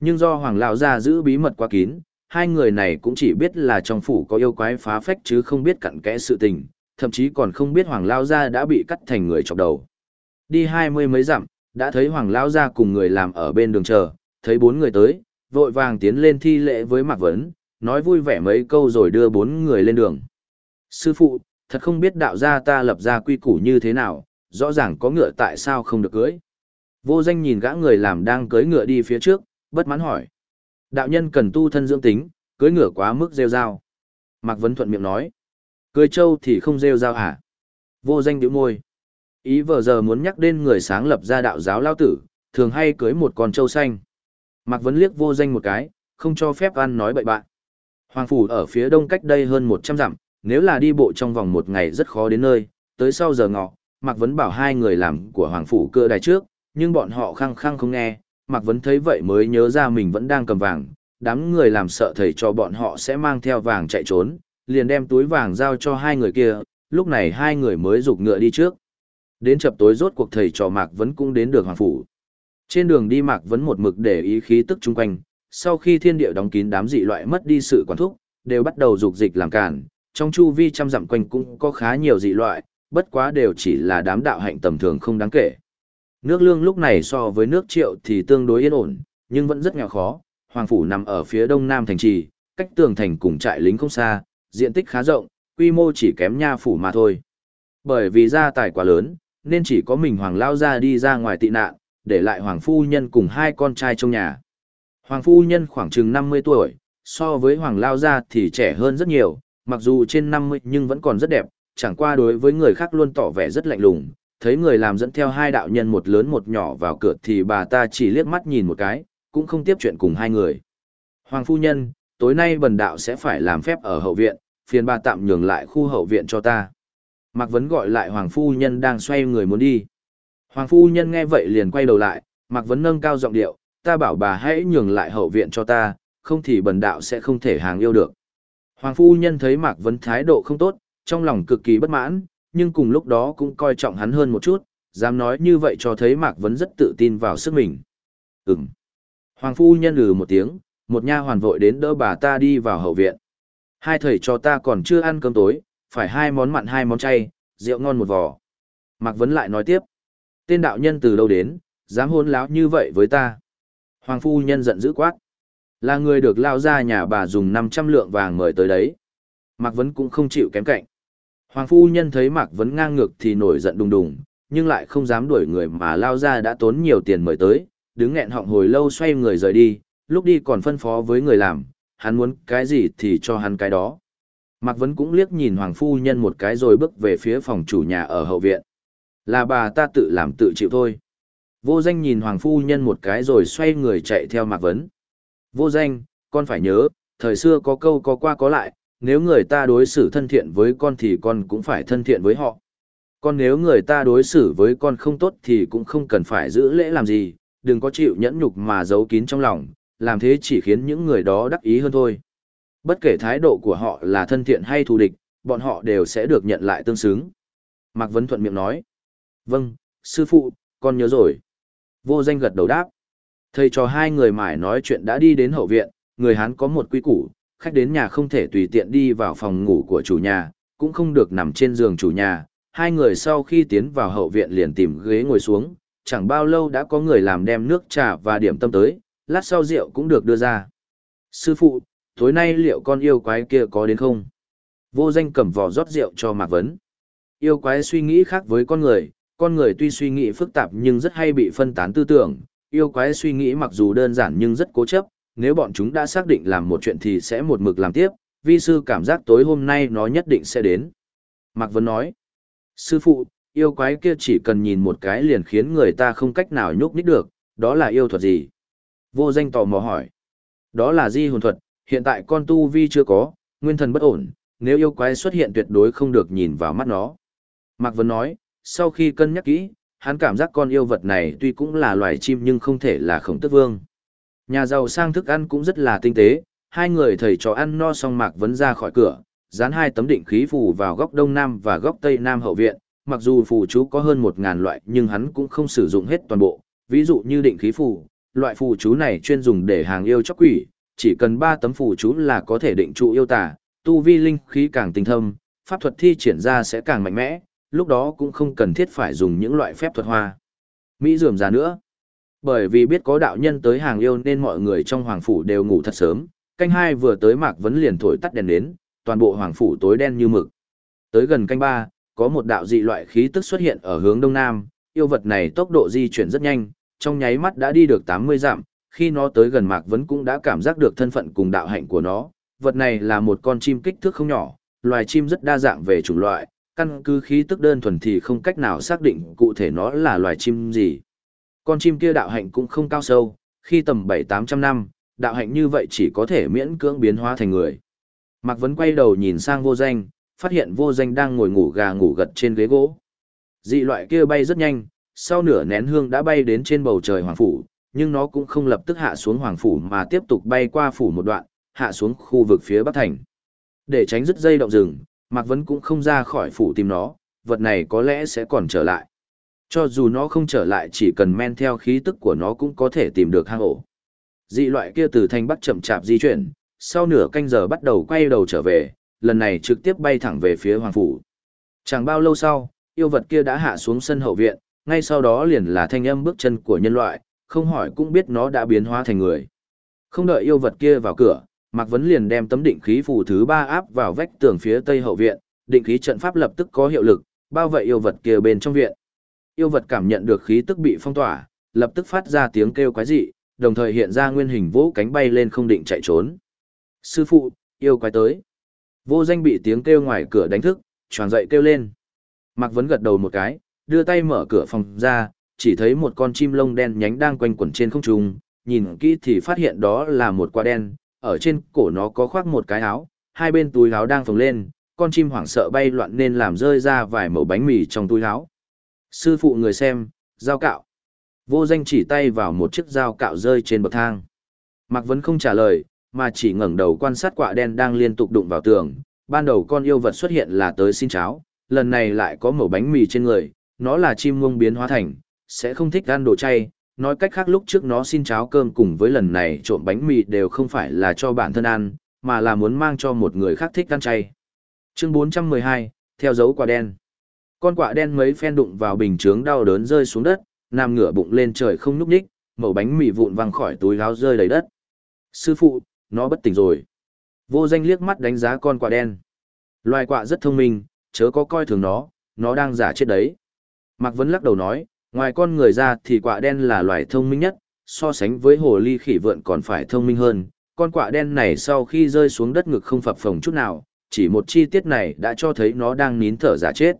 [SPEAKER 1] Nhưng do Hoàng Lão gia giữ bí mật quá kín, hai người này cũng chỉ biết là trong phủ có yêu quái phá phách chứ không biết cặn kẽ sự tình, thậm chí còn không biết Hoàng Lão gia đã bị cắt thành người chọc đầu. Đi hai mươi mấy dặm, đã thấy Hoàng Lão gia cùng người làm ở bên đường chờ, thấy bốn người tới, vội vàng tiến lên thi lễ với Mạc Vấn, nói vui vẻ mấy câu rồi đưa bốn người lên đường. Sư phụ, thật không biết đạo gia ta lập ra quy củ như thế nào, rõ ràng có ngựa tại sao không được cưới. Vô danh nhìn gã người làm đang cưới ngựa đi phía trước, bất mãn hỏi. Đạo nhân cần tu thân dưỡng tính, cưới ngựa quá mức rêu rao. Mạc Vấn thuận miệng nói. Cưới trâu thì không rêu rao hả? Vô danh điệu môi. Ý vờ giờ muốn nhắc đến người sáng lập ra đạo giáo lao tử, thường hay cưới một con trâu xanh. Mạc Vấn liếc vô danh một cái, không cho phép ăn nói bậy bạn. Hoàng phủ ở phía đông cách đây hơn 100 dặm, nếu là đi bộ trong vòng một ngày rất khó đến nơi, tới sau giờ ngọ, Mạc Vấn bảo hai người làm của Hoàng phủ cưa đài trước, nhưng bọn họ khăng khăng không nghe, Mạc Vấn thấy vậy mới nhớ ra mình vẫn đang cầm vàng, đám người làm sợ thầy cho bọn họ sẽ mang theo vàng chạy trốn, liền đem túi vàng giao cho hai người kia, lúc này hai người mới rục ngựa đi trước. Đến chập tối rốt cuộc thầy trò Mạc Vấn cũng đến được Hoàng Phủ. Trên đường đi Mạc Vấn một mực để ý khí tức chung quanh, sau khi thiên địa đóng kín đám dị loại mất đi sự quản thúc, đều bắt đầu dục dịch làm cản, trong chu vi trăm dặm quanh cũng có khá nhiều dị loại, bất quá đều chỉ là đám đạo hạnh tầm thường không đáng kể. Nước lương lúc này so với nước triệu thì tương đối yên ổn, nhưng vẫn rất nghèo khó. Hoàng phủ nằm ở phía đông nam thành trì, cách tường thành cùng trại lính không xa, diện tích khá rộng, quy mô chỉ kém nha phủ mà thôi. Bởi vì gia tài quá lớn, nên chỉ có mình hoàng lao ra đi ra ngoài tị nạn, để lại hoàng phu nhân cùng hai con trai trong nhà. Hoàng phu nhân khoảng chừng 50 tuổi, so với hoàng lao gia thì trẻ hơn rất nhiều, mặc dù trên 50 nhưng vẫn còn rất đẹp, chẳng qua đối với người khác luôn tỏ vẻ rất lạnh lùng, thấy người làm dẫn theo hai đạo nhân một lớn một nhỏ vào cửa thì bà ta chỉ liếc mắt nhìn một cái, cũng không tiếp chuyện cùng hai người. Hoàng phu nhân, tối nay bần đạo sẽ phải làm phép ở hậu viện, phiền bà tạm nhường lại khu hậu viện cho ta. Mạc Vấn gọi lại Hoàng phu nhân đang xoay người muốn đi. Hoàng phu nhân nghe vậy liền quay đầu lại, Mạc Vấn nâng cao giọng điệu, ta bảo bà hãy nhường lại hậu viện cho ta, không thì bần đạo sẽ không thể hàng yêu được. Hoàng phu nhân thấy Mạc Vấn thái độ không tốt, trong lòng cực kỳ bất mãn, nhưng cùng lúc đó cũng coi trọng hắn hơn một chút, dám nói như vậy cho thấy Mạc Vấn rất tự tin vào sức mình. Ừm. Hoàng phu nhân lừ một tiếng, một nha hoàn vội đến đỡ bà ta đi vào hậu viện. Hai thầy cho ta còn chưa ăn cơm tối, phải hai món mặn hai món chay, rượu ngon một vò. Mạc Vấn lại nói tiếp. Tên đạo nhân từ đâu đến, dám hôn láo như vậy với ta. Hoàng phu nhân giận dữ quát. Là người được lao ra nhà bà dùng 500 lượng vàng mời tới đấy. Mạc Vấn cũng không chịu kém cạnh. Hoàng phu nhân thấy Mạc Vấn ngang ngược thì nổi giận đùng đùng, nhưng lại không dám đuổi người mà lao ra đã tốn nhiều tiền mời tới, đứng nghẹn họng hồi lâu xoay người rời đi, lúc đi còn phân phó với người làm, hắn muốn cái gì thì cho hắn cái đó. Mạc Vấn cũng liếc nhìn Hoàng phu nhân một cái rồi bước về phía phòng chủ nhà ở hậu viện. Là bà ta tự làm tự chịu thôi. Vô danh nhìn Hoàng phu nhân một cái rồi xoay người chạy theo Mạc Vấn. Vô danh, con phải nhớ, thời xưa có câu có qua có lại, nếu người ta đối xử thân thiện với con thì con cũng phải thân thiện với họ. Còn nếu người ta đối xử với con không tốt thì cũng không cần phải giữ lễ làm gì, đừng có chịu nhẫn nhục mà giấu kín trong lòng, làm thế chỉ khiến những người đó đắc ý hơn thôi. Bất kể thái độ của họ là thân thiện hay thù địch, bọn họ đều sẽ được nhận lại tương xứng. Mạc Vấn thuận miệng nói. Vâng, sư phụ, con nhớ rồi. Vô danh gật đầu đáp. Thầy cho hai người mải nói chuyện đã đi đến hậu viện, người Hán có một quy củ, khách đến nhà không thể tùy tiện đi vào phòng ngủ của chủ nhà, cũng không được nằm trên giường chủ nhà. Hai người sau khi tiến vào hậu viện liền tìm ghế ngồi xuống, chẳng bao lâu đã có người làm đem nước trà và điểm tâm tới, lát sau rượu cũng được đưa ra. Sư phụ, tối nay liệu con yêu quái kia có đến không? Vô danh cầm vò rót rượu cho Mạc Vấn. Yêu quái suy nghĩ khác với con người, con người tuy suy nghĩ phức tạp nhưng rất hay bị phân tán tư tưởng. Yêu quái suy nghĩ mặc dù đơn giản nhưng rất cố chấp, nếu bọn chúng đã xác định làm một chuyện thì sẽ một mực làm tiếp, vi sư cảm giác tối hôm nay nó nhất định sẽ đến. Mạc Vân nói, sư phụ, yêu quái kia chỉ cần nhìn một cái liền khiến người ta không cách nào nhúc nhích được, đó là yêu thuật gì? Vô danh tò mò hỏi, đó là di hồn thuật, hiện tại con tu vi chưa có, nguyên thần bất ổn, nếu yêu quái xuất hiện tuyệt đối không được nhìn vào mắt nó. Mạc Vân nói, sau khi cân nhắc kỹ, hắn cảm giác con yêu vật này tuy cũng là loài chim nhưng không thể là khổng tức vương. Nhà giàu sang thức ăn cũng rất là tinh tế, hai người thầy trò ăn no xong Mạc Vấn ra khỏi cửa, dán hai tấm định khí phù vào góc đông nam và góc tây nam hậu viện, mặc dù phù chú có hơn một ngàn loại nhưng hắn cũng không sử dụng hết toàn bộ, ví dụ như định khí phù, loại phù chú này chuyên dùng để hàng yêu chóc quỷ, chỉ cần ba tấm phù chú là có thể định trụ yêu tà, tu vi linh khí càng tinh thâm, pháp thuật thi triển ra sẽ càng mạnh mẽ, lúc đó cũng không cần thiết phải dùng những loại phép thuật hoa. Mỹ dườm ra nữa. Bởi vì biết có đạo nhân tới hàng yêu nên mọi người trong hoàng phủ đều ngủ thật sớm, canh hai vừa tới Mạc Vấn liền thổi tắt đèn đến, toàn bộ hoàng phủ tối đen như mực. Tới gần canh ba, có một đạo dị loại khí tức xuất hiện ở hướng đông nam, yêu vật này tốc độ di chuyển rất nhanh, trong nháy mắt đã đi được 80 dặm, khi nó tới gần Mạc Vấn cũng đã cảm giác được thân phận cùng đạo hạnh của nó. Vật này là một con chim kích thước không nhỏ, loài chim rất đa dạng về chủng loại, căn cứ khí tức đơn thuần thì không cách nào xác định cụ thể nó là loài chim gì. Con chim kia đạo hạnh cũng không cao sâu, khi tầm 7-800 năm, đạo hạnh như vậy chỉ có thể miễn cưỡng biến hóa thành người. Mạc Vấn quay đầu nhìn sang vô danh, phát hiện vô danh đang ngồi ngủ gà ngủ gật trên ghế gỗ. Dị loại kia bay rất nhanh, sau nửa nén hương đã bay đến trên bầu trời hoàng phủ, nhưng nó cũng không lập tức hạ xuống hoàng phủ mà tiếp tục bay qua phủ một đoạn, hạ xuống khu vực phía bắc thành. Để tránh dứt dây động rừng, Mạc Vấn cũng không ra khỏi phủ tìm nó, vật này có lẽ sẽ còn trở lại. Cho dù nó không trở lại chỉ cần men theo khí tức của nó cũng có thể tìm được hang ổ. Dị loại kia từ thanh bắc chậm chạp di chuyển, sau nửa canh giờ bắt đầu quay đầu trở về, lần này trực tiếp bay thẳng về phía hoàng phủ. Chẳng bao lâu sau, yêu vật kia đã hạ xuống sân hậu viện, ngay sau đó liền là thanh âm bước chân của nhân loại, không hỏi cũng biết nó đã biến hóa thành người. Không đợi yêu vật kia vào cửa, Mạc Vấn liền đem tấm định khí phù thứ ba áp vào vách tường phía tây hậu viện, định khí trận pháp lập tức có hiệu lực, bao vây yêu vật kia bên trong viện. Yêu vật cảm nhận được khí tức bị phong tỏa, lập tức phát ra tiếng kêu quái dị, đồng thời hiện ra nguyên hình vỗ cánh bay lên không định chạy trốn. Sư phụ, yêu quái tới. Vô danh bị tiếng kêu ngoài cửa đánh thức, tròn dậy kêu lên. Mạc Vấn gật đầu một cái, đưa tay mở cửa phòng ra, chỉ thấy một con chim lông đen nhánh đang quanh quẩn trên không trung, nhìn kỹ thì phát hiện đó là một quả đen, ở trên cổ nó có khoác một cái áo, hai bên túi áo đang phồng lên, con chim hoảng sợ bay loạn nên làm rơi ra vài mẩu bánh mì trong túi áo. Sư phụ người xem, dao cạo. Vô danh chỉ tay vào một chiếc dao cạo rơi trên bậc thang. Mạc Vấn không trả lời, mà chỉ ngẩng đầu quan sát quả đen đang liên tục đụng vào tường. Ban đầu con yêu vật xuất hiện là tới xin cháo, lần này lại có mẩu bánh mì trên người, nó là chim ngông biến hóa thành, sẽ không thích ăn đồ chay. Nói cách khác lúc trước nó xin cháo cơm cùng với lần này trộm bánh mì đều không phải là cho bản thân ăn, mà là muốn mang cho một người khác thích ăn chay. Chương 412, theo dấu quả đen. Con quả đen mấy phen đụng vào bình chướng đau đớn rơi xuống đất, nằm ngửa bụng lên trời không nhúc nhích, mẩu bánh mì vụn văng khỏi túi áo rơi đầy đất. Sư phụ, nó bất tỉnh rồi. Vô danh liếc mắt đánh giá con quả đen. Loài quạ rất thông minh, chớ có coi thường nó, nó đang giả chết đấy. Mạc Vấn lắc đầu nói, ngoài con người ra thì quạ đen là loài thông minh nhất, so sánh với hồ ly khỉ vượn còn phải thông minh hơn. Con quạ đen này sau khi rơi xuống đất ngực không phập phồng chút nào, chỉ một chi tiết này đã cho thấy nó đang nín thở giả chết.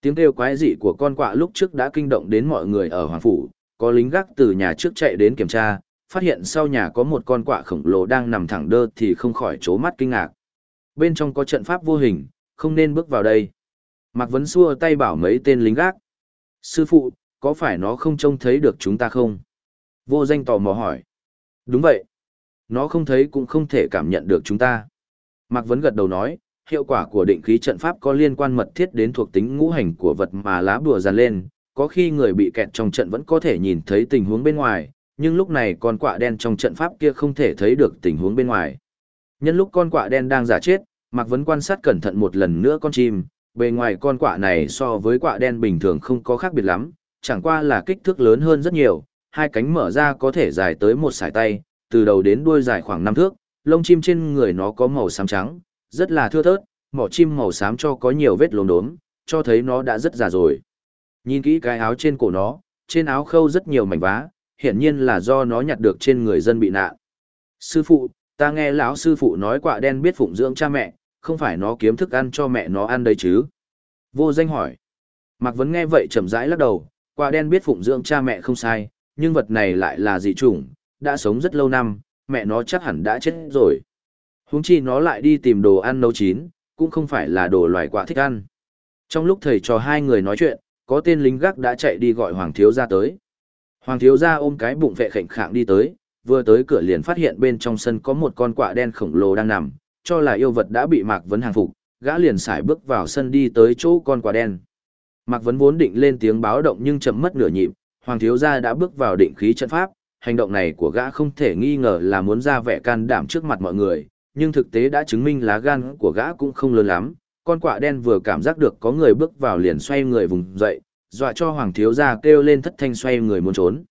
[SPEAKER 1] Tiếng kêu quái dị của con quạ lúc trước đã kinh động đến mọi người ở Hoàng Phủ, có lính gác từ nhà trước chạy đến kiểm tra, phát hiện sau nhà có một con quạ khổng lồ đang nằm thẳng đơ thì không khỏi chố mắt kinh ngạc. Bên trong có trận pháp vô hình, không nên bước vào đây. Mạc Vấn xua tay bảo mấy tên lính gác. Sư phụ, có phải nó không trông thấy được chúng ta không? Vô danh tò mò hỏi. Đúng vậy. Nó không thấy cũng không thể cảm nhận được chúng ta. Mạc Vấn gật đầu nói, hiệu quả của định khí trận pháp có liên quan mật thiết đến thuộc tính ngũ hành của vật mà lá bùa dàn lên, có khi người bị kẹt trong trận vẫn có thể nhìn thấy tình huống bên ngoài, nhưng lúc này con quạ đen trong trận pháp kia không thể thấy được tình huống bên ngoài. Nhân lúc con quạ đen đang giả chết, Mạc Vấn quan sát cẩn thận một lần nữa con chim, bề ngoài con quạ này so với quạ đen bình thường không có khác biệt lắm, chẳng qua là kích thước lớn hơn rất nhiều, hai cánh mở ra có thể dài tới một sải tay, từ đầu đến đuôi dài khoảng 5 thước, lông chim trên người nó có màu xám trắng, rất là thưa thớt, mỏ chim màu xám cho có nhiều vết lốm đốm, cho thấy nó đã rất già rồi. Nhìn kỹ cái áo trên cổ nó, trên áo khâu rất nhiều mảnh vá, hiển nhiên là do nó nhặt được trên người dân bị nạn. Sư phụ, ta nghe lão sư phụ nói quạ đen biết phụng dưỡng cha mẹ, không phải nó kiếm thức ăn cho mẹ nó ăn đấy chứ? Vô danh hỏi. Mạc Vấn nghe vậy chậm rãi lắc đầu, quạ đen biết phụng dưỡng cha mẹ không sai, nhưng vật này lại là dị chủng, đã sống rất lâu năm, mẹ nó chắc hẳn đã chết rồi. Huống chi nó lại đi tìm đồ ăn nấu chín, cũng không phải là đồ loài quả thích ăn. Trong lúc thầy trò hai người nói chuyện, có tên lính gác đã chạy đi gọi Hoàng thiếu gia tới. Hoàng thiếu gia ôm cái bụng vệ khệnh khạng đi tới, vừa tới cửa liền phát hiện bên trong sân có một con quạ đen khổng lồ đang nằm, cho là yêu vật đã bị Mạc Vấn hàng phục, gã liền xài bước vào sân đi tới chỗ con quạ đen. Mạc Vấn vốn định lên tiếng báo động nhưng chậm mất nửa nhịp, Hoàng thiếu gia đã bước vào định khí trận pháp, hành động này của gã không thể nghi ngờ là muốn ra vẻ can đảm trước mặt mọi người, nhưng thực tế đã chứng minh lá gan của gã cũng không lớn lắm. Con quạ đen vừa cảm giác được có người bước vào liền xoay người vùng dậy, dọa cho hoàng thiếu gia kêu lên thất thanh xoay người muốn trốn.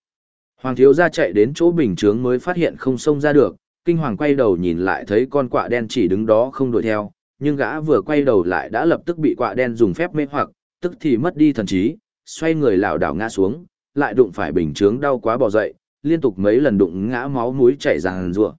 [SPEAKER 1] Hoàng thiếu gia chạy đến chỗ bình chướng mới phát hiện không xông ra được, kinh hoàng quay đầu nhìn lại thấy con quạ đen chỉ đứng đó không đuổi theo, nhưng gã vừa quay đầu lại đã lập tức bị quạ đen dùng phép mê hoặc, tức thì mất đi thần trí, xoay người lảo đảo ngã xuống, lại đụng phải bình chướng đau quá bò dậy, liên tục mấy lần đụng ngã máu mũi chảy ràng rùa.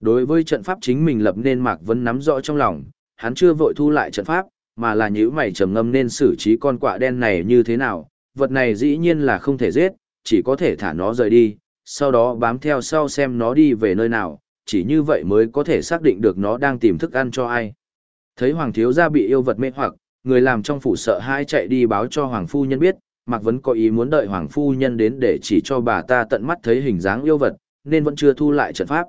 [SPEAKER 1] Đối với trận pháp chính mình lập nên Mạc Vân nắm rõ trong lòng, hắn chưa vội thu lại trận pháp, mà là nhíu mày trầm ngâm nên xử trí con quạ đen này như thế nào, vật này dĩ nhiên là không thể giết, chỉ có thể thả nó rời đi, sau đó bám theo sau xem nó đi về nơi nào, chỉ như vậy mới có thể xác định được nó đang tìm thức ăn cho ai. Thấy Hoàng thiếu gia bị yêu vật mê hoặc, người làm trong phủ sợ hãi chạy đi báo cho Hoàng phu nhân biết, Mạc Vấn có ý muốn đợi Hoàng phu nhân đến để chỉ cho bà ta tận mắt thấy hình dáng yêu vật, nên vẫn chưa thu lại trận pháp.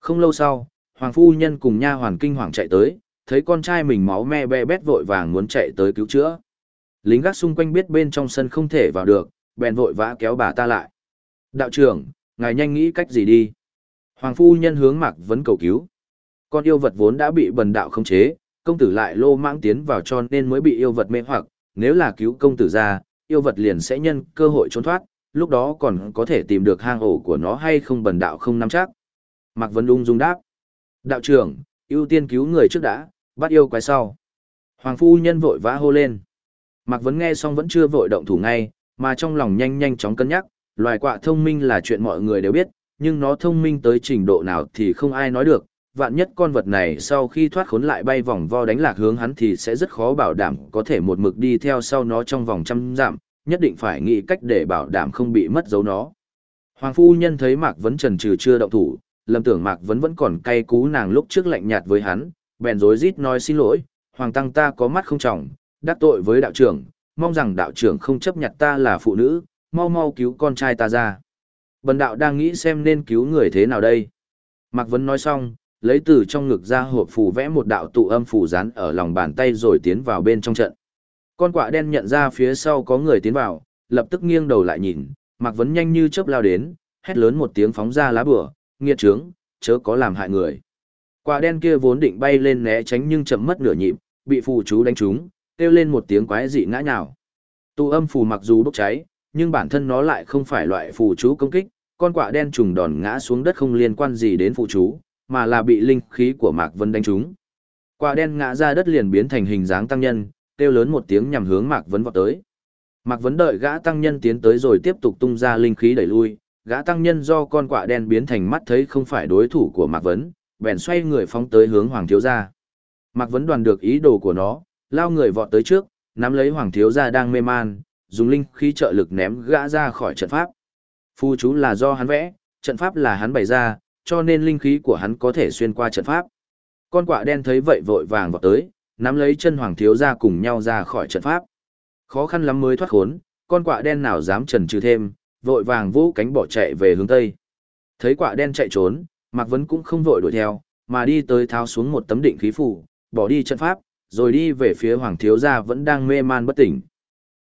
[SPEAKER 1] Không lâu sau, Hoàng phu nhân cùng nha hoàn kinh hoàng chạy tới, thấy con trai mình máu me be bét vội vàng muốn chạy tới cứu chữa. Lính gác xung quanh biết bên trong sân không thể vào được, bèn vội vã kéo bà ta lại. Đạo trưởng, ngài nhanh nghĩ cách gì đi. Hoàng phu nhân hướng Mạc Vấn cầu cứu. Con yêu vật vốn đã bị bần đạo khống chế, công tử lại lô mãng tiến vào cho nên mới bị yêu vật mê hoặc, nếu là cứu công tử ra, yêu vật liền sẽ nhân cơ hội trốn thoát, lúc đó còn có thể tìm được hang ổ của nó hay không bần đạo không nắm chắc. Mạc Vân ung dung đáp. Đạo trưởng, ưu tiên cứu người trước đã, bắt yêu quái sau. Hoàng phu nhân vội vã hô lên. Mạc Vấn nghe xong vẫn chưa vội động thủ ngay, mà trong lòng nhanh nhanh chóng cân nhắc, loài quạ thông minh là chuyện mọi người đều biết, nhưng nó thông minh tới trình độ nào thì không ai nói được, vạn nhất con vật này sau khi thoát khốn lại bay vòng vo đánh lạc hướng hắn thì sẽ rất khó bảo đảm có thể một mực đi theo sau nó trong vòng trăm dặm, nhất định phải nghĩ cách để bảo đảm không bị mất dấu nó. Hoàng phu nhân thấy Mạc Vấn trần trừ chưa động thủ, lầm tưởng Mạc Vấn vẫn còn cay cú nàng lúc trước lạnh nhạt với hắn, bèn rối rít nói xin lỗi, Hoàng tăng ta có mắt không trọng, đắc tội với đạo trưởng, mong rằng đạo trưởng không chấp nhận ta là phụ nữ, mau mau cứu con trai ta ra. Bần đạo đang nghĩ xem nên cứu người thế nào đây. Mạc Vấn nói xong, lấy từ trong ngực ra hộp phù vẽ một đạo tụ âm phù dán ở lòng bàn tay rồi tiến vào bên trong trận. Con quạ đen nhận ra phía sau có người tiến vào, lập tức nghiêng đầu lại nhìn, Mạc Vấn nhanh như chớp lao đến, hét lớn một tiếng phóng ra lá bửa, nghiệt trướng, chớ có làm hại người. Quạ đen kia vốn định bay lên né tránh nhưng chậm mất nửa nhịp, bị phù chú đánh trúng, kêu lên một tiếng quái dị ngã nhào. Tụ âm phù mặc dù bốc cháy, nhưng bản thân nó lại không phải loại phù chú công kích, con quạ đen trùng đòn ngã xuống đất không liên quan gì đến phù chú, mà là bị linh khí của Mạc Vân đánh trúng. Quả đen ngã ra đất liền biến thành hình dáng tăng nhân, kêu lớn một tiếng nhằm hướng Mạc Vân vọt tới. Mạc Vân đợi gã tăng nhân tiến tới rồi tiếp tục tung ra linh khí đẩy lui, gã tăng nhân do con quạ đen biến thành mắt thấy không phải đối thủ của Mạc Vân, bèn xoay người phóng tới hướng Hoàng thiếu gia. Mạc Vân đoàn được ý đồ của nó, lao người vọt tới trước, nắm lấy Hoàng thiếu gia đang mê man, dùng linh khí trợ lực ném gã ra khỏi trận pháp. Phu chú là do hắn vẽ, trận pháp là hắn bày ra, cho nên linh khí của hắn có thể xuyên qua trận pháp. Con quạ đen thấy vậy vội vàng vọt tới, nắm lấy chân hoàng thiếu ra cùng nhau ra khỏi trận pháp. Khó khăn lắm mới thoát khốn, con quạ đen nào dám trần trừ thêm, vội vàng vũ cánh bỏ chạy về hướng tây. Thấy quạ đen chạy trốn, Mạc Vấn cũng không vội đuổi theo, mà đi tới tháo xuống một tấm định khí phủ, bỏ đi trận pháp, rồi đi về phía hoàng thiếu gia vẫn đang mê man bất tỉnh.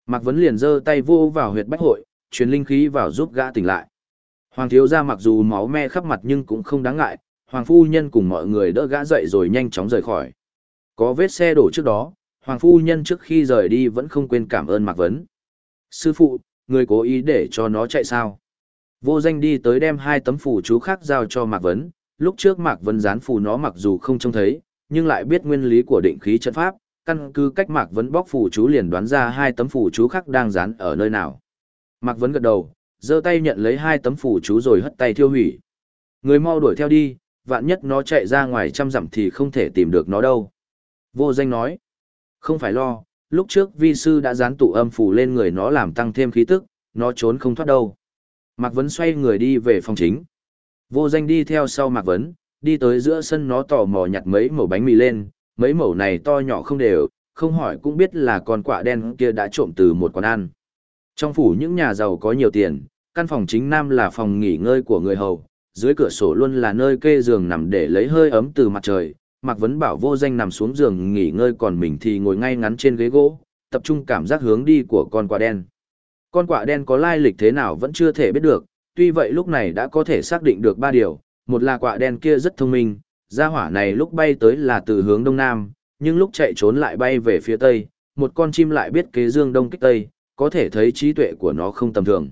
[SPEAKER 1] Mạc Vấn liền giơ tay vô vào huyệt bách hội, truyền linh khí vào giúp gã tỉnh lại. Hoàng thiếu gia mặc dù máu me khắp mặt nhưng cũng không đáng ngại, hoàng phu nhân cùng mọi người đỡ gã dậy rồi nhanh chóng rời khỏi. Có vết xe đổ trước đó, hoàng phu nhân trước khi rời đi vẫn không quên cảm ơn Mạc Vấn. Sư phụ, người cố ý để cho nó chạy sao? Vô danh đi tới đem hai tấm phù chú khác giao cho Mạc Vấn, lúc trước Mạc Vấn dán phù nó mặc dù không trông thấy, nhưng lại biết nguyên lý của định khí trận pháp, căn cứ cách Mạc Vấn bóc phù chú liền đoán ra hai tấm phù chú khác đang dán ở nơi nào. Mạc Vấn gật đầu, giơ tay nhận lấy hai tấm phủ chú rồi hất tay thiêu hủy. Người mau đuổi theo đi, vạn nhất nó chạy ra ngoài trăm dặm thì không thể tìm được nó đâu. Vô danh nói, không phải lo, lúc trước vi sư đã dán tụ âm phủ lên người nó làm tăng thêm khí tức, nó trốn không thoát đâu. Mạc Vấn xoay người đi về phòng chính. Vô danh đi theo sau Mạc Vấn, đi tới giữa sân nó tò mò nhặt mấy mẩu bánh mì lên, mấy mẩu này to nhỏ không đều, không hỏi cũng biết là con quạ đen kia đã trộm từ một quán ăn. Trong phủ những nhà giàu có nhiều tiền, căn phòng chính nam là phòng nghỉ ngơi của người hầu, dưới cửa sổ luôn là nơi kê giường nằm để lấy hơi ấm từ mặt trời. Mạc Vấn Bảo vô danh nằm xuống giường nghỉ ngơi còn mình thì ngồi ngay ngắn trên ghế gỗ, tập trung cảm giác hướng đi của con quạ đen. Con quạ đen có lai lịch thế nào vẫn chưa thể biết được, tuy vậy lúc này đã có thể xác định được ba điều, một là quạ đen kia rất thông minh, gia hỏa này lúc bay tới là từ hướng đông nam, nhưng lúc chạy trốn lại bay về phía tây, một con chim lại biết kế dương đông kích tây, có thể thấy trí tuệ của nó không tầm thường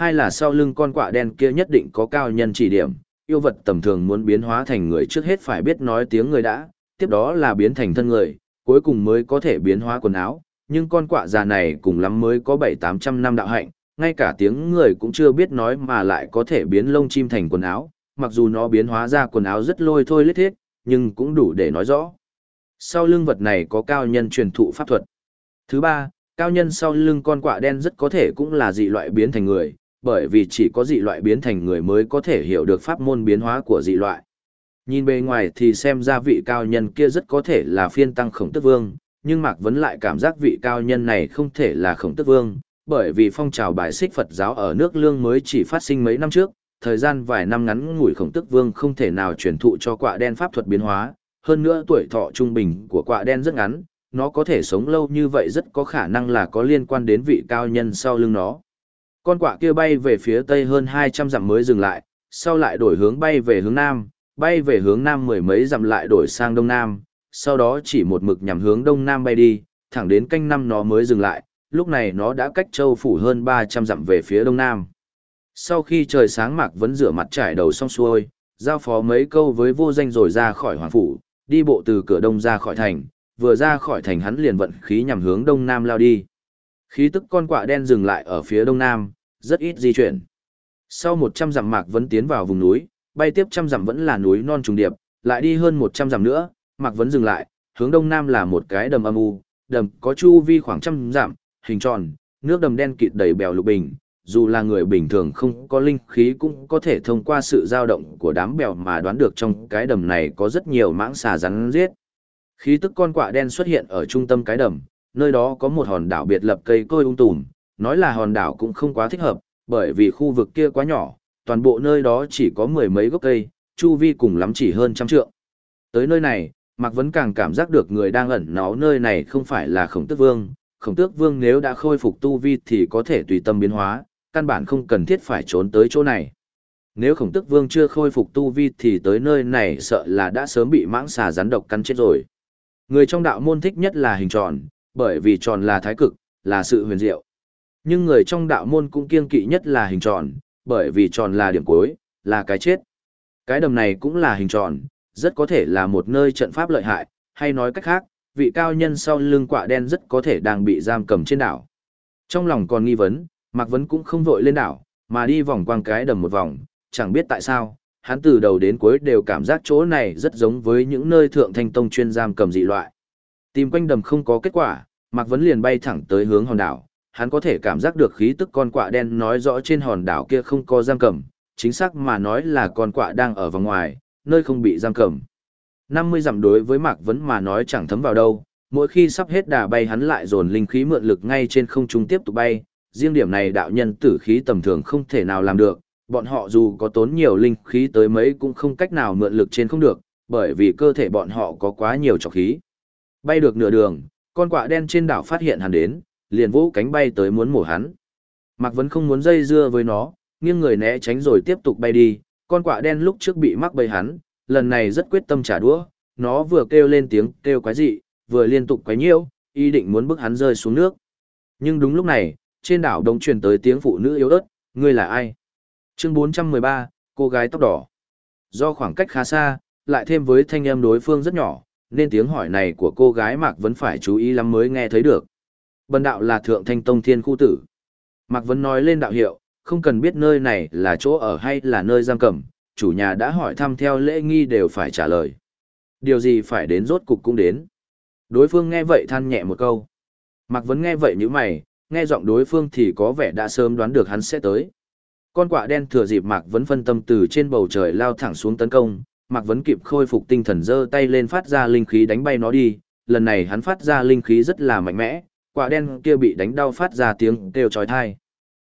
[SPEAKER 1] hai là sau lưng con quạ đen kia nhất định có cao nhân chỉ điểm, yêu vật tầm thường muốn biến hóa thành người trước hết phải biết nói tiếng người đã, tiếp đó là biến thành thân người, cuối cùng mới có thể biến hóa quần áo, nhưng con quạ già này cùng lắm mới có bảy tám trăm năm đạo hạnh, ngay cả tiếng người cũng chưa biết nói mà lại có thể biến lông chim thành quần áo, mặc dù nó biến hóa ra quần áo rất lôi thôi lết thiết, nhưng cũng đủ để nói rõ. Sau lưng vật này có cao nhân truyền thụ pháp thuật. Thứ ba, cao nhân sau lưng con quạ đen rất có thể cũng là dị loại biến thành người, bởi vì chỉ có dị loại biến thành người mới có thể hiểu được pháp môn biến hóa của dị loại. Nhìn bề ngoài thì xem ra vị cao nhân kia rất có thể là phiên tăng khổng tức vương, nhưng Mạc Vấn lại cảm giác vị cao nhân này không thể là khổng tức vương, bởi vì phong trào bài xích Phật giáo ở nước lương mới chỉ phát sinh mấy năm trước, thời gian vài năm ngắn ngủi khổng tức vương không thể nào truyền thụ cho quạ đen pháp thuật biến hóa, hơn nữa tuổi thọ trung bình của quạ đen rất ngắn, nó có thể sống lâu như vậy rất có khả năng là có liên quan đến vị cao nhân sau lưng nó. Con quạ kia bay về phía tây hơn 200 dặm mới dừng lại, sau lại đổi hướng bay về hướng nam, bay về hướng nam mười mấy dặm lại đổi sang đông nam, sau đó chỉ một mực nhằm hướng đông nam bay đi, thẳng đến canh năm nó mới dừng lại, lúc này nó đã cách châu phủ hơn 300 dặm về phía đông nam. Sau khi trời sáng Mạc vẫn rửa mặt trải đầu xong xuôi, giao phó mấy câu với vô danh rồi ra khỏi hoàng phủ, đi bộ từ cửa đông ra khỏi thành, vừa ra khỏi thành hắn liền vận khí nhằm hướng đông nam lao đi. Khí tức con quạ đen dừng lại ở phía đông nam, rất ít di chuyển. Sau 100 dặm Mạc vẫn tiến vào vùng núi, bay tiếp trăm dặm vẫn là núi non trùng điệp, lại đi hơn 100 dặm nữa, Mạc vẫn dừng lại, hướng đông nam là một cái đầm âm u, đầm có chu vi khoảng trăm dặm, hình tròn, nước đầm đen kịt đầy bèo lục bình, dù là người bình thường không có linh khí cũng có thể thông qua sự dao động của đám bèo mà đoán được trong cái đầm này có rất nhiều mãng xà rắn giết. Khí tức con quạ đen xuất hiện ở trung tâm cái đầm, nơi đó có một hòn đảo biệt lập cây côi ung tùm, nói là hòn đảo cũng không quá thích hợp, bởi vì khu vực kia quá nhỏ, toàn bộ nơi đó chỉ có mười mấy gốc cây, chu vi cùng lắm chỉ hơn trăm trượng. Tới nơi này, Mạc Vấn càng cảm giác được người đang ẩn náu nơi này không phải là khổng tước vương, khổng tước vương nếu đã khôi phục tu vi thì có thể tùy tâm biến hóa, căn bản không cần thiết phải trốn tới chỗ này. Nếu khổng tước vương chưa khôi phục tu vi thì tới nơi này sợ là đã sớm bị mãng xà rắn độc cắn chết rồi. Người trong đạo môn thích nhất là hình tròn, bởi vì tròn là thái cực, là sự huyền diệu. Nhưng người trong đạo môn cũng kiêng kỵ nhất là hình tròn, bởi vì tròn là điểm cuối, là cái chết. Cái đầm này cũng là hình tròn, rất có thể là một nơi trận pháp lợi hại, hay nói cách khác, vị cao nhân sau lưng quạ đen rất có thể đang bị giam cầm trên đảo. Trong lòng còn nghi vấn, Mạc Vấn cũng không vội lên đảo, mà đi vòng quanh cái đầm một vòng, chẳng biết tại sao, hắn từ đầu đến cuối đều cảm giác chỗ này rất giống với những nơi thượng thanh tông chuyên giam cầm dị loại. Tìm quanh đầm không có kết quả, Mạc Vấn liền bay thẳng tới hướng hòn đảo, hắn có thể cảm giác được khí tức con quạ đen nói rõ trên hòn đảo kia không có giam cầm, chính xác mà nói là con quạ đang ở vòng ngoài, nơi không bị giam cầm. 50 dặm đối với Mạc Vấn mà nói chẳng thấm vào đâu, mỗi khi sắp hết đà bay hắn lại dồn linh khí mượn lực ngay trên không trung tiếp tục bay, riêng điểm này đạo nhân tử khí tầm thường không thể nào làm được, bọn họ dù có tốn nhiều linh khí tới mấy cũng không cách nào mượn lực trên không được, bởi vì cơ thể bọn họ có quá nhiều trọc khí. Bay được nửa đường, con quạ đen trên đảo phát hiện hắn đến, liền vỗ cánh bay tới muốn mổ hắn. Mạc Vấn không muốn dây dưa với nó, nghiêng người né tránh rồi tiếp tục bay đi, con quạ đen lúc trước bị mắc bầy hắn, lần này rất quyết tâm trả đũa, nó vừa kêu lên tiếng kêu quái dị, vừa liên tục quái nhiễu, ý định muốn bức hắn rơi xuống nước. Nhưng đúng lúc này, trên đảo đồng truyền tới tiếng phụ nữ yếu ớt, ngươi là ai? Chương 413, cô gái tóc đỏ. Do khoảng cách khá xa, lại thêm với thanh âm đối phương rất nhỏ, nên tiếng hỏi này của cô gái Mạc vẫn phải chú ý lắm mới nghe thấy được. Bần đạo là Thượng Thanh Tông Thiên Khu Tử. Mạc Vấn nói lên đạo hiệu, không cần biết nơi này là chỗ ở hay là nơi giam cầm, chủ nhà đã hỏi thăm theo lễ nghi đều phải trả lời. Điều gì phải đến rốt cục cũng đến. Đối phương nghe vậy than nhẹ một câu. Mạc Vấn nghe vậy như mày, nghe giọng đối phương thì có vẻ đã sớm đoán được hắn sẽ tới. Con quạ đen thừa dịp Mạc Vấn phân tâm từ trên bầu trời lao thẳng xuống tấn công, Mạc Vấn kịp khôi phục tinh thần giơ tay lên phát ra linh khí đánh bay nó đi, lần này hắn phát ra linh khí rất là mạnh mẽ, quả đen kia bị đánh đau phát ra tiếng kêu chói tai.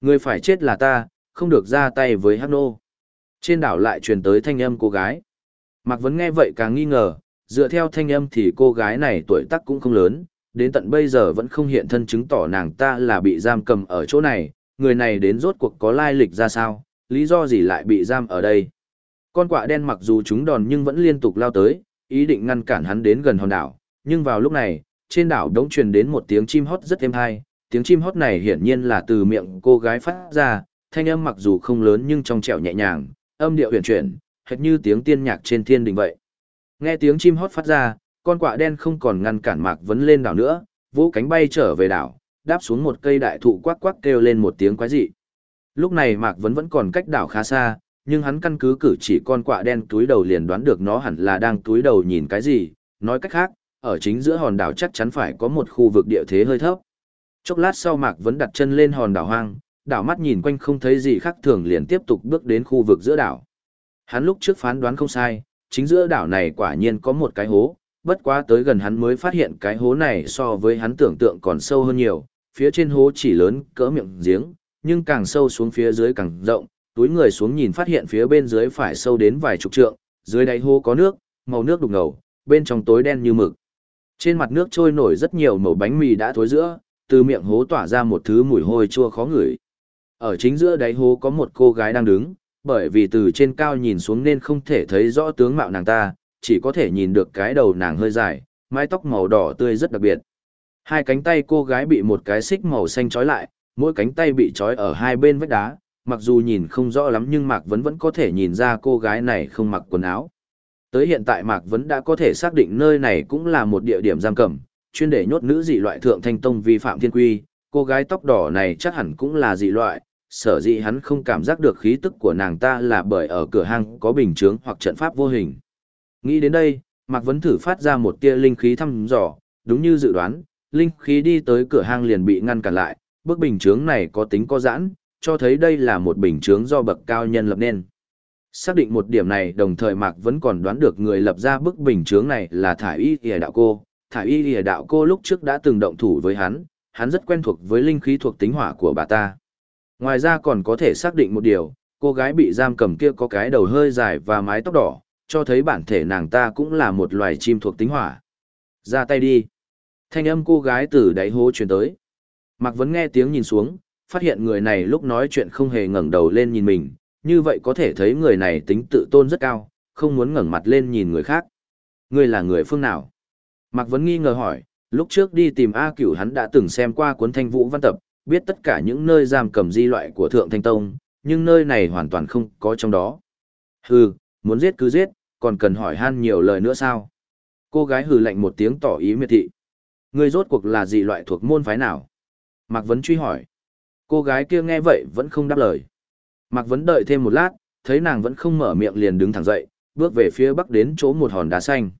[SPEAKER 1] Người phải chết là ta, không được ra tay với Hắc Nô. Trên đảo lại truyền tới thanh âm cô gái. Mạc Vấn nghe vậy càng nghi ngờ, dựa theo thanh âm thì cô gái này tuổi tác cũng không lớn, đến tận bây giờ vẫn không hiện thân chứng tỏ nàng ta là bị giam cầm ở chỗ này, người này đến rốt cuộc có lai lịch ra sao, lý do gì lại bị giam ở đây. Con quạ đen mặc dù chúng đòn nhưng vẫn liên tục lao tới, ý định ngăn cản hắn đến gần hòn đảo, nhưng vào lúc này, trên đảo đống truyền đến một tiếng chim hót rất êm hay, tiếng chim hót này hiển nhiên là từ miệng cô gái phát ra, thanh âm mặc dù không lớn nhưng trong trẻo nhẹ nhàng, âm điệu huyền chuyển, hệt như tiếng tiên nhạc trên thiên đình vậy. Nghe tiếng chim hót phát ra, con quạ đen không còn ngăn cản Mạc Vấn lên đảo nữa, vỗ cánh bay trở về đảo, đáp xuống một cây đại thụ quắc quắc kêu lên một tiếng quái dị. Lúc này Mạc Vấn vẫn còn cách đảo khá xa, nhưng hắn căn cứ cử chỉ con quạ đen túi đầu liền đoán được nó hẳn là đang túi đầu nhìn cái gì, nói cách khác, ở chính giữa hòn đảo chắc chắn phải có một khu vực địa thế hơi thấp. Chốc lát sau Mạc vẫn đặt chân lên hòn đảo hoang, đảo mắt nhìn quanh không thấy gì khác thường liền tiếp tục bước đến khu vực giữa đảo. Hắn lúc trước phán đoán không sai, chính giữa đảo này quả nhiên có một cái hố, bất quá tới gần hắn mới phát hiện cái hố này so với hắn tưởng tượng còn sâu hơn nhiều, phía trên hố chỉ lớn cỡ miệng giếng, nhưng càng sâu xuống phía dưới càng rộng, túi người xuống nhìn phát hiện phía bên dưới phải sâu đến vài chục trượng, dưới đáy hố có nước, màu nước đục ngầu, bên trong tối đen như mực. Trên mặt nước trôi nổi rất nhiều màu bánh mì đã thối giữa, từ miệng hố tỏa ra một thứ mùi hôi chua khó ngửi. Ở chính giữa đáy hố có một cô gái đang đứng, bởi vì từ trên cao nhìn xuống nên không thể thấy rõ tướng mạo nàng ta, chỉ có thể nhìn được cái đầu nàng hơi dài, mái tóc màu đỏ tươi rất đặc biệt. Hai cánh tay cô gái bị một cái xích màu xanh trói lại, mỗi cánh tay bị trói ở hai bên vách đá, mặc dù nhìn không rõ lắm nhưng Mạc Vấn vẫn có thể nhìn ra cô gái này không mặc quần áo. Tới hiện tại Mạc Vấn đã có thể xác định nơi này cũng là một địa điểm giam cầm, chuyên để nhốt nữ dị loại thượng thanh tông vi phạm thiên quy, cô gái tóc đỏ này chắc hẳn cũng là dị loại, sở dĩ hắn không cảm giác được khí tức của nàng ta là bởi ở cửa hang có bình chướng hoặc trận pháp vô hình. Nghĩ đến đây, Mạc Vấn thử phát ra một tia linh khí thăm dò, đúng như dự đoán, linh khí đi tới cửa hang liền bị ngăn cản lại, bức bình chướng này có tính có giãn, cho thấy đây là một bình chướng do bậc cao nhân lập nên. Xác định một điểm này đồng thời Mạc vẫn còn đoán được người lập ra bức bình chướng này là Thải Y Lìa Đạo Cô. Thải Y Lìa Đạo Cô lúc trước đã từng động thủ với hắn, hắn rất quen thuộc với linh khí thuộc tính hỏa của bà ta. Ngoài ra còn có thể xác định một điều, cô gái bị giam cầm kia có cái đầu hơi dài và mái tóc đỏ, cho thấy bản thể nàng ta cũng là một loài chim thuộc tính hỏa. Ra tay đi. Thanh âm cô gái từ đáy hố truyền tới. Mạc Vấn nghe tiếng nhìn xuống, phát hiện người này lúc nói chuyện không hề ngẩng đầu lên nhìn mình, như vậy có thể thấy người này tính tự tôn rất cao, không muốn ngẩng mặt lên nhìn người khác. Người là người phương nào? Mạc Vấn nghi ngờ hỏi, lúc trước đi tìm A Cửu hắn đã từng xem qua cuốn thanh vũ văn tập, biết tất cả những nơi giam cầm di loại của Thượng Thanh Tông, nhưng nơi này hoàn toàn không có trong đó. Hừ, muốn giết cứ giết, còn cần hỏi han nhiều lời nữa sao? Cô gái hừ lạnh một tiếng tỏ ý miệt thị. Người rốt cuộc là dị loại thuộc môn phái nào? Mạc Vấn truy hỏi. Cô gái kia nghe vậy vẫn không đáp lời. Mạc Vấn đợi thêm một lát, thấy nàng vẫn không mở miệng liền đứng thẳng dậy, bước về phía bắc đến chỗ một hòn đá xanh.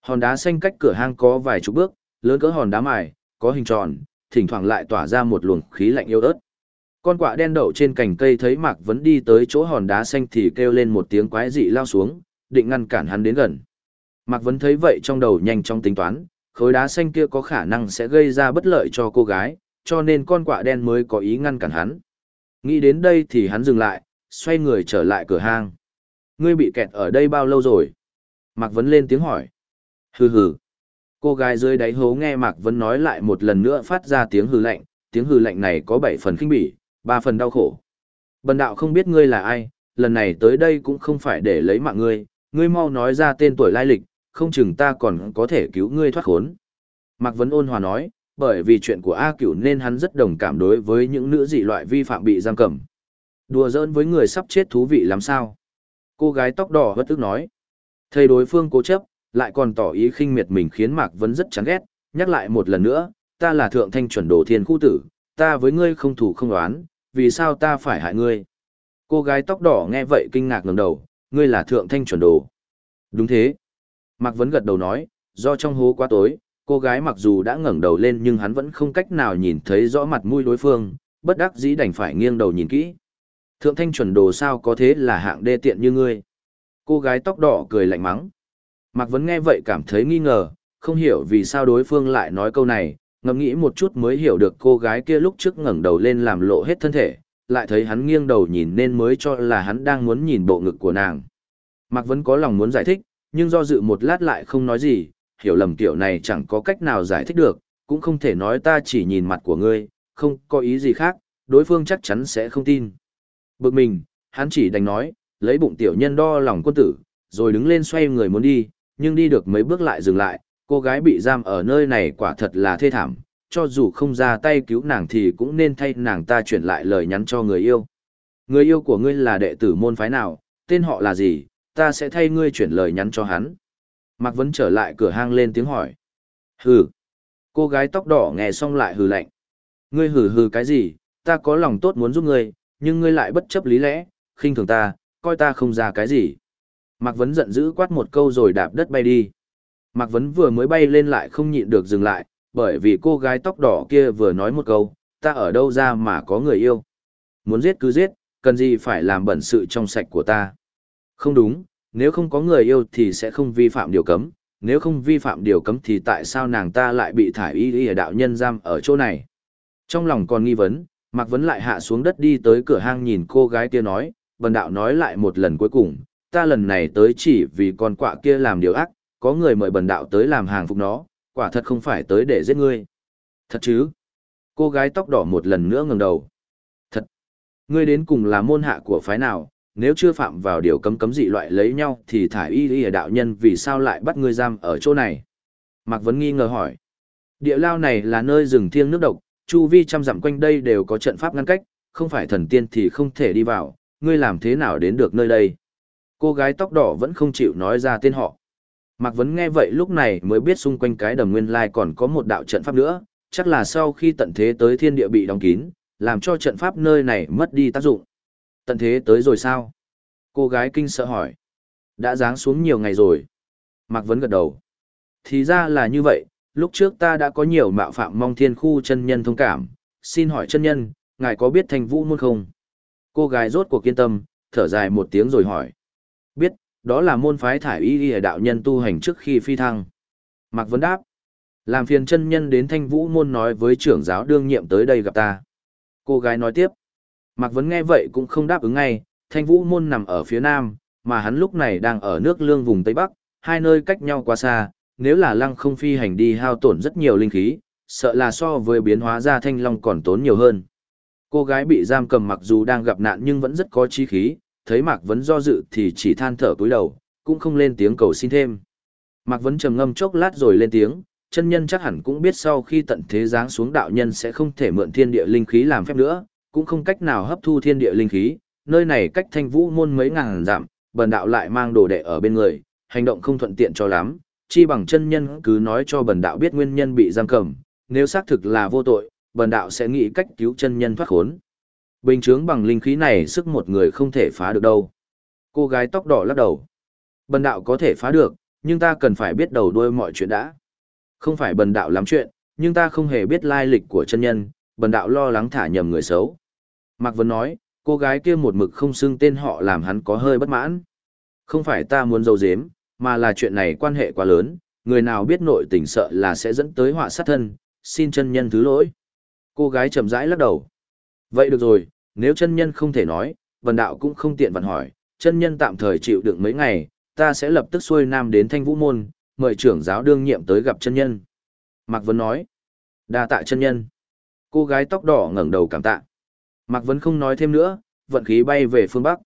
[SPEAKER 1] Hòn đá xanh cách cửa hang có vài chục bước, lớn cỡ hòn đá mài, có hình tròn, thỉnh thoảng lại tỏa ra một luồng khí lạnh yêu ớt. Con quạ đen đậu trên cành cây thấy Mạc Vấn đi tới chỗ hòn đá xanh thì kêu lên một tiếng quái dị lao xuống, định ngăn cản hắn đến gần. Mạc Vấn thấy vậy trong đầu nhanh chóng tính toán, khối đá xanh kia có khả năng sẽ gây ra bất lợi cho cô gái, cho nên con quạ đen mới có ý ngăn cản hắn. Nghĩ đến đây thì hắn dừng lại, xoay người trở lại cửa hang. Ngươi bị kẹt ở đây bao lâu rồi? Mạc Vấn lên tiếng hỏi. Hừ hừ. Cô gái dưới đáy hố nghe Mạc Vấn nói lại một lần nữa phát ra tiếng hừ lạnh, tiếng hừ lạnh này có 7 phần kinh bỉ, 3 phần đau khổ. Bần đạo không biết ngươi là ai, lần này tới đây cũng không phải để lấy mạng ngươi, ngươi mau nói ra tên tuổi lai lịch, không chừng ta còn có thể cứu ngươi thoát khốn. Mạc Vấn ôn hòa nói, bởi vì chuyện của A Cửu nên hắn rất đồng cảm đối với những nữ dị loại vi phạm bị giam cầm. Đùa giỡn với người sắp chết thú vị lắm sao? Cô gái tóc đỏ bất tức nói. Thầy đối phương cố chấp, lại còn tỏ ý khinh miệt mình khiến Mạc Vấn rất chán ghét, nhắc lại một lần nữa, ta là thượng thanh chuẩn đồ thiên khu tử, ta với ngươi không thủ không đoán, vì sao ta phải hại ngươi? Cô gái tóc đỏ nghe vậy kinh ngạc ngẩng đầu, ngươi là thượng thanh chuẩn đồ. Đúng thế. Mạc Vấn gật đầu nói, do trong hố quá tối, cô gái mặc dù đã ngẩng đầu lên nhưng hắn vẫn không cách nào nhìn thấy rõ mặt mũi đối phương, bất đắc dĩ đành phải nghiêng đầu nhìn kỹ. Thượng thanh chuẩn đồ sao có thế là hạng đê tiện như ngươi. Cô gái tóc đỏ cười lạnh mắng. Mạc Vấn nghe vậy cảm thấy nghi ngờ, không hiểu vì sao đối phương lại nói câu này, ngẫm nghĩ một chút mới hiểu được cô gái kia lúc trước ngẩng đầu lên làm lộ hết thân thể, lại thấy hắn nghiêng đầu nhìn nên mới cho là hắn đang muốn nhìn bộ ngực của nàng. Mạc Vấn có lòng muốn giải thích, nhưng do dự một lát lại không nói gì, hiểu lầm tiểu này chẳng có cách nào giải thích được, cũng không thể nói ta chỉ nhìn mặt của ngươi, không có ý gì khác, đối phương chắc chắn sẽ không tin. Bực mình, hắn chỉ đành nói, lấy bụng tiểu nhân đo lòng quân tử, rồi đứng lên xoay người muốn đi, nhưng đi được mấy bước lại dừng lại, cô gái bị giam ở nơi này quả thật là thê thảm, cho dù không ra tay cứu nàng thì cũng nên thay nàng ta chuyển lại lời nhắn cho người yêu. Người yêu của ngươi là đệ tử môn phái nào, tên họ là gì, ta sẽ thay ngươi chuyển lời nhắn cho hắn. Mạc Vấn trở lại cửa hang lên tiếng hỏi. Hừ. Cô gái tóc đỏ nghe xong lại hừ lạnh. Ngươi hừ hừ cái gì, ta có lòng tốt muốn giúp ngươi, nhưng ngươi lại bất chấp lý lẽ, khinh thường ta, coi ta không ra cái gì. Mạc Vấn giận dữ quát một câu rồi đạp đất bay đi. Mạc Vấn vừa mới bay lên lại không nhịn được dừng lại, bởi vì cô gái tóc đỏ kia vừa nói một câu, ta ở đâu ra mà có người yêu. Muốn giết cứ giết, cần gì phải làm bẩn sự trong sạch của ta. Không đúng, nếu không có người yêu thì sẽ không vi phạm điều cấm, nếu không vi phạm điều cấm thì tại sao nàng ta lại bị thải y y đạo nhân giam ở chỗ này. Trong lòng còn nghi vấn, Mạc Vấn lại hạ xuống đất đi tới cửa hang nhìn cô gái kia nói, bần đạo nói lại một lần cuối cùng, ta lần này tới chỉ vì con quạ kia làm điều ác, có người mời bần đạo tới làm hàng phục nó, quả thật không phải tới để giết ngươi. Thật chứ? Cô gái tóc đỏ một lần nữa ngẩng đầu. Thật. Ngươi đến cùng là môn hạ của phái nào, nếu chưa phạm vào điều cấm cấm dị loại lấy nhau thì thải y y đạo nhân vì sao lại bắt ngươi giam ở chỗ này? Mạc Vấn nghi ngờ hỏi. Địa lao này là nơi rừng thiêng nước độc, chu vi trăm dặm quanh đây đều có trận pháp ngăn cách, không phải thần tiên thì không thể đi vào, ngươi làm thế nào đến được nơi đây? Cô gái tóc đỏ vẫn không chịu nói ra tên họ. Mạc Vấn nghe vậy lúc này mới biết xung quanh cái đầm nguyên lai còn có một đạo trận pháp nữa, chắc là sau khi tận thế tới thiên địa bị đóng kín, làm cho trận pháp nơi này mất đi tác dụng. Tận thế tới rồi sao? Cô gái kinh sợ hỏi. Đã giáng xuống nhiều ngày rồi. Mạc Vấn gật đầu. Thì ra là như vậy, lúc trước ta đã có nhiều mạo phạm mong thiên khu chân nhân thông cảm. Xin hỏi chân nhân, ngài có biết thành vũ môn không? Cô gái rốt cuộc kiên tâm, thở dài một tiếng rồi hỏi. Biết, đó là môn phái thải y y đạo nhân tu hành trước khi phi thăng. Mạc Vấn đáp. Làm phiền chân nhân đến thanh vũ môn nói với trưởng giáo đương nhiệm tới đây gặp ta. Cô gái nói tiếp. Mạc Vấn nghe vậy cũng không đáp ứng ngay, thanh vũ môn nằm ở phía nam, mà hắn lúc này đang ở nước lương vùng Tây Bắc, hai nơi cách nhau quá xa, nếu là lăng không phi hành đi hao tổn rất nhiều linh khí, sợ là so với biến hóa ra thanh long còn tốn nhiều hơn. Cô gái bị giam cầm mặc dù đang gặp nạn nhưng vẫn rất có chí khí, thấy Mạc Vấn do dự thì chỉ than thở cúi đầu, cũng không lên tiếng cầu xin thêm. Mạc Vấn trầm ngâm chốc lát rồi lên tiếng, chân nhân chắc hẳn cũng biết sau khi tận thế giáng xuống đạo nhân sẽ không thể mượn thiên địa linh khí làm phép nữa, cũng không cách nào hấp thu thiên địa linh khí, nơi này cách thanh vũ môn mấy ngàn dặm, bần đạo lại mang đồ đệ ở bên người, hành động không thuận tiện cho lắm, chi bằng chân nhân cứ nói cho bần đạo biết nguyên nhân bị giam cầm, nếu xác thực là vô tội, bần đạo sẽ nghĩ cách cứu chân nhân thoát khốn. Bình chướng bằng linh khí này sức một người không thể phá được đâu. Cô gái tóc đỏ lắc đầu. Bần đạo có thể phá được, nhưng ta cần phải biết đầu đuôi mọi chuyện đã. Không phải bần đạo lắm chuyện, nhưng ta không hề biết lai lịch của chân nhân, bần đạo lo lắng thả nhầm người xấu. Mạc Vân nói, cô gái kia một mực không xưng tên họ làm hắn có hơi bất mãn. Không phải ta muốn dâu dếm, mà là chuyện này quan hệ quá lớn, người nào biết nội tình sợ là sẽ dẫn tới họa sát thân, xin chân nhân thứ lỗi. Cô gái chậm rãi lắc đầu. Vậy được rồi, nếu chân nhân không thể nói, vần đạo cũng không tiện vặn hỏi, chân nhân tạm thời chịu đựng mấy ngày, ta sẽ lập tức xuôi nam đến thanh vũ môn, mời trưởng giáo đương nhiệm tới gặp chân nhân. Mạc Vân nói, đa tạ chân nhân. Cô gái tóc đỏ ngẩng đầu cảm tạ. Mạc Vân không nói thêm nữa, vận khí bay về phương Bắc.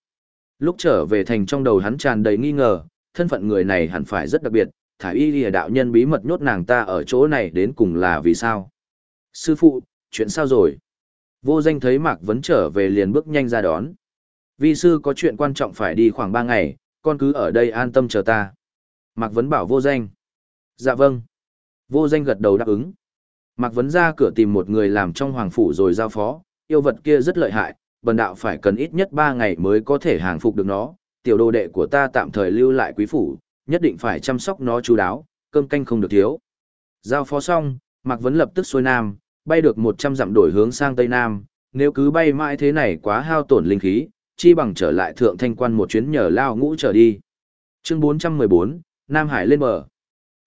[SPEAKER 1] Lúc trở về thành trong đầu hắn tràn đầy nghi ngờ, thân phận người này hẳn phải rất đặc biệt, thả y lìa đạo nhân bí mật nhốt nàng ta ở chỗ này đến cùng là vì sao. Sư phụ, chuyện sao rồi? Vô danh thấy Mạc Vấn trở về liền bước nhanh ra đón. Vi sư có chuyện quan trọng phải đi khoảng 3 ngày, con cứ ở đây an tâm chờ ta. Mạc Vấn bảo vô danh. Dạ vâng. Vô danh gật đầu đáp ứng. Mạc Vấn ra cửa tìm một người làm trong hoàng phủ rồi giao phó, yêu vật kia rất lợi hại, bần đạo phải cần ít nhất 3 ngày mới có thể hàng phục được nó, tiểu đồ đệ của ta tạm thời lưu lại quý phủ, nhất định phải chăm sóc nó chú đáo, cơm canh không được thiếu. Giao phó xong, Mạc Vấn lập tức xuôi nam, bay được 100 dặm đổi hướng sang Tây Nam, nếu cứ bay mãi thế này quá hao tổn linh khí, chi bằng trở lại thượng thanh quan một chuyến nhờ lao ngũ trở đi. Chương 414, Nam Hải lên bờ.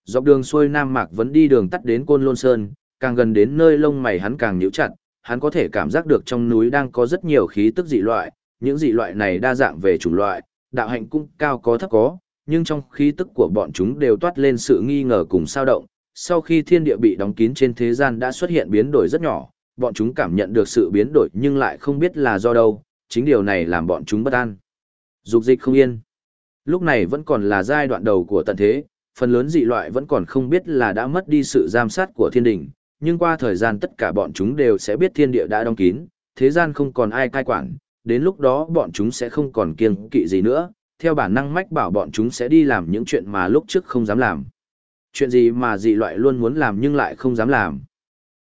[SPEAKER 1] Dọc đường xuôi Nam Mạc vẫn đi đường tắt đến Côn Lôn Sơn, càng gần đến nơi lông mày hắn càng nhíu chặt, hắn có thể cảm giác được trong núi đang có rất nhiều khí tức dị loại, những dị loại này đa dạng về chủng loại, đạo hạnh cũng cao có thấp có, nhưng trong khí tức của bọn chúng đều toát lên sự nghi ngờ cùng sao động, sau khi thiên địa bị đóng kín trên thế gian đã xuất hiện biến đổi rất nhỏ, bọn chúng cảm nhận được sự biến đổi nhưng lại không biết là do đâu, chính điều này làm bọn chúng bất an. Dục dịch không yên. Lúc này vẫn còn là giai đoạn đầu của tận thế, phần lớn dị loại vẫn còn không biết là đã mất đi sự giám sát của thiên đình, nhưng qua thời gian tất cả bọn chúng đều sẽ biết thiên địa đã đóng kín, thế gian không còn ai cai quản, đến lúc đó bọn chúng sẽ không còn kiêng kỵ gì nữa, theo bản năng mách bảo bọn chúng sẽ đi làm những chuyện mà lúc trước không dám làm. Chuyện gì mà dị loại luôn muốn làm nhưng lại không dám làm.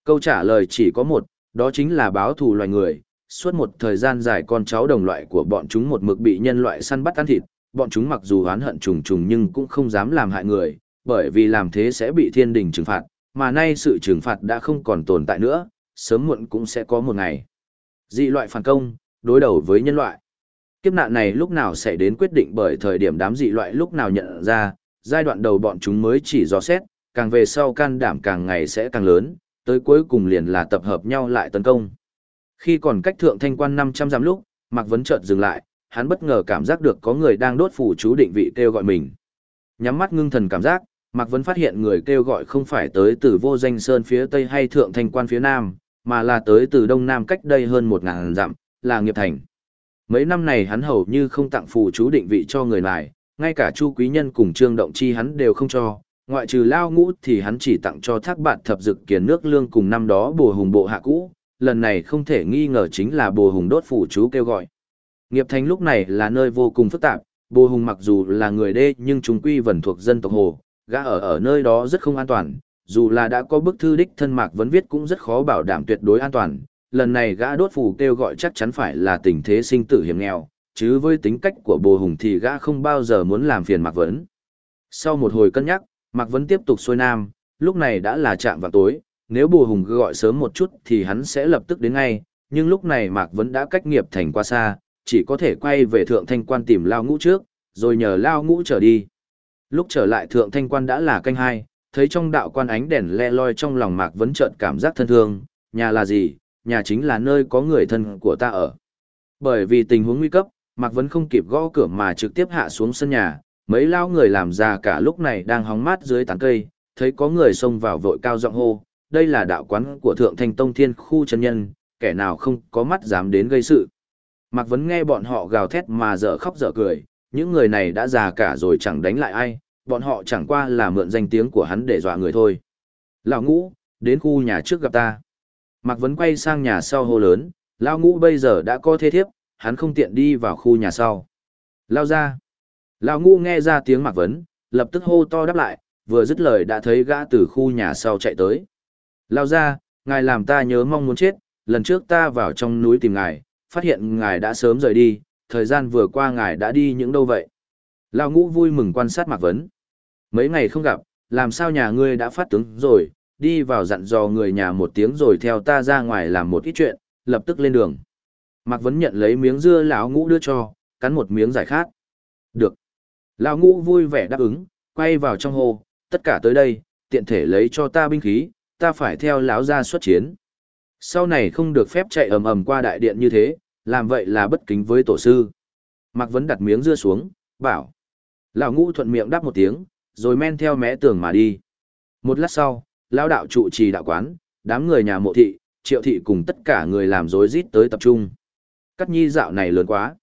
[SPEAKER 1] Câu trả lời chỉ có một, đó chính là báo thù loài người. Suốt một thời gian dài con cháu đồng loại của bọn chúng một mực bị nhân loại săn bắt ăn thịt, bọn chúng mặc dù oán hận trùng trùng nhưng cũng không dám làm hại người, bởi vì làm thế sẽ bị thiên đình trừng phạt, mà nay sự trừng phạt đã không còn tồn tại nữa, sớm muộn cũng sẽ có một ngày. Dị loại phản công, đối đầu với nhân loại. Kiếp nạn này lúc nào sẽ đến quyết định bởi thời điểm đám dị loại lúc nào nhận ra, giai đoạn đầu bọn chúng mới chỉ dò xét, càng về sau can đảm càng ngày sẽ càng lớn, tới cuối cùng liền là tập hợp nhau lại tấn công. Khi còn cách thượng thanh quan 500 dặm lúc, Mạc Vấn chợt dừng lại, hắn bất ngờ cảm giác được có người đang đốt phủ chú định vị kêu gọi mình. Nhắm mắt ngưng thần cảm giác, Mạc Vấn phát hiện người kêu gọi không phải tới từ vô danh sơn phía tây hay thượng thành quan phía nam, mà là tới từ đông nam cách đây hơn 1.000 dặm, là nghiệp thành. Mấy năm này hắn hầu như không tặng phù chú định vị cho người này, ngay cả Chu Quý Nhân cùng Trương Động Chi hắn đều không cho, ngoại trừ lao ngũ thì hắn chỉ tặng cho thác bạn thập dực kiến nước lương cùng năm đó bùa hùng bộ hạ cũ, lần này không thể nghi ngờ chính là bùa hùng đốt phù chú kêu gọi. Nghiệp thành lúc này là nơi vô cùng phức tạp, bùa hùng mặc dù là người đê nhưng chúng quy vẫn thuộc dân tộc hồ, gã ở ở nơi đó rất không an toàn, dù là đã có bức thư đích thân mạc vấn viết cũng rất khó bảo đảm tuyệt đối an toàn, lần này gã đốt phù kêu gọi chắc chắn phải là tình thế sinh tử hiểm nghèo, chứ với tính cách của bồ hùng thì gã không bao giờ muốn làm phiền mạc vấn. Sau một hồi cân nhắc, Mạc Vấn tiếp tục xuôi nam, lúc này đã là trạm vào tối, nếu bồ hùng gọi sớm một chút thì hắn sẽ lập tức đến ngay, nhưng lúc này Mạc Vấn đã cách nghiệp thành qua xa, chỉ có thể quay về thượng thanh quan tìm Lao Ngũ trước, rồi nhờ Lao Ngũ trở đi. Lúc trở lại thượng thanh quan đã là canh hai, thấy trong đạo quan ánh đèn le loi trong lòng Mạc Vấn chợt cảm giác thân thương, nhà là gì, nhà chính là nơi có người thân của ta ở. Bởi vì tình huống nguy cấp, Mạc Vấn không kịp gõ cửa mà trực tiếp hạ xuống sân nhà, mấy lao người làm già cả lúc này đang hóng mát dưới tán cây, thấy có người xông vào vội cao giọng hô, đây là đạo quán của Thượng Thanh Tông Thiên khu chân nhân, kẻ nào không có mắt dám đến gây sự. Mạc Vấn nghe bọn họ gào thét mà dở khóc dở cười, những người này đã già cả rồi chẳng đánh lại ai, bọn họ chẳng qua là mượn danh tiếng của hắn để dọa người thôi. Lão ngũ, đến khu nhà trước gặp ta. Mạc Vấn quay sang nhà sau hô lớn, Lão ngũ bây giờ đã có thế thiếp, hắn không tiện đi vào khu nhà sau. Lao ra. Lão Ngũ nghe ra tiếng Mạc Vấn, lập tức hô to đáp lại, vừa dứt lời đã thấy gã từ khu nhà sau chạy tới. Lao ra, ngài làm ta nhớ mong muốn chết, lần trước ta vào trong núi tìm ngài, phát hiện ngài đã sớm rời đi, thời gian vừa qua ngài đã đi những đâu vậy? Lão ngũ vui mừng quan sát Mạc Vấn. Mấy ngày không gặp, làm sao nhà ngươi đã phát tướng rồi, đi vào dặn dò người nhà một tiếng rồi theo ta ra ngoài làm một ít chuyện, lập tức lên đường. Mạc Vấn nhận lấy miếng dưa lão ngũ đưa cho, cắn một miếng giải khát. Được. Lão ngũ vui vẻ đáp ứng, quay vào trong hồ, tất cả tới đây, tiện thể lấy cho ta binh khí, ta phải theo lão ra xuất chiến. Sau này không được phép chạy ầm ầm qua đại điện như thế, làm vậy là bất kính với tổ sư. Mạc Vấn đặt miếng dưa xuống, bảo. Lão ngũ thuận miệng đáp một tiếng, rồi men theo mé tường mà đi. Một lát sau, lão đạo trụ trì đạo quán, đám người nhà mộ thị, triệu thị cùng tất cả người làm rối rít tới tập trung. Cắt nhi dạo này lớn quá.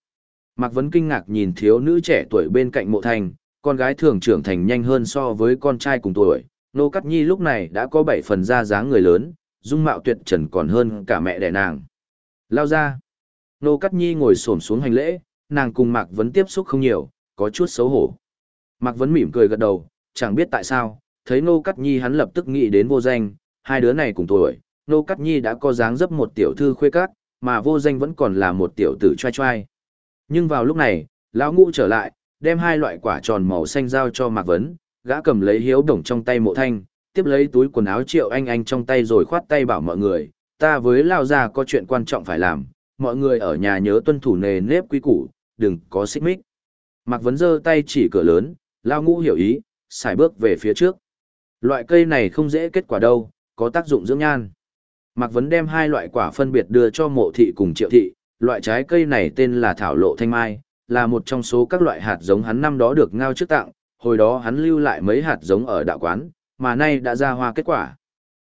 [SPEAKER 1] Mạc Vấn kinh ngạc nhìn thiếu nữ trẻ tuổi bên cạnh mộ thành, con gái thường trưởng thành nhanh hơn so với con trai cùng tuổi. Nô Cát Nhi lúc này đã có bảy phần da dáng người lớn, dung mạo tuyệt trần còn hơn cả mẹ đẻ nàng. Lao ra. Nô Cát Nhi ngồi xổm xuống hành lễ, nàng cùng Mạc Vấn tiếp xúc không nhiều, có chút xấu hổ. Mạc Vấn mỉm cười gật đầu, chẳng biết tại sao, thấy Nô Cát Nhi hắn lập tức nghĩ đến vô danh, hai đứa này cùng tuổi, Nô Cát Nhi đã có dáng dấp một tiểu thư khuê cát, mà vô danh vẫn còn là một tiểu tử trai trai. Nhưng vào lúc này, lão ngũ trở lại, đem hai loại quả tròn màu xanh giao cho Mạc Vấn, gã cầm lấy hiếu đồng trong tay mộ thanh, tiếp lấy túi quần áo triệu anh anh trong tay rồi khoát tay bảo mọi người, ta với lao già có chuyện quan trọng phải làm, mọi người ở nhà nhớ tuân thủ nề nếp quý củ, đừng có xích mích. Mạc Vấn giơ tay chỉ cửa lớn, lao ngũ hiểu ý, xài bước về phía trước. Loại cây này không dễ kết quả đâu, có tác dụng dưỡng nhan. Mạc Vấn đem hai loại quả phân biệt đưa cho mộ thị cùng triệu thị, loại trái cây này tên là thảo lộ thanh mai, là một trong số các loại hạt giống hắn năm đó được ngao trước tặng, hồi đó hắn lưu lại mấy hạt giống ở đạo quán, mà nay đã ra hoa kết quả.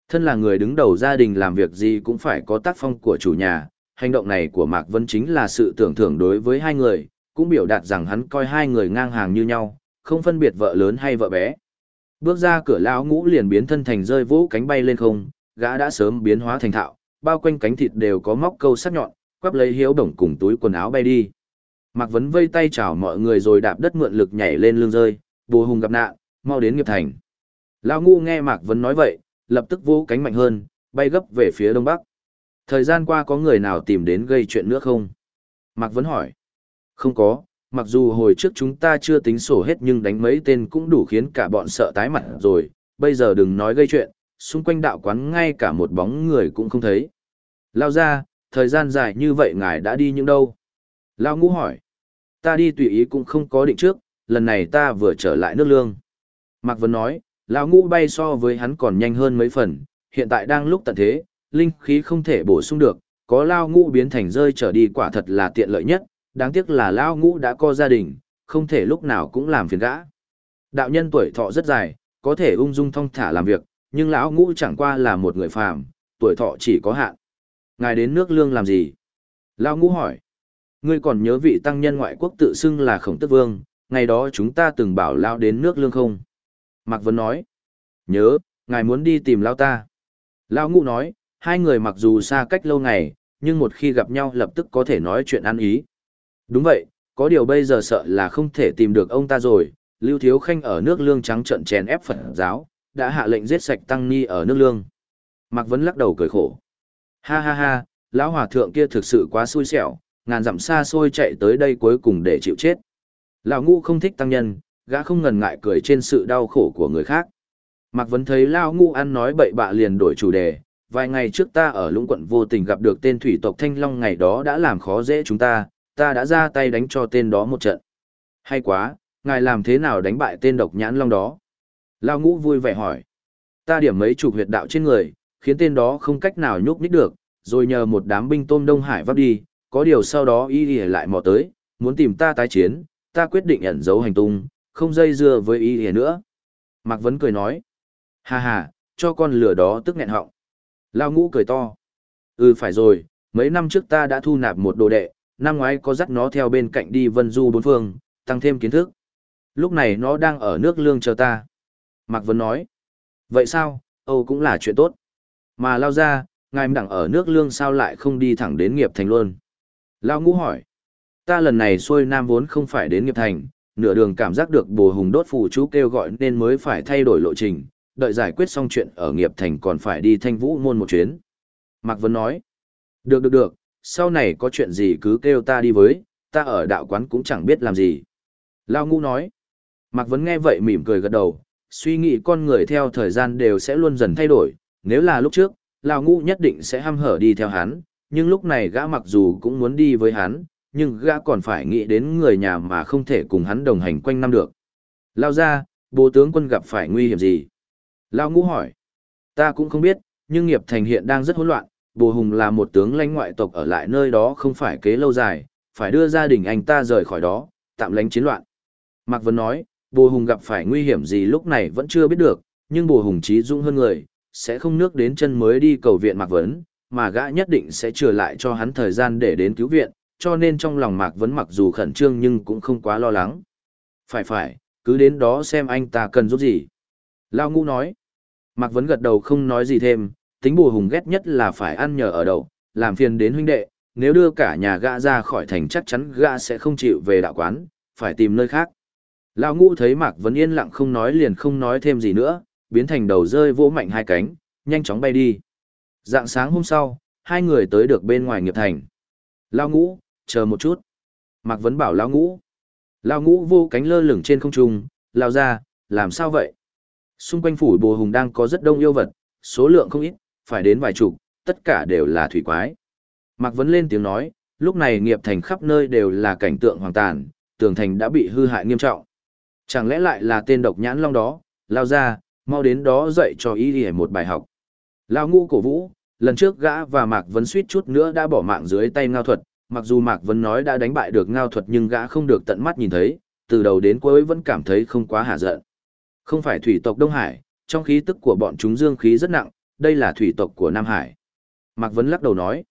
[SPEAKER 1] Thân là người đứng đầu gia đình làm việc gì cũng phải có tác phong của chủ nhà, hành động này của Mạc Vân chính là sự tưởng thưởng đối với hai người, cũng biểu đạt rằng hắn coi hai người ngang hàng như nhau, không phân biệt vợ lớn hay vợ bé. Bước ra cửa lão ngũ liền biến thân thành rơi vũ cánh bay lên không, gã đã sớm biến hóa thành thạo, bao quanh cánh thịt đều có móc câu sắc nhọn, quắp lấy hiếu đồng cùng túi quần áo bay đi. Mạc Vấn vây tay chào mọi người rồi đạp đất mượn lực nhảy lên lưng rơi, bồ hùng gặp nạn, mau đến nghiệp thành. Lao ngu nghe Mạc Vấn nói vậy, lập tức vỗ cánh mạnh hơn, bay gấp về phía đông bắc. Thời gian qua có người nào tìm đến gây chuyện nữa không? Mạc Vấn hỏi. Không có, mặc dù hồi trước chúng ta chưa tính sổ hết nhưng đánh mấy tên cũng đủ khiến cả bọn sợ tái mặt rồi, bây giờ đừng nói gây chuyện, xung quanh đạo quán ngay cả một bóng người cũng không thấy. Lao ra, thời gian dài như vậy ngài đã đi những đâu? Lao ngũ hỏi. Ta đi tùy ý cũng không có định trước, lần này ta vừa trở lại nước lương. Mạc Vấn nói, Lao ngũ bay so với hắn còn nhanh hơn mấy phần, hiện tại đang lúc tận thế, linh khí không thể bổ sung được, có Lao ngũ biến thành rơi trở đi quả thật là tiện lợi nhất, đáng tiếc là Lao ngũ đã có gia đình, không thể lúc nào cũng làm phiền gã. Đạo nhân tuổi thọ rất dài, có thể ung dung thong thả làm việc, nhưng lão ngũ chẳng qua là một người phàm, tuổi thọ chỉ có hạn. Ngài đến nước lương làm gì? Lão ngũ hỏi. Ngươi còn nhớ vị tăng nhân ngoại quốc tự xưng là khổng tức vương, ngày đó chúng ta từng bảo lao đến nước lương không? Mạc Vân nói. Nhớ, ngài muốn đi tìm lao ta. Lão ngũ nói, hai người mặc dù xa cách lâu ngày, nhưng một khi gặp nhau lập tức có thể nói chuyện ăn ý. Đúng vậy, có điều bây giờ sợ là không thể tìm được ông ta rồi, Lưu Thiếu Khanh ở nước lương trắng trận chèn ép Phật giáo, đã hạ lệnh giết sạch Tăng Ni ở nước lương. Mạc Vấn lắc đầu cười khổ. Ha ha ha, lão hòa thượng kia thực sự quá xui xẻo, ngàn dặm xa xôi chạy tới đây cuối cùng để chịu chết. Lão ngũ không thích tăng nhân, gã không ngần ngại cười trên sự đau khổ của người khác. Mạc Vấn thấy Lão ngũ ăn nói bậy bạ liền đổi chủ đề, vài ngày trước ta ở lũng quận vô tình gặp được tên thủy tộc Thanh Long ngày đó đã làm khó dễ chúng ta, ta đã ra tay đánh cho tên đó một trận. Hay quá, ngài làm thế nào đánh bại tên độc nhãn long đó? Lao ngũ vui vẻ hỏi. Ta điểm mấy chục huyệt đạo trên người, khiến tên đó không cách nào nhúc nhích được, rồi nhờ một đám binh tôm Đông Hải vấp đi, có điều sau đó y y lại mò tới, muốn tìm ta tái chiến, ta quyết định ẩn giấu hành tung, không dây dưa với y y nữa. Mạc Vấn cười nói. Hà hà, cho con lửa đó tức nghẹn họng. Lao ngũ cười to. Ừ phải rồi, mấy năm trước ta đã thu nạp một đồ đệ, năm ngoái có dắt nó theo bên cạnh đi vân du bốn phương, tăng thêm kiến thức. Lúc này nó đang ở nước lương chờ ta. Mạc Vân nói. Vậy sao, Âu cũng là chuyện tốt. Mà lao ra, ngài đẳng ở nước lương sao lại không đi thẳng đến nghiệp thành luôn. Lao ngũ hỏi. Ta lần này xuôi nam vốn không phải đến nghiệp thành, nửa đường cảm giác được bồ hùng đốt phù chú kêu gọi nên mới phải thay đổi lộ trình, đợi giải quyết xong chuyện ở nghiệp thành còn phải đi thanh vũ môn một chuyến. Mạc vấn nói. Được được được, sau này có chuyện gì cứ kêu ta đi với, ta ở đạo quán cũng chẳng biết làm gì. Lao ngũ nói. Mạc Vấn nghe vậy mỉm cười gật đầu, suy nghĩ con người theo thời gian đều sẽ luôn dần thay đổi, nếu là lúc trước, Lão Ngũ nhất định sẽ ham hở đi theo hắn, nhưng lúc này gã mặc dù cũng muốn đi với hắn, nhưng gã còn phải nghĩ đến người nhà mà không thể cùng hắn đồng hành quanh năm được. Lao ra, bố tướng quân gặp phải nguy hiểm gì? Lao Ngũ hỏi. Ta cũng không biết, nhưng nghiệp thành hiện đang rất hỗn loạn, bồ hùng là một tướng lãnh ngoại tộc ở lại nơi đó không phải kế lâu dài, phải đưa gia đình anh ta rời khỏi đó, tạm lánh chiến loạn. Mạc Vân nói, Bồ Hùng gặp phải nguy hiểm gì lúc này vẫn chưa biết được, nhưng Bồ Hùng trí dũng hơn người, sẽ không nước đến chân mới đi cầu viện Mạc Vấn, mà gã nhất định sẽ trừ lại cho hắn thời gian để đến cứu viện, cho nên trong lòng Mạc Vấn mặc dù khẩn trương nhưng cũng không quá lo lắng. Phải phải, cứ đến đó xem anh ta cần giúp gì. Lao Ngũ nói. Mạc Vấn gật đầu không nói gì thêm, tính bù Hùng ghét nhất là phải ăn nhờ ở đậu, làm phiền đến huynh đệ, nếu đưa cả nhà gã ra khỏi thành chắc chắn gã sẽ không chịu về đạo quán, phải tìm nơi khác. Lão ngũ thấy Mạc Vấn yên lặng không nói liền không nói thêm gì nữa, biến thành đầu rơi vỗ mạnh hai cánh, nhanh chóng bay đi. Dạng sáng hôm sau, hai người tới được bên ngoài nghiệp thành. Lão ngũ, chờ một chút. Mạc Vấn bảo lão ngũ. Lão ngũ vô cánh lơ lửng trên không trung, lao ra, làm sao vậy? Xung quanh phủ bồ hùng đang có rất đông yêu vật, số lượng không ít, phải đến vài chục, tất cả đều là thủy quái. Mạc Vấn lên tiếng nói, lúc này nghiệp thành khắp nơi đều là cảnh tượng hoàng tàn, tường thành đã bị hư hại nghiêm trọng. Chẳng lẽ lại là tên độc nhãn long đó, lao ra, mau đến đó dạy cho ý đi một bài học. Lao ngu cổ vũ, lần trước gã và Mạc Vấn suýt chút nữa đã bỏ mạng dưới tay ngao thuật, mặc dù Mạc Vấn nói đã đánh bại được ngao thuật nhưng gã không được tận mắt nhìn thấy, từ đầu đến cuối vẫn cảm thấy không quá hả giận. Không phải thủy tộc Đông Hải, trong khí tức của bọn chúng dương khí rất nặng, đây là thủy tộc của Nam Hải. Mạc Vấn lắc đầu nói,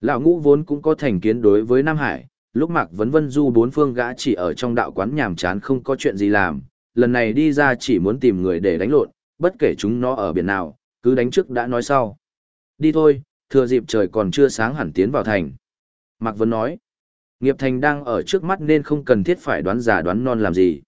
[SPEAKER 1] lão ngũ vốn cũng có thành kiến đối với Nam Hải, lúc Mạc Vấn Vân du bốn phương gã chỉ ở trong đạo quán nhàm chán không có chuyện gì làm, lần này đi ra chỉ muốn tìm người để đánh lộn, bất kể chúng nó ở biển nào, cứ đánh trước đã nói sau. Đi thôi, thừa dịp trời còn chưa sáng hẳn tiến vào thành. Mạc Vấn nói, nghiệp thành đang ở trước mắt nên không cần thiết phải đoán giả đoán non làm gì.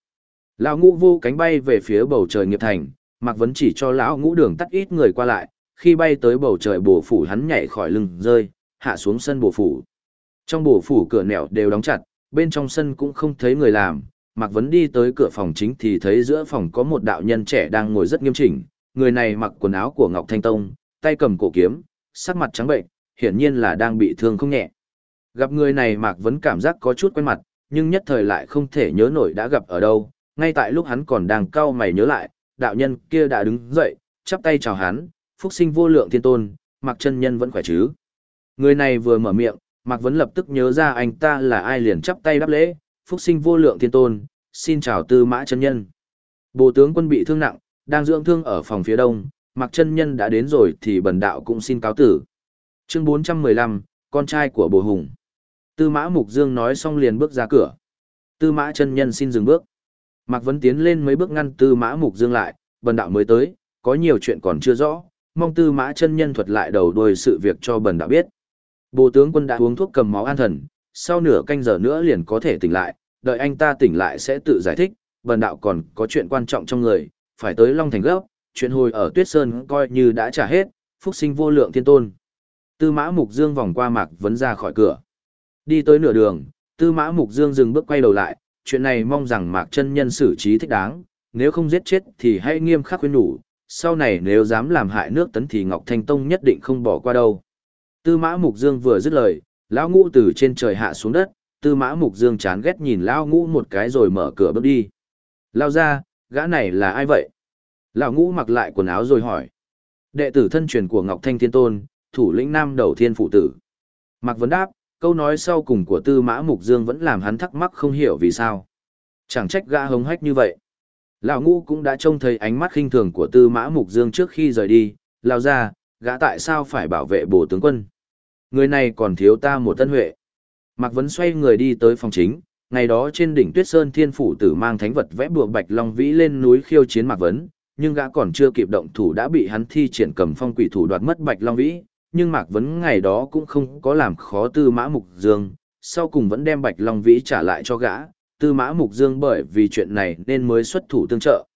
[SPEAKER 1] Lão ngũ vô cánh bay về phía bầu trời nghiệp thành, Mạc Vấn chỉ cho lão ngũ đường tắt ít người qua lại, khi bay tới bầu trời bổ phủ hắn nhảy khỏi lưng rơi, hạ xuống sân bổ phủ. Trong bổ phủ cửa nẻo đều đóng chặt, bên trong sân cũng không thấy người làm, Mạc Vấn đi tới cửa phòng chính thì thấy giữa phòng có một đạo nhân trẻ đang ngồi rất nghiêm chỉnh, người này mặc quần áo của Ngọc Thanh Tông, tay cầm cổ kiếm, sắc mặt trắng bệnh, hiển nhiên là đang bị thương không nhẹ. Gặp người này Mạc Vấn cảm giác có chút quen mặt, nhưng nhất thời lại không thể nhớ nổi đã gặp ở đâu, ngay tại lúc hắn còn đang cau mày nhớ lại, đạo nhân kia đã đứng dậy, chắp tay chào hắn, phúc sinh vô lượng thiên tôn, Mạc chân nhân vẫn khỏe chứ. Người này vừa mở miệng, Mạc Vấn lập tức nhớ ra anh ta là ai liền chắp tay đáp lễ, phúc sinh vô lượng thiên tôn, xin chào tư mã chân nhân. Bộ tướng quân bị thương nặng, đang dưỡng thương ở phòng phía đông, Mạc chân nhân đã đến rồi thì bần đạo cũng xin cáo tử. Chương 415, con trai của bồ hùng. Tư mã Mục Dương nói xong liền bước ra cửa. Tư mã chân nhân xin dừng bước. Mạc Vấn tiến lên mấy bước ngăn tư mã Mục Dương lại, bần đạo mới tới, có nhiều chuyện còn chưa rõ, mong tư mã chân nhân thuật lại đầu đuôi sự việc cho bần đạo biết. Bộ tướng quân đã uống thuốc cầm máu an thần, sau nửa canh giờ nữa liền có thể tỉnh lại, đợi anh ta tỉnh lại sẽ tự giải thích, bần đạo còn có chuyện quan trọng trong người, phải tới Long Thành gấp, chuyện hồi ở Tuyết Sơn coi như đã trả hết, phúc sinh vô lượng thiên tôn. Tư mã Mục Dương vòng qua Mạc Vấn ra khỏi cửa. Đi tới nửa đường, Tư mã Mục Dương dừng bước quay đầu lại, chuyện này mong rằng Mạc chân nhân xử trí thích đáng, nếu không giết chết thì hãy nghiêm khắc khuyên nhủ, sau này nếu dám làm hại nước tấn thì Ngọc Thanh Tông nhất định không bỏ qua đâu. Tư mã Mục Dương vừa dứt lời, lão ngũ từ trên trời hạ xuống đất, tư mã Mục Dương chán ghét nhìn lão ngũ một cái rồi mở cửa bước đi. Lao ra, gã này là ai vậy? Lão ngũ mặc lại quần áo rồi hỏi. Đệ tử thân truyền của Ngọc Thanh Thiên Tôn, thủ lĩnh nam đầu thiên phụ tử. Mạc Vấn đáp, câu nói sau cùng của tư mã Mục Dương vẫn làm hắn thắc mắc không hiểu vì sao. Chẳng trách gã hống hách như vậy. Lão ngũ cũng đã trông thấy ánh mắt khinh thường của tư mã Mục Dương trước khi rời đi, lao ra, gã tại sao phải bảo vệ bổ tướng quân. Người này còn thiếu ta một tân huệ. Mạc Vấn xoay người đi tới phòng chính, ngày đó trên đỉnh Tuyết Sơn Thiên Phủ Tử mang thánh vật vẽ bùa Bạch Long Vĩ lên núi khiêu chiến Mạc Vấn, nhưng gã còn chưa kịp động thủ đã bị hắn thi triển cầm phong quỷ thủ đoạt mất Bạch Long Vĩ, nhưng Mạc Vấn ngày đó cũng không có làm khó Tư Mã Mục Dương, sau cùng vẫn đem Bạch Long Vĩ trả lại cho gã, Tư Mã Mục Dương bởi vì chuyện này nên mới xuất thủ tương trợ.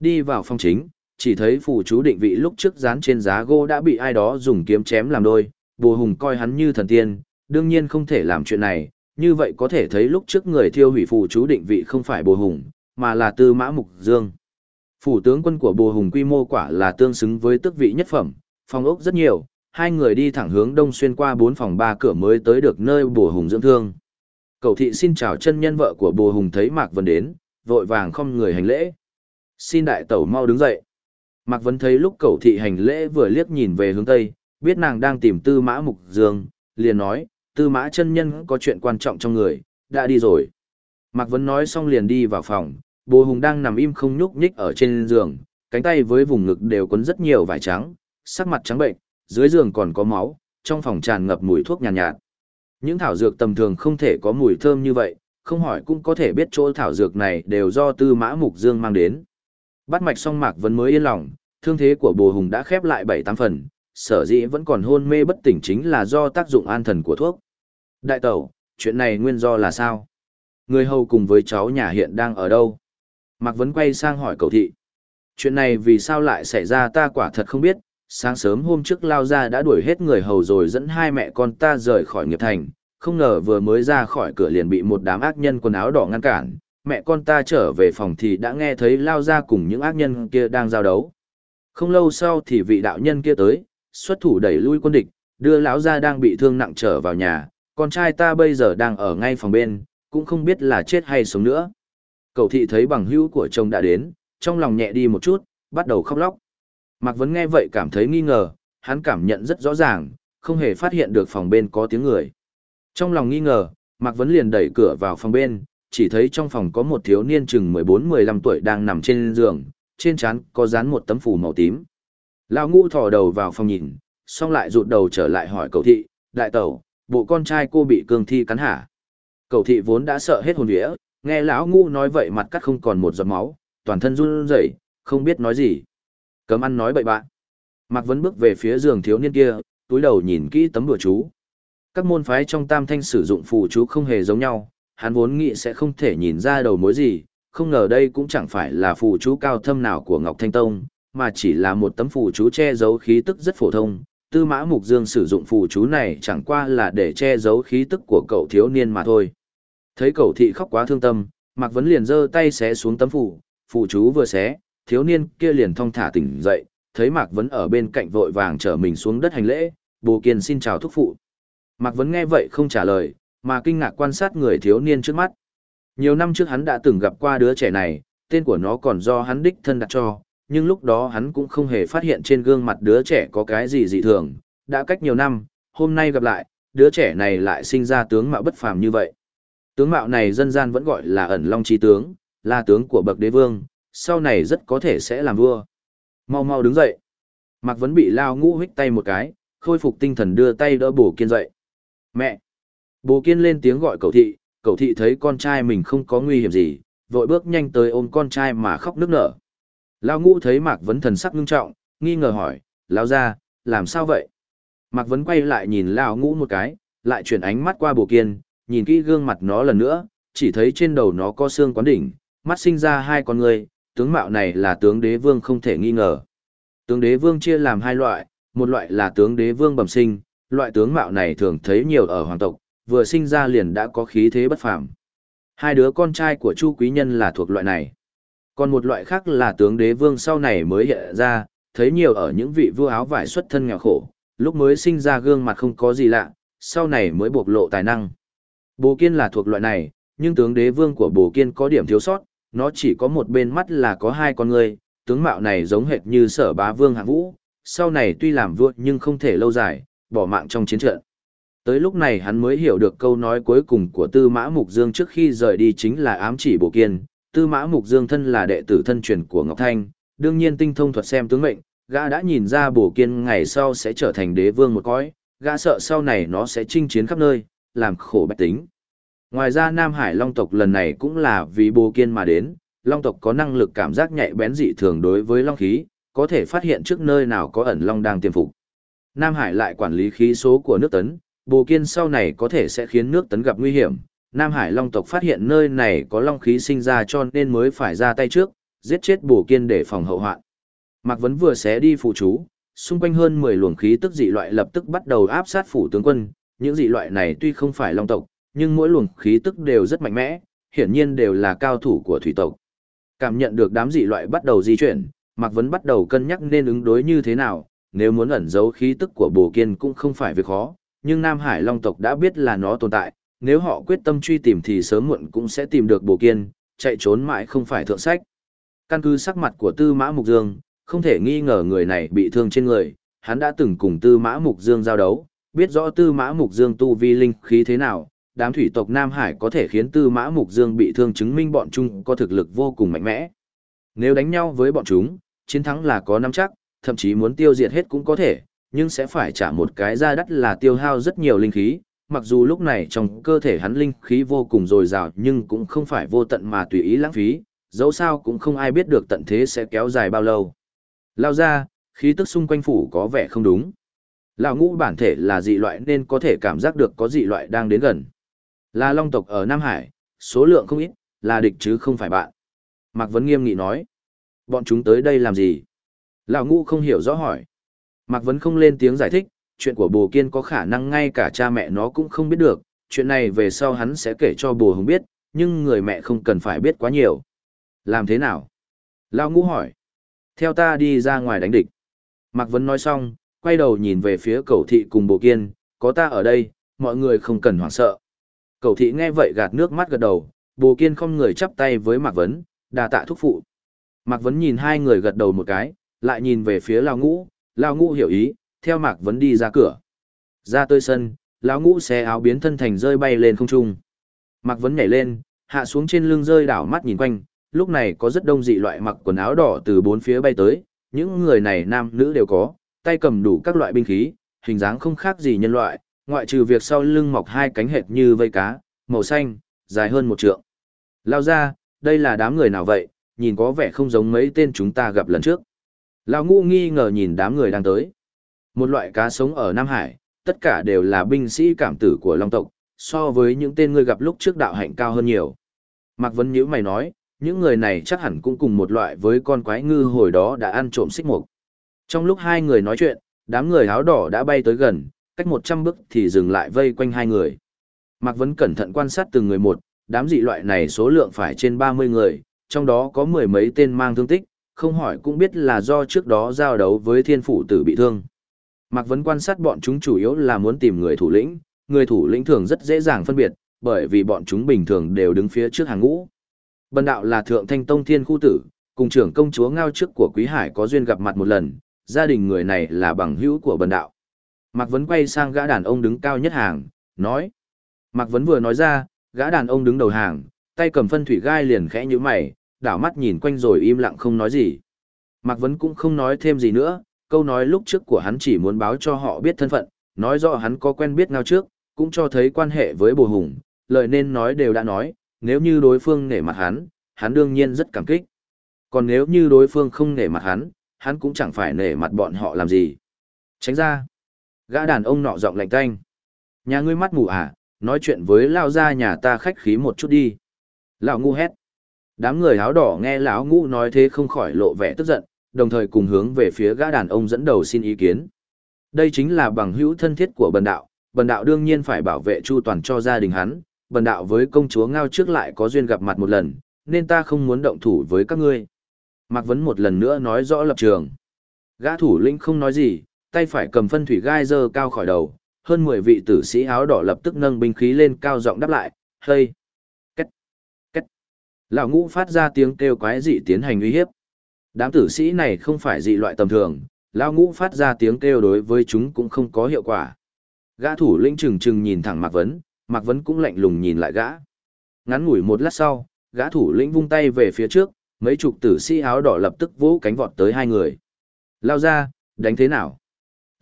[SPEAKER 1] Đi vào phòng chính, chỉ thấy phù chú định vị lúc trước dán trên giá gỗ đã bị ai đó dùng kiếm chém làm đôi, Bồ Hùng coi hắn như thần tiên, đương nhiên không thể làm chuyện này, như vậy có thể thấy lúc trước người thiêu hủy phù chú định vị không phải Bồ Hùng, mà là Tư Mã Mục Dương. Phủ tướng quân của Bồ Hùng quy mô quả là tương xứng với tước vị nhất phẩm, phong ốc rất nhiều, hai người đi thẳng hướng đông xuyên qua bốn phòng ba cửa mới tới được nơi bùa Hùng dưỡng thương. Cầu thị xin chào chân nhân vợ của bùa Hùng thấy Mạc Vân đến, vội vàng không người hành lễ. Xin đại tẩu mau đứng dậy. Mạc Vân thấy lúc cầu thị hành lễ vừa liếc nhìn về hướng Tây, biết nàng đang tìm tư mã mục dương, liền nói, tư mã chân nhân có chuyện quan trọng trong người, đã đi rồi. Mạc Vân nói xong liền đi vào phòng, bùa Hùng đang nằm im không nhúc nhích ở trên giường, cánh tay với vùng ngực đều quấn rất nhiều vải trắng, sắc mặt trắng bệnh, dưới giường còn có máu, trong phòng tràn ngập mùi thuốc nhàn nhạt, nhạt. Những thảo dược tầm thường không thể có mùi thơm như vậy, không hỏi cũng có thể biết chỗ thảo dược này đều do Tư Mã Mục Dương mang đến. Bắt mạch xong Mạc Vân mới yên lòng, thương thế của Bồ Hùng đã khép lại bảy tám phần, sở dĩ vẫn còn hôn mê bất tỉnh chính là do tác dụng an thần của thuốc. Đại tẩu, chuyện này nguyên do là sao? Người hầu cùng với cháu nhà hiện đang ở đâu? Mạc Vấn quay sang hỏi cầu thị. Chuyện này vì sao lại xảy ra ta quả thật không biết, sáng sớm hôm trước lao ra đã đuổi hết người hầu rồi dẫn hai mẹ con ta rời khỏi nghiệp thành, không ngờ vừa mới ra khỏi cửa liền bị một đám ác nhân quần áo đỏ ngăn cản, mẹ con ta trở về phòng thì đã nghe thấy lao ra cùng những ác nhân kia đang giao đấu. Không lâu sau thì vị đạo nhân kia tới, xuất thủ đẩy lui quân địch, đưa lão gia đang bị thương nặng trở vào nhà, con trai ta bây giờ đang ở ngay phòng bên, cũng không biết là chết hay sống nữa. Cậu thị thấy bằng hữu của chồng đã đến, trong lòng nhẹ đi một chút, bắt đầu khóc lóc. Mạc Vấn nghe vậy cảm thấy nghi ngờ, hắn cảm nhận rất rõ ràng, không hề phát hiện được phòng bên có tiếng người. Trong lòng nghi ngờ, Mạc Vấn liền đẩy cửa vào phòng bên, chỉ thấy trong phòng có một thiếu niên chừng 14-15 tuổi đang nằm trên giường, trên trán có dán một tấm phủ màu tím. Lão ngũ thò đầu vào phòng nhìn, xong lại rụt đầu trở lại hỏi cậu thị, đại tẩu, bộ con trai cô bị cương thi cắn hả? Cậu thị vốn đã sợ hết hồn vía, nghe lão ngũ nói vậy mặt cắt không còn một giọt máu, toàn thân run rẩy, không biết nói gì. Cấm ăn nói bậy bạ. Mạc Vấn bước về phía giường thiếu niên kia, túi đầu nhìn kỹ tấm đùa chú. Các môn phái trong tam thanh sử dụng phù chú không hề giống nhau, hắn vốn nghĩ sẽ không thể nhìn ra đầu mối gì, không ngờ đây cũng chẳng phải là phù chú cao thâm nào của Ngọc Thanh Tông, mà chỉ là một tấm phù chú che giấu khí tức rất phổ thông. Tư Mã Mục Dương sử dụng phù chú này chẳng qua là để che giấu khí tức của cậu thiếu niên mà thôi. Thấy cậu thị khóc quá thương tâm, Mạc Vấn liền giơ tay xé xuống tấm phù, phù chú vừa xé, thiếu niên kia liền thong thả tỉnh dậy, thấy Mạc Vấn ở bên cạnh vội vàng trở mình xuống đất hành lễ, Bồ Kiên xin chào thúc phụ. Mạc Vấn nghe vậy không trả lời, mà kinh ngạc quan sát người thiếu niên trước mắt. Nhiều năm trước hắn đã từng gặp qua đứa trẻ này, tên của nó còn do hắn đích thân đặt cho, nhưng lúc đó hắn cũng không hề phát hiện trên gương mặt đứa trẻ có cái gì dị thường. Đã cách nhiều năm, hôm nay gặp lại, đứa trẻ này lại sinh ra tướng mạo bất phàm như vậy. Tướng mạo này dân gian vẫn gọi là ẩn long chi tướng, là tướng của bậc đế vương, sau này rất có thể sẽ làm vua. Mau mau đứng dậy. Mạc Vấn bị lao ngũ hích tay một cái, khôi phục tinh thần đưa tay đỡ bổ kiên dậy. Mẹ! Bồ kiên lên tiếng gọi cậu thị, cậu thị thấy con trai mình không có nguy hiểm gì, vội bước nhanh tới ôm con trai mà khóc nức nở. Lao ngũ thấy Mạc Vấn thần sắc ngưng trọng, nghi ngờ hỏi, Lao ra, làm sao vậy? Mạc Vấn quay lại nhìn Lao ngũ một cái, lại chuyển ánh mắt qua bồ kiên, nhìn kỹ gương mặt nó lần nữa, chỉ thấy trên đầu nó có xương quán đỉnh, mắt sinh ra hai con người, tướng mạo này là tướng đế vương không thể nghi ngờ. Tướng đế vương chia làm hai loại, một loại là tướng đế vương bẩm sinh, loại tướng mạo này thường thấy nhiều ở hoàng tộc, vừa sinh ra liền đã có khí thế bất phàm. Hai đứa con trai của Chu Quý Nhân là thuộc loại này. Còn một loại khác là tướng đế vương sau này mới hiện ra, thấy nhiều ở những vị vua áo vải xuất thân nghèo khổ, lúc mới sinh ra gương mặt không có gì lạ, sau này mới bộc lộ tài năng. Bồ Kiên là thuộc loại này, nhưng tướng đế vương của Bồ Kiên có điểm thiếu sót, nó chỉ có một bên mắt là có hai con người, tướng mạo này giống hệt như sở bá vương hạng vũ, sau này tuy làm vua nhưng không thể lâu dài, bỏ mạng trong chiến trận. Tới lúc này hắn mới hiểu được câu nói cuối cùng của Tư Mã Mục Dương trước khi rời đi chính là ám chỉ Bộ Kiên. Tư Mã Mục Dương thân là đệ tử thân truyền của Ngọc Thanh, đương nhiên tinh thông thuật xem tướng mệnh, gã đã nhìn ra Bộ Kiên ngày sau sẽ trở thành đế vương một cõi, gã sợ sau này nó sẽ chinh chiến khắp nơi, làm khổ bách tính. Ngoài ra Nam Hải Long tộc lần này cũng là vì Bồ Kiên mà đến, Long tộc có năng lực cảm giác nhạy bén dị thường đối với Long khí, có thể phát hiện trước nơi nào có ẩn Long đang tiềm phục. Nam Hải lại quản lý khí số của nước tấn, Bồ Kiên sau này có thể sẽ khiến nước tấn gặp nguy hiểm. Nam Hải Long tộc phát hiện nơi này có Long khí sinh ra cho nên mới phải ra tay trước, giết chết Bồ Kiên để phòng hậu hoạn. Mạc Vấn vừa xé đi phụ chú, xung quanh hơn 10 luồng khí tức dị loại lập tức bắt đầu áp sát phủ tướng quân, những dị loại này tuy không phải Long tộc, nhưng mỗi luồng khí tức đều rất mạnh mẽ, hiển nhiên đều là cao thủ của thủy tộc. Cảm nhận được đám dị loại bắt đầu di chuyển, Mạc Vấn bắt đầu cân nhắc nên ứng đối như thế nào, nếu muốn ẩn giấu khí tức của Bồ Kiên cũng không phải việc khó, nhưng Nam Hải Long tộc đã biết là nó tồn tại, nếu họ quyết tâm truy tìm thì sớm muộn cũng sẽ tìm được Bồ Kiên, chạy trốn mãi không phải thượng sách. Căn cứ sắc mặt của Tư Mã Mục Dương, không thể nghi ngờ người này bị thương trên người, hắn đã từng cùng Tư Mã Mục Dương giao đấu, biết rõ Tư Mã Mục Dương tu vi linh khí thế nào, đám thủy tộc Nam Hải có thể khiến Tư Mã Mục Dương bị thương chứng minh bọn chúng có thực lực vô cùng mạnh mẽ. Nếu đánh nhau với bọn chúng, chiến thắng là có nắm chắc, thậm chí muốn tiêu diệt hết cũng có thể, nhưng sẽ phải trả một cái ra đắt là tiêu hao rất nhiều linh khí. Mặc dù lúc này trong cơ thể hắn linh khí vô cùng dồi dào nhưng cũng không phải vô tận mà tùy ý lãng phí, dẫu sao cũng không ai biết được tận thế sẽ kéo dài bao lâu. Lao ra, khí tức xung quanh phủ có vẻ không đúng. Lão ngũ bản thể là dị loại nên có thể cảm giác được có dị loại đang đến gần. Là long tộc ở Nam Hải, số lượng không ít, là địch chứ không phải bạn. Mạc Vấn nghiêm nghị nói. Bọn chúng tới đây làm gì? Lão ngũ không hiểu rõ hỏi. Mạc Vấn không lên tiếng giải thích, chuyện của bồ kiên có khả năng ngay cả cha mẹ nó cũng không biết được, chuyện này về sau hắn sẽ kể cho bồ hùng biết, nhưng người mẹ không cần phải biết quá nhiều. Làm thế nào? Lão ngũ hỏi. Theo ta đi ra ngoài đánh địch. Mạc Vấn nói xong, quay đầu nhìn về phía cầu thị cùng bồ kiên, có ta ở đây, mọi người không cần hoảng sợ. Cầu thị nghe vậy gạt nước mắt gật đầu, bồ kiên không người chắp tay với Mạc Vấn, đà tạ thúc phụ. Mạc Vấn nhìn hai người gật đầu một cái, lại nhìn về phía Lao Ngũ, Lao Ngũ hiểu ý, theo Mạc Vấn đi ra cửa. Ra tới sân, Lão Ngũ xé áo biến thân thành rơi bay lên không trung. Mạc Vấn nhảy lên, hạ xuống trên lưng rơi đảo mắt nhìn quanh, lúc này có rất đông dị loại mặc quần áo đỏ từ bốn phía bay tới, những người này nam nữ đều có, tay cầm đủ các loại binh khí, hình dáng không khác gì nhân loại, ngoại trừ việc sau lưng mọc hai cánh hệt như vây cá, màu xanh, dài hơn một trượng. Lao ra, đây là đám người nào vậy, nhìn có vẻ không giống mấy tên chúng ta gặp lần trước. Lão ngu nghi ngờ nhìn đám người đang tới. Một loại cá sống ở Nam Hải, tất cả đều là binh sĩ cảm tử của Long tộc, so với những tên ngươi gặp lúc trước đạo hạnh cao hơn nhiều. Mạc Vấn Nhữ mày nói, những người này chắc hẳn cũng cùng một loại với con quái ngư hồi đó đã ăn trộm xích mục. Trong lúc hai người nói chuyện, đám người áo đỏ đã bay tới gần, cách 100 bước thì dừng lại vây quanh hai người. Mạc Vấn cẩn thận quan sát từng người một, đám dị loại này số lượng phải trên 30 người, trong đó có mười mấy tên mang thương tích, không hỏi cũng biết là do trước đó giao đấu với thiên phủ tử bị thương. Mạc Vấn quan sát bọn chúng chủ yếu là muốn tìm người thủ lĩnh, người thủ lĩnh thường rất dễ dàng phân biệt, bởi vì bọn chúng bình thường đều đứng phía trước hàng ngũ. Bần đạo là Thượng Thanh Tông Thiên Khu Tử, cùng trưởng công chúa ngao trước của Quý Hải có duyên gặp mặt một lần, gia đình người này là bằng hữu của bần đạo. Mạc Vấn quay sang gã đàn ông đứng cao nhất hàng, nói. Mạc Vấn vừa nói ra, gã đàn ông đứng đầu hàng, tay cầm phân thủy gai liền khẽ như mày, đảo mắt nhìn quanh rồi im lặng không nói gì. Mạc Vấn cũng không nói thêm gì nữa, câu nói lúc trước của hắn chỉ muốn báo cho họ biết thân phận, nói rõ hắn có quen biết ngao trước, cũng cho thấy quan hệ với bồ hùng, lời nên nói đều đã nói, nếu như đối phương nể mặt hắn, hắn đương nhiên rất cảm kích. Còn nếu như đối phương không nể mặt hắn, hắn cũng chẳng phải nể mặt bọn họ làm gì. Tránh ra. Gã đàn ông nọ giọng lạnh tanh. Nhà ngươi mắt mù à, nói chuyện với lao ra nhà ta khách khí một chút đi. Lão ngu hét. Đám người áo đỏ nghe lão ngu nói thế không khỏi lộ vẻ tức giận, đồng thời cùng hướng về phía gã đàn ông dẫn đầu xin ý kiến. Đây chính là bằng hữu thân thiết của bần đạo, bần đạo đương nhiên phải bảo vệ chu toàn cho gia đình hắn, bần đạo với công chúa ngao trước lại có duyên gặp mặt một lần, nên ta không muốn động thủ với các ngươi. Mạc Vấn một lần nữa nói rõ lập trường. Gã thủ lĩnh không nói gì, tay phải cầm phân thủy gai dơ cao khỏi đầu, hơn 10 vị tử sĩ áo đỏ lập tức nâng binh khí lên cao giọng đáp lại, hây, cắt cắt Lão ngũ phát ra tiếng kêu quái dị tiến hành uy hiếp. Đám tử sĩ này không phải dị loại tầm thường, lão ngũ phát ra tiếng kêu đối với chúng cũng không có hiệu quả. Gã thủ lĩnh trừng trừng nhìn thẳng Mạc Vấn, Mạc Vấn cũng lạnh lùng nhìn lại gã. Ngắn ngủi một lát sau, gã thủ lĩnh vung tay về phía trước, mấy chục tử sĩ áo đỏ lập tức vỗ cánh vọt tới hai người. Lao ra, đánh thế nào?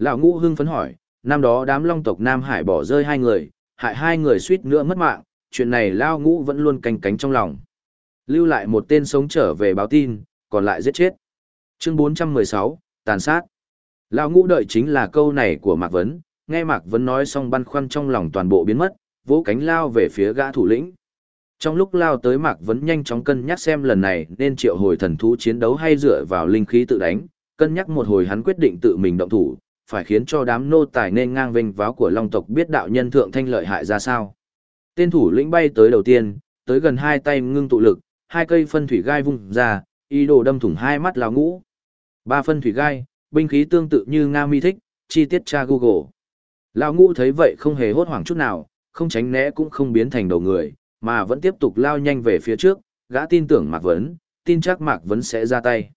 [SPEAKER 1] Lão ngũ hưng phấn hỏi, năm đó đám long tộc Nam Hải bỏ rơi hai người, hại hai người suýt nữa mất mạng, chuyện này Lao ngũ vẫn luôn canh cánh trong lòng. Lưu lại một tên sống trở về báo tin, còn lại giết chết. Chương 416, tàn sát. Lão ngũ đợi chính là câu này của Mạc Vấn, nghe Mạc Vấn nói xong băn khoăn trong lòng toàn bộ biến mất, vỗ cánh lao về phía gã thủ lĩnh. Trong lúc lao tới Mạc Vấn nhanh chóng cân nhắc xem lần này nên triệu hồi thần thú chiến đấu hay dựa vào linh khí tự đánh, cân nhắc một hồi hắn quyết định tự mình động thủ, phải khiến cho đám nô tài nên ngang vinh váo của Long tộc biết đạo nhân thượng thanh lợi hại ra sao. Tên thủ lĩnh bay tới đầu tiên, tới gần hai tay ngưng tụ lực, hai cây phân thủy gai vung ra, ý đồ đâm thủng hai mắt lão ngũ. Ba phân thủy gai, binh khí tương tự như Nga mi thích, chi tiết tra Google. Lão ngũ thấy vậy không hề hốt hoảng chút nào, không tránh né cũng không biến thành đầu người, mà vẫn tiếp tục lao nhanh về phía trước, gã tin tưởng Mạc Vấn, tin chắc Mạc Vấn sẽ ra tay.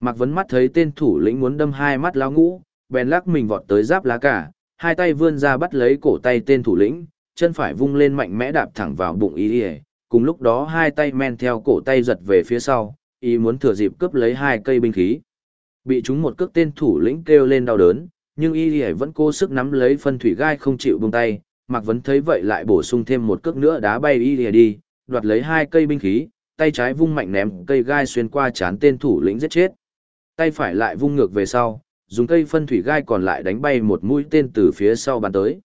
[SPEAKER 1] Mạc Vấn mắt thấy tên thủ lĩnh muốn đâm hai mắt lão ngũ, bèn lắc mình vọt tới giáp lá cả, hai tay vươn ra bắt lấy cổ tay tên thủ lĩnh, chân phải vung lên mạnh mẽ đạp thẳng vào bụng ý đi cùng lúc đó hai tay men theo cổ tay giật về phía sau, ý muốn thừa dịp cướp lấy hai cây binh khí. Bị chúng một cước tên thủ lĩnh kêu lên đau đớn, nhưng y đi vẫn cố sức nắm lấy phân thủy gai không chịu buông tay, Mạc Vấn thấy vậy lại bổ sung thêm một cước nữa đá bay y lìa đi, đoạt lấy hai cây binh khí, tay trái vung mạnh ném cây gai xuyên qua chán tên thủ lĩnh giết chết. Tay phải lại vung ngược về sau, dùng cây phân thủy gai còn lại đánh bay một mũi tên từ phía sau bắn tới.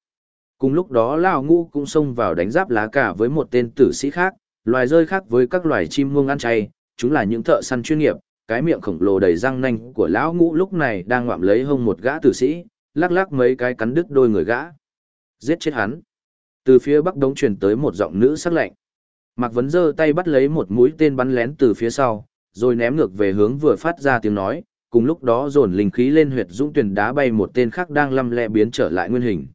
[SPEAKER 1] Cùng lúc đó Lão Ngũ cũng xông vào đánh giáp lá cả với một tên tử sĩ khác, loài rơi khác với các loài chim muông ăn chay, chúng là những thợ săn chuyên nghiệp, cái miệng khổng lồ đầy răng nanh của lão ngũ lúc này đang ngoạm lấy hông một gã tử sĩ, lắc lắc mấy cái cắn đứt đôi người gã. Giết chết hắn. Từ phía bắc đống truyền tới một giọng nữ sắc lạnh. Mạc Vấn giơ tay bắt lấy một mũi tên bắn lén từ phía sau, rồi ném ngược về hướng vừa phát ra tiếng nói, cùng lúc đó dồn linh khí lên huyệt dũng tuyển đá bay một tên khác đang lăm lẹ biến trở lại nguyên hình.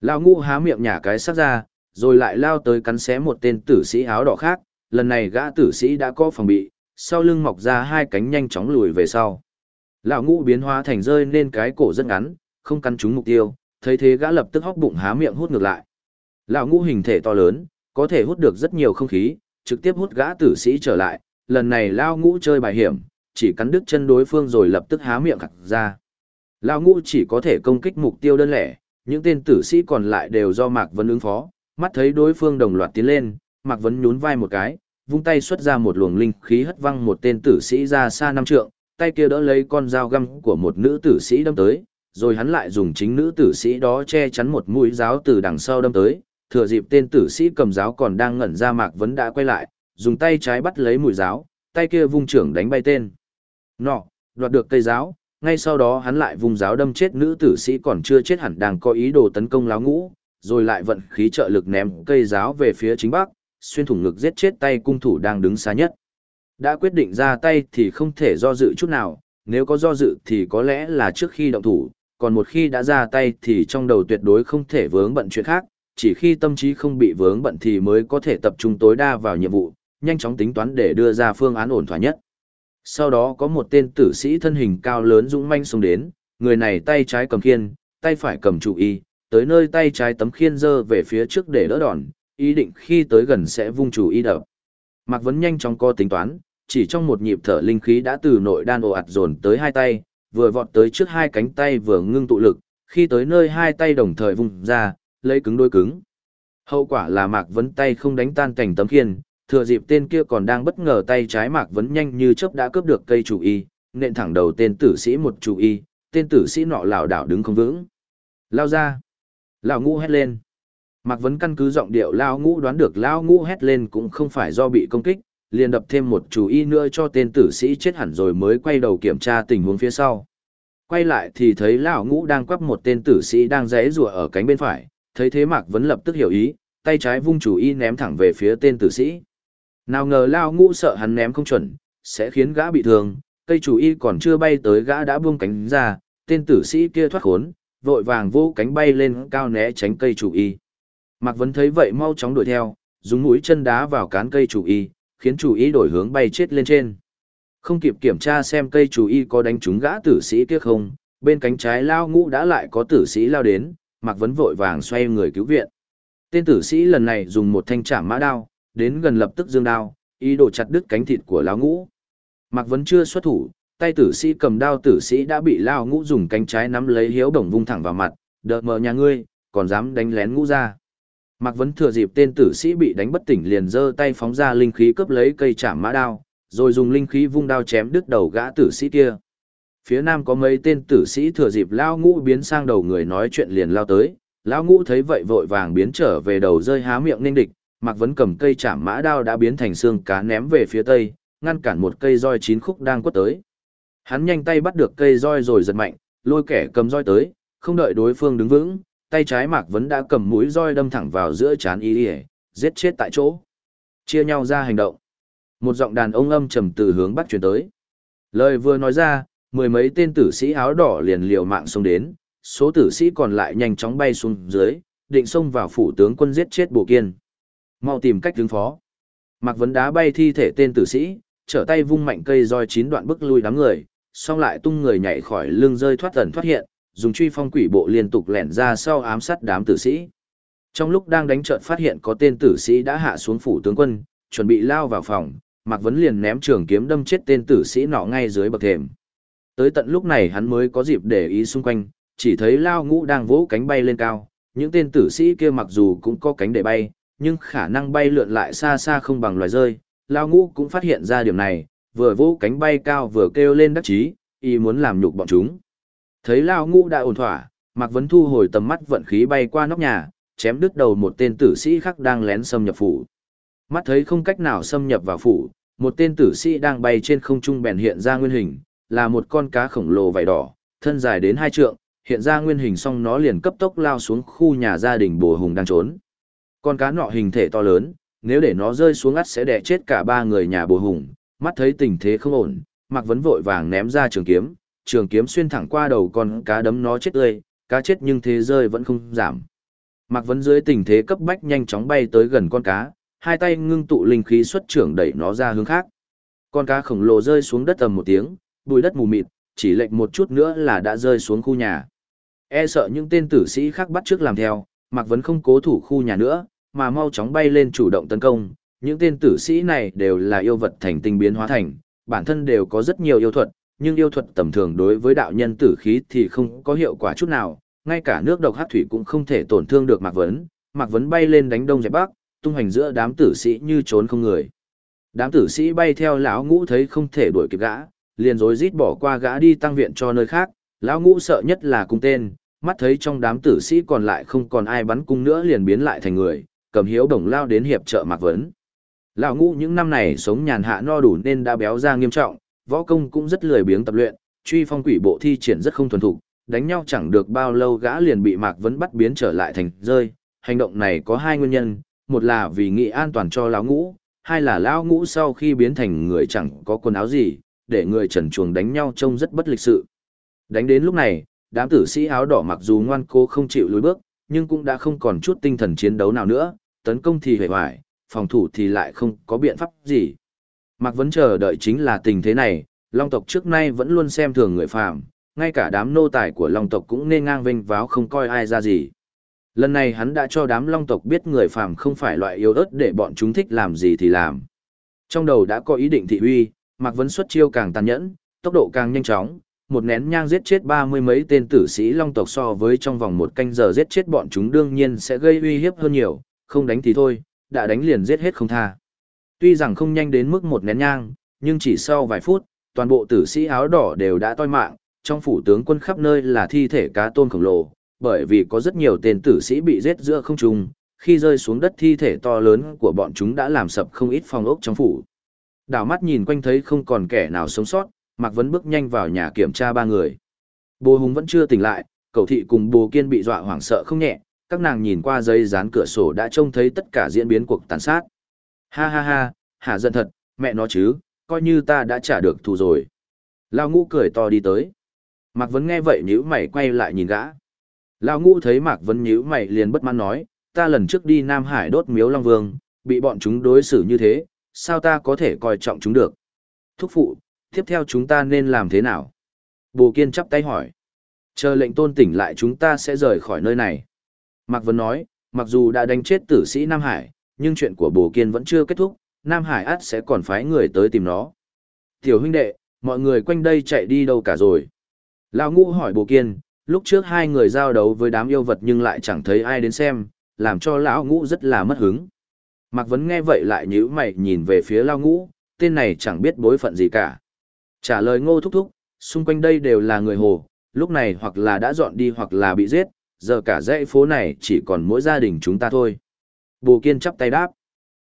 [SPEAKER 1] Lão ngũ há miệng nhả cái sắc ra, rồi lại lao tới cắn xé một tên tử sĩ áo đỏ khác, lần này gã tử sĩ đã có phòng bị, sau lưng mọc ra hai cánh nhanh chóng lùi về sau. Lão ngũ biến hóa thành rơi nên cái cổ rất ngắn, không cắn trúng mục tiêu, thấy thế gã lập tức hóc bụng há miệng hút ngược lại. Lão ngũ hình thể to lớn, có thể hút được rất nhiều không khí, trực tiếp hút gã tử sĩ trở lại, lần này lão ngũ chơi bài hiểm, chỉ cắn đứt chân đối phương rồi lập tức há miệng khặt ra. Lão ngũ chỉ có thể công kích mục tiêu đơn lẻ, những tên tử sĩ còn lại đều do Mạc Vân ứng phó, mắt thấy đối phương đồng loạt tiến lên, Mạc Vân nhún vai một cái, vung tay xuất ra một luồng linh khí hất văng một tên tử sĩ ra xa năm trượng, tay kia đỡ lấy con dao găm của một nữ tử sĩ đâm tới, rồi hắn lại dùng chính nữ tử sĩ đó che chắn một mũi giáo từ đằng sau đâm tới, thừa dịp tên tử sĩ cầm giáo còn đang ngẩn ra Mạc Vân đã quay lại, dùng tay trái bắt lấy mũi giáo, tay kia vung trưởng đánh bay tên. Nọ, đoạt được cây giáo, ngay sau đó hắn lại vùng giáo đâm chết nữ tử sĩ còn chưa chết hẳn đang có ý đồ tấn công láo ngũ, rồi lại vận khí trợ lực ném cây giáo về phía chính bắc, xuyên thủng ngực giết chết tay cung thủ đang đứng xa nhất. Đã quyết định ra tay thì không thể do dự chút nào, nếu có do dự thì có lẽ là trước khi động thủ, còn một khi đã ra tay thì trong đầu tuyệt đối không thể vướng bận chuyện khác, chỉ khi tâm trí không bị vướng bận thì mới có thể tập trung tối đa vào nhiệm vụ, nhanh chóng tính toán để đưa ra phương án ổn thỏa nhất. Sau đó có một tên tử sĩ thân hình cao lớn dũng manh xông đến, người này tay trái cầm khiên, tay phải cầm trụ y, tới nơi tay trái tấm khiên dơ về phía trước để đỡ đòn, ý định khi tới gần sẽ vung chủ y đập. Mạc Vấn nhanh chóng co tính toán, chỉ trong một nhịp thở linh khí đã từ nội đan ồ ạt dồn tới hai tay, vừa vọt tới trước hai cánh tay vừa ngưng tụ lực, khi tới nơi hai tay đồng thời vung ra, lấy cứng đôi cứng. Hậu quả là Mạc Vấn tay không đánh tan cảnh tấm khiên, thừa dịp tên kia còn đang bất ngờ tay trái Mạc Vấn nhanh như chớp đã cướp được cây chủ y, nện thẳng đầu tên tử sĩ một chủ y, tên tử sĩ nọ lảo đảo đứng không vững. Lao ra! Lão ngũ hét lên. Mạc Vấn căn cứ giọng điệu Lao ngũ đoán được Lao ngũ hét lên cũng không phải do bị công kích, liền đập thêm một chủ y nữa cho tên tử sĩ chết hẳn rồi mới quay đầu kiểm tra tình huống phía sau. Quay lại thì thấy lão ngũ đang quắp một tên tử sĩ đang rẽ rùa ở cánh bên phải, thấy thế Mạc Vấn lập tức hiểu ý, tay trái vung chủ y ném thẳng về phía tên tử sĩ. Nào ngờ lao ngũ sợ hắn ném không chuẩn, sẽ khiến gã bị thương, cây chủ y còn chưa bay tới gã đã buông cánh ra, tên tử sĩ kia thoát khốn, vội vàng vô cánh bay lên cao né tránh cây chủ y. Mạc Vấn thấy vậy mau chóng đuổi theo, dùng mũi chân đá vào cán cây chủ y, khiến chủ y đổi hướng bay chết lên trên. Không kịp kiểm tra xem cây chủ y có đánh trúng gã tử sĩ kia không, bên cánh trái lao ngũ đã lại có tử sĩ lao đến, Mạc Vấn vội vàng xoay người cứu viện. Tên tử sĩ lần này dùng một thanh trảm mã đao, đến gần lập tức dương đao, ý đồ chặt đứt cánh thịt của lão ngũ. Mạc Vấn chưa xuất thủ, tay tử sĩ cầm đao tử sĩ đã bị lão ngũ dùng cánh trái nắm lấy hiếu đồng vung thẳng vào mặt, đợt mờ nhà ngươi, còn dám đánh lén ngũ ra. Mạc Vấn thừa dịp tên tử sĩ bị đánh bất tỉnh liền giơ tay phóng ra linh khí cướp lấy cây chạm mã đao, rồi dùng linh khí vung đao chém đứt đầu gã tử sĩ kia. Phía nam có mấy tên tử sĩ thừa dịp lão ngũ biến sang đầu người nói chuyện liền lao tới, Lão ngũ thấy vậy vội vàng biến trở về đầu rơi há miệng nên địch, Mạc Vấn cầm cây chạm mã đao đã biến thành xương cá ném về phía tây, ngăn cản một cây roi chín khúc đang quất tới. Hắn nhanh tay bắt được cây roi rồi giật mạnh, lôi kẻ cầm roi tới, không đợi đối phương đứng vững, tay trái Mạc Vấn đã cầm mũi roi đâm thẳng vào giữa chán y giết chết tại chỗ. Chia nhau ra hành động. Một giọng đàn ông âm trầm từ hướng bắc truyền tới. Lời vừa nói ra, mười mấy tên tử sĩ áo đỏ liền liều mạng xông đến, số tử sĩ còn lại nhanh chóng bay xuống dưới, định xông vào phủ tướng quân giết chết Bộ Kiên. Mau tìm cách ứng phó. Mạc Vấn đá bay thi thể tên tử sĩ, trở tay vung mạnh cây roi chín đoạn bức lui đám người, xong lại tung người nhảy khỏi lưng rơi thoát ẩn thoát hiện, dùng truy phong quỷ bộ liên tục lẻn ra sau ám sát đám tử sĩ. Trong lúc đang đánh trận phát hiện có tên tử sĩ đã hạ xuống phủ tướng quân, chuẩn bị lao vào phòng, Mạc Vấn liền ném trường kiếm đâm chết tên tử sĩ nọ ngay dưới bậc thềm. Tới tận lúc này hắn mới có dịp để ý xung quanh, chỉ thấy lao ngũ đang vỗ cánh bay lên cao. Những tên tử sĩ kia mặc dù cũng có cánh để bay, nhưng khả năng bay lượn lại xa xa không bằng loài rơi. Lao ngũ cũng phát hiện ra điểm này, vừa vỗ cánh bay cao vừa kêu lên đắc chí, y muốn làm nhục bọn chúng. Thấy Lao ngũ đã ổn thỏa, Mạc Vấn thu hồi tầm mắt vận khí bay qua nóc nhà, chém đứt đầu một tên tử sĩ khác đang lén xâm nhập phủ. Mắt thấy không cách nào xâm nhập vào phủ, một tên tử sĩ đang bay trên không trung bèn hiện ra nguyên hình, là một con cá khổng lồ vảy đỏ, thân dài đến hai trượng, hiện ra nguyên hình xong nó liền cấp tốc lao xuống khu nhà gia đình bồ hùng đang trốn. Con cá nọ hình thể to lớn, nếu để nó rơi xuống ắt sẽ đẻ chết cả ba người nhà bồ hùng, mắt thấy tình thế không ổn, Mạc Vấn vội vàng ném ra trường kiếm, trường kiếm xuyên thẳng qua đầu con cá đấm nó chết tươi, cá chết nhưng thế rơi vẫn không giảm. Mạc Vấn dưới tình thế cấp bách nhanh chóng bay tới gần con cá, hai tay ngưng tụ linh khí xuất trưởng đẩy nó ra hướng khác. Con cá khổng lồ rơi xuống đất tầm một tiếng, bụi đất mù mịt, chỉ lệch một chút nữa là đã rơi xuống khu nhà. E sợ những tên tử sĩ khác bắt trước làm theo, Mạc Vấn không cố thủ khu nhà nữa, mà mau chóng bay lên chủ động tấn công. Những tên tử sĩ này đều là yêu vật thành tinh biến hóa thành, bản thân đều có rất nhiều yêu thuật, nhưng yêu thuật tầm thường đối với đạo nhân tử khí thì không có hiệu quả chút nào, ngay cả nước độc hắc thủy cũng không thể tổn thương được Mạc Vấn. Mạc Vấn bay lên đánh đông dẹp bắc, tung hành giữa đám tử sĩ như trốn không người. Đám tử sĩ bay theo lão ngũ thấy không thể đuổi kịp gã, liền rối rít bỏ qua gã đi tăng viện cho nơi khác, lão ngũ sợ nhất là cung tên, mắt thấy trong đám tử sĩ còn lại không còn ai bắn cung nữa liền biến lại thành người, cầm hiếu đồng lao đến hiệp trợ Mạc Vấn. Lão ngũ những năm này sống nhàn hạ no đủ nên đã béo ra nghiêm trọng, võ công cũng rất lười biếng tập luyện, truy phong quỷ bộ thi triển rất không thuần thục, đánh nhau chẳng được bao lâu gã liền bị Mạc Vấn bắt biến trở lại thành rơi. Hành động này có hai nguyên nhân, một là vì nghĩ an toàn cho lão ngũ, hai là lão ngũ sau khi biến thành người chẳng có quần áo gì, để người trần chuồng đánh nhau trông rất bất lịch sự. Đánh đến lúc này, đám tử sĩ áo đỏ mặc dù ngoan cố không chịu lùi bước, nhưng cũng đã không còn chút tinh thần chiến đấu nào nữa, tấn công thì hề hoài, phòng thủ thì lại không có biện pháp gì. Mạc Vấn chờ đợi chính là tình thế này, Long tộc trước nay vẫn luôn xem thường người phàm, ngay cả đám nô tài của Long tộc cũng nên ngang vinh váo không coi ai ra gì. Lần này hắn đã cho đám Long tộc biết người phàm không phải loại yếu ớt để bọn chúng thích làm gì thì làm. Trong đầu đã có ý định thị uy, Mạc Vấn xuất chiêu càng tàn nhẫn, tốc độ càng nhanh chóng, một nén nhang giết chết ba mươi mấy tên tử sĩ long tộc so với trong vòng một canh giờ giết chết bọn chúng đương nhiên sẽ gây uy hiếp hơn nhiều, không đánh thì thôi, đã đánh liền giết hết không tha. Tuy rằng không nhanh đến mức một nén nhang, nhưng chỉ sau vài phút, toàn bộ tử sĩ áo đỏ đều đã toi mạng, trong phủ tướng quân khắp nơi là thi thể cá tôm khổng lồ, bởi vì có rất nhiều tên tử sĩ bị giết giữa không trung, khi rơi xuống đất thi thể to lớn của bọn chúng đã làm sập không ít phòng ốc trong phủ. Đảo mắt nhìn quanh thấy không còn kẻ nào sống sót, Mạc Vấn bước nhanh vào nhà kiểm tra ba người. Bồ Hùng vẫn chưa tỉnh lại, cầu thị cùng Bồ Kiên bị dọa hoảng sợ không nhẹ, các nàng nhìn qua giấy dán cửa sổ đã trông thấy tất cả diễn biến cuộc tàn sát. Ha ha ha, hả giận thật, mẹ nó chứ, coi như ta đã trả được thù rồi. Lao ngũ cười to đi tới. Mạc Vấn nghe vậy nhíu mày quay lại nhìn gã. Lao ngũ thấy Mạc Vấn nhíu mày liền bất mãn nói, ta lần trước đi Nam Hải đốt miếu Long Vương, bị bọn chúng đối xử như thế, sao ta có thể coi trọng chúng được? Thúc phụ, tiếp theo chúng ta nên làm thế nào? Bồ Kiên chắp tay hỏi. Chờ lệnh tôn tỉnh lại chúng ta sẽ rời khỏi nơi này. Mạc Vân nói, mặc dù đã đánh chết tử sĩ Nam Hải, nhưng chuyện của Bồ Kiên vẫn chưa kết thúc, Nam Hải át sẽ còn phái người tới tìm nó. Tiểu huynh đệ, mọi người quanh đây chạy đi đâu cả rồi? Lão ngũ hỏi Bồ Kiên, lúc trước hai người giao đấu với đám yêu vật nhưng lại chẳng thấy ai đến xem, làm cho lão ngũ rất là mất hứng. Mạc Vấn nghe vậy lại nhíu mày nhìn về phía Lão ngũ, tên này chẳng biết bối phận gì cả. Trả lời ngô thúc thúc, xung quanh đây đều là người hồ, lúc này hoặc là đã dọn đi hoặc là bị giết, giờ cả dãy phố này chỉ còn mỗi gia đình chúng ta thôi. Bồ Kiên chắp tay đáp.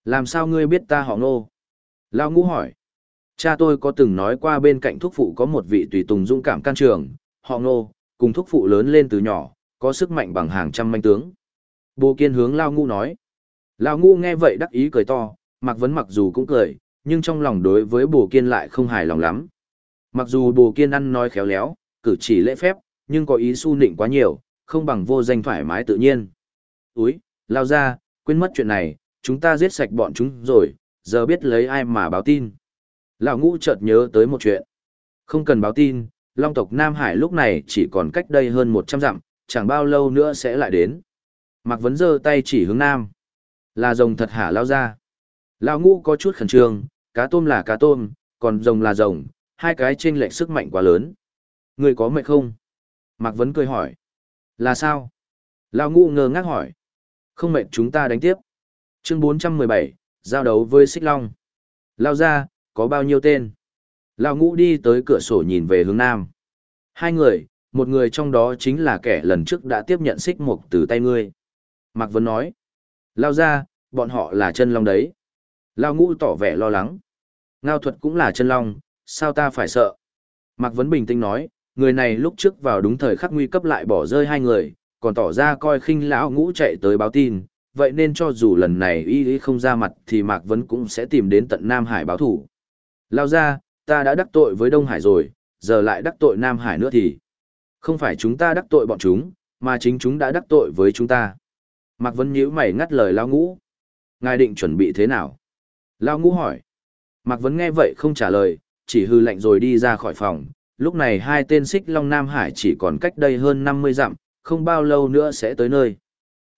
[SPEAKER 1] Làm sao ngươi biết ta họ ngô? Lao ngũ hỏi. Cha tôi có từng nói qua bên cạnh thúc phụ có một vị tùy tùng dũng cảm can trường, họ ngô, cùng thúc phụ lớn lên từ nhỏ, có sức mạnh bằng hàng trăm manh tướng. Bồ Kiên hướng Lao ngũ nói. Lao ngũ nghe vậy đắc ý cười to, mặc vấn mặc dù cũng cười, nhưng trong lòng đối với Bồ Kiên lại không hài lòng lắm. Mặc dù Bồ Kiên ăn nói khéo léo, cử chỉ lễ phép, nhưng có ý su nịnh quá nhiều, không bằng vô danh thoải mái tự nhiên. Úi, lao ra, quên mất chuyện này, chúng ta giết sạch bọn chúng rồi, giờ biết lấy ai mà báo tin. Lão ngũ chợt nhớ tới một chuyện. Không cần báo tin, Long tộc Nam Hải lúc này chỉ còn cách đây hơn 100 dặm, chẳng bao lâu nữa sẽ lại đến. Mạc Vấn giơ tay chỉ hướng Nam. Là rồng thật hả lao ra. Lão ngũ có chút khẩn trương, cá tôm là cá tôm, còn rồng là rồng, hai cái chênh lệch sức mạnh quá lớn. Người có mệt không? Mạc Vấn cười hỏi. Là sao? Lao ngũ ngơ ngác hỏi. Không mệt chúng ta đánh tiếp. Chương 417, giao đấu với Xích Long. Lao ra, có bao nhiêu tên? Lao ngũ đi tới cửa sổ nhìn về hướng nam. Hai người, một người trong đó chính là kẻ lần trước đã tiếp nhận xích mục từ tay ngươi. Mạc Vấn nói. Lao ra, bọn họ là chân long đấy. Lao ngũ tỏ vẻ lo lắng. Ngao thuật cũng là chân long, sao ta phải sợ? Mạc Vấn bình tĩnh nói, người này lúc trước vào đúng thời khắc nguy cấp lại bỏ rơi hai người, còn tỏ ra coi khinh lão ngũ chạy tới báo tin, vậy nên cho dù lần này y y không ra mặt thì Mạc Vấn cũng sẽ tìm đến tận Nam Hải báo thủ. Lao ra, ta đã đắc tội với Đông Hải rồi, giờ lại đắc tội Nam Hải nữa thì... Không phải chúng ta đắc tội bọn chúng, mà chính chúng đã đắc tội với chúng ta. Mạc Vấn nhíu mày ngắt lời Lao Ngũ. Ngài định chuẩn bị thế nào? Lao Ngũ hỏi. Mạc Vấn nghe vậy không trả lời, chỉ hư lạnh rồi đi ra khỏi phòng. Lúc này hai tên xích Long Nam Hải chỉ còn cách đây hơn 50 dặm, không bao lâu nữa sẽ tới nơi.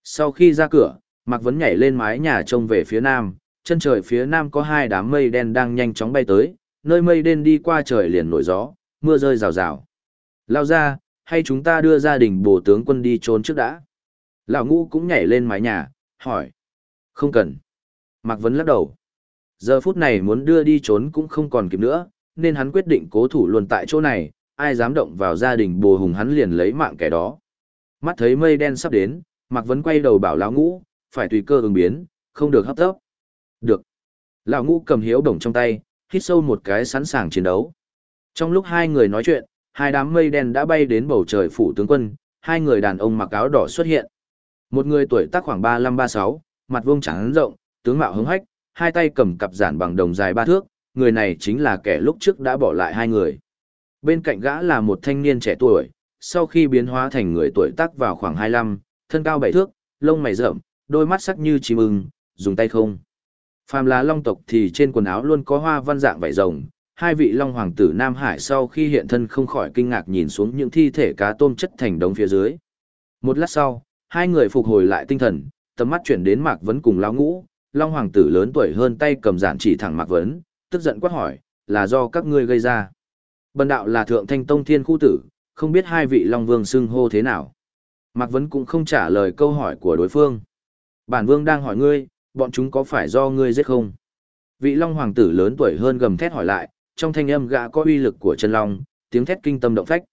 [SPEAKER 1] Sau khi ra cửa, Mạc Vấn nhảy lên mái nhà trông về phía nam, chân trời phía nam có hai đám mây đen đang nhanh chóng bay tới, nơi mây đen đi qua trời liền nổi gió, mưa rơi rào rào. Lao ra, hay chúng ta đưa gia đình bổ tướng quân đi trốn trước đã? Lão ngũ cũng nhảy lên mái nhà, hỏi. Không cần. Mạc Vấn lắc đầu. Giờ phút này muốn đưa đi trốn cũng không còn kịp nữa, nên hắn quyết định cố thủ luôn tại chỗ này, ai dám động vào gia đình bồ hùng hắn liền lấy mạng kẻ đó. Mắt thấy mây đen sắp đến, Mạc Vấn quay đầu bảo lão ngũ, phải tùy cơ ứng biến, không được hấp tấp. Được. Lão ngũ cầm hiếu đồng trong tay, hít sâu một cái sẵn sàng chiến đấu. Trong lúc hai người nói chuyện, hai đám mây đen đã bay đến bầu trời phủ tướng quân, hai người đàn ông mặc áo đỏ xuất hiện. Một người tuổi tác khoảng 35-36, mặt vuông trắng rộng, tướng mạo hứng hách, hai tay cầm cặp giản bằng đồng dài ba thước, người này chính là kẻ lúc trước đã bỏ lại hai người. Bên cạnh gã là một thanh niên trẻ tuổi, sau khi biến hóa thành người tuổi tác vào khoảng 25, thân cao bảy thước, lông mày rậm, đôi mắt sắc như chim ưng, dùng tay không. Phàm là long tộc thì trên quần áo luôn có hoa văn dạng vảy rồng, hai vị long hoàng tử Nam Hải sau khi hiện thân không khỏi kinh ngạc nhìn xuống những thi thể cá tôm chất thành đống phía dưới. Một lát sau, hai người phục hồi lại tinh thần, tầm mắt chuyển đến Mạc Vấn cùng lão ngũ, long hoàng tử lớn tuổi hơn tay cầm giản chỉ thẳng Mạc Vấn, tức giận quát hỏi, là do các ngươi gây ra. Bần đạo là thượng thanh tông thiên khu tử, không biết hai vị long vương xưng hô thế nào. Mạc Vấn cũng không trả lời câu hỏi của đối phương. Bản vương đang hỏi ngươi, bọn chúng có phải do ngươi giết không? Vị long hoàng tử lớn tuổi hơn gầm thét hỏi lại, trong thanh âm gã có uy lực của chân long, tiếng thét kinh tâm động phách.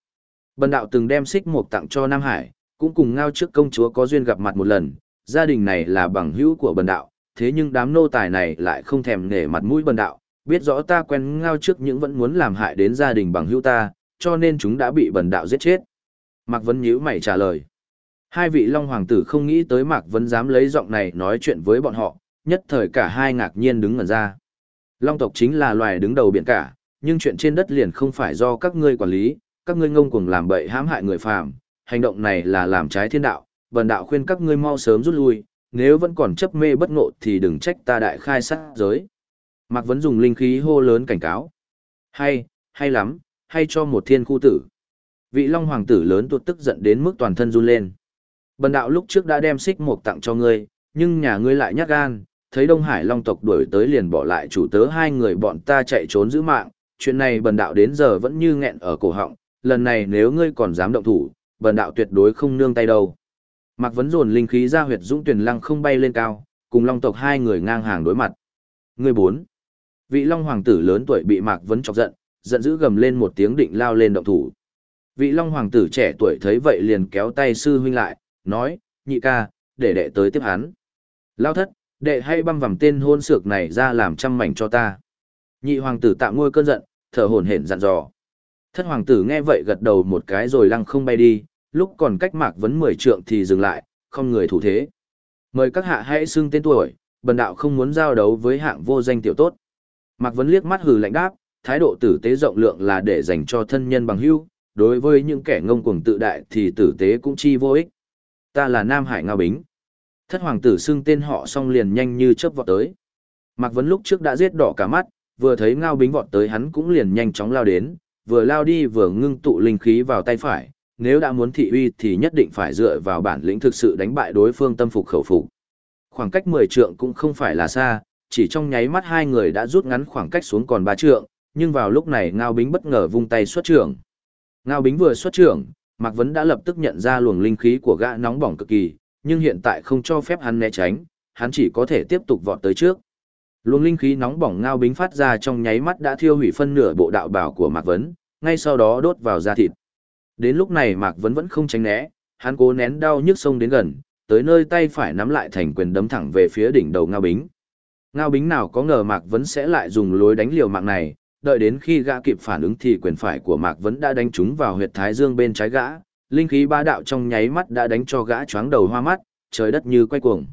[SPEAKER 1] Bần đạo từng đem xích mộc tặng cho Nam Hải, cũng cùng ngao trước công chúa có duyên gặp mặt một lần, gia đình này là bằng hữu của bần đạo, thế nhưng đám nô tài này lại không thèm nể mặt mũi bần đạo, biết rõ ta quen ngao trước những vẫn muốn làm hại đến gia đình bằng hữu ta, cho nên chúng đã bị bần đạo giết chết. Mạc Vấn nhíu mày trả lời. Hai vị Long Hoàng tử không nghĩ tới Mạc Vấn dám lấy giọng này nói chuyện với bọn họ, nhất thời cả hai ngạc nhiên đứng ngẩn ra. Long tộc chính là loài đứng đầu biển cả, nhưng chuyện trên đất liền không phải do các ngươi quản lý, các ngươi ngông cuồng làm bậy hãm hại người phàm, hành động này là làm trái thiên đạo, bần đạo khuyên các ngươi mau sớm rút lui, nếu vẫn còn chấp mê bất ngộ thì đừng trách ta đại khai sát giới. Mạc Vấn dùng linh khí hô lớn cảnh cáo. Hay, hay lắm, hay cho một thiên khu tử. Vị Long Hoàng tử lớn tuột tức giận đến mức toàn thân run lên. Bần đạo lúc trước đã đem xích mộc tặng cho ngươi, nhưng nhà ngươi lại nhát gan, thấy Đông Hải Long tộc đuổi tới liền bỏ lại chủ tớ hai người bọn ta chạy trốn giữ mạng, chuyện này bần đạo đến giờ vẫn như nghẹn ở cổ họng, lần này nếu ngươi còn dám động thủ, bần đạo tuyệt đối không nương tay đâu. Mạc Vấn dồn linh khí ra huyệt dũng tuyển lăng không bay lên cao, cùng Long tộc hai người ngang hàng đối mặt. Ngươi bốn. Vị Long hoàng tử lớn tuổi bị Mạc Vấn chọc giận, giận dữ gầm lên một tiếng định lao lên động thủ. Vị Long hoàng tử trẻ tuổi thấy vậy liền kéo tay sư huynh lại, nói, nhị ca, để đệ tới tiếp hắn. Lao thất, đệ hay băm vằm tên hôn sược này ra làm trăm mảnh cho ta. Nhị hoàng tử tạm ngôi cơn giận, thở hổn hển dặn dò. Thất hoàng tử nghe vậy gật đầu một cái rồi lăng không bay đi, lúc còn cách mạc vấn mười trượng thì dừng lại, không người thủ thế. Mời các hạ hãy xưng tên tuổi, bần đạo không muốn giao đấu với hạng vô danh tiểu tốt. Mạc vấn liếc mắt hừ lạnh đáp, thái độ tử tế rộng lượng là để dành cho thân nhân bằng hữu, đối với những kẻ ngông cuồng tự đại thì tử tế cũng chi vô ích. Ta là Nam Hải Ngao Bính. Thất hoàng tử xưng tên họ xong liền nhanh như chớp vọt tới. Mạc Vấn lúc trước đã giết đỏ cả mắt, vừa thấy Ngao Bính vọt tới hắn cũng liền nhanh chóng lao đến, vừa lao đi vừa ngưng tụ linh khí vào tay phải, nếu đã muốn thị uy thì nhất định phải dựa vào bản lĩnh thực sự đánh bại đối phương tâm phục khẩu phục. Khoảng cách 10 trượng cũng không phải là xa, chỉ trong nháy mắt hai người đã rút ngắn khoảng cách xuống còn ba trượng, nhưng vào lúc này Ngao Bính bất ngờ vung tay xuất trưởng. Ngao Bính vừa xuất trưởng, Mạc Vấn đã lập tức nhận ra luồng linh khí của gã nóng bỏng cực kỳ, nhưng hiện tại không cho phép hắn né tránh, hắn chỉ có thể tiếp tục vọt tới trước. Luồng linh khí nóng bỏng ngao bính phát ra trong nháy mắt đã thiêu hủy phân nửa bộ đạo bảo của Mạc Vấn, ngay sau đó đốt vào da thịt. Đến lúc này Mạc Vấn vẫn không tránh né, hắn cố nén đau nhức sông đến gần, tới nơi tay phải nắm lại thành quyền đấm thẳng về phía đỉnh đầu ngao bính. Ngao bính nào có ngờ Mạc Vấn sẽ lại dùng lối đánh liều mạng này, đợi đến khi gã kịp phản ứng thì quyền phải của Mạc Vấn đã đánh trúng vào huyệt thái dương bên trái gã, linh khí ba đạo trong nháy mắt đã đánh cho gã choáng đầu hoa mắt, trời đất như quay cuồng.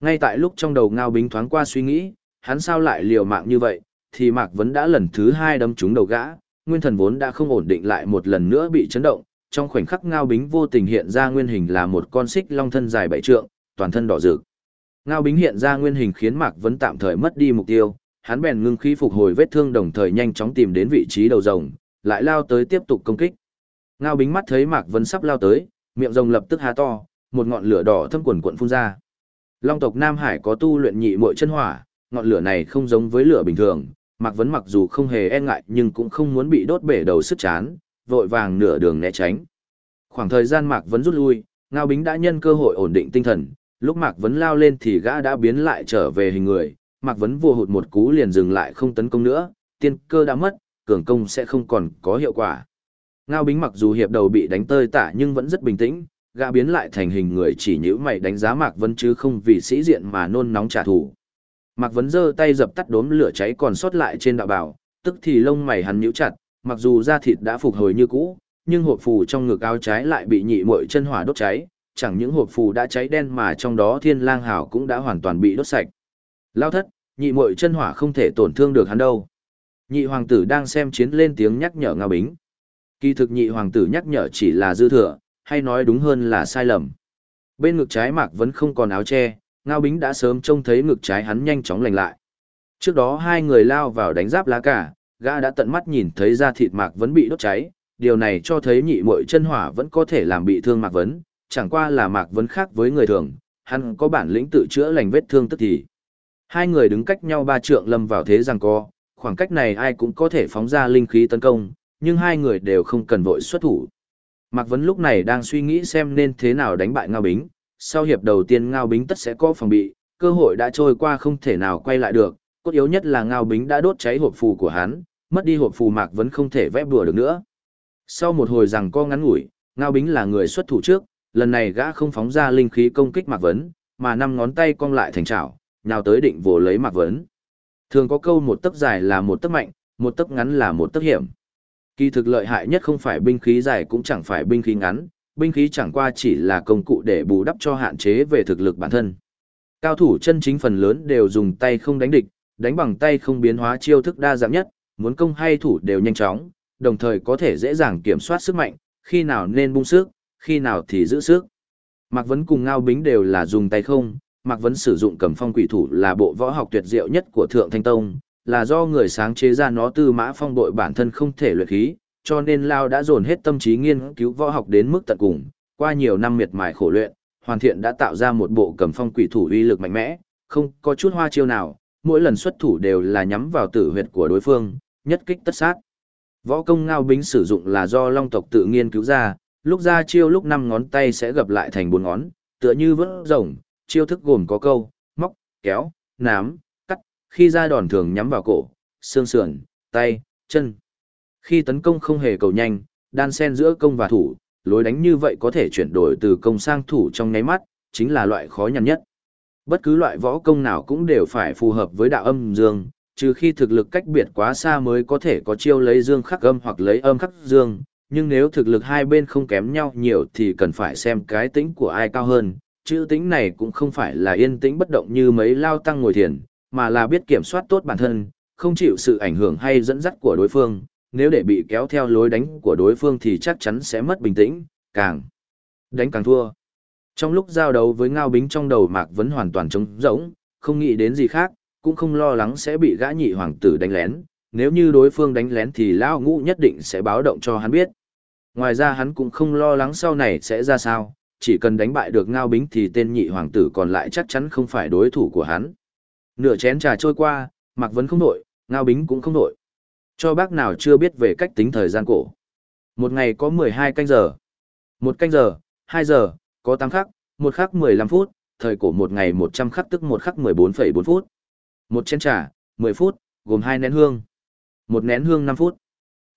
[SPEAKER 1] Ngay tại lúc trong đầu Ngao Bính thoáng qua suy nghĩ, hắn sao lại liều mạng như vậy, thì Mạc Vấn đã lần thứ hai đâm trúng đầu gã, nguyên thần vốn đã không ổn định lại một lần nữa bị chấn động, trong khoảnh khắc Ngao Bính vô tình hiện ra nguyên hình là một con xích long thân dài bảy trượng, toàn thân đỏ rực. Ngao Bính hiện ra nguyên hình khiến Mạc Vấn tạm thời mất đi mục tiêu, hắn bèn ngưng khí phục hồi vết thương đồng thời nhanh chóng tìm đến vị trí đầu rồng, lại lao tới tiếp tục công kích. Ngao Bính mắt thấy Mạc Vấn sắp lao tới, miệng rồng lập tức há to, một ngọn lửa đỏ thâm quần quận phun ra. Long tộc Nam Hải có tu luyện nhị muội chân hỏa, ngọn lửa này không giống với lửa bình thường, Mạc Vấn mặc dù không hề e ngại nhưng cũng không muốn bị đốt bể đầu sức chán, vội vàng nửa đường né tránh. Khoảng thời gian Mạc Vấn rút lui, Ngao Bính đã nhân cơ hội ổn định tinh thần, lúc Mạc Vấn lao lên thì gã đã biến lại trở về hình người, Mạc Vấn vua hụt một cú liền dừng lại không tấn công nữa, tiên cơ đã mất, cường công sẽ không còn có hiệu quả. Ngao Bính mặc dù hiệp đầu bị đánh tơi tả nhưng vẫn rất bình tĩnh, gã biến lại thành hình người chỉ nhữ mày đánh giá Mạc Vấn chứ không vì sĩ diện mà nôn nóng trả thù. Mạc Vấn giơ tay dập tắt đốm lửa cháy còn sót lại trên đạo bảo, tức thì lông mày hắn nhíu chặt, mặc dù da thịt đã phục hồi như cũ, nhưng hộp phù trong ngực áo trái lại bị nhị muội chân hỏa đốt cháy, chẳng những hộp phù đã cháy đen mà trong đó thiên lang hảo cũng đã hoàn toàn bị đốt sạch. Lao thất, nhị muội chân hỏa không thể tổn thương được hắn đâu. Nhị hoàng tử đang xem chiến lên tiếng nhắc nhở Ngao Bính. Kỳ thực nhị hoàng tử nhắc nhở chỉ là dư thừa, hay nói đúng hơn là sai lầm. Bên ngực trái Mạc vẫn không còn áo che, Ngao Bính đã sớm trông thấy ngực trái hắn nhanh chóng lành lại. Trước đó hai người lao vào đánh giáp lá cả, gã đã tận mắt nhìn thấy da thịt Mạc vẫn bị đốt cháy, điều này cho thấy nhị muội chân hỏa vẫn có thể làm bị thương Mạc Vấn, chẳng qua là Mạc Vấn khác với người thường, hắn có bản lĩnh tự chữa lành vết thương tức thì. Hai người đứng cách nhau ba trượng lâm vào thế rằng co, khoảng cách này ai cũng có thể phóng ra linh khí tấn công, nhưng hai người đều không cần vội xuất thủ. Mạc Vấn lúc này đang suy nghĩ xem nên thế nào đánh bại Ngao Bính, sau hiệp đầu tiên Ngao Bính tất sẽ có phòng bị, cơ hội đã trôi qua không thể nào quay lại được, cốt yếu nhất là Ngao Bính đã đốt cháy hộp phù của hắn, mất đi hộp phù Mạc Vấn không thể vẽ đùa được nữa. Sau một hồi rằng co ngắn ngủi, Ngao Bính là người xuất thủ trước, lần này gã không phóng ra linh khí công kích Mạc Vấn, mà năm ngón tay cong lại thành chảo, nhào tới định vồ lấy Mạc Vấn. Thường có câu một tấc dài là một tấc mạnh, một tấc ngắn là một tấc hiểm. Kỳ thực lợi hại nhất không phải binh khí dài cũng chẳng phải binh khí ngắn, binh khí chẳng qua chỉ là công cụ để bù đắp cho hạn chế về thực lực bản thân. Cao thủ chân chính phần lớn đều dùng tay không đánh địch, đánh bằng tay không biến hóa chiêu thức đa dạng nhất, muốn công hay thủ đều nhanh chóng, đồng thời có thể dễ dàng kiểm soát sức mạnh, khi nào nên bung sức, khi nào thì giữ sức. Mạc Vấn cùng Ngao Bính đều là dùng tay không, Mạc Vấn sử dụng cầm phong quỷ thủ là bộ võ học tuyệt diệu nhất của Thượng Thanh Tông, là do người sáng chế ra nó từ mã phong bội bản thân không thể luyện khí, cho nên Lao đã dồn hết tâm trí nghiên cứu võ học đến mức tận cùng, qua nhiều năm miệt mài khổ luyện, hoàn thiện đã tạo ra một bộ cầm phong quỷ thủ uy lực mạnh mẽ, không có chút hoa chiêu nào, mỗi lần xuất thủ đều là nhắm vào tử huyệt của đối phương, nhất kích tất sát. Võ công ngao bính sử dụng là do long tộc tự nghiên cứu ra, lúc ra chiêu lúc năm ngón tay sẽ gập lại thành bốn ngón, tựa như vỡ rồng, chiêu thức gồm có câu, móc, kéo, nám, cắt, khi ra đòn thường nhắm vào cổ, xương sườn, tay, chân. Khi tấn công không hề cầu nhanh, đan xen giữa công và thủ, lối đánh như vậy có thể chuyển đổi từ công sang thủ trong nháy mắt, chính là loại khó nhằn nhất. Bất cứ loại võ công nào cũng đều phải phù hợp với đạo âm dương, trừ khi thực lực cách biệt quá xa mới có thể có chiêu lấy dương khắc âm hoặc lấy âm khắc dương, nhưng nếu thực lực hai bên không kém nhau nhiều thì cần phải xem cái tính của ai cao hơn. Chữ tính này cũng không phải là yên tĩnh bất động như mấy lao tăng ngồi thiền, mà là biết kiểm soát tốt bản thân, không chịu sự ảnh hưởng hay dẫn dắt của đối phương, nếu để bị kéo theo lối đánh của đối phương thì chắc chắn sẽ mất bình tĩnh, càng đánh càng thua. Trong lúc giao đấu với Ngao Bính trong đầu Mạc Vấn hoàn toàn trống rỗng, không nghĩ đến gì khác, cũng không lo lắng sẽ bị gã nhị hoàng tử đánh lén, nếu như đối phương đánh lén thì lão ngũ nhất định sẽ báo động cho hắn biết. Ngoài ra hắn cũng không lo lắng sau này sẽ ra sao, chỉ cần đánh bại được Ngao Bính thì tên nhị hoàng tử còn lại chắc chắn không phải đối thủ của hắn. Nửa chén trà trôi qua, Mạc Vấn không đổi, Ngao Bính cũng không đổi. Cho bác nào chưa biết về cách tính thời gian cổ. Một ngày có 12 canh giờ. Một canh giờ, 2 giờ, có 8 khắc, một khắc 15 phút, thời cổ một ngày 100 khắc tức một khắc 14,4 phút. Một chén trà, 10 phút, gồm hai nén hương. Một nén hương 5 phút.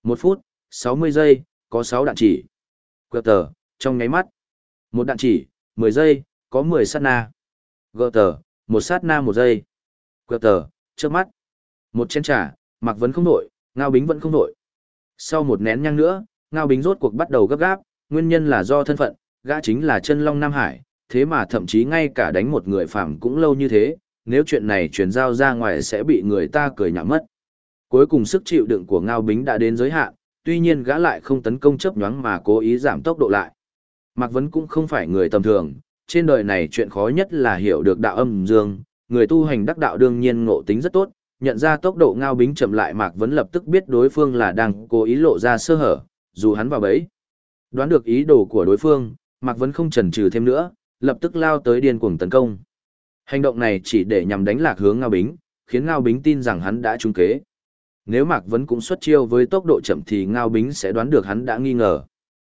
[SPEAKER 1] Một phút, 60 giây, có 6 đạn chỉ. Gờ tờ, trong nháy mắt. Một đạn chỉ, 10 giây, có 10 sát na. Gờ tờ, một sát na một giây. Gờ tờ, trước mắt. Một chén trà, mặc vẫn không nổi, ngao bính vẫn không nổi. Sau một nén nhang nữa, ngao bính rốt cuộc bắt đầu gấp gáp, nguyên nhân là do thân phận, gã chính là chân long Nam Hải, thế mà thậm chí ngay cả đánh một người phàm cũng lâu như thế, nếu chuyện này truyền giao ra ngoài sẽ bị người ta cười nhạo mất. Cuối cùng sức chịu đựng của Ngao Bính đã đến giới hạn, tuy nhiên gã lại không tấn công chớp nhoáng mà cố ý giảm tốc độ lại. Mạc Vấn cũng không phải người tầm thường, trên đời này chuyện khó nhất là hiểu được đạo âm dương, người tu hành đắc đạo đương nhiên ngộ tính rất tốt, nhận ra tốc độ Ngao Bính chậm lại Mạc Vấn lập tức biết đối phương là đang cố ý lộ ra sơ hở, dù hắn vào bẫy. Đoán được ý đồ của đối phương, Mạc Vấn không chần chừ thêm nữa, lập tức lao tới điên cuồng tấn công. Hành động này chỉ để nhằm đánh lạc hướng Ngao Bính, khiến Ngao Bính tin rằng hắn đã trúng kế. Nếu Mạc Vấn cũng xuất chiêu với tốc độ chậm thì Ngao Bính sẽ đoán được hắn đã nghi ngờ.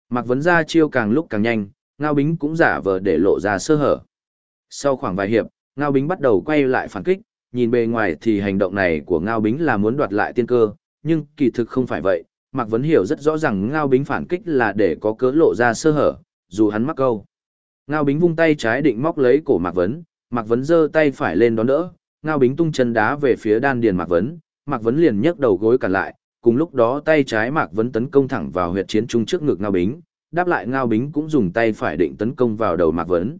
[SPEAKER 1] Mạc Vấn ra chiêu càng lúc càng nhanh, Ngao Bính cũng giả vờ để lộ ra sơ hở. Sau khoảng vài hiệp, Ngao Bính bắt đầu quay lại phản kích, nhìn bề ngoài thì hành động này của Ngao Bính là muốn đoạt lại tiên cơ, nhưng kỳ thực không phải vậy. Mạc Vấn hiểu rất rõ rằng Ngao Bính phản kích là để có cớ lộ ra sơ hở, dù hắn mắc câu. Ngao Bính vung tay trái định móc lấy cổ Mạc Vấn, Mạc Vấn giơ tay phải lên đón đỡ, Ngao Bính tung chân đá về phía đan điền Mạc Vấn, Mạc Vấn liền nhấc đầu gối cản lại, cùng lúc đó tay trái Mạc Vấn tấn công thẳng vào huyệt chiến trung trước ngực Ngao Bính, đáp lại Ngao Bính cũng dùng tay phải định tấn công vào đầu Mạc Vấn.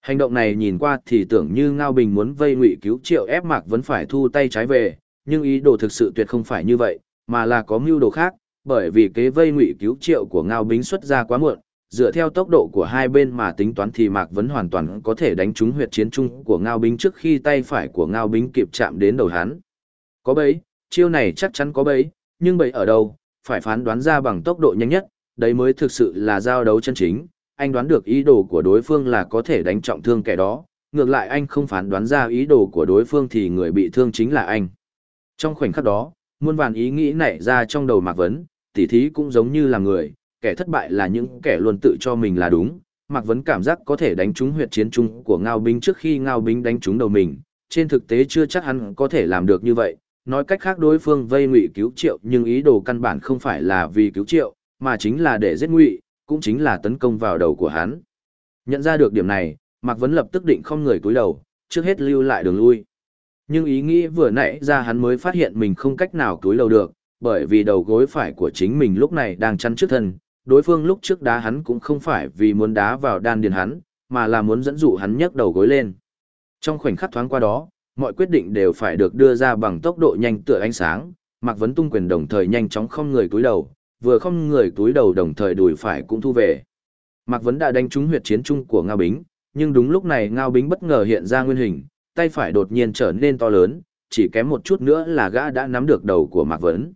[SPEAKER 1] Hành động này nhìn qua thì tưởng như Ngao Bình muốn vây ngụy cứu triệu ép Mạc Vấn phải thu tay trái về, nhưng ý đồ thực sự tuyệt không phải như vậy, mà là có mưu đồ khác, bởi vì kế vây ngụy cứu triệu của Ngao Bính xuất ra quá muộn, dựa theo tốc độ của hai bên mà tính toán thì Mạc Vấn hoàn toàn có thể đánh trúng huyệt chiến trung của Ngao Bính trước khi tay phải của Ngao Bính kịp chạm đến đầu hắn. Có bấy, chiêu này chắc chắn có bấy, nhưng bấy ở đâu, phải phán đoán ra bằng tốc độ nhanh nhất, đấy mới thực sự là giao đấu chân chính. Anh đoán được ý đồ của đối phương là có thể đánh trọng thương kẻ đó, ngược lại anh không phán đoán ra ý đồ của đối phương thì người bị thương chính là anh. Trong khoảnh khắc đó, muôn vàn ý nghĩ nảy ra trong đầu Mạc Vấn, tỉ thí cũng giống như là người, kẻ thất bại là những kẻ luôn tự cho mình là đúng. Mạc Vấn cảm giác có thể đánh trúng huyệt chiến trung của Ngao binh trước khi Ngao binh đánh trúng đầu mình, trên thực tế chưa chắc hắn có thể làm được như vậy. Nói cách khác đối phương vây ngụy cứu triệu nhưng ý đồ căn bản không phải là vì cứu triệu, mà chính là để giết ngụy, cũng chính là tấn công vào đầu của hắn. Nhận ra được điểm này, Mạc Vấn lập tức định không người cúi đầu, trước hết lưu lại đường lui. Nhưng ý nghĩ vừa nãy ra hắn mới phát hiện mình không cách nào cúi đầu được, bởi vì đầu gối phải của chính mình lúc này đang chắn trước thân, đối phương lúc trước đá hắn cũng không phải vì muốn đá vào đan điền hắn, mà là muốn dẫn dụ hắn nhấc đầu gối lên. Trong khoảnh khắc thoáng qua đó, mọi quyết định đều phải được đưa ra bằng tốc độ nhanh tựa ánh sáng, Mạc Vấn tung quyền đồng thời nhanh chóng không người túi đầu, vừa không người túi đầu đồng thời đùi phải cũng thu về. Mạc Vấn đã đánh trúng huyệt chiến trung của Ngao Bính, nhưng đúng lúc này Ngao Bính bất ngờ hiện ra nguyên hình, tay phải đột nhiên trở nên to lớn, chỉ kém một chút nữa là gã đã nắm được đầu của Mạc Vấn.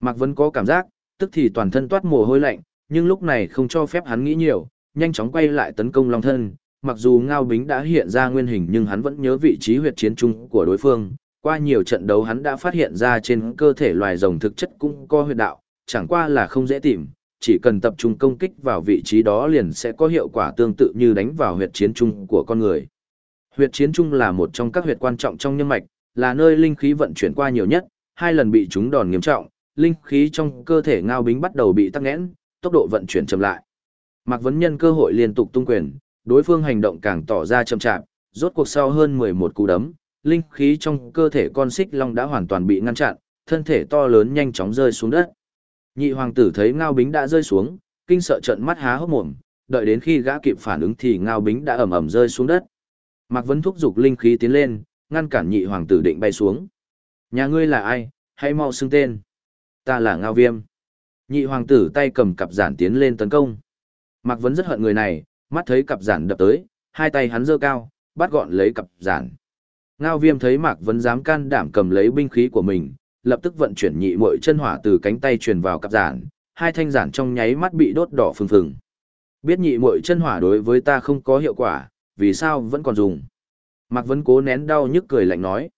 [SPEAKER 1] Mạc Vấn có cảm giác, tức thì toàn thân toát mồ hôi lạnh, nhưng lúc này không cho phép hắn nghĩ nhiều, nhanh chóng quay lại tấn công Long Thân. Mặc dù Ngao Bính đã hiện ra nguyên hình nhưng hắn vẫn nhớ vị trí huyệt chiến trung của đối phương. Qua nhiều trận đấu hắn đã phát hiện ra trên cơ thể loài rồng thực chất cũng có huyệt đạo, chẳng qua là không dễ tìm, chỉ cần tập trung công kích vào vị trí đó liền sẽ có hiệu quả tương tự như đánh vào huyệt chiến trung của con người. Huyệt chiến trung là một trong các huyệt quan trọng trong nhân mạch, là nơi linh khí vận chuyển qua nhiều nhất, hai lần bị chúng đòn nghiêm trọng, linh khí trong cơ thể Ngao Bính bắt đầu bị tắc nghẽn, tốc độ vận chuyển chậm lại. Mạc Vấn nhân cơ hội liên tục tung quyền, đối phương hành động càng tỏ ra chậm chạp, rốt cuộc sau hơn 11 cú đấm, linh khí trong cơ thể con xích long đã hoàn toàn bị ngăn chặn, thân thể to lớn nhanh chóng rơi xuống đất. Nhị hoàng tử thấy Ngao Bính đã rơi xuống, kinh sợ trợn mắt há hốc mồm, đợi đến khi gã kịp phản ứng thì Ngao Bính đã ầm ầm rơi xuống đất. Mạc Vân thúc giục linh khí tiến lên, ngăn cản nhị hoàng tử định bay xuống. Nhà ngươi là ai, hãy mau xưng tên. Ta là Ngao Viêm. Nhị hoàng tử tay cầm cặp giản tiến lên tấn công. Mạc Vân rất hận người này, mắt thấy cặp giản đập tới, hai tay hắn giơ cao, bắt gọn lấy cặp giản. Ngao Viêm thấy Mạc Vân dám can đảm cầm lấy binh khí của mình, lập tức vận chuyển nhị muội chân hỏa từ cánh tay truyền vào cặp giản, hai thanh giản trong nháy mắt bị đốt đỏ phừng phừng. Biết nhị muội chân hỏa đối với ta không có hiệu quả, vì sao vẫn còn dùng? Mạc Vân cố nén đau nhức cười lạnh nói.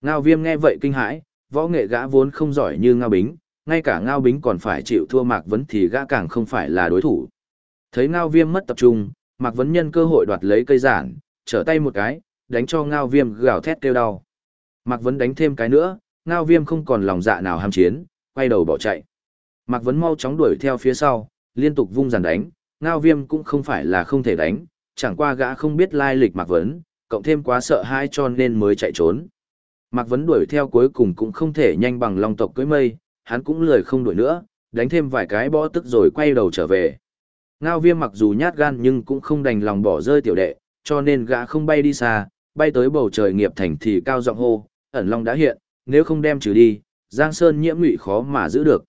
[SPEAKER 1] Ngao Viêm nghe vậy kinh hãi, võ nghệ gã vốn không giỏi như Ngao Bính, ngay cả Ngao Bính còn phải chịu thua Mạc Vân thì gã càng không phải là đối thủ. Thấy Ngao Viêm mất tập trung, Mạc Vấn nhân cơ hội đoạt lấy cây giản, trở tay một cái, đánh cho Ngao Viêm gào thét kêu đau. Mạc Vấn đánh thêm cái nữa, Ngao Viêm không còn lòng dạ nào ham chiến, quay đầu bỏ chạy. Mạc Vấn mau chóng đuổi theo phía sau, liên tục vung giàn đánh, Ngao Viêm cũng không phải là không thể đánh, chẳng qua gã không biết lai lịch Mạc Vấn, cộng thêm quá sợ hãi cho nên mới chạy trốn. Mạc Vấn đuổi theo cuối cùng cũng không thể nhanh bằng long tộc cưới mây, hắn cũng lười không đuổi nữa, đánh thêm vài cái bõ tức rồi quay đầu trở về. Ngao viêm mặc dù nhát gan nhưng cũng không đành lòng bỏ rơi tiểu đệ, cho nên gã không bay đi xa, bay tới bầu trời nghiệp thành thì cao giọng hô, ẩn long đã hiện, nếu không đem trừ đi, Giang Sơn nhiễm ngụy khó mà giữ được.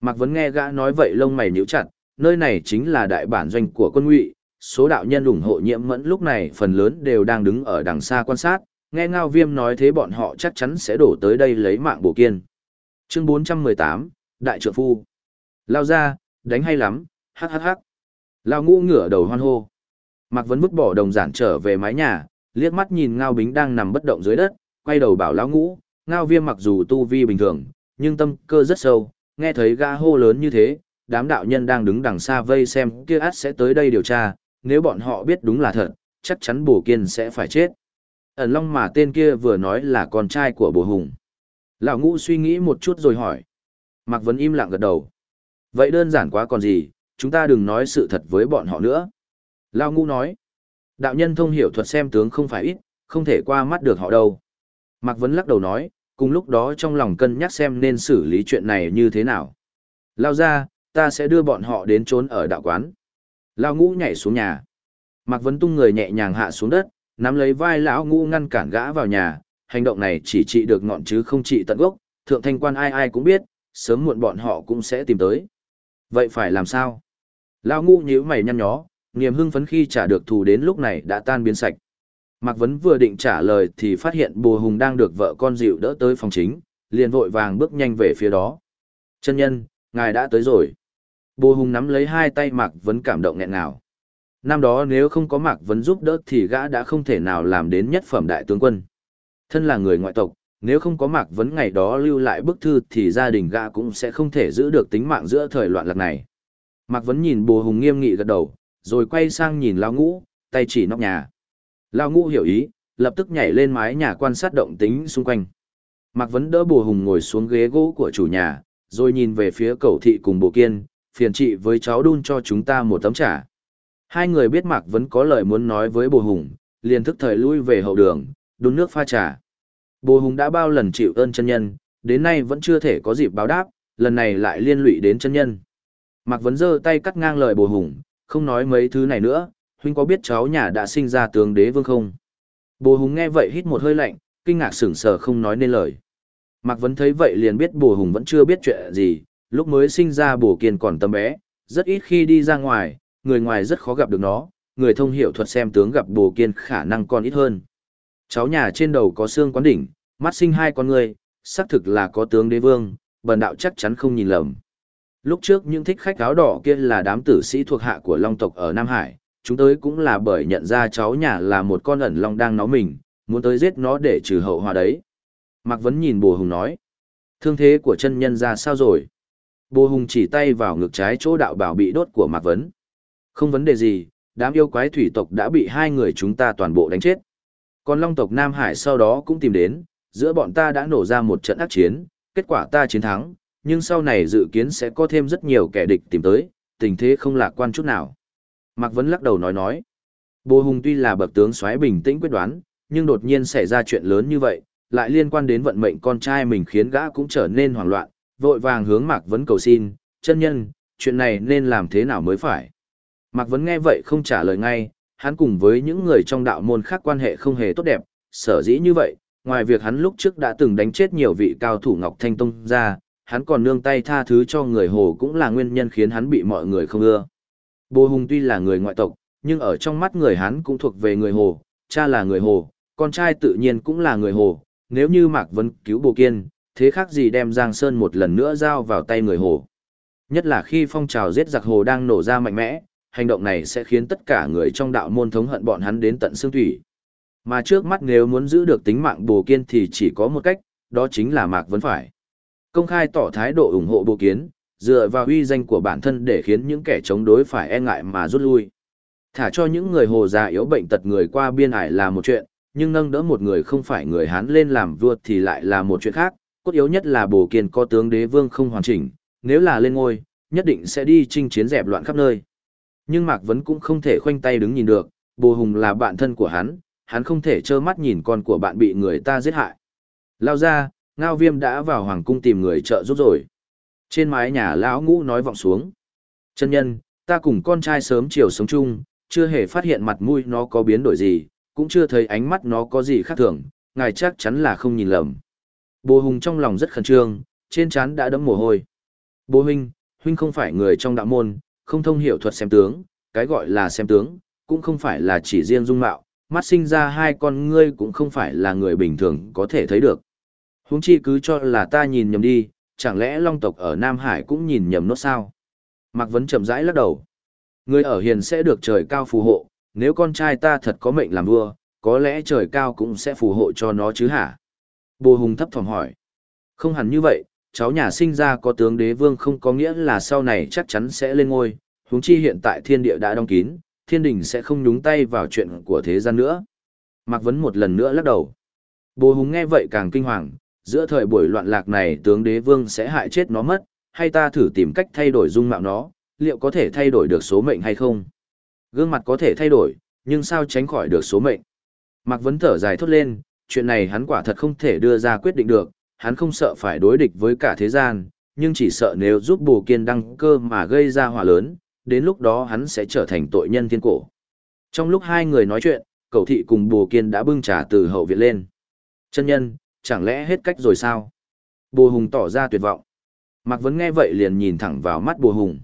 [SPEAKER 1] Mạc Vấn nghe gã nói vậy lông mày nhíu chặt, nơi này chính là đại bản doanh của quân ngụy, số đạo nhân ủng hộ nhiễm mẫn lúc này phần lớn đều đang đứng ở đằng xa quan sát, nghe Ngao Viêm nói thế bọn họ chắc chắn sẽ đổ tới đây lấy mạng bổ kiên. Chương 418, Đại Trượng Phu. Lao ra, đánh hay lắm, hắc hắc hắc. Lao ngũ ngửa đầu hoan hô. Mạc Vấn vứt bỏ đồng giản trở về mái nhà, liếc mắt nhìn Ngao Bính đang nằm bất động dưới đất, quay đầu bảo Lao ngũ, Ngao Viêm mặc dù tu vi bình thường, nhưng tâm cơ rất sâu, nghe thấy ga hô lớn như thế, đám đạo nhân đang đứng đằng xa vây xem kia át sẽ tới đây điều tra, nếu bọn họ biết đúng là thật, chắc chắn bổ kiên sẽ phải chết. Ẩn long mà tên kia vừa nói là con trai của bồ hùng. Lão ngũ suy nghĩ một chút rồi hỏi. Mạc Vấn im lặng gật đầu. Vậy đơn giản quá còn gì, chúng ta đừng nói sự thật với bọn họ nữa. Lao Ngũ nói, đạo nhân thông hiểu thuật xem tướng không phải ít, không thể qua mắt được họ đâu. Mạc Vấn lắc đầu nói, cùng lúc đó trong lòng cân nhắc xem nên xử lý chuyện này như thế nào. Lao ra, ta sẽ đưa bọn họ đến trốn ở đạo quán. Lao Ngũ nhảy xuống nhà. Mạc Vấn tung người nhẹ nhàng hạ xuống đất, nắm lấy vai lão Ngũ ngăn cản gã vào nhà. Hành động này chỉ trị được ngọn chứ không trị tận gốc, thượng thanh quan ai ai cũng biết, sớm muộn bọn họ cũng sẽ tìm tới. Vậy phải làm sao? Lao Ngũ nhíu mày nhăn nhó, niềm hưng phấn khi trả được thù đến lúc này đã tan biến sạch. Mạc Vấn vừa định trả lời thì phát hiện bồ hùng đang được vợ con dịu đỡ tới phòng chính, liền vội vàng bước nhanh về phía đó. Chân nhân, ngài đã tới rồi. Bồ hùng nắm lấy hai tay Mạc Vấn cảm động nghẹn ngào. Năm đó nếu không có Mạc Vấn giúp đỡ thì gã đã không thể nào làm đến nhất phẩm đại tướng quân. Thân là người ngoại tộc, nếu không có Mạc Vấn ngày đó lưu lại bức thư thì gia đình gã cũng sẽ không thể giữ được tính mạng giữa thời loạn lạc này. Mạc Vấn nhìn bồ hùng nghiêm nghị gật đầu, rồi quay sang nhìn Lao Ngũ, tay chỉ nóc nhà. Lao Ngũ hiểu ý, lập tức nhảy lên mái nhà quan sát động tính xung quanh. Mạc Vấn đỡ bồ hùng ngồi xuống ghế gỗ của chủ nhà, rồi nhìn về phía cầu thị cùng bồ kiên, phiền chị với cháu đun cho chúng ta một tấm trà. Hai người biết Mạc Vấn có lời muốn nói với bồ hùng, liền thức thời lui về hậu đường, đun nước pha trà. Bồ hùng đã bao lần chịu ơn chân nhân, đến nay vẫn chưa thể có dịp báo đáp, lần này lại liên lụy đến chân nhân. Mạc Vấn giơ tay cắt ngang lời bồ hùng, không nói mấy thứ này nữa, huynh có biết cháu nhà đã sinh ra tướng đế vương không? Bồ Hùng nghe vậy hít một hơi lạnh, kinh ngạc sửng sờ không nói nên lời. Mạc Vấn thấy vậy liền biết Bồ Hùng vẫn chưa biết chuyện gì, lúc mới sinh ra Bồ Kiên còn tầm bé, rất ít khi đi ra ngoài, người ngoài rất khó gặp được nó, người thông hiểu thuật xem tướng gặp Bồ Kiên khả năng còn ít hơn. Cháu nhà trên đầu có xương quán đỉnh, mắt sinh hai con người, xác thực là có tướng đế vương, bần đạo chắc chắn không nhìn lầm. Lúc trước những thích khách áo đỏ kia là đám tử sĩ thuộc hạ của Long tộc ở Nam Hải, chúng tới cũng là bởi nhận ra cháu nhà là một con ẩn long đang nó mình, muốn tới giết nó để trừ hậu hòa đấy. Mạc Vấn nhìn bồ hùng nói, thương thế của chân nhân ra sao rồi? Bồ hùng chỉ tay vào ngực trái chỗ đạo bảo bị đốt của Mạc Vấn. Không vấn đề gì, đám yêu quái thủy tộc đã bị hai người chúng ta toàn bộ đánh chết. Còn long tộc Nam Hải sau đó cũng tìm đến, giữa bọn ta đã nổ ra một trận ác chiến, kết quả ta chiến thắng, nhưng sau này dự kiến sẽ có thêm rất nhiều kẻ địch tìm tới, tình thế không lạc quan chút nào. Mạc Vấn lắc đầu nói nói. Bồ Hùng tuy là bậc tướng xoáy bình tĩnh quyết đoán, nhưng đột nhiên xảy ra chuyện lớn như vậy, lại liên quan đến vận mệnh con trai mình khiến gã cũng trở nên hoảng loạn, vội vàng hướng Mạc Vấn cầu xin, chân nhân, chuyện này nên làm thế nào mới phải. Mạc Vấn nghe vậy không trả lời ngay, hắn cùng với những người trong đạo môn khác quan hệ không hề tốt đẹp, sở dĩ như vậy, ngoài việc hắn lúc trước đã từng đánh chết nhiều vị cao thủ Ngọc Thanh Tông ra, hắn còn nương tay tha thứ cho người hồ cũng là nguyên nhân khiến hắn bị mọi người không ưa. Bồ Hùng tuy là người ngoại tộc, nhưng ở trong mắt người hắn cũng thuộc về người hồ, cha là người hồ, con trai tự nhiên cũng là người hồ, nếu như Mạc Vân cứu Bồ Kiên, thế khác gì đem Giang Sơn một lần nữa giao vào tay người hồ. Nhất là khi phong trào giết giặc hồ đang nổ ra mạnh mẽ, hành động này sẽ khiến tất cả người trong đạo môn thống hận bọn hắn đến tận xương thủy. Mà trước mắt nếu muốn giữ được tính mạng Bồ Kiên thì chỉ có một cách, đó chính là Mạc Vân phải. Công khai tỏ thái độ ủng hộ Bồ Kiến, dựa vào uy danh của bản thân để khiến những kẻ chống đối phải e ngại mà rút lui. Thả cho những người hồ già yếu bệnh tật người qua biên ải là một chuyện, nhưng nâng đỡ một người không phải người Hán lên làm vua thì lại là một chuyện khác. Cốt yếu nhất là Bồ Kiên có tướng đế vương không hoàn chỉnh, nếu là lên ngôi, nhất định sẽ đi chinh chiến dẹp loạn khắp nơi. Nhưng Mạc Vấn cũng không thể khoanh tay đứng nhìn được, Bồ Hùng là bạn thân của hắn, hắn không thể trơ mắt nhìn con của bạn bị người ta giết hại. Lao ra, Ngao Viêm đã vào hoàng cung tìm người trợ giúp rồi. Trên mái nhà lão ngũ nói vọng xuống. Chân nhân, ta cùng con trai sớm chiều sống chung, chưa hề phát hiện mặt mũi nó có biến đổi gì, cũng chưa thấy ánh mắt nó có gì khác thường, ngài chắc chắn là không nhìn lầm. Bồ Hùng trong lòng rất khẩn trương, trên trán đã đẫm mồ hôi. Bố huynh, huynh không phải người trong đạo môn, không thông hiểu thuật xem tướng, cái gọi là xem tướng, cũng không phải là chỉ riêng dung mạo, mắt sinh ra hai con ngươi cũng không phải là người bình thường có thể thấy được. Huống chi cứ cho là ta nhìn nhầm đi, chẳng lẽ long tộc ở Nam Hải cũng nhìn nhầm nốt sao? Mạc Vấn chậm rãi lắc đầu. Người ở hiền sẽ được trời cao phù hộ, nếu con trai ta thật có mệnh làm vua, có lẽ trời cao cũng sẽ phù hộ cho nó chứ hả? Bồ Hùng thấp thỏm hỏi. Không hẳn như vậy, cháu nhà sinh ra có tướng đế vương không có nghĩa là sau này chắc chắn sẽ lên ngôi, huống chi hiện tại thiên địa đã đóng kín, thiên đình sẽ không nhúng tay vào chuyện của thế gian nữa. Mạc Vấn một lần nữa lắc đầu. Bồ Hùng nghe vậy càng kinh hoàng, giữa thời buổi loạn lạc này tướng đế vương sẽ hại chết nó mất, hay ta thử tìm cách thay đổi dung mạo nó, liệu có thể thay đổi được số mệnh hay không? Gương mặt có thể thay đổi, nhưng sao tránh khỏi được số mệnh? Mạc Vấn thở dài thốt lên, chuyện này hắn quả thật không thể đưa ra quyết định được, hắn không sợ phải đối địch với cả thế gian, nhưng chỉ sợ nếu giúp bồ kiên đăng cơ mà gây ra hỏa lớn, đến lúc đó hắn sẽ trở thành tội nhân thiên cổ. Trong lúc hai người nói chuyện, cầu thị cùng bồ kiên đã bưng trà từ hậu viện lên. Chân nhân, chẳng lẽ hết cách rồi sao? Bồ Hùng tỏ ra tuyệt vọng. Mạc Vấn nghe vậy liền nhìn thẳng vào mắt Bồ Hùng.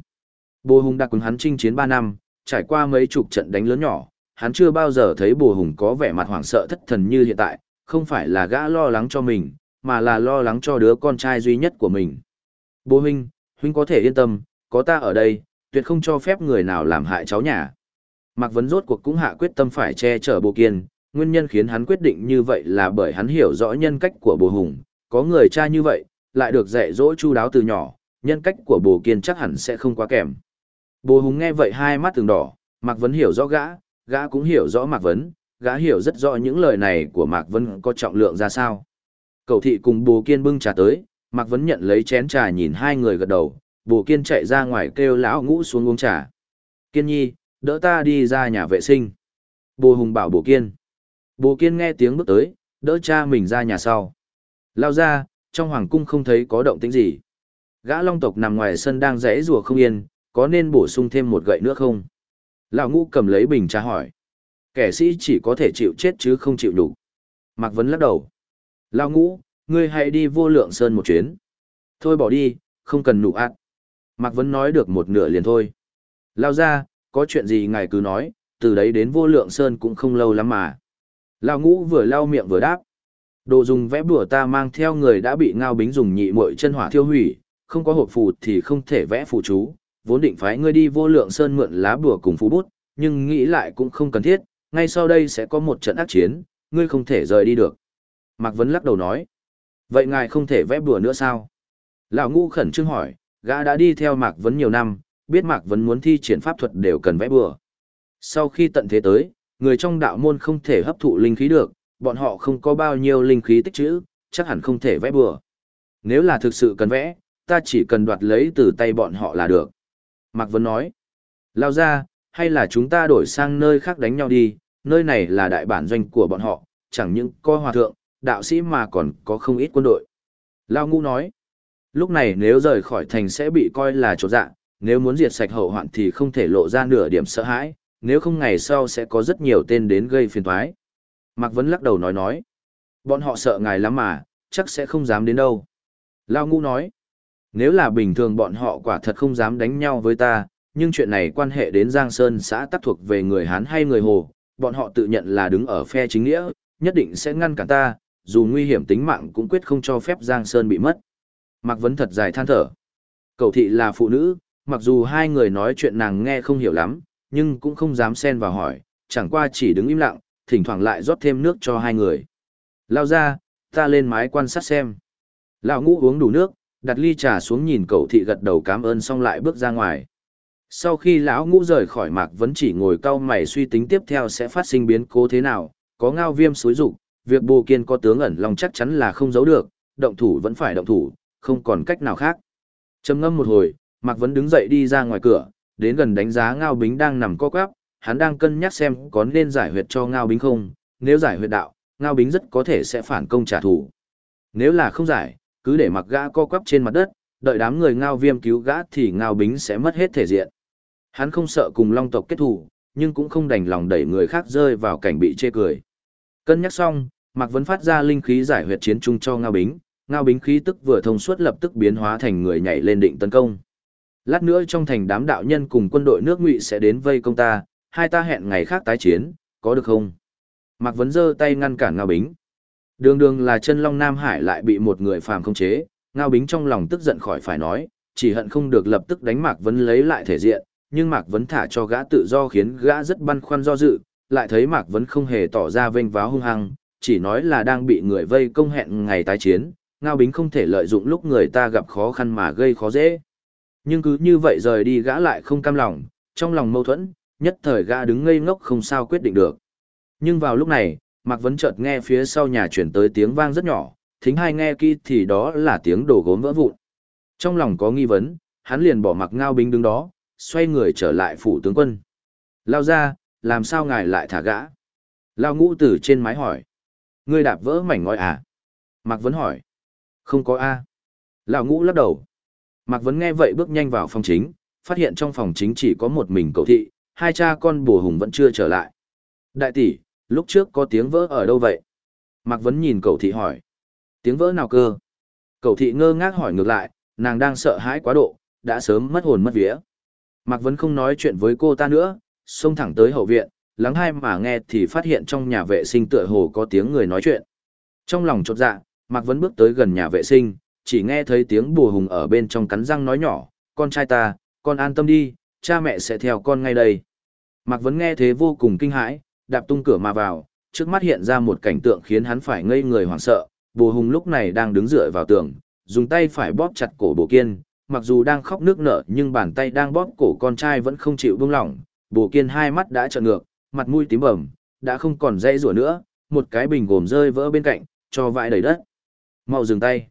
[SPEAKER 1] Bồ Hùng đã cùng hắn chinh chiến 3 năm, trải qua mấy chục trận đánh lớn nhỏ, hắn chưa bao giờ thấy Bồ Hùng có vẻ mặt hoảng sợ thất thần như hiện tại, không phải là gã lo lắng cho mình, mà là lo lắng cho đứa con trai duy nhất của mình. Bố huynh, huynh có thể yên tâm, có ta ở đây, tuyệt không cho phép người nào làm hại cháu nhà. Mạc Vấn rốt cuộc cũng hạ quyết tâm phải che chở Bồ Kiên, nguyên nhân khiến hắn quyết định như vậy là bởi hắn hiểu rõ nhân cách của Bồ Hùng, có người cha như vậy, lại được dạy dỗ chu đáo từ nhỏ, nhân cách của Bồ Kiên chắc hẳn sẽ không quá kém. Bồ Hùng nghe vậy hai mắt từng đỏ, Mạc Vấn hiểu rõ gã, gã cũng hiểu rõ Mạc Vấn, gã hiểu rất rõ những lời này của Mạc Vấn có trọng lượng ra sao. Cầu thị cùng Bồ Kiên bưng trà tới, Mạc Vấn nhận lấy chén trà nhìn hai người gật đầu, Bồ Kiên chạy ra ngoài kêu lão ngũ xuống uống trà. Kiên nhi, đỡ ta đi ra nhà vệ sinh. Bồ Hùng bảo Bồ Kiên. Bồ Kiên nghe tiếng bước tới, đỡ cha mình ra nhà sau. Lao ra, trong hoàng cung không thấy có động tĩnh gì. Gã long tộc nằm ngoài sân đang rẽ rùa không yên, có nên bổ sung thêm một gậy nữa không? Lão ngũ cầm lấy bình trà hỏi. Kẻ sĩ chỉ có thể chịu chết chứ không chịu đủ. Mạc Vấn lắc đầu. Lão ngũ, ngươi hãy đi vô lượng sơn một chuyến. Thôi bỏ đi, không cần nụ ác. Mạc Vấn nói được một nửa liền thôi. Lao ra, có chuyện gì ngài cứ nói, từ đấy đến vô lượng sơn cũng không lâu lắm mà. Lao ngũ vừa lau miệng vừa đáp. Đồ dùng vẽ bùa ta mang theo người đã bị ngao bính dùng nhị muội chân hỏa thiêu hủy, không có hộp phù thì không thể vẽ phù chú, vốn định phái ngươi đi vô lượng sơn mượn lá bùa cùng phú bút, nhưng nghĩ lại cũng không cần thiết, ngay sau đây sẽ có một trận ác chiến, ngươi không thể rời đi được. Mạc Vấn lắc đầu nói. Vậy ngài không thể vẽ bùa nữa sao? Lão Ngũ khẩn trương hỏi, gã đã đi theo Mạc Vấn nhiều năm, biết Mạc Vấn muốn thi triển pháp thuật đều cần vẽ bùa. Sau khi tận thế tới, người trong đạo môn không thể hấp thụ linh khí được, bọn họ không có bao nhiêu linh khí tích trữ, chắc hẳn không thể vẽ bừa. Nếu là thực sự cần vẽ, ta chỉ cần đoạt lấy từ tay bọn họ là được. Mạc Vân nói, lao ra, hay là chúng ta đổi sang nơi khác đánh nhau đi, nơi này là đại bản doanh của bọn họ, chẳng những có hòa thượng, đạo sĩ mà còn có không ít quân đội. Lao Ngũ nói, lúc này nếu rời khỏi thành sẽ bị coi là chỗ dạ, nếu muốn diệt sạch hậu hoạn thì không thể lộ ra nửa điểm sợ hãi, nếu không ngày sau sẽ có rất nhiều tên đến gây phiền toái. Mạc Vấn lắc đầu nói nói, bọn họ sợ ngài lắm mà, chắc sẽ không dám đến đâu. Lao Ngũ nói, nếu là bình thường bọn họ quả thật không dám đánh nhau với ta, nhưng chuyện này quan hệ đến Giang Sơn xã tắc thuộc về người Hán hay người Hồ, bọn họ tự nhận là đứng ở phe chính nghĩa, nhất định sẽ ngăn cản ta, dù nguy hiểm tính mạng cũng quyết không cho phép Giang Sơn bị mất. Mạc Vấn thật dài than thở. Cầu thị là phụ nữ, mặc dù hai người nói chuyện nàng nghe không hiểu lắm, nhưng cũng không dám xen vào hỏi, chẳng qua chỉ đứng im lặng, thỉnh thoảng lại rót thêm nước cho hai người. Lao ra, ta lên mái quan sát xem. Lão ngũ uống đủ nước, đặt ly trà xuống nhìn cậu thị gật đầu cảm ơn xong lại bước ra ngoài. Sau khi lão ngũ rời khỏi mạc vẫn chỉ ngồi cau mày suy tính tiếp theo sẽ phát sinh biến cố thế nào, có ngao viêm xối rụng, việc bồ kiên có tướng ẩn lòng chắc chắn là không giấu được, động thủ vẫn phải động thủ, không còn cách nào khác. trầm ngâm một hồi, mạc vẫn đứng dậy đi ra ngoài cửa, đến gần đánh giá ngao bính đang nằm co quắp, hắn đang cân nhắc xem có nên giải huyệt cho ngao bính không, nếu giải huyệt đạo, ngao bính rất có thể sẽ phản công trả thù. Nếu là không giải, cứ để mặc gã co quắp trên mặt đất, đợi đám người ngao viêm cứu gã thì ngao bính sẽ mất hết thể diện. Hắn không sợ cùng long tộc kết thù, nhưng cũng không đành lòng đẩy người khác rơi vào cảnh bị chê cười. Cân nhắc xong, Mạc vẫn phát ra linh khí giải huyệt chiến chung cho Ngao Bính, Ngao Bính khí tức vừa thông suốt lập tức biến hóa thành người nhảy lên định tấn công. Lát nữa trong thành đám đạo nhân cùng quân đội nước Ngụy sẽ đến vây công ta, hai ta hẹn ngày khác tái chiến, có được không? Mạc Vấn giơ tay ngăn cản Ngao Bính. Đường đường là chân Long Nam Hải lại bị một người phàm không chế, Ngao Bính trong lòng tức giận khỏi phải nói, chỉ hận không được lập tức đánh Mạc Vấn lấy lại thể diện, nhưng Mạc Vấn thả cho gã tự do khiến gã rất băn khoăn do dự, lại thấy Mạc Vấn không hề tỏ ra vênh váo hung hăng, chỉ nói là đang bị người vây công hẹn ngày tái chiến, Ngao Bính không thể lợi dụng lúc người ta gặp khó khăn mà gây khó dễ. Nhưng cứ như vậy rời đi gã lại không cam lòng, trong lòng mâu thuẫn, nhất thời gã đứng ngây ngốc không sao quyết định được. Nhưng vào lúc này, Mạc Vấn chợt nghe phía sau nhà chuyển tới tiếng vang rất nhỏ, thính hai nghe kỹ thì đó là tiếng đổ gốm vỡ vụn. Trong lòng có nghi vấn, hắn liền bỏ mặc ngao binh đứng đó, xoay người trở lại phủ tướng quân. Lao ra, làm sao ngài lại thả gã? Lao ngũ từ trên mái hỏi. Ngươi đạp vỡ mảnh ngói à? Mạc Vấn hỏi. Không có A. Lão ngũ lắc đầu. Mạc Vấn nghe vậy bước nhanh vào phòng chính, phát hiện trong phòng chính chỉ có một mình cậu thị, hai cha con bùa hùng vẫn chưa trở lại. Đại tỷ, lúc trước có tiếng vỡ ở đâu vậy? Mạc Vấn nhìn cậu thị hỏi. Tiếng vỡ nào cơ? Cậu thị ngơ ngác hỏi ngược lại, nàng đang sợ hãi quá độ, đã sớm mất hồn mất vía. Mạc Vấn không nói chuyện với cô ta nữa, xông thẳng tới hậu viện, lắng hai mà nghe thì phát hiện trong nhà vệ sinh tựa hồ có tiếng người nói chuyện. Trong lòng chột dạ, Mạc Vấn bước tới gần nhà vệ sinh, chỉ nghe thấy tiếng bùa hùng ở bên trong cắn răng nói nhỏ, con trai ta, con an tâm đi, cha mẹ sẽ theo con ngay đây. Mạc Vấn nghe thế vô cùng kinh hãi, đạp tung cửa mà vào, trước mắt hiện ra một cảnh tượng khiến hắn phải ngây người hoảng sợ, bùa hùng lúc này đang đứng dựa vào tường, dùng tay phải bóp chặt cổ bồ kiên, mặc dù đang khóc nước nở nhưng bàn tay đang bóp cổ con trai vẫn không chịu buông lỏng, bồ kiên hai mắt đã trợn ngược, mặt mũi tím bầm, đã không còn dây rủa nữa, một cái bình gồm rơi vỡ bên cạnh, cho vãi đầy đất. Mau dừng tay.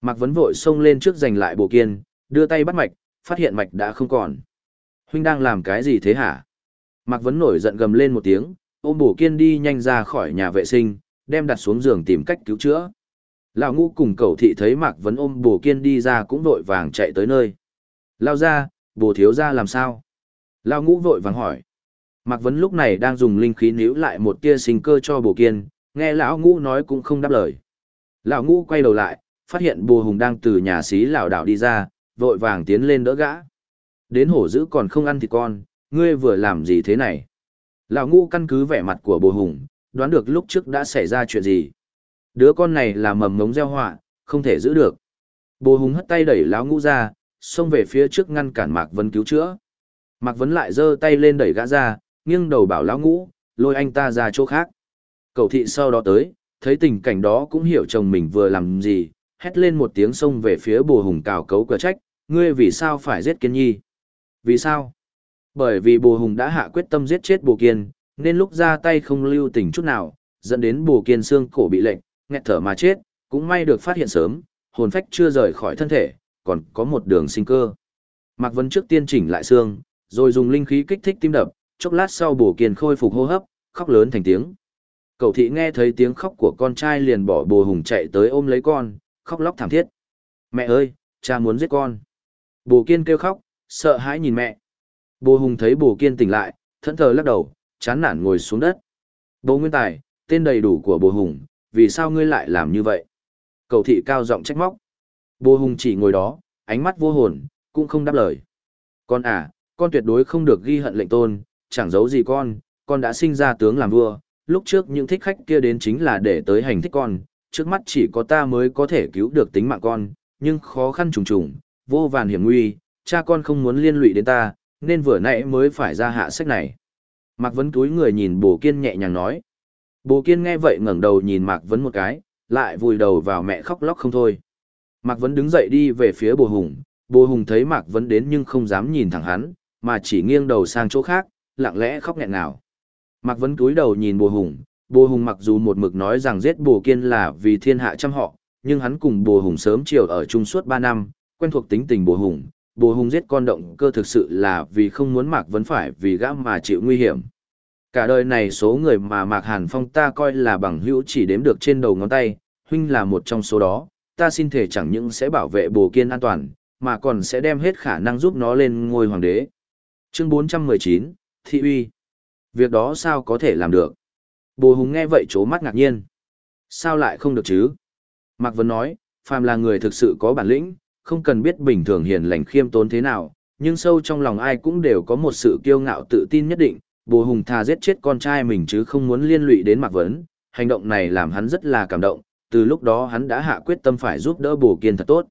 [SPEAKER 1] Mạc Vấn vội xông lên trước giành lại bộ kiên, đưa tay bắt mạch, phát hiện mạch đã không còn. Huynh đang làm cái gì thế hả? Mạc Vấn nổi giận gầm lên một tiếng, ôm bổ kiên đi nhanh ra khỏi nhà vệ sinh, đem đặt xuống giường tìm cách cứu chữa. Lão ngũ cùng cầu thị thấy Mạc Vấn ôm bổ kiên đi ra cũng vội vàng chạy tới nơi. Lao ra, bổ thiếu ra làm sao? Lão ngũ vội vàng hỏi. Mạc Vấn lúc này đang dùng linh khí níu lại một tia sinh cơ cho bổ kiên, nghe lão ngũ nói cũng không đáp lời. Lão ngũ quay đầu lại, phát hiện bồ hùng đang từ nhà xí lão đảo đi ra, vội vàng tiến lên đỡ gã. Đến hổ dữ còn không ăn thịt con, ngươi vừa làm gì thế này? Lão ngũ căn cứ vẻ mặt của bồ hùng, đoán được lúc trước đã xảy ra chuyện gì. Đứa con này là mầm ngống gieo họa, không thể giữ được. Bồ hùng hất tay đẩy lão ngũ ra, xông về phía trước ngăn cản Mạc Vấn cứu chữa. Mạc Vấn lại giơ tay lên đẩy gã ra, nghiêng đầu bảo lão ngũ, lôi anh ta ra chỗ khác. Cầu thị sau đó tới, thấy tình cảnh đó cũng hiểu chồng mình vừa làm gì, hét lên một tiếng xông về phía bồ hùng cào cấu cờ trách, ngươi vì sao phải giết kiên nhi? Vì sao? Bởi vì bồ hùng đã hạ quyết tâm giết chết bồ kiên, nên lúc ra tay không lưu tình chút nào, dẫn đến bồ kiên xương cổ bị lệnh, nghẹt thở mà chết, cũng may được phát hiện sớm, hồn phách chưa rời khỏi thân thể, còn có một đường sinh cơ. Mạc Vân trước tiên chỉnh lại xương, rồi dùng linh khí kích thích tim đập, chốc lát sau bồ kiên khôi phục hô hấp, khóc lớn thành tiếng. Cậu thị nghe thấy tiếng khóc của con trai liền bỏ bồ hùng chạy tới ôm lấy con, khóc lóc thảm thiết. Mẹ ơi, cha muốn giết con. Bồ kiên kêu khóc, sợ hãi nhìn mẹ. Bồ hùng thấy bồ kiên tỉnh lại, thẫn thờ lắc đầu, chán nản ngồi xuống đất. Bồ Nguyên Tài, tên đầy đủ của bồ hùng, vì sao ngươi lại làm như vậy? Cầu thị cao giọng trách móc. Bồ hùng chỉ ngồi đó, ánh mắt vô hồn, cũng không đáp lời. Con à, con tuyệt đối không được ghi hận lệnh tôn, chẳng giấu gì con, con đã sinh ra tướng làm vua, lúc trước những thích khách kia đến chính là để tới hành thích con, trước mắt chỉ có ta mới có thể cứu được tính mạng con, nhưng khó khăn trùng trùng, vô vàn hiểm nguy, cha con không muốn liên lụy đến ta, nên vừa nãy mới phải ra hạ sách này. Mạc Vấn túi người nhìn Bồ Kiên nhẹ nhàng nói. Bồ Kiên nghe vậy ngẩng đầu nhìn Mạc Vấn một cái, lại vùi đầu vào mẹ khóc lóc không thôi. Mạc Vấn đứng dậy đi về phía Bồ Hùng, Bồ Hùng thấy Mạc Vấn đến nhưng không dám nhìn thẳng hắn, mà chỉ nghiêng đầu sang chỗ khác, lặng lẽ khóc nghẹn ngào. Mạc Vấn túi đầu nhìn Bồ Hùng, Bồ Hùng mặc dù một mực nói rằng giết Bồ Kiên là vì thiên hạ trăm họ, nhưng hắn cùng Bồ Hùng sớm chiều ở chung suốt 3 năm, quen thuộc tính tình Bồ Hùng. Bồ Hùng giết con động cơ thực sự là vì không muốn Mạc Vấn phải vì gã mà chịu nguy hiểm. Cả đời này số người mà Mạc Hàn Phong ta coi là bằng hữu chỉ đếm được trên đầu ngón tay, huynh là một trong số đó, ta xin thể chẳng những sẽ bảo vệ Bồ Kiên an toàn, mà còn sẽ đem hết khả năng giúp nó lên ngôi hoàng đế. Chương 419, Thị uy. Việc đó sao có thể làm được? Bồ Hùng nghe vậy chố mắt ngạc nhiên. Sao lại không được chứ? Mạc Vân nói, phàm là người thực sự có bản lĩnh, không cần biết bình thường hiền lành khiêm tốn thế nào, nhưng sâu trong lòng ai cũng đều có một sự kiêu ngạo tự tin nhất định. Bồ Hùng thà giết chết con trai mình chứ không muốn liên lụy đến Mạc Vấn. Hành động này làm hắn rất là cảm động, từ lúc đó hắn đã hạ quyết tâm phải giúp đỡ Bồ Kiên thật tốt.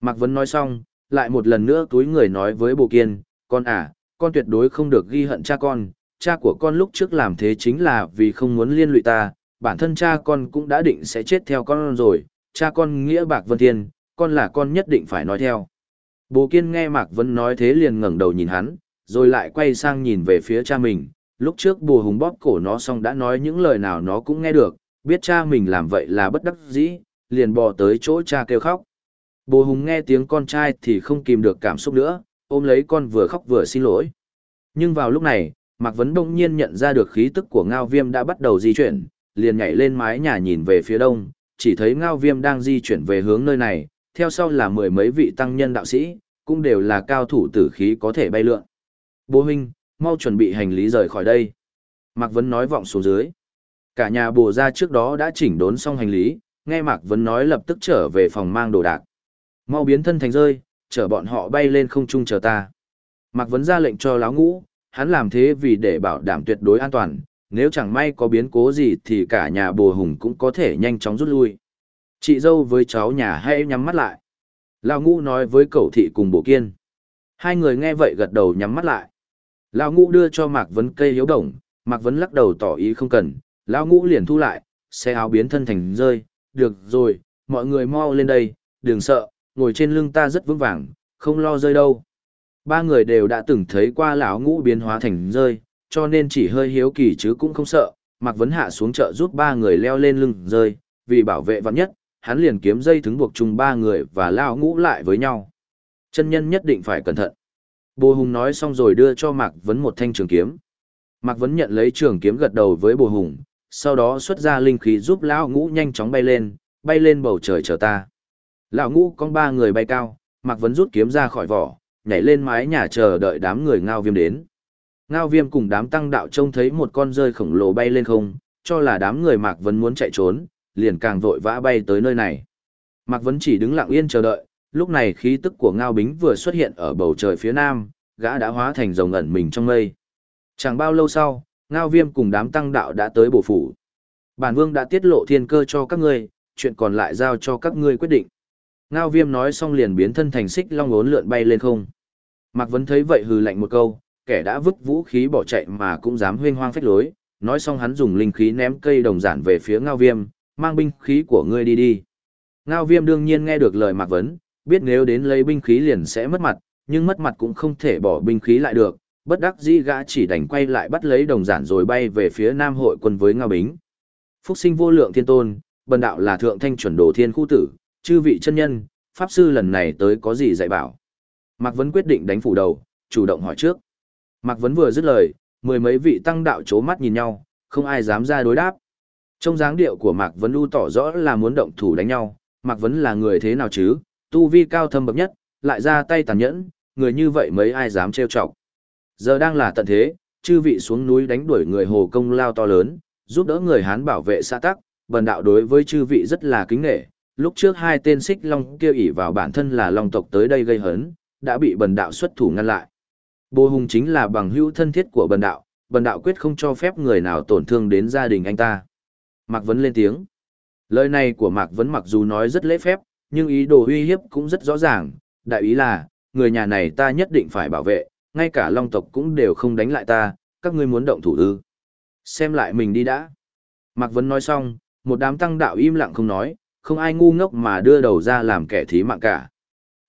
[SPEAKER 1] Mạc Vấn nói xong, lại một lần nữa túi người nói với Bồ Kiên, con à, con tuyệt đối không được ghi hận cha con, cha của con lúc trước làm thế chính là vì không muốn liên lụy ta, bản thân cha con cũng đã định sẽ chết theo con rồi, cha con nghĩa bạc vân thiên, con là con nhất định phải nói theo. Bố kiên nghe Mạc Vân nói thế liền ngẩng đầu nhìn hắn, rồi lại quay sang nhìn về phía cha mình, lúc trước bùa hùng bóp cổ nó xong đã nói những lời nào nó cũng nghe được, biết cha mình làm vậy là bất đắc dĩ, liền bò tới chỗ cha kêu khóc. Bồ Hùng nghe tiếng con trai thì không kìm được cảm xúc nữa, ôm lấy con vừa khóc vừa xin lỗi. Nhưng vào lúc này, Mạc Vấn đông nhiên nhận ra được khí tức của ngao viêm đã bắt đầu di chuyển, liền nhảy lên mái nhà nhìn về phía đông, chỉ thấy ngao viêm đang di chuyển về hướng nơi này, theo sau là mười mấy vị tăng nhân đạo sĩ, cũng đều là cao thủ tử khí có thể bay lượn. Bố huynh, mau chuẩn bị hành lý rời khỏi đây. Mạc Vấn nói vọng xuống dưới. Cả nhà bồ ra trước đó đã chỉnh đốn xong hành lý, nghe Mạc Vấn nói lập tức trở về phòng mang đồ đạc. Mau biến thân thành rơi, chở bọn họ bay lên không trung chờ ta. Mạc Vấn ra lệnh cho láo ngũ, hắn làm thế vì để bảo đảm tuyệt đối an toàn, nếu chẳng may có biến cố gì thì cả nhà bùa hùng cũng có thể nhanh chóng rút lui. Chị dâu với cháu nhà hãy nhắm mắt lại. Lão ngũ nói với cậu thị cùng Bộ kiên. Hai người nghe vậy gật đầu nhắm mắt lại. Lão ngũ đưa cho Mạc Vấn cây hiếu đồng, Mạc Vấn lắc đầu tỏ ý không cần. Lão ngũ liền thu lại, xe áo biến thân thành rơi. Được rồi, mọi người mau lên đây, đừng sợ, ngồi trên lưng ta rất vững vàng, không lo rơi đâu. Ba người đều đã từng thấy qua lão ngũ biến hóa thành rơi, cho nên chỉ hơi hiếu kỳ chứ cũng không sợ. Mạc Vấn hạ xuống chợ giúp ba người leo lên lưng rơi, vì bảo vệ vạn nhất, hắn liền kiếm dây thứng buộc chung ba người và lao ngũ lại với nhau. Chân nhân nhất định phải cẩn thận. Bồ Hùng nói xong rồi đưa cho Mạc Vấn một thanh trường kiếm. Mạc Vấn nhận lấy trường kiếm gật đầu với Bồ Hùng, sau đó xuất ra linh khí giúp lão ngũ nhanh chóng bay lên, bay lên bầu trời chờ ta. Lão ngũ con ba người bay cao, Mạc Vấn rút kiếm ra khỏi vỏ, nhảy lên mái nhà chờ đợi đám người ngao viêm đến. Ngao viêm cùng đám tăng đạo trông thấy một con rơi khổng lồ bay lên không, cho là đám người Mạc Vấn muốn chạy trốn, liền càng vội vã bay tới nơi này. Mạc Vấn chỉ đứng lặng yên chờ đợi, lúc này khí tức của Ngao Bính vừa xuất hiện ở bầu trời phía nam, gã đã hóa thành rồng ẩn mình trong mây. Chẳng bao lâu sau, Ngao Viêm cùng đám tăng đạo đã tới bổ phủ. Bản vương đã tiết lộ thiên cơ cho các ngươi, chuyện còn lại giao cho các ngươi quyết định. Ngao Viêm nói xong liền biến thân thành xích long ốn lượn bay lên không. Mạc Vấn thấy vậy hừ lạnh một câu, kẻ đã vứt vũ khí bỏ chạy mà cũng dám huyên hoang phách lối, nói xong hắn dùng linh khí ném cây đồng giản về phía Ngao Viêm, mang binh khí của ngươi đi đi. Ngao viêm đương nhiên nghe được lời Mạc Vấn, biết nếu đến lấy binh khí liền sẽ mất mặt, nhưng mất mặt cũng không thể bỏ binh khí lại được, bất đắc dĩ gã chỉ đành quay lại bắt lấy đồng giản rồi bay về phía Nam hội quân với Ngao Bính. Phúc sinh vô lượng thiên tôn, bần đạo là thượng thanh chuẩn đồ thiên khu tử, chư vị chân nhân, pháp sư lần này tới có gì dạy bảo. Mạc Vấn quyết định đánh phủ đầu, chủ động hỏi trước. Mạc Vấn vừa dứt lời, mười mấy vị tăng đạo chố mắt nhìn nhau, không ai dám ra đối đáp. Trong dáng điệu của Mạc Vấn U tỏ rõ là muốn động thủ đánh nhau, Mạc Vấn là người thế nào chứ, tu vi cao thâm bậc nhất, lại ra tay tàn nhẫn, người như vậy mấy ai dám trêu chọc. Giờ đang là tận thế, chư vị xuống núi đánh đuổi người hồ công lao to lớn, giúp đỡ người Hán bảo vệ xã tắc, bần đạo đối với chư vị rất là kính nghệ. Lúc trước hai tên xích long kia ỉ vào bản thân là long tộc tới đây gây hấn, đã bị bần đạo xuất thủ ngăn lại. Bồ Hùng chính là bằng hữu thân thiết của bần đạo, bần đạo quyết không cho phép người nào tổn thương đến gia đình anh ta. Mạc Vấn lên tiếng. Lời này của Mạc Vấn mặc dù nói rất lễ phép, nhưng ý đồ uy hiếp cũng rất rõ ràng, đại ý là, người nhà này ta nhất định phải bảo vệ, ngay cả long tộc cũng đều không đánh lại ta, các ngươi muốn động thủ ư. Xem lại mình đi đã. Mạc Vấn nói xong, một đám tăng đạo im lặng không nói, không ai ngu ngốc mà đưa đầu ra làm kẻ thí mạng cả.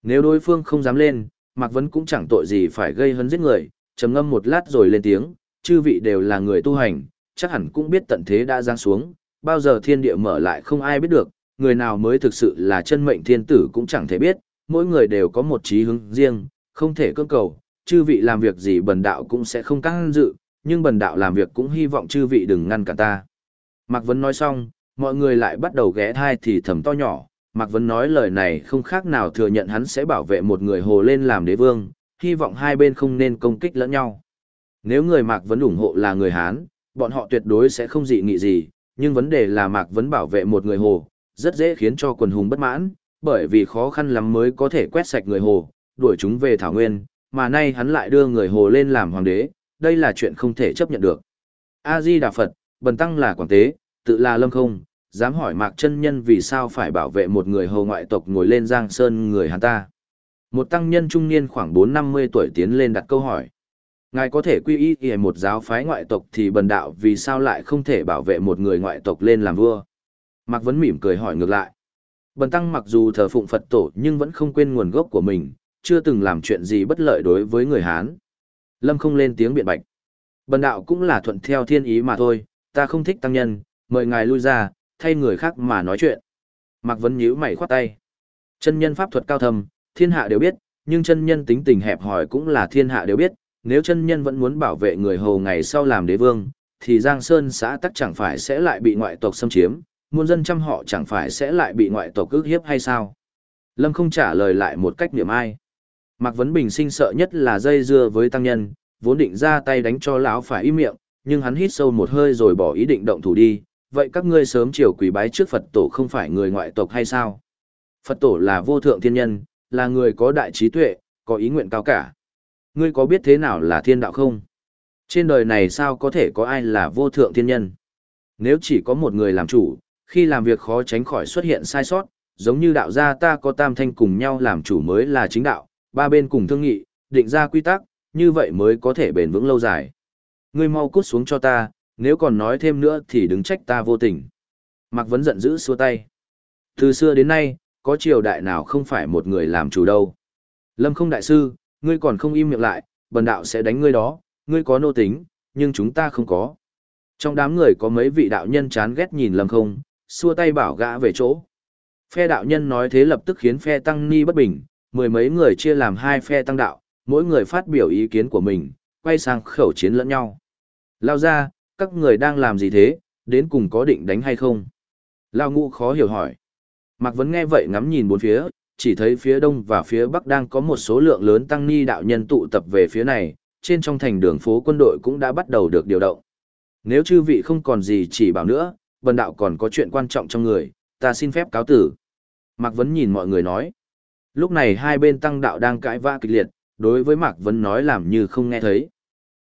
[SPEAKER 1] Nếu đối phương không dám lên, Mạc Vấn cũng chẳng tội gì phải gây hấn giết người, trầm ngâm một lát rồi lên tiếng, chư vị đều là người tu hành, chắc hẳn cũng biết tận thế đã giáng xuống, bao giờ thiên địa mở lại không ai biết được, người nào mới thực sự là chân mệnh thiên tử cũng chẳng thể biết, mỗi người đều có một chí hướng riêng, không thể cưỡng cầu, chư vị làm việc gì bần đạo cũng sẽ không căng dự, nhưng bần đạo làm việc cũng hy vọng chư vị đừng ngăn cả ta. Mạc Vấn nói xong, mọi người lại bắt đầu ghé thai thì thầm to nhỏ, Mạc Vấn nói lời này không khác nào thừa nhận hắn sẽ bảo vệ một người hồ lên làm đế vương, hy vọng hai bên không nên công kích lẫn nhau. Nếu người Mạc Vấn ủng hộ là người Hán, bọn họ tuyệt đối sẽ không dị nghị gì, nhưng vấn đề là Mạc Vấn bảo vệ một người hồ, rất dễ khiến cho quần hùng bất mãn, bởi vì khó khăn lắm mới có thể quét sạch người hồ, đuổi chúng về Thảo Nguyên, mà nay hắn lại đưa người hồ lên làm hoàng đế, đây là chuyện không thể chấp nhận được. A-di Đà Phật, bần tăng là quảng tế, tự là lâm không, dám hỏi Mạc chân nhân vì sao phải bảo vệ một người hầu ngoại tộc ngồi lên giang sơn người hắn ta. Một tăng nhân trung niên khoảng 4-50 tuổi tiến lên đặt câu hỏi. Ngài có thể quy y y một giáo phái ngoại tộc thì bần đạo vì sao lại không thể bảo vệ một người ngoại tộc lên làm vua? Mạc Vấn mỉm cười hỏi ngược lại. Bần tăng mặc dù thờ phụng Phật tổ nhưng vẫn không quên nguồn gốc của mình, chưa từng làm chuyện gì bất lợi đối với người Hán. Lâm không lên tiếng biện bạch. Bần đạo cũng là thuận theo thiên ý mà thôi, ta không thích tăng nhân, mời ngài lui ra, thay người khác mà nói chuyện. Mạc Vấn nhíu mày khoát tay. Chân nhân pháp thuật cao thâm, thiên hạ đều biết, nhưng chân nhân tính tình hẹp hòi cũng là thiên hạ đều biết, nếu chân nhân vẫn muốn bảo vệ người hầu ngày sau làm đế vương, thì Giang Sơn xã tắc chẳng phải sẽ lại bị ngoại tộc xâm chiếm, muôn dân trăm họ chẳng phải sẽ lại bị ngoại tộc ức hiếp hay sao? Lâm không trả lời lại một cách niệm ai. Mạc Vấn Bình sinh sợ nhất là dây dưa với tăng nhân, vốn định ra tay đánh cho lão phải im miệng, nhưng hắn hít sâu một hơi rồi bỏ ý định động thủ đi. Vậy các ngươi sớm chiều quỳ bái trước Phật tổ không phải người ngoại tộc hay sao? Phật tổ là vô thượng thiên nhân, là người có đại trí tuệ, có ý nguyện cao cả. Ngươi có biết thế nào là thiên đạo không? Trên đời này sao có thể có ai là vô thượng thiên nhân? Nếu chỉ có một người làm chủ, khi làm việc khó tránh khỏi xuất hiện sai sót, giống như đạo gia ta có tam thanh cùng nhau làm chủ mới là chính đạo, ba bên cùng thương nghị, định ra quy tắc, như vậy mới có thể bền vững lâu dài. Ngươi mau cút xuống cho ta, nếu còn nói thêm nữa thì đứng trách ta vô tình. Mạc Vấn giận dữ xua tay. Từ xưa đến nay, có triều đại nào không phải một người làm chủ đâu. Lâm không đại sư, ngươi còn không im miệng lại, bần đạo sẽ đánh ngươi đó, ngươi có nô tính, nhưng chúng ta không có. Trong đám người có mấy vị đạo nhân chán ghét nhìn Lâm không, xua tay bảo gã về chỗ. Phe đạo nhân nói thế lập tức khiến phe tăng ni bất bình, mười mấy người chia làm hai phe tăng đạo, mỗi người phát biểu ý kiến của mình, quay sang khẩu chiến lẫn nhau. Lao ra, các người đang làm gì thế, đến cùng có định đánh hay không? Lao ngũ khó hiểu hỏi. Mạc Vấn nghe vậy ngắm nhìn bốn phía, chỉ thấy phía đông và phía bắc đang có một số lượng lớn tăng ni đạo nhân tụ tập về phía này, trên trong thành đường phố quân đội cũng đã bắt đầu được điều động. Nếu chư vị không còn gì chỉ bảo nữa, bần đạo còn có chuyện quan trọng trong người, ta xin phép cáo tử. Mạc Vấn nhìn mọi người nói. Lúc này hai bên tăng đạo đang cãi vã kịch liệt, đối với Mạc Vấn nói làm như không nghe thấy.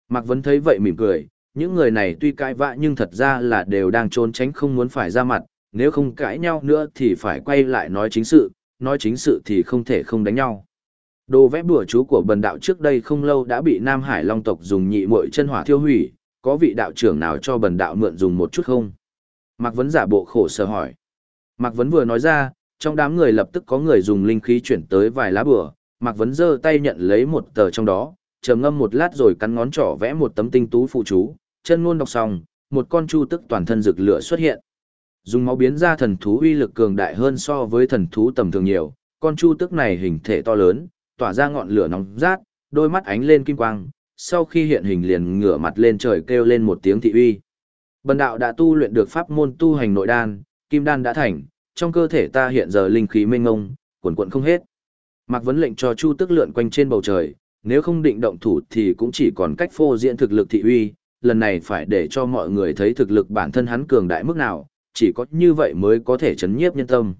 [SPEAKER 1] Mạc Vấn thấy vậy mỉm cười, những người này tuy cãi vã nhưng thật ra là đều đang trốn tránh không muốn phải ra mặt, nếu không cãi nhau nữa thì phải quay lại nói chính sự, nói chính sự thì không thể không đánh nhau. Đồ vẽ bùa chú của bần đạo trước đây không lâu đã bị Nam Hải Long tộc dùng nhị muội chân hỏa thiêu hủy, có vị đạo trưởng nào cho bần đạo mượn dùng một chút không? Mạc Vấn giả bộ khổ sở hỏi. Mạc Vấn vừa nói ra, trong đám người lập tức có người dùng linh khí chuyển tới vài lá bùa, Mạc Vấn giơ tay nhận lấy một tờ trong đó, trầm ngâm một lát rồi cắn ngón trỏ vẽ một tấm tinh tú phụ chú, chân ngôn đọc xong, một con chu tức toàn thân rực lửa xuất hiện. Dùng máu biến ra thần thú uy lực cường đại hơn so với thần thú tầm thường nhiều, con chu tức này hình thể to lớn, tỏa ra ngọn lửa nóng rát, đôi mắt ánh lên kim quang, sau khi hiện hình liền ngửa mặt lên trời kêu lên một tiếng thị uy. Bần đạo đã tu luyện được pháp môn tu hành nội đan, kim đan đã thành, trong cơ thể ta hiện giờ linh khí mênh ngông, cuồn cuộn không hết. Mạc Vấn lệnh cho Chu Tức lượn quanh trên bầu trời, nếu không định động thủ thì cũng chỉ còn cách phô diễn thực lực thị uy, lần này phải để cho mọi người thấy thực lực bản thân hắn cường đại mức nào, chỉ có như vậy mới có thể chấn nhiếp nhân tâm.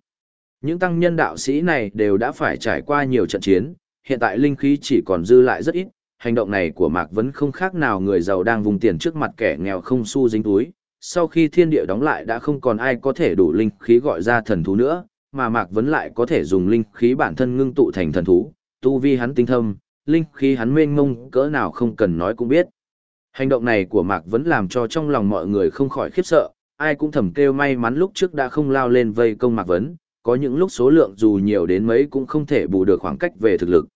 [SPEAKER 1] Những tăng nhân đạo sĩ này đều đã phải trải qua nhiều trận chiến, hiện tại linh khí chỉ còn dư lại rất ít, hành động này của Mạc Vấn không khác nào người giàu đang vùng tiền trước mặt kẻ nghèo không xu dính túi. Sau khi thiên địa đóng lại đã không còn ai có thể đủ linh khí gọi ra thần thú nữa, mà Mạc Vấn lại có thể dùng linh khí bản thân ngưng tụ thành thần thú, tu vi hắn tinh thâm, linh khí hắn mênh mông cỡ nào không cần nói cũng biết. Hành động này của Mạc Vấn làm cho trong lòng mọi người không khỏi khiếp sợ, ai cũng thầm kêu may mắn lúc trước đã không lao lên vây công Mạc Vấn, có những lúc số lượng dù nhiều đến mấy cũng không thể bù được khoảng cách về thực lực.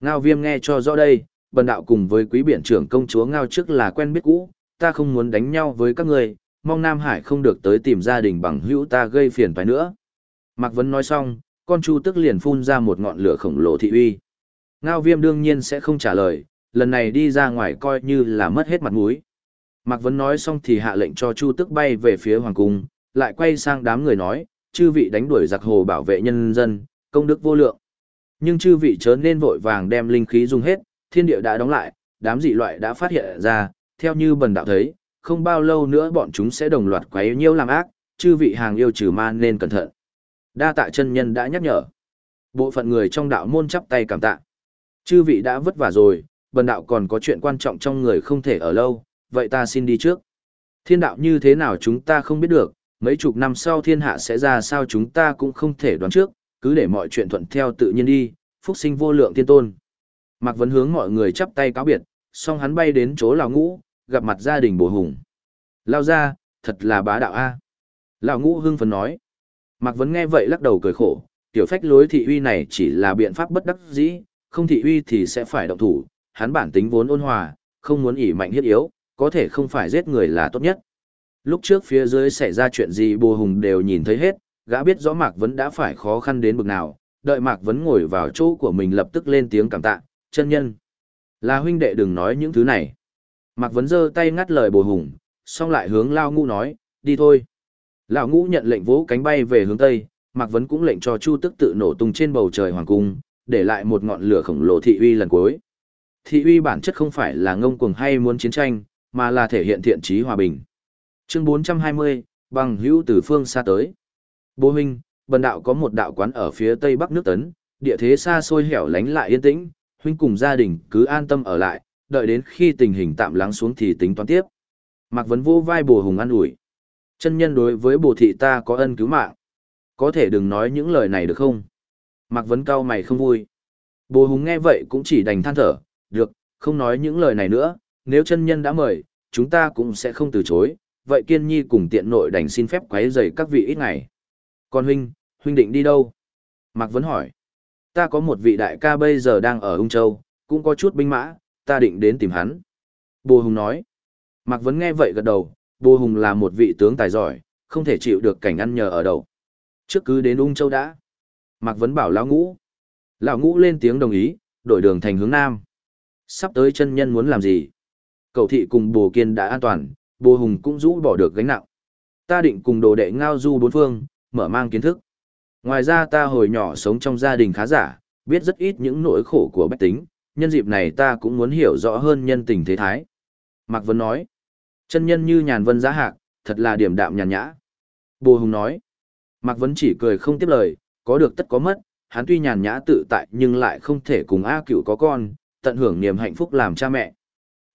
[SPEAKER 1] Ngao viêm nghe cho rõ đây, bần đạo cùng với quý biển trưởng công chúa Ngao trước là quen biết cũ, ta không muốn đánh nhau với các người, mong Nam Hải không được tới tìm gia đình bằng hữu ta gây phiền phải nữa. Mạc Vấn nói xong, con chu tức liền phun ra một ngọn lửa khổng lồ thị uy. Ngao viêm đương nhiên sẽ không trả lời, lần này đi ra ngoài coi như là mất hết mặt mũi. Mạc Vấn nói xong thì hạ lệnh cho chu tức bay về phía hoàng cung, lại quay sang đám người nói, chư vị đánh đuổi giặc hồ bảo vệ nhân dân, công đức vô lượng. Nhưng chư vị chớ nên vội vàng đem linh khí dùng hết, thiên địa đã đóng lại, đám dị loại đã phát hiện ra, theo như bần đạo thấy, không bao lâu nữa bọn chúng sẽ đồng loạt quấy nhiễu làm ác, chư vị hàng yêu trừ ma nên cẩn thận. Đa tạ chân nhân đã nhắc nhở. Bộ phận người trong đạo môn chắp tay cảm tạ. Chư vị đã vất vả rồi, bần đạo còn có chuyện quan trọng trong người không thể ở lâu, vậy ta xin đi trước. Thiên đạo như thế nào chúng ta không biết được, mấy chục năm sau thiên hạ sẽ ra sao chúng ta cũng không thể đoán trước, cứ để mọi chuyện thuận theo tự nhiên đi, phúc sinh vô lượng tiên tôn. Mạc Vấn hướng mọi người chắp tay cáo biệt, xong hắn bay đến chỗ Lào Ngũ, gặp mặt gia đình bồ hùng. Lao ra, thật là bá đạo a. Lào Ngũ hưng phấn nói. Mạc Vấn nghe vậy lắc đầu cười khổ, tiểu phách lối thị uy này chỉ là biện pháp bất đắc dĩ, không thị uy thì sẽ phải động thủ, hắn bản tính vốn ôn hòa, không muốn ỉ mạnh hiết yếu, có thể không phải giết người là tốt nhất. Lúc trước phía dưới xảy ra chuyện gì bồ hùng đều nhìn thấy hết, gã biết rõ Mạc Vấn đã phải khó khăn đến bực nào, đợi Mạc Vấn ngồi vào chỗ của mình lập tức lên tiếng cảm tạ, chân nhân. Là huynh đệ đừng nói những thứ này. Mạc Vấn giơ tay ngắt lời bồ hùng, xong lại hướng Lao Ngũ nói, đi thôi. Lão Ngũ nhận lệnh vỗ cánh bay về hướng Tây, Mạc Vấn cũng lệnh cho Chu Tức tự nổ tung trên bầu trời hoàng cung, để lại một ngọn lửa khổng lồ thị uy lần cuối. Thị uy bản chất không phải là ngông cuồng hay muốn chiến tranh, mà là thể hiện thiện trí hòa bình. Chương 420, bằng hữu từ phương xa tới. Bố huynh, bần đạo có một đạo quán ở phía tây bắc nước tấn, địa thế xa xôi hẻo lánh lại yên tĩnh, huynh cùng gia đình cứ an tâm ở lại, đợi đến khi tình hình tạm lắng xuống thì tính toán tiếp. Mạc Vấn vô vai bồ hùng an ủi. Chân nhân đối với bồ thị ta có ân cứu mạng. Có thể đừng nói những lời này được không? Mạc Vấn cao mày không vui. Bồ hùng nghe vậy cũng chỉ đành than thở, được, không nói những lời này nữa, nếu chân nhân đã mời, chúng ta cũng sẽ không từ chối, vậy kiên nhi cùng tiện nội đành xin phép quấy rầy các vị ít ngày. Còn huynh, huynh định đi đâu? Mạc Vấn hỏi. Ta có một vị đại ca bây giờ đang ở Ung Châu, cũng có chút binh mã, ta định đến tìm hắn. Bồ Hùng nói. Mạc Vấn nghe vậy gật đầu, Bồ Hùng là một vị tướng tài giỏi, không thể chịu được cảnh ăn nhờ ở đầu. Trước cứ đến Ung Châu đã. Mạc Vấn bảo Lão Ngũ. Lão Ngũ lên tiếng đồng ý, đổi đường thành hướng Nam. Sắp tới chân nhân muốn làm gì? Cầu thị cùng Bồ Kiên đã an toàn, Bồ Hùng cũng rũ bỏ được gánh nặng. Ta định cùng đồ đệ ngao du bốn phương, mở mang kiến thức. Ngoài ra ta hồi nhỏ sống trong gia đình khá giả, biết rất ít những nỗi khổ của bách tính, nhân dịp này ta cũng muốn hiểu rõ hơn nhân tình thế thái. Mạc Vân nói, chân nhân như nhàn vân giá hạc, thật là điểm đạm nhàn nhã. Bồ Hùng nói, Mạc Vân chỉ cười không tiếp lời, có được tất có mất, hắn tuy nhàn nhã tự tại nhưng lại không thể cùng A cửu có con, tận hưởng niềm hạnh phúc làm cha mẹ.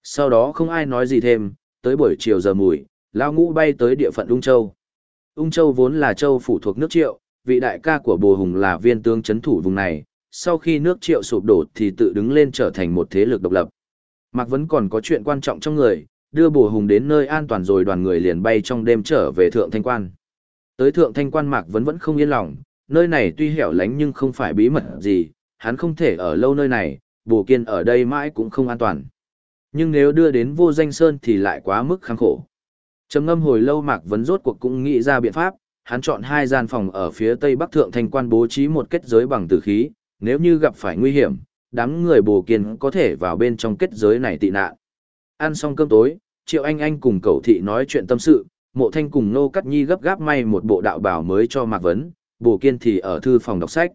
[SPEAKER 1] Sau đó không ai nói gì thêm, tới buổi chiều giờ mùi, lao ngũ bay tới địa phận Ung Châu. Ung Châu vốn là châu phụ thuộc nước Triệu, vị đại ca của Bồ Hùng là viên tướng chấn thủ vùng này, sau khi nước Triệu sụp đổ thì tự đứng lên trở thành một thế lực độc lập. Mạc Vấn còn có chuyện quan trọng trong người, đưa Bồ Hùng đến nơi an toàn rồi đoàn người liền bay trong đêm trở về Thượng Thanh Quan. Tới Thượng Thanh Quan Mạc Vấn vẫn không yên lòng, nơi này tuy hẻo lánh nhưng không phải bí mật gì, hắn không thể ở lâu nơi này, Bồ Kiên ở đây mãi cũng không an toàn. Nhưng nếu đưa đến vô danh sơn thì lại quá mức kháng khổ. Trầm ngâm hồi lâu Mạc Vấn rốt cuộc cũng nghĩ ra biện pháp, hắn chọn hai gian phòng ở phía tây bắc thượng thành quan bố trí một kết giới bằng tử khí, nếu như gặp phải nguy hiểm, đám người bồ kiên có thể vào bên trong kết giới này tị nạn. Ăn xong cơm tối, Triệu Anh Anh cùng cậu thị nói chuyện tâm sự, mộ thanh cùng nô cắt nhi gấp gáp may một bộ đạo bảo mới cho Mạc Vấn, bồ kiên thì ở thư phòng đọc sách.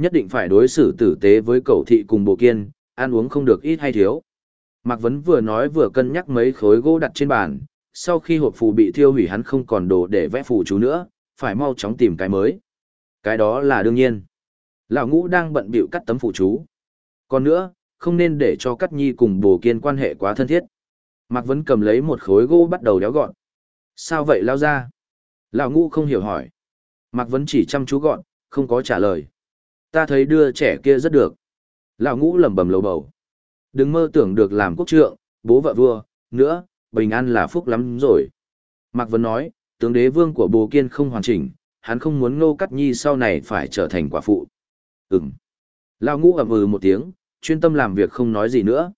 [SPEAKER 1] Nhất định phải đối xử tử tế với cậu thị cùng bộ kiên, ăn uống không được ít hay thiếu. Mạc Vấn vừa nói vừa cân nhắc mấy khối gỗ đặt trên bàn, sau khi hộp phù bị thiêu hủy hắn không còn đồ để vẽ phù chú nữa, phải mau chóng tìm cái mới. Cái đó là đương nhiên. Lão ngũ đang bận bịu cắt tấm phù chú. Còn nữa, không nên để cho Cắt Nhi cùng Bồ Kiên quan hệ quá thân thiết. Mạc Vấn cầm lấy một khối gỗ bắt đầu đéo gọn. Sao vậy lao ra? Lão ngũ không hiểu hỏi. Mạc Vấn chỉ chăm chú gọn, không có trả lời. Ta thấy đưa trẻ kia rất được. Lão ngũ lẩm bẩm lầu bầu. Đừng mơ tưởng được làm quốc trượng, bố vợ vua, nữa, bình an là phúc lắm rồi. Mạc Vân nói, tướng đế vương của bồ kiên không hoàn chỉnh, hắn không muốn ngô cắt nhi sau này phải trở thành quả phụ. Ừm. lão ngũ ầm ừ một tiếng, chuyên tâm làm việc không nói gì nữa.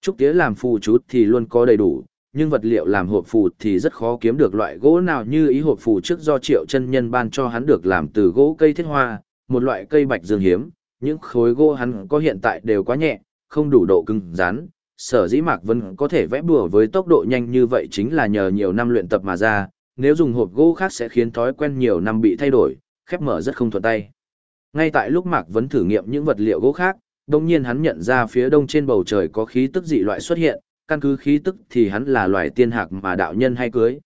[SPEAKER 1] Trúc tía làm phù chút thì luôn có đầy đủ, nhưng vật liệu làm hộp phù thì rất khó kiếm được loại gỗ nào như ý hộp phù trước do triệu chân nhân ban cho hắn được làm từ gỗ cây thiết hoa, một loại cây bạch dương hiếm, những khối gỗ hắn có hiện tại đều quá nhẹ, không đủ độ cứng rắn, sở dĩ Mạc Vân có thể vẽ bùa với tốc độ nhanh như vậy chính là nhờ nhiều năm luyện tập mà ra, nếu dùng hộp gỗ khác sẽ khiến thói quen nhiều năm bị thay đổi, khép mở rất không thuận tay. Ngay tại lúc Mạc Vân thử nghiệm những vật liệu gỗ khác, đồng nhiên hắn nhận ra phía đông trên bầu trời có khí tức dị loại xuất hiện, căn cứ khí tức thì hắn là loài tiên hạc mà đạo nhân hay cưới.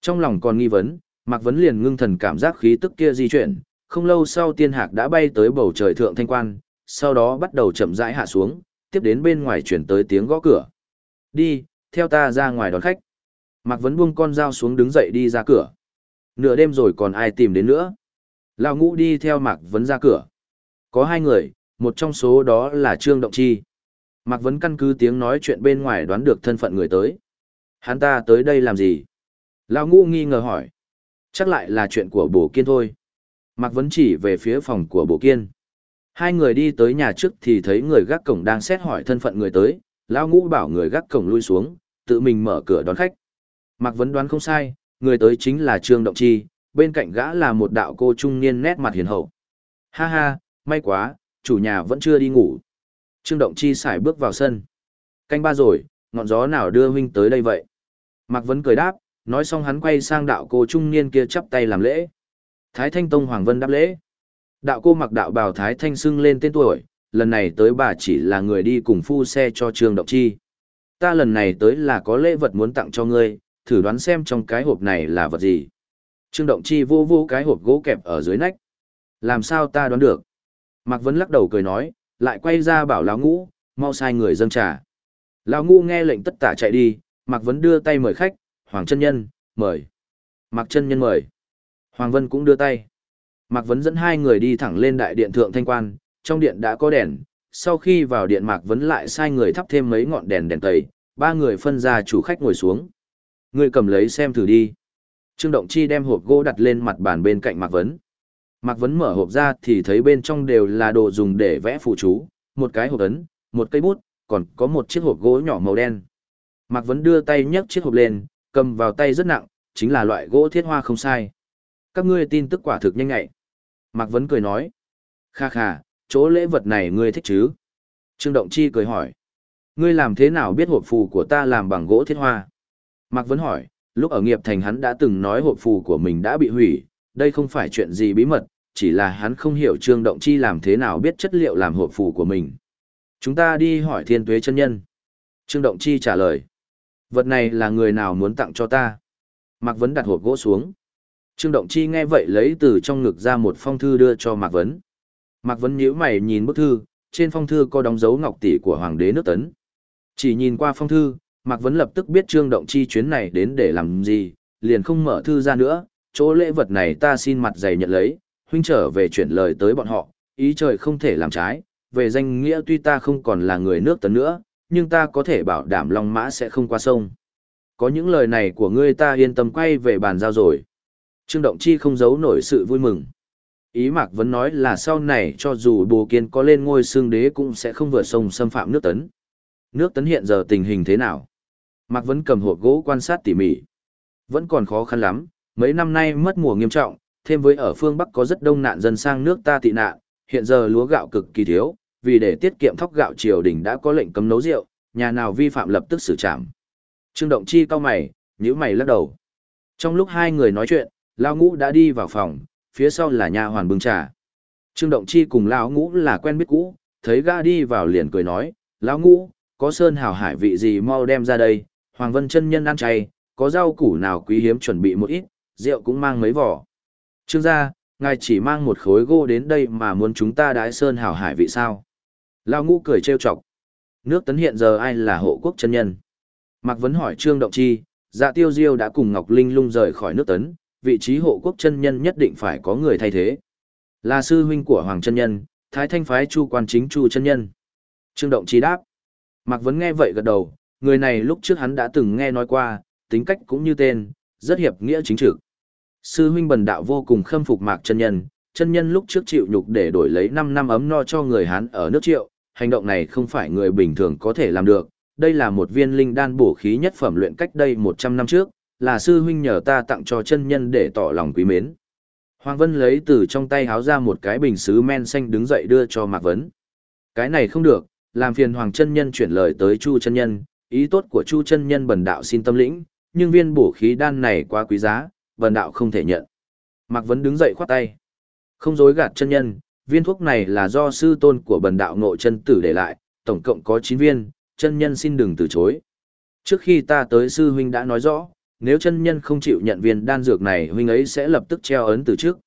[SPEAKER 1] Trong lòng còn nghi vấn, Mạc Vấn liền ngưng thần cảm giác khí tức kia di chuyển, không lâu sau tiên hạc đã bay tới bầu trời thượng thanh quan, sau đó bắt đầu chậm rãi hạ xuống, tiếp đến bên ngoài chuyển tới tiếng gõ cửa. Đi, theo ta ra ngoài đón khách. Mạc Vấn buông con dao xuống đứng dậy đi ra cửa. Nửa đêm rồi còn ai tìm đến nữa. Lão ngũ đi theo Mạc Vấn ra cửa. Có hai người, một trong số đó là Trương Động Chi. Mạc Vấn căn cứ tiếng nói chuyện bên ngoài đoán được thân phận người tới. Hắn ta tới đây làm gì? Lão ngũ nghi ngờ hỏi. Chắc lại là chuyện của bổ kiên thôi. Mạc Vấn chỉ về phía phòng của Bộ kiên. Hai người đi tới nhà trước thì thấy người gác cổng đang xét hỏi thân phận người tới, lão ngũ bảo người gác cổng lui xuống, tự mình mở cửa đón khách. Mạc Vấn đoán không sai, người tới chính là Trương Động Chi, bên cạnh gã là một đạo cô trung niên nét mặt hiền hậu. Ha ha, may quá, chủ nhà vẫn chưa đi ngủ. Trương Động Chi xài bước vào sân. Canh ba rồi, ngọn gió nào đưa huynh tới đây vậy? Mạc Vấn cười đáp, nói xong hắn quay sang đạo cô trung niên kia chắp tay làm lễ. Thái Thanh Tông Hoàng Vân đáp lễ. Đạo cô mặc đạo bào Thái Thanh xưng lên tên tuổi, lần này tới bà chỉ là người đi cùng phu xe cho Trương Động Chi. Ta lần này tới là có lễ vật muốn tặng cho ngươi, thử đoán xem trong cái hộp này là vật gì. Trương Động Chi vô vô cái hộp gỗ kẹp ở dưới nách. Làm sao ta đoán được? Mạc Vân lắc đầu cười nói, lại quay ra bảo lão ngũ, mau sai người dâng trà. Lão ngũ nghe lệnh tất tả chạy đi, Mạc Vân đưa tay mời khách, Hoàng chân nhân, mời. Mạc chân nhân mời. Hoàng Vân cũng đưa tay. Mạc Vấn dẫn hai người đi thẳng lên đại điện thượng thanh quan, trong điện đã có đèn, sau khi vào điện Mạc Vấn lại sai người thắp thêm mấy ngọn đèn đèn tẩy, ba người phân ra chủ khách ngồi xuống. Người cầm lấy xem thử đi. Trương Động Chi đem hộp gỗ đặt lên mặt bàn bên cạnh Mạc Vấn. Mạc Vấn mở hộp ra thì thấy bên trong đều là đồ dùng để vẽ phù chú, một cái hộp ấn, một cây bút, còn có một chiếc hộp gỗ nhỏ màu đen. Mạc Vấn đưa tay nhấc chiếc hộp lên, cầm vào tay rất nặng, chính là loại gỗ thiết hoa không sai. Các ngươi tin tức quả thực nhanh ngại. Mạc Vấn cười nói. Kha kha, chỗ lễ vật này ngươi thích chứ? Trương Động Chi cười hỏi. Ngươi làm thế nào biết hộp phù của ta làm bằng gỗ thiết hoa? Mạc Vấn hỏi, lúc ở nghiệp thành hắn đã từng nói hộp phù của mình đã bị hủy, đây không phải chuyện gì bí mật, chỉ là hắn không hiểu Trương Động Chi làm thế nào biết chất liệu làm hộp phù của mình. Chúng ta đi hỏi thiên tuế chân nhân. Trương Động Chi trả lời. Vật này là người nào muốn tặng cho ta? Mạc Vấn đặt hộp gỗ xuống. Trương Động Chi nghe vậy lấy từ trong ngực ra một phong thư đưa cho Mạc Vấn. Mạc Vấn nhíu mày nhìn bức thư, trên phong thư có đóng dấu ngọc tỷ của Hoàng đế nước Tấn. Chỉ nhìn qua phong thư, Mạc Vấn lập tức biết Trương Động Chi chuyến này đến để làm gì, liền không mở thư ra nữa, chỗ lễ vật này ta xin mặt dày nhận lấy, huynh trở về chuyển lời tới bọn họ, ý trời không thể làm trái, về danh nghĩa tuy ta không còn là người nước Tấn nữa, nhưng ta có thể bảo đảm Long Mã sẽ không qua sông. Có những lời này của ngươi ta yên tâm quay về bàn giao rồi. Trương Động Chi không giấu nổi sự vui mừng. Ý Mạc Vấn nói là sau này cho dù Bồ Kiên có lên ngôi xương đế cũng sẽ không vượt sông xâm phạm nước Tấn. Nước Tấn hiện giờ tình hình thế nào? Mạc Vấn cầm hộp gỗ quan sát tỉ mỉ. Vẫn còn khó khăn lắm, mấy năm nay mất mùa nghiêm trọng, thêm với ở phương Bắc có rất đông nạn dân sang nước ta tị nạn, hiện giờ lúa gạo cực kỳ thiếu, vì để tiết kiệm thóc gạo triều đình đã có lệnh cấm nấu rượu, nhà nào vi phạm lập tức xử trảm. Trương Động Chi cau mày, nhíu mày lắc đầu. Trong lúc hai người nói chuyện, Lão Ngũ đã đi vào phòng, phía sau là nhà hoàn bưng trà. Trương Động Chi cùng Lão Ngũ là quen biết cũ, thấy gã đi vào liền cười nói, Lão Ngũ, có sơn hào hải vị gì mau đem ra đây, Hoàng Vân chân nhân ăn chay, có rau củ nào quý hiếm chuẩn bị một ít, rượu cũng mang mấy vỏ. Trương gia, ngài chỉ mang một khối gỗ đến đây mà muốn chúng ta đái sơn hào hải vị sao? Lão Ngũ cười trêu chọc. Nước tấn hiện giờ ai là hộ quốc chân nhân? Mạc Vấn hỏi Trương Động Chi, dạ tiêu diêu đã cùng Ngọc Linh lung rời khỏi nước tấn, vị trí hộ quốc chân nhân nhất định phải có người thay thế. Là sư huynh của Hoàng chân nhân, Thái Thanh phái Chu quan chính Chu chân nhân. Trương Động Chi đáp. Mạc Vấn nghe vậy gật đầu, người này lúc trước hắn đã từng nghe nói qua, tính cách cũng như tên, rất hiệp nghĩa chính trực. Sư huynh bần đạo vô cùng khâm phục Mạc chân nhân, chân nhân lúc trước chịu nhục để đổi lấy 5 năm ấm no cho người Hán ở nước triệu, hành động này không phải người bình thường có thể làm được, đây là một viên linh đan bổ khí nhất phẩm luyện cách đây 100 năm trước, là sư huynh nhờ ta tặng cho chân nhân để tỏ lòng quý mến. Hoàng Vân lấy từ trong tay háo ra một cái bình sứ men xanh đứng dậy đưa cho Mạc Vấn. Cái này không được, làm phiền Hoàng chân nhân chuyển lời tới Chu chân nhân, ý tốt của Chu chân nhân bần đạo xin tâm lĩnh, nhưng viên bổ khí đan này quá quý giá, bần đạo không thể nhận. Mạc Vấn đứng dậy khoát tay. Không dối gạt chân nhân, viên thuốc này là do sư tôn của bần đạo ngộ chân tử để lại, tổng cộng có 9 viên, chân nhân xin đừng từ chối. Trước khi ta tới sư huynh đã nói rõ, nếu chân nhân không chịu nhận viên đan dược này huynh ấy sẽ lập tức treo ấn từ trước.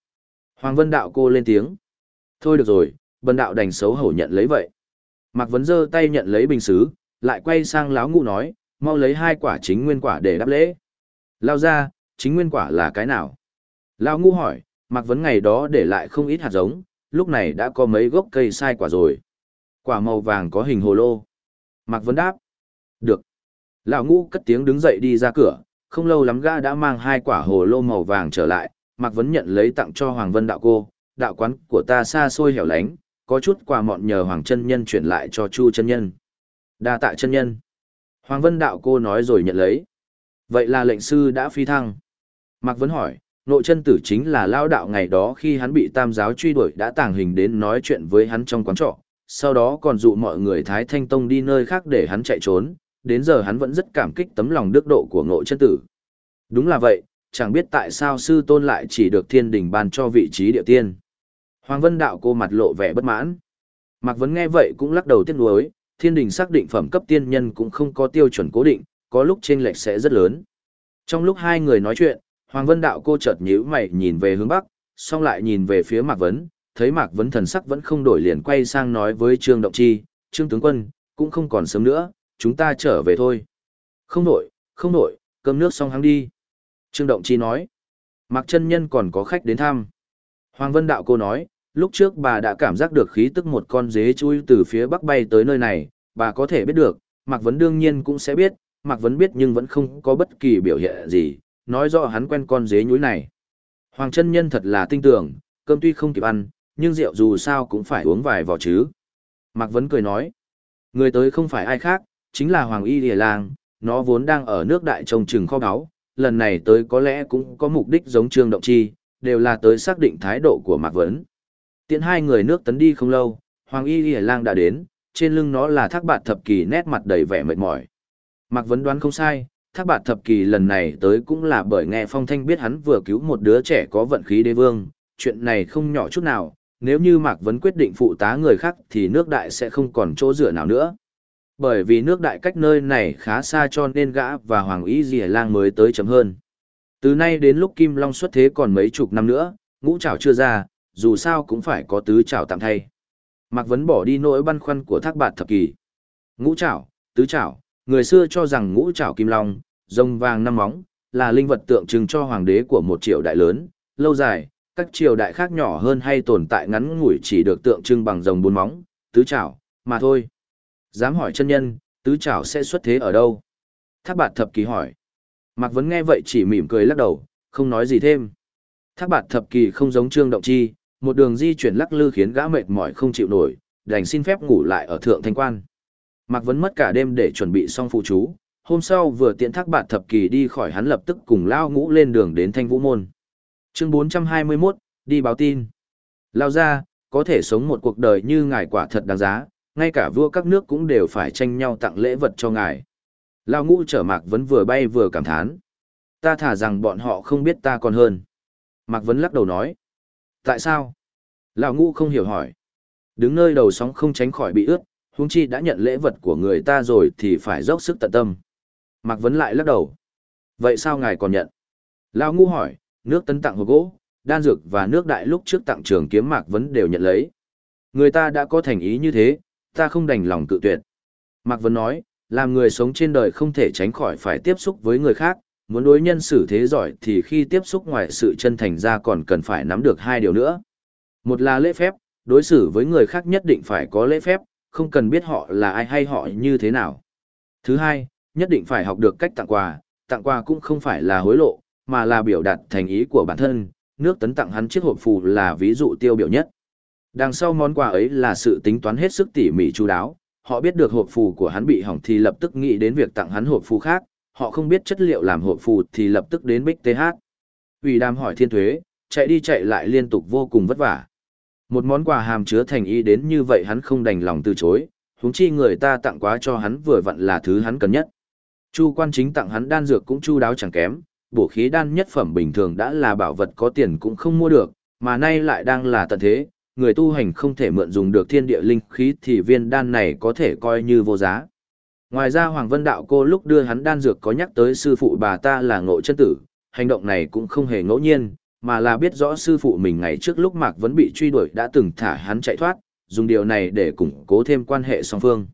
[SPEAKER 1] Hoàng Vân Đạo cô lên tiếng. Thôi được rồi, Vân đạo đành xấu hổ nhận lấy vậy. Mạc Vấn giơ tay nhận lấy bình xứ, lại quay sang láo ngụ nói, mau lấy hai quả chính nguyên quả để đáp lễ. Lao ra, chính nguyên quả là cái nào? Lao ngũ hỏi, Mạc Vấn ngày đó để lại không ít hạt giống, lúc này đã có mấy gốc cây sai quả rồi. Quả màu vàng có hình hồ lô. Mạc Vấn đáp. Được. Lão ngũ cất tiếng đứng dậy đi ra cửa, không lâu lắm gã đã mang hai quả hồ lô màu vàng trở lại, Mạc Vấn nhận lấy tặng cho Hoàng Vân đạo cô, đạo quán của ta xa xôi hẻo lánh, có chút quà mọn nhờ Hoàng chân nhân chuyển lại cho Chu chân nhân. Đa tạ chân nhân. Hoàng Vân đạo cô nói rồi nhận lấy. Vậy là lệnh sư đã phi thăng. Mạc Vấn hỏi, Nội chân tử chính là lao đạo ngày đó khi hắn bị tam giáo truy đuổi đã tàng hình đến nói chuyện với hắn trong quán trọ, sau đó còn dụ mọi người Thái Thanh Tông đi nơi khác để hắn chạy trốn, đến giờ hắn vẫn rất cảm kích tấm lòng đức độ của ngộ chân tử. Đúng là vậy, chẳng biết tại sao sư tôn lại chỉ được thiên đình ban cho vị trí địa tiên. Hoàng Vân Đạo cô mặt lộ vẻ bất mãn. Mạc Vấn nghe vậy cũng lắc đầu tiếc nuối, thiên đình xác định phẩm cấp tiên nhân cũng không có tiêu chuẩn cố định, có lúc chênh lệch sẽ rất lớn. Trong lúc hai người nói chuyện, Hoàng Vân Đạo cô chợt nhíu mày nhìn về hướng bắc, xong lại nhìn về phía Mạc Vấn, thấy Mạc Vấn thần sắc vẫn không đổi liền quay sang nói với Trương Động Chi, Trương Tướng Quân, cũng không còn sớm nữa, chúng ta trở về thôi. Không đổi, không đổi, cơm nước xong hắn đi. Trương Động Chi nói, Mạc chân Nhân còn có khách đến thăm. Hoàng Vân Đạo cô nói, lúc trước bà đã cảm giác được khí tức một con dế chui từ phía bắc bay tới nơi này, bà có thể biết được, Mạc Vấn đương nhiên cũng sẽ biết, Mạc Vấn biết nhưng vẫn không có bất kỳ biểu hiện gì, nói rõ hắn quen con dế nhúi này. Hoàng chân nhân thật là tinh tưởng, cơm tuy không kịp ăn, nhưng rượu dù sao cũng phải uống vài vò chứ. Mạc Vấn cười nói, người tới không phải ai khác, chính là Hoàng Y Lìa Lang, nó vốn đang ở nước đại trông trừng kho báu, lần này tới có lẽ cũng có mục đích giống Trương Động Chi, đều là tới xác định thái độ của Mạc Vấn. Tiện hai người nước tấn đi không lâu, Hoàng Y Lìa Lang đã đến, trên lưng nó là thác bạt thập kỳ nét mặt đầy vẻ mệt mỏi. Mạc Vấn đoán không sai, thác bạt thập kỳ lần này tới cũng là bởi nghe phong thanh biết hắn vừa cứu một đứa trẻ có vận khí đế vương, chuyện này không nhỏ chút nào, nếu như Mạc Vấn quyết định phụ tá người khác thì nước đại sẽ không còn chỗ dựa nào nữa. Bởi vì nước đại cách nơi này khá xa cho nên gã và Hoàng Y Dì Lang mới tới chấm hơn. Từ nay đến lúc Kim Long xuất thế còn mấy chục năm nữa, ngũ trảo chưa ra, dù sao cũng phải có tứ trảo tạm thay. Mạc Vấn bỏ đi nỗi băn khoăn của thác bạt thập kỳ. Ngũ trảo, tứ trảo, người xưa cho rằng ngũ trảo kim long, rồng vàng năm móng, là linh vật tượng trưng cho hoàng đế của một triều đại lớn, lâu dài, các triều đại khác nhỏ hơn hay tồn tại ngắn ngủi chỉ được tượng trưng bằng rồng bốn móng, tứ trảo, mà thôi. Dám hỏi chân nhân, tứ trảo sẽ xuất thế ở đâu? Thác bạt thập kỳ hỏi. Mạc Vấn nghe vậy chỉ mỉm cười lắc đầu, không nói gì thêm. Thác bạt thập kỳ không giống trương động chi, một đường di chuyển lắc lư khiến gã mệt mỏi không chịu nổi, đành xin phép ngủ lại ở thượng thanh quan. Mạc Vấn mất cả đêm để chuẩn bị xong phụ chú, hôm sau vừa tiện thác bạt thập kỳ đi khỏi hắn lập tức cùng lao ngũ lên đường đến thanh vũ môn. Chương 421, đi báo tin. Lao ra, có thể sống một cuộc đời như ngài quả thật đáng giá, ngay cả vua các nước cũng đều phải tranh nhau tặng lễ vật cho ngài. Lao ngũ trở Mạc Vấn vừa bay vừa cảm thán. Ta thả rằng bọn họ không biết ta còn hơn. Mạc Vấn lắc đầu nói. Tại sao? Lão ngũ không hiểu hỏi. Đứng nơi đầu sóng không tránh khỏi bị ướt, huống chi đã nhận lễ vật của người ta rồi thì phải dốc sức tận tâm. Mạc Vấn lại lắc đầu. Vậy sao ngài còn nhận? Lão ngũ hỏi, nước tấn tặng hộp gỗ, đan dược và nước đại lúc trước tặng trường kiếm Mạc Vấn đều nhận lấy. Người ta đã có thành ý như thế, ta không đành lòng cự tuyệt. Mạc Vấn nói, làm người sống trên đời không thể tránh khỏi phải tiếp xúc với người khác, muốn đối nhân xử thế giỏi thì khi tiếp xúc ngoài sự chân thành ra còn cần phải nắm được hai điều nữa. Một là lễ phép, đối xử với người khác nhất định phải có lễ phép, không cần biết họ là ai hay họ như thế nào. Thứ hai, nhất định phải học được cách tặng quà, tặng quà cũng không phải là hối lộ, mà là biểu đạt thành ý của bản thân, nước tấn tặng hắn chiếc hộp phù là ví dụ tiêu biểu nhất. Đằng sau món quà ấy là sự tính toán hết sức tỉ mỉ chú đáo, họ biết được hộp phù của hắn bị hỏng thì lập tức nghĩ đến việc tặng hắn hộp phù khác, họ không biết chất liệu làm hộp phù thì lập tức đến Bích TH. Ủy đàm hỏi thiên thuế, chạy đi chạy lại liên tục vô cùng vất vả. Một món quà hàm chứa thành ý đến như vậy hắn không đành lòng từ chối, huống chi người ta tặng quá cho hắn vừa vặn là thứ hắn cần nhất. Chu quan chính tặng hắn đan dược cũng chu đáo chẳng kém, bổ khí đan nhất phẩm bình thường đã là bảo vật có tiền cũng không mua được, mà nay lại đang là tận thế, người tu hành không thể mượn dùng được thiên địa linh khí thì viên đan này có thể coi như vô giá. Ngoài ra Hoàng Vân Đạo cô lúc đưa hắn đan dược có nhắc tới sư phụ bà ta là ngộ chân tử, hành động này cũng không hề ngẫu nhiên, mà là biết rõ sư phụ mình ngày trước lúc Mạc vẫn bị truy đuổi đã từng thả hắn chạy thoát, dùng điều này để củng cố thêm quan hệ song phương.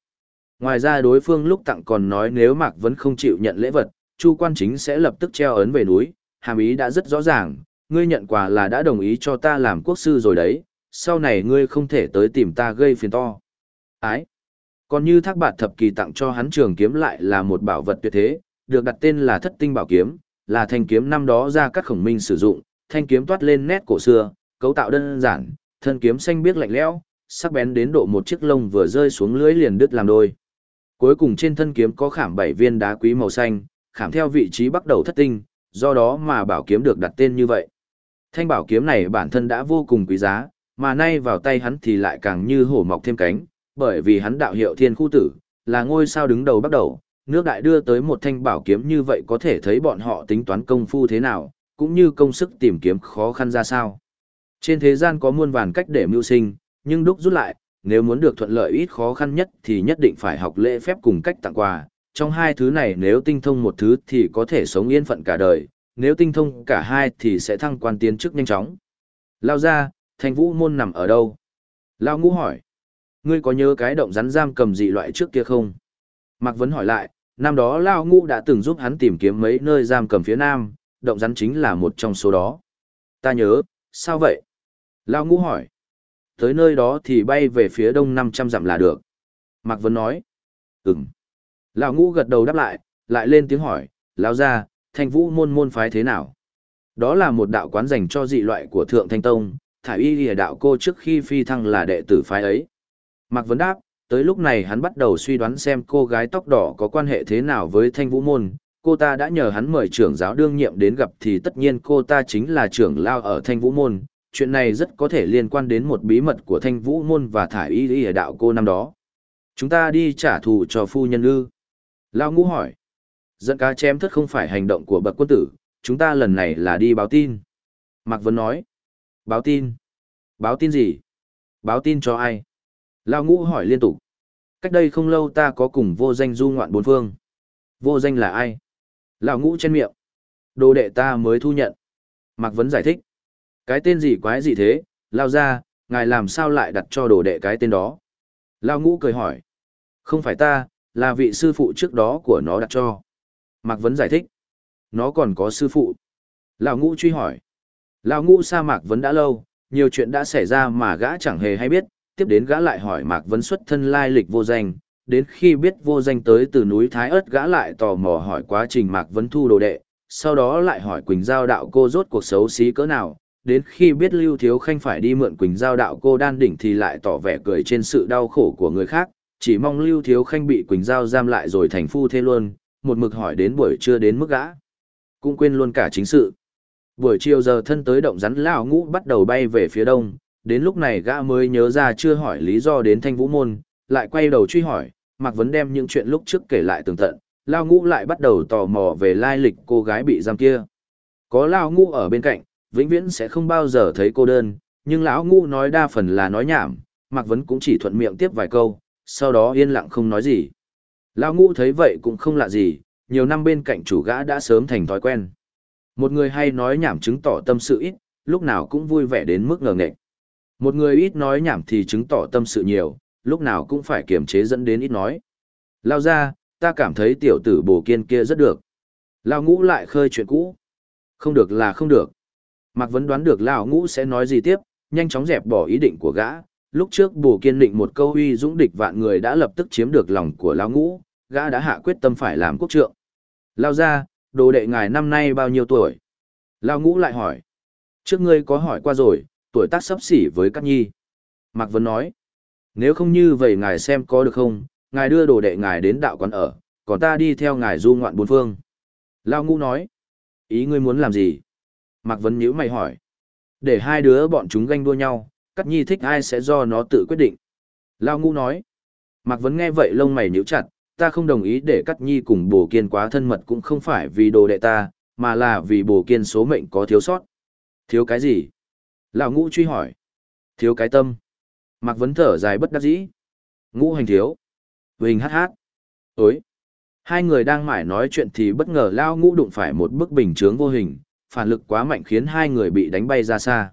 [SPEAKER 1] Ngoài ra đối phương lúc tặng còn nói nếu Mạc vẫn không chịu nhận lễ vật, Chu quan chính sẽ lập tức treo ấn về núi, hàm ý đã rất rõ ràng, ngươi nhận quà là đã đồng ý cho ta làm quốc sư rồi đấy, sau này ngươi không thể tới tìm ta gây phiền to. Ái! Còn như thác bạt thập kỳ tặng cho hắn trường kiếm lại là một bảo vật tuyệt thế, được đặt tên là thất tinh bảo kiếm, là thanh kiếm năm đó ra các khổng minh sử dụng, thanh kiếm toát lên nét cổ xưa, cấu tạo đơn giản, thân kiếm xanh biếc lạnh lẽo, sắc bén đến độ một chiếc lông vừa rơi xuống lưới liền đứt làm đôi. Cuối cùng trên thân kiếm có khảm bảy viên đá quý màu xanh, khảm theo vị trí bắt đầu thất tinh, do đó mà bảo kiếm được đặt tên như vậy. Thanh bảo kiếm này bản thân đã vô cùng quý giá, mà nay vào tay hắn thì lại càng như hổ mọc thêm cánh, bởi vì hắn đạo hiệu thiên khu tử, là ngôi sao đứng đầu bắt đầu, nước đại đưa tới một thanh bảo kiếm như vậy có thể thấy bọn họ tính toán công phu thế nào, cũng như công sức tìm kiếm khó khăn ra sao. Trên thế gian có muôn vàn cách để mưu sinh, nhưng đúc rút lại, nếu muốn được thuận lợi ít khó khăn nhất thì nhất định phải học lễ phép cùng cách tặng quà. Trong hai thứ này nếu tinh thông một thứ thì có thể sống yên phận cả đời, nếu tinh thông cả hai thì sẽ thăng quan tiến chức nhanh chóng. Lao ra, thanh vũ môn nằm ở đâu? Lao ngũ hỏi. Ngươi có nhớ cái động rắn giam cầm dị loại trước kia không? Mạc Vấn hỏi lại, năm đó Lao ngũ đã từng giúp hắn tìm kiếm mấy nơi giam cầm phía nam, động rắn chính là một trong số đó. Ta nhớ, sao vậy? Lao ngũ hỏi. Tới nơi đó thì bay về phía đông 500 dặm là được. Mạc Vấn nói. Ừm. Lão ngũ gật đầu đáp lại, lại lên tiếng hỏi, Lão ra, thanh vũ môn môn phái thế nào? Đó là một đạo quán dành cho dị loại của Thượng Thanh Tông, thải y lìa đạo cô trước khi phi thăng là đệ tử phái ấy. Mạc Vấn đáp, tới lúc này hắn bắt đầu suy đoán xem cô gái tóc đỏ có quan hệ thế nào với thanh vũ môn. Cô ta đã nhờ hắn mời trưởng giáo đương nhiệm đến gặp thì tất nhiên cô ta chính là trưởng lao ở thanh vũ môn. Chuyện này rất có thể liên quan đến một bí mật của thanh vũ môn và thải y lìa đạo cô năm đó. Chúng ta đi trả thù cho phu nhân ư. Lao ngũ hỏi. Dẫn cá chém thất không phải hành động của bậc quân tử, chúng ta lần này là đi báo tin. Mạc Vân nói. Báo tin? Báo tin gì? Báo tin cho ai? Lao ngũ hỏi liên tục. Cách đây không lâu ta có cùng vô danh du ngoạn bốn phương. Vô danh là ai? Lão ngũ trên miệng. Đồ đệ ta mới thu nhận. Mạc Vấn giải thích. Cái tên gì quái gì thế? Lao ra, ngài làm sao lại đặt cho đồ đệ cái tên đó? Lao ngũ cười hỏi. Không phải ta, là vị sư phụ trước đó của nó đặt cho. Mạc Vấn giải thích. Nó còn có sư phụ. Lão ngũ truy hỏi. Lão ngũ sa Mạc Vấn đã lâu, nhiều chuyện đã xảy ra mà gã chẳng hề hay biết, tiếp đến gã lại hỏi Mạc Vấn xuất thân lai lịch vô danh, đến khi biết vô danh tới từ núi Thái ớt gã lại tò mò hỏi quá trình Mạc Vấn thu đồ đệ, sau đó lại hỏi Quỳnh Giao đạo cô rốt cuộc xấu xí cỡ nào, đến khi biết Lưu Thiếu Khanh phải đi mượn Quỳnh Giao đạo cô đan đỉnh thì lại tỏ vẻ cười trên sự đau khổ của người khác, chỉ mong Lưu Thiếu Khanh bị Quỳnh Giao giam lại rồi thành phu thế luôn, một mực hỏi đến buổi trưa đến mức gã. Cũng quên luôn cả chính sự. Buổi chiều giờ thân tới động rắn lão ngũ bắt đầu bay về phía đông, đến lúc này gã mới nhớ ra chưa hỏi lý do đến thanh vũ môn, lại quay đầu truy hỏi, Mạc Vấn đem những chuyện lúc trước kể lại tường tận, Lão Ngũ lại bắt đầu tò mò về lai lịch cô gái bị giam kia. Có Lão Ngũ ở bên cạnh, vĩnh viễn sẽ không bao giờ thấy cô đơn, nhưng lão Ngũ nói đa phần là nói nhảm, Mạc Vấn cũng chỉ thuận miệng tiếp vài câu, sau đó yên lặng không nói gì. Lão Ngũ thấy vậy cũng không lạ gì, nhiều năm bên cạnh chủ gã đã sớm thành thói quen. Một người hay nói nhảm chứng tỏ tâm sự ít, lúc nào cũng vui vẻ đến mức ngờ nghệch. Một người ít nói nhảm thì chứng tỏ tâm sự nhiều, lúc nào cũng phải kiềm chế dẫn đến ít nói. Lao ra, ta cảm thấy tiểu tử bồ kiên kia rất được. Lao ngũ lại khơi chuyện cũ. Không được là không được. Mạc Vấn đoán được Lao ngũ sẽ nói gì tiếp, nhanh chóng dẹp bỏ ý định của gã. Lúc trước bồ kiên định một câu uy dũng địch vạn người đã lập tức chiếm được lòng của Lao ngũ, gã đã hạ quyết tâm phải làm quốc trượng. Lao ra, đồ đệ ngài năm nay bao nhiêu tuổi? Lao ngũ lại hỏi. Trước ngươi có hỏi qua rồi, tuổi tác sắp xỉ với Cát Nhi. Mạc Vấn nói, nếu không như vậy ngài xem có được không, ngài đưa đồ đệ ngài đến đạo quán ở, còn ta đi theo ngài du ngoạn bốn phương. Lao Ngũ nói, ý ngươi muốn làm gì? Mạc Vấn nhíu mày hỏi, để hai đứa bọn chúng ganh đua nhau, Cát Nhi thích ai sẽ do nó tự quyết định. Lao Ngũ nói, Mạc Vấn nghe vậy lông mày nhíu chặt, ta không đồng ý để Cát Nhi cùng Bồ Kiên quá thân mật cũng không phải vì đồ đệ ta, mà là vì Bồ Kiên số mệnh có thiếu sót. Thiếu cái gì? Lão ngũ truy hỏi. Thiếu cái tâm. Mạc Vấn thở dài bất đắc dĩ. Ngũ hành thiếu. Huỳnh hát hát. Ối. Hai người đang mải nói chuyện thì bất ngờ Lao ngũ đụng phải một bức bình chướng vô hình, phản lực quá mạnh khiến hai người bị đánh bay ra xa.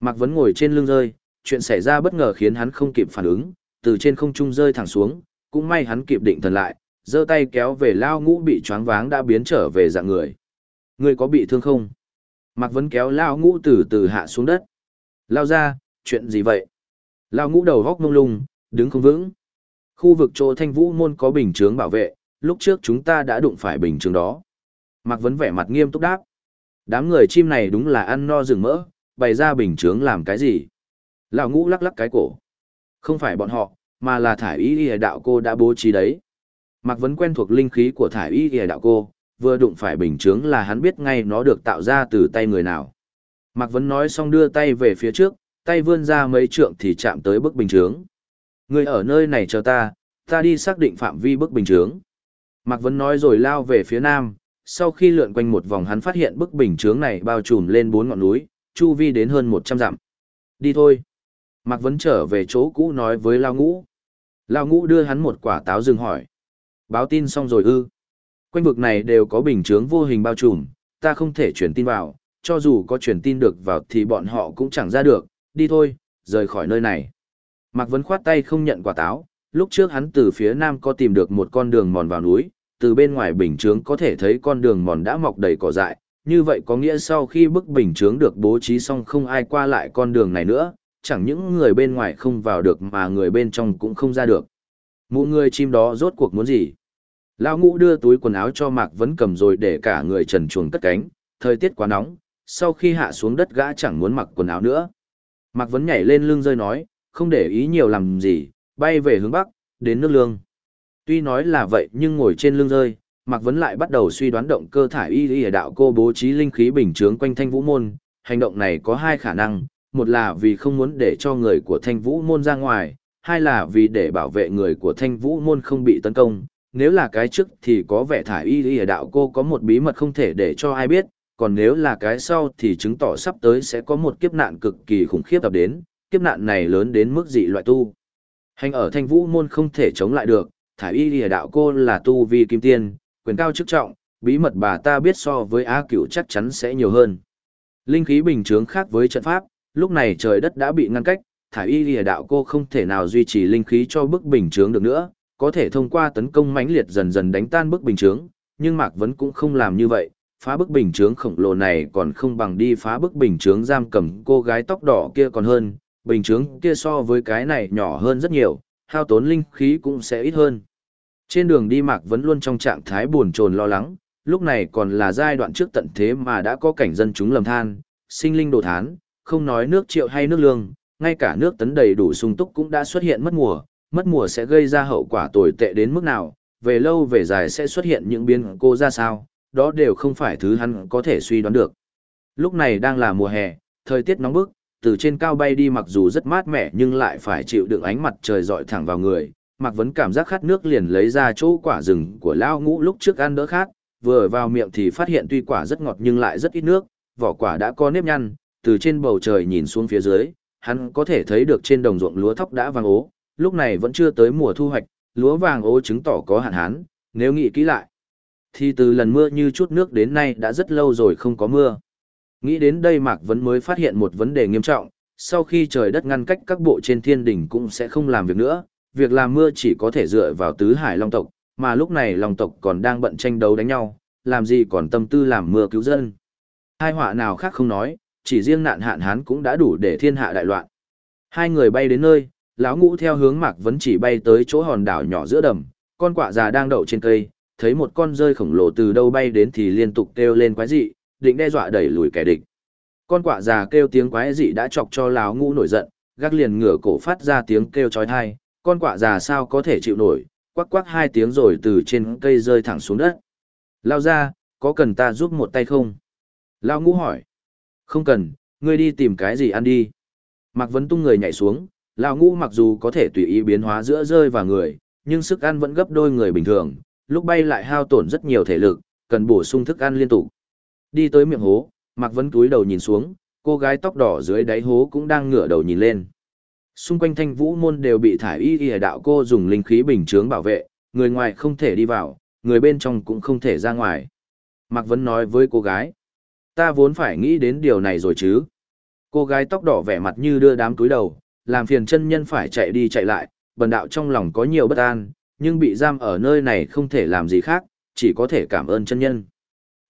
[SPEAKER 1] Mạc Vấn ngồi trên lưng rơi, chuyện xảy ra bất ngờ khiến hắn không kịp phản ứng, từ trên không trung rơi thẳng xuống, cũng may hắn kịp định thần lại, giơ tay kéo về Lao ngũ bị choáng váng đã biến trở về dạng người. Người có bị thương không? Mạc Vấn kéo Lao ngũ từ từ hạ xuống đất. Lao ra, chuyện gì vậy? Lao ngũ đầu góc mông lung, đứng không vững. Khu vực chỗ thanh vũ môn có bình chướng bảo vệ, lúc trước chúng ta đã đụng phải bình chướng đó. Mạc Vấn vẻ mặt nghiêm túc đáp. Đám người chim này đúng là ăn no rừng mỡ, bày ra bình chướng làm cái gì? Lão ngũ lắc lắc cái cổ. Không phải bọn họ, mà là thải y y đạo cô đã bố trí đấy. Mạc Vấn quen thuộc linh khí của thải y y đạo cô, vừa đụng phải bình chướng là hắn biết ngay nó được tạo ra từ tay người nào. Mạc Vấn nói xong đưa tay về phía trước, tay vươn ra mấy trượng thì chạm tới bức bình chướng. Người ở nơi này chờ ta, ta đi xác định phạm vi bức bình chướng. Mạc Vấn nói rồi lao về phía nam, sau khi lượn quanh một vòng hắn phát hiện bức bình chướng này bao trùm lên bốn ngọn núi, chu vi đến hơn 100 dặm. Đi thôi. Mạc Vấn trở về chỗ cũ nói với Lao Ngũ. Lao Ngũ đưa hắn một quả táo dừng hỏi. Báo tin xong rồi ư. Quanh vực này đều có bình chướng vô hình bao trùm, ta không thể truyền tin vào, cho dù có truyền tin được vào thì bọn họ cũng chẳng ra được, đi thôi, rời khỏi nơi này. Mạc Vấn khoát tay không nhận quả táo, lúc trước hắn từ phía nam có tìm được một con đường mòn vào núi, từ bên ngoài bình chướng có thể thấy con đường mòn đã mọc đầy cỏ dại, như vậy có nghĩa sau khi bức bình chướng được bố trí xong không ai qua lại con đường này nữa, chẳng những người bên ngoài không vào được mà người bên trong cũng không ra được. Mụ người chim đó rốt cuộc muốn gì? Lão ngũ đưa túi quần áo cho Mạc Vấn cầm rồi để cả người trần chuồng cất cánh, thời tiết quá nóng, sau khi hạ xuống đất gã chẳng muốn mặc quần áo nữa. Mạc Vấn nhảy lên lưng rơi nói, không để ý nhiều làm gì, bay về hướng Bắc, đến nước lương. Tuy nói là vậy nhưng ngồi trên lưng rơi, Mạc Vấn lại bắt đầu suy đoán động cơ thải y y đạo cô bố trí linh khí bình chướng quanh thanh vũ môn. Hành động này có hai khả năng, một là vì không muốn để cho người của thanh vũ môn ra ngoài, hai là vì để bảo vệ người của thanh vũ môn không bị tấn công. Nếu là cái trước thì có vẻ thải y y đạo cô có một bí mật không thể để cho ai biết, còn nếu là cái sau thì chứng tỏ sắp tới sẽ có một kiếp nạn cực kỳ khủng khiếp tập đến, kiếp nạn này lớn đến mức dị loại tu. Hành ở thanh vũ môn không thể chống lại được, thải y lìa đạo cô là tu vi kim tiên, quyền cao chức trọng, bí mật bà ta biết so với A cửu chắc chắn sẽ nhiều hơn. Linh khí bình thường khác với trận pháp, lúc này trời đất đã bị ngăn cách, thải y lìa đạo cô không thể nào duy trì linh khí cho bức bình chướng được nữa, có thể thông qua tấn công mãnh liệt dần dần đánh tan bức bình chướng, nhưng Mạc Vấn cũng không làm như vậy, phá bức bình chướng khổng lồ này còn không bằng đi phá bức bình chướng giam cầm cô gái tóc đỏ kia còn hơn, bình chướng kia so với cái này nhỏ hơn rất nhiều, hao tốn linh khí cũng sẽ ít hơn. Trên đường đi Mạc vẫn luôn trong trạng thái buồn chồn lo lắng, lúc này còn là giai đoạn trước tận thế mà đã có cảnh dân chúng lầm than, sinh linh đồ thán, không nói nước triệu hay nước lương, ngay cả nước tấn đầy đủ sung túc cũng đã xuất hiện mất mùa, mất mùa sẽ gây ra hậu quả tồi tệ đến mức nào, về lâu về dài sẽ xuất hiện những biến cố ra sao, đó đều không phải thứ hắn có thể suy đoán được. Lúc này đang là mùa hè, thời tiết nóng bức, từ trên cao bay đi mặc dù rất mát mẻ nhưng lại phải chịu đựng ánh mặt trời dọi thẳng vào người. Mạc Vấn cảm giác khát nước liền lấy ra chỗ quả rừng của Lao Ngũ lúc trước ăn đỡ khát, vừa vào miệng thì phát hiện tuy quả rất ngọt nhưng lại rất ít nước, vỏ quả đã có nếp nhăn, từ trên bầu trời nhìn xuống phía dưới, hắn có thể thấy được trên đồng ruộng lúa thóc đã vàng ố, lúc này vẫn chưa tới mùa thu hoạch, lúa vàng ố chứng tỏ có hạn hán, nếu nghĩ kỹ lại. Thì từ lần mưa như chút nước đến nay đã rất lâu rồi không có mưa. Nghĩ đến đây Mạc Vấn mới phát hiện một vấn đề nghiêm trọng, sau khi trời đất ngăn cách các bộ trên thiên đỉnh cũng sẽ không làm việc nữa, việc làm mưa chỉ có thể dựa vào tứ hải long tộc, mà lúc này long tộc còn đang bận tranh đấu đánh nhau, làm gì còn tâm tư làm mưa cứu dân. Hai họa nào khác không nói, chỉ riêng nạn hạn hán cũng đã đủ để thiên hạ đại loạn. Hai người bay đến nơi, lão ngũ theo hướng Mạc Vấn chỉ bay tới chỗ hòn đảo nhỏ giữa đầm, con quạ già đang đậu trên cây, thấy một con rơi khổng lồ từ đâu bay đến thì liên tục kêu lên quái dị, định đe dọa đẩy lùi kẻ địch. Con quạ già kêu tiếng quái dị đã chọc cho lão ngũ nổi giận, gác liền ngửa cổ phát ra tiếng kêu chói tai, con quạ già sao có thể chịu nổi, quắc quắc hai tiếng rồi từ trên cây rơi thẳng xuống đất. Lao ra, có cần ta giúp một tay không? Lao ngũ hỏi. Không cần, ngươi đi tìm cái gì ăn đi. Mạc Vấn tung người nhảy xuống, Lao ngũ mặc dù có thể tùy ý biến hóa giữa rơi và người, nhưng sức ăn vẫn gấp đôi người bình thường, lúc bay lại hao tổn rất nhiều thể lực, cần bổ sung thức ăn liên tục. Đi tới miệng hố, Mạc Vấn túi đầu nhìn xuống, cô gái tóc đỏ dưới đáy hố cũng đang ngửa đầu nhìn lên. Xung quanh thanh vũ môn đều bị thải y y đạo cô dùng linh khí bình chướng bảo vệ, người ngoài không thể đi vào, người bên trong cũng không thể ra ngoài. Mạc Vấn nói với cô gái, ta vốn phải nghĩ đến điều này rồi chứ. Cô gái tóc đỏ vẻ mặt như đưa đám túi đầu, làm phiền chân nhân phải chạy đi chạy lại, bần đạo trong lòng có nhiều bất an, nhưng bị giam ở nơi này không thể làm gì khác, chỉ có thể cảm ơn chân nhân.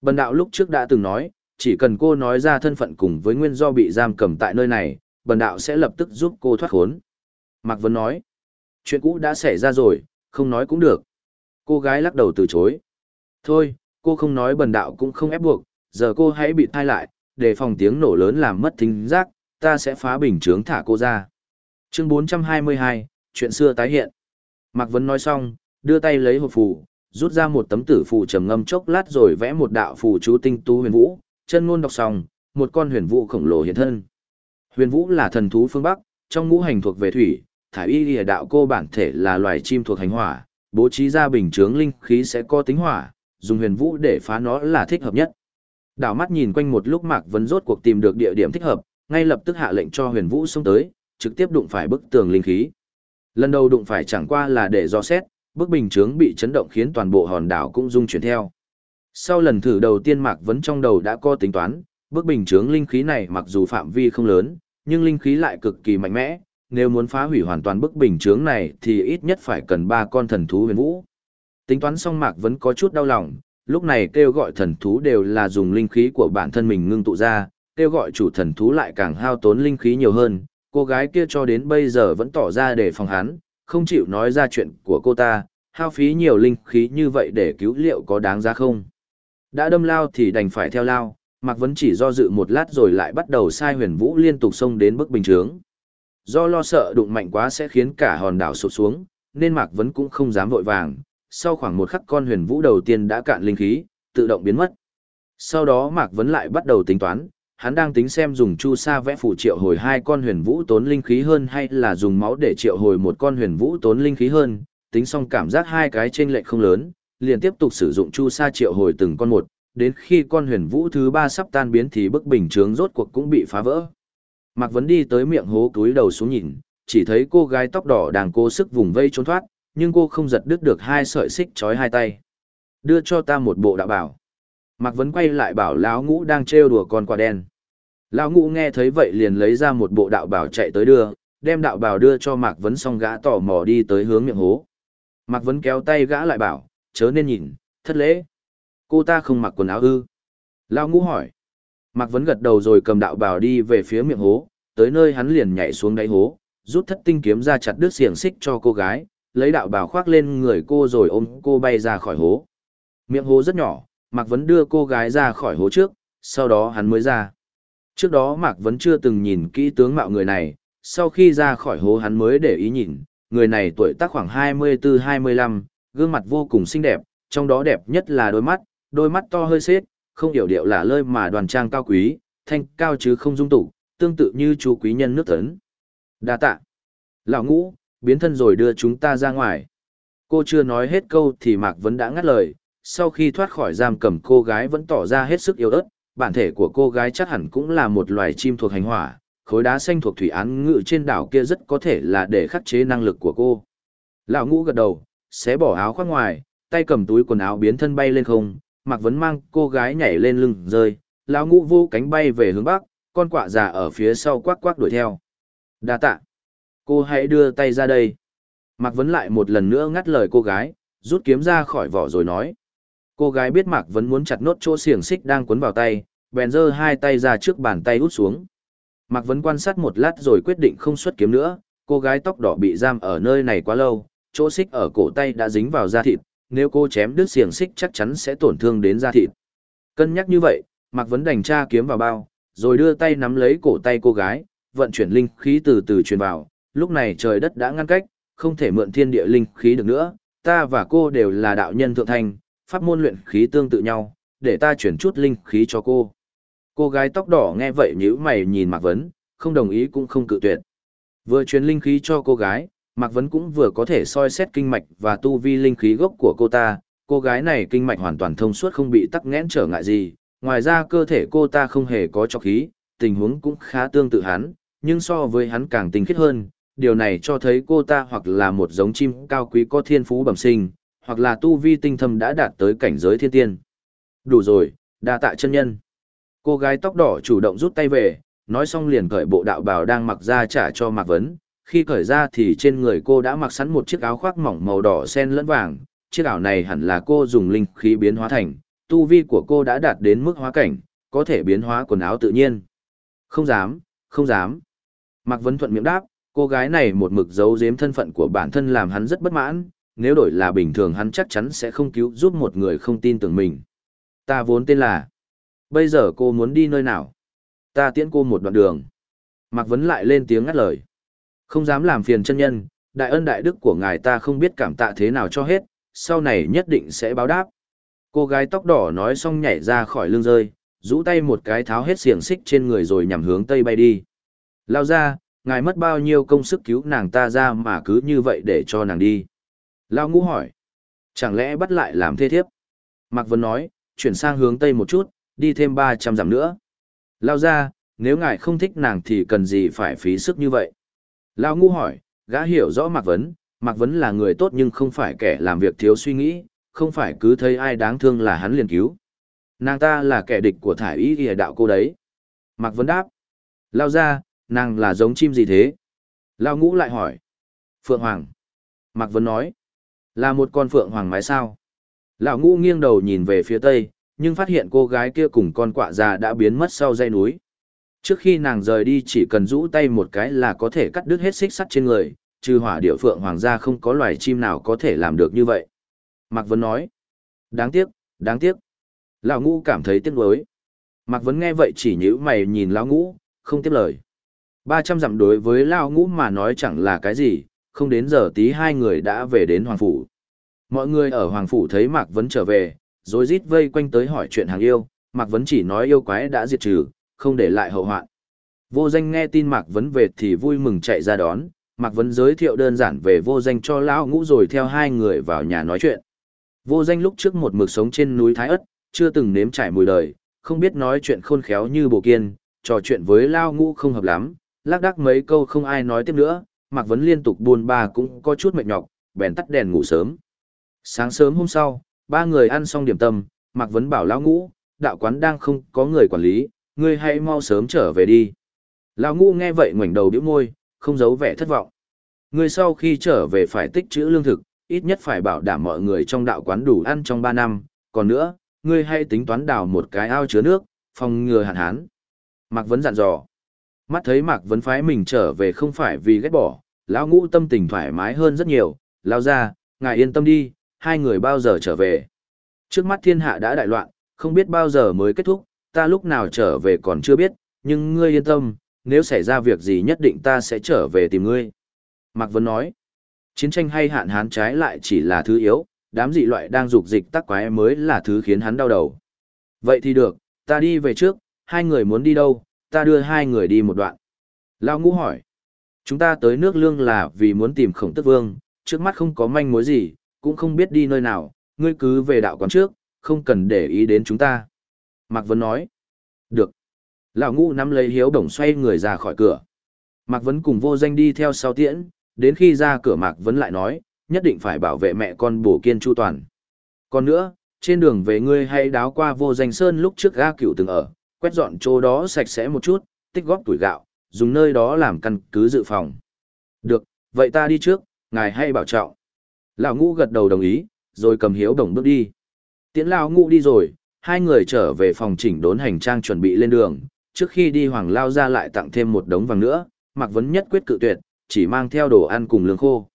[SPEAKER 1] Bần đạo lúc trước đã từng nói, chỉ cần cô nói ra thân phận cùng với nguyên do bị giam cầm tại nơi này, bần đạo sẽ lập tức giúp cô thoát khốn. Mạc Vân nói, chuyện cũ đã xảy ra rồi, không nói cũng được. Cô gái lắc đầu từ chối. Thôi, cô không nói bần đạo cũng không ép buộc, giờ cô hãy bị thai lại, để phòng tiếng nổ lớn làm mất thính giác, ta sẽ phá bình chướng thả cô ra. Chương 422, chuyện xưa tái hiện. Mạc Vấn nói xong, đưa tay lấy hộp phù, rút ra một tấm tử phù trầm ngâm chốc lát rồi vẽ một đạo phù chú tinh tú huyền vũ, chân ngôn đọc xong, một con huyền vũ khổng lồ hiện thân. Huyền vũ là thần thú phương Bắc, trong ngũ hành thuộc về thủy, thải y lìa đạo cô bản thể là loài chim thuộc hành hỏa, bố trí ra bình chướng linh khí sẽ có tính hỏa, dùng huyền vũ để phá nó là thích hợp nhất. Đảo mắt nhìn quanh một lúc Mạc Vấn rốt cuộc tìm được địa điểm thích hợp, ngay lập tức hạ lệnh cho huyền vũ xông tới, trực tiếp đụng phải bức tường linh khí. Lần đầu đụng phải chẳng qua là để do xét, bức bình chướng bị chấn động khiến toàn bộ hòn đảo cũng rung chuyển theo. Sau lần thử đầu tiên Mạc Vấn trong đầu đã có tính toán, bức bình chướng linh khí này mặc dù phạm vi không lớn, nhưng linh khí lại cực kỳ mạnh mẽ, nếu muốn phá hủy hoàn toàn bức bình chướng này thì ít nhất phải cần ba con thần thú huyền vũ. Tính toán xong Mạc Vấn có chút đau lòng, lúc này kêu gọi thần thú đều là dùng linh khí của bản thân mình ngưng tụ ra, kêu gọi chủ thần thú lại càng hao tốn linh khí nhiều hơn, cô gái kia cho đến bây giờ vẫn tỏ ra để phòng hắn, không chịu nói ra chuyện của cô ta, hao phí nhiều linh khí như vậy để cứu liệu có đáng giá không. Đã đâm lao thì đành phải theo lao, Mạc Vấn chỉ do dự một lát rồi lại bắt đầu sai huyền vũ liên tục xông đến bức bình chướng. Do lo sợ đụng mạnh quá sẽ khiến cả hòn đảo sụp xuống, nên Mạc Vấn cũng không dám vội vàng. Sau khoảng một khắc con huyền vũ đầu tiên đã cạn linh khí, tự động biến mất. Sau đó Mạc Vấn lại bắt đầu tính toán, hắn đang tính xem dùng chu sa vẽ phủ triệu hồi hai con huyền vũ tốn linh khí hơn hay là dùng máu để triệu hồi một con huyền vũ tốn linh khí hơn, tính xong cảm giác hai cái trên lệch không lớn, liền tiếp tục sử dụng chu sa triệu hồi từng con một, đến khi con huyền vũ thứ ba sắp tan biến thì bức bình chướng rốt cuộc cũng bị phá vỡ. Mạc Vấn đi tới miệng hố túi đầu xuống nhìn, chỉ thấy cô gái tóc đỏ đang cố sức vùng vây trốn thoát, nhưng cô không giật đứt được hai sợi xích trói hai tay. Đưa cho ta một bộ đạo bảo. Mạc Vấn quay lại bảo lão ngũ đang trêu đùa con quả đen. Lão ngũ nghe thấy vậy liền lấy ra một bộ đạo bảo chạy tới đưa, đem đạo bảo đưa cho Mạc Vấn xong gã tỏ mò đi tới hướng miệng hố. Mạc Vấn kéo tay gã lại bảo, chớ nên nhìn, thất lễ. Cô ta không mặc quần áo ư. Lão ngũ hỏi. Mạc Vấn gật đầu rồi cầm đạo bảo đi về phía miệng hố, tới nơi hắn liền nhảy xuống đáy hố, rút thất tinh kiếm ra chặt đứt xiềng xích cho cô gái, lấy đạo bào khoác lên người cô rồi ôm cô bay ra khỏi hố. Miệng hố rất nhỏ, Mạc Vấn đưa cô gái ra khỏi hố trước, sau đó hắn mới ra. Trước đó Mạc Vấn chưa từng nhìn kỹ tướng mạo người này, sau khi ra khỏi hố hắn mới để ý nhìn, người này tuổi tác khoảng 24-25, gương mặt vô cùng xinh đẹp, trong đó đẹp nhất là đôi mắt, đôi mắt to hơi xếp, không hiểu điệu là lơi mà đoàn trang cao quý, thanh cao chứ không dung tụ, tương tự như chú quý nhân nước tấn. Đa tạ. Lão ngũ, biến thân rồi đưa chúng ta ra ngoài. Cô chưa nói hết câu thì Mạc Vấn đã ngắt lời, sau khi thoát khỏi giam cầm cô gái vẫn tỏ ra hết sức yếu ớt, bản thể của cô gái chắc hẳn cũng là một loài chim thuộc hành hỏa, khối đá xanh thuộc thủy án ngự trên đảo kia rất có thể là để khắc chế năng lực của cô. Lão ngũ gật đầu, xé bỏ áo khoác ngoài, tay cầm túi quần áo biến thân bay lên không, Mạc Vấn mang cô gái nhảy lên lưng rơi, lão ngũ vô cánh bay về hướng bắc, con quạ già ở phía sau quắc quắc đuổi theo. Đa tạ. Cô hãy đưa tay ra đây. Mạc Vấn lại một lần nữa ngắt lời cô gái, rút kiếm ra khỏi vỏ rồi nói. Cô gái biết Mạc Vấn muốn chặt nốt chỗ xiềng xích đang cuốn vào tay, bèn giơ hai tay ra trước bàn tay út xuống. Mạc Vấn quan sát một lát rồi quyết định không xuất kiếm nữa, cô gái tóc đỏ bị giam ở nơi này quá lâu, chỗ xích ở cổ tay đã dính vào da thịt, nếu cô chém đứt xiềng xích chắc chắn sẽ tổn thương đến da thịt. Cân nhắc như vậy, Mạc Vấn đành tra kiếm vào bao, rồi đưa tay nắm lấy cổ tay cô gái, vận chuyển linh khí từ từ truyền vào, lúc này trời đất đã ngăn cách, không thể mượn thiên địa linh khí được nữa, ta và cô đều là đạo nhân thượng thành, pháp môn luyện khí tương tự nhau, để ta chuyển chút linh khí cho cô. Cô gái tóc đỏ nghe vậy nhíu mày nhìn Mạc Vấn, không đồng ý cũng không cự tuyệt. Vừa truyền linh khí cho cô gái, Mạc Vấn cũng vừa có thể soi xét kinh mạch và tu vi linh khí gốc của cô ta, cô gái này kinh mạch hoàn toàn thông suốt không bị tắc nghẽn trở ngại gì, ngoài ra cơ thể cô ta không hề có trọc khí, tình huống cũng khá tương tự hắn, nhưng so với hắn càng tinh khiết hơn, điều này cho thấy cô ta hoặc là một giống chim cao quý có thiên phú bẩm sinh, hoặc là tu vi tinh thâm đã đạt tới cảnh giới thiên tiên. Đủ rồi, đa tạ chân nhân. Cô gái tóc đỏ chủ động rút tay về, nói xong liền cởi bộ đạo bào đang mặc ra trả cho Mạc Vấn. Khi cởi ra thì trên người cô đã mặc sẵn một chiếc áo khoác mỏng màu đỏ xen lẫn vàng. Chiếc áo này hẳn là cô dùng linh khí biến hóa thành, tu vi của cô đã đạt đến mức hóa cảnh, có thể biến hóa quần áo tự nhiên. Không dám, không dám. Mạc Vấn thuận miệng đáp, cô gái này một mực giấu giếm thân phận của bản thân làm hắn rất bất mãn, nếu đổi là bình thường hắn chắc chắn sẽ không cứu giúp một người không tin tưởng mình. Ta vốn tên là. Bây giờ cô muốn đi nơi nào? Ta tiễn cô một đoạn đường. Mạc Vấn lại lên tiếng ngắt lời. Không dám làm phiền chân nhân, đại ân đại đức của ngài ta không biết cảm tạ thế nào cho hết, sau này nhất định sẽ báo đáp. Cô gái tóc đỏ nói xong nhảy ra khỏi lưng rơi, rũ tay một cái tháo hết xiềng xích trên người rồi nhằm hướng tây bay đi. Lao ra, ngài mất bao nhiêu công sức cứu nàng ta ra mà cứ như vậy để cho nàng đi. Lao ngũ hỏi. Chẳng lẽ bắt lại làm thê thiếp? Mạc Vân nói, chuyển sang hướng tây một chút, đi thêm 300 dặm nữa. Lao ra, nếu ngài không thích nàng thì cần gì phải phí sức như vậy? Lao ngũ hỏi, gã hiểu rõ Mạc Vấn, Mạc Vấn là người tốt nhưng không phải kẻ làm việc thiếu suy nghĩ, không phải cứ thấy ai đáng thương là hắn liền cứu. Nàng ta là kẻ địch của thải ý ghi đạo cô đấy. Mạc Vấn đáp. Lao ra, nàng là giống chim gì thế? Lao ngũ lại hỏi. Phượng Hoàng. Mạc Vấn nói. Là một con Phượng Hoàng mái sao? Lão ngũ nghiêng đầu nhìn về phía tây, nhưng phát hiện cô gái kia cùng con quạ già đã biến mất sau dây núi. Trước khi nàng rời đi chỉ cần rũ tay một cái là có thể cắt đứt hết xích sắt trên người, trừ hỏa điệu phượng hoàng gia không có loài chim nào có thể làm được như vậy. Mạc Vấn nói, đáng tiếc, đáng tiếc. Lão ngũ cảm thấy tiếc nuối. Mạc Vấn nghe vậy chỉ nhíu mày nhìn lão ngũ, không tiếp lời. Ba trăm dặm đối với lão ngũ mà nói chẳng là cái gì, không đến giờ tí hai người đã về đến Hoàng Phủ. Mọi người ở Hoàng Phủ thấy Mạc Vấn trở về, rồi rít vây quanh tới hỏi chuyện hàng yêu, Mạc Vấn chỉ nói yêu quái đã diệt trừ, không để lại hậu hoạn. Vô danh nghe tin Mạc Vấn về thì vui mừng chạy ra đón, Mạc Vấn giới thiệu đơn giản về vô danh cho lão ngũ rồi theo hai người vào nhà nói chuyện. Vô danh lúc trước một mực sống trên núi Thái Ất, chưa từng nếm trải mùi đời, không biết nói chuyện khôn khéo như bồ kiên, trò chuyện với lão ngũ không hợp lắm, lác đác mấy câu không ai nói tiếp nữa, Mạc Vấn liên tục buồn ba cũng có chút mệt nhọc, bèn tắt đèn ngủ sớm. Sáng sớm hôm sau, ba người ăn xong điểm tâm, Mạc Vấn bảo lão ngũ, đạo quán đang không có người quản lý, ngươi hãy mau sớm trở về đi. Lão ngũ nghe vậy ngoảnh đầu bĩu môi, không giấu vẻ thất vọng. Ngươi sau khi trở về phải tích trữ lương thực, ít nhất phải bảo đảm mọi người trong đạo quán đủ ăn trong 3 năm, còn nữa, ngươi hãy tính toán đào một cái ao chứa nước, phòng ngừa hạn hán. Mạc Vấn dặn dò. Mắt thấy Mạc Vấn phái mình trở về không phải vì ghét bỏ, lão ngũ tâm tình thoải mái hơn rất nhiều, lao ra, ngài yên tâm đi, hai người bao giờ trở về. Trước mắt thiên hạ đã đại loạn, không biết bao giờ mới kết thúc, ta lúc nào trở về còn chưa biết, nhưng ngươi yên tâm, nếu xảy ra việc gì nhất định ta sẽ trở về tìm ngươi. Mạc Vấn nói, chiến tranh hay hạn hán trái lại chỉ là thứ yếu, đám dị loại đang dục dịch tắc quái mới là thứ khiến hắn đau đầu. Vậy thì được, ta đi về trước, hai người muốn đi đâu, ta đưa hai người đi một đoạn. Lao ngũ hỏi, chúng ta tới nước lương là vì muốn tìm khổng tức vương, trước mắt không có manh mối gì, cũng không biết đi nơi nào, ngươi cứ về đạo quán trước, không cần để ý đến chúng ta. Mạc Vấn nói, được. Lão ngũ nắm lấy hiếu đồng xoay người ra khỏi cửa. Mạc Vấn cùng vô danh đi theo sau tiễn, đến khi ra cửa Mạc Vấn lại nói, nhất định phải bảo vệ mẹ con bổ kiên chu toàn. Còn nữa, trên đường về ngươi hãy đáo qua vô danh sơn lúc trước ga cửu từng ở, quét dọn chỗ đó sạch sẽ một chút, tích góp tuổi gạo, dùng nơi đó làm căn cứ dự phòng. Được, vậy ta đi trước, ngài hay bảo trọng. Lão ngũ gật đầu đồng ý, rồi cầm hiếu đồng bước đi. Tiễn lão ngũ đi rồi, hai người trở về phòng chỉnh đốn hành trang chuẩn bị lên đường, trước khi đi Hoàng Lao ra lại tặng thêm một đống vàng nữa, Mạc Vấn nhất quyết cự tuyệt, chỉ mang theo đồ ăn cùng lương khô.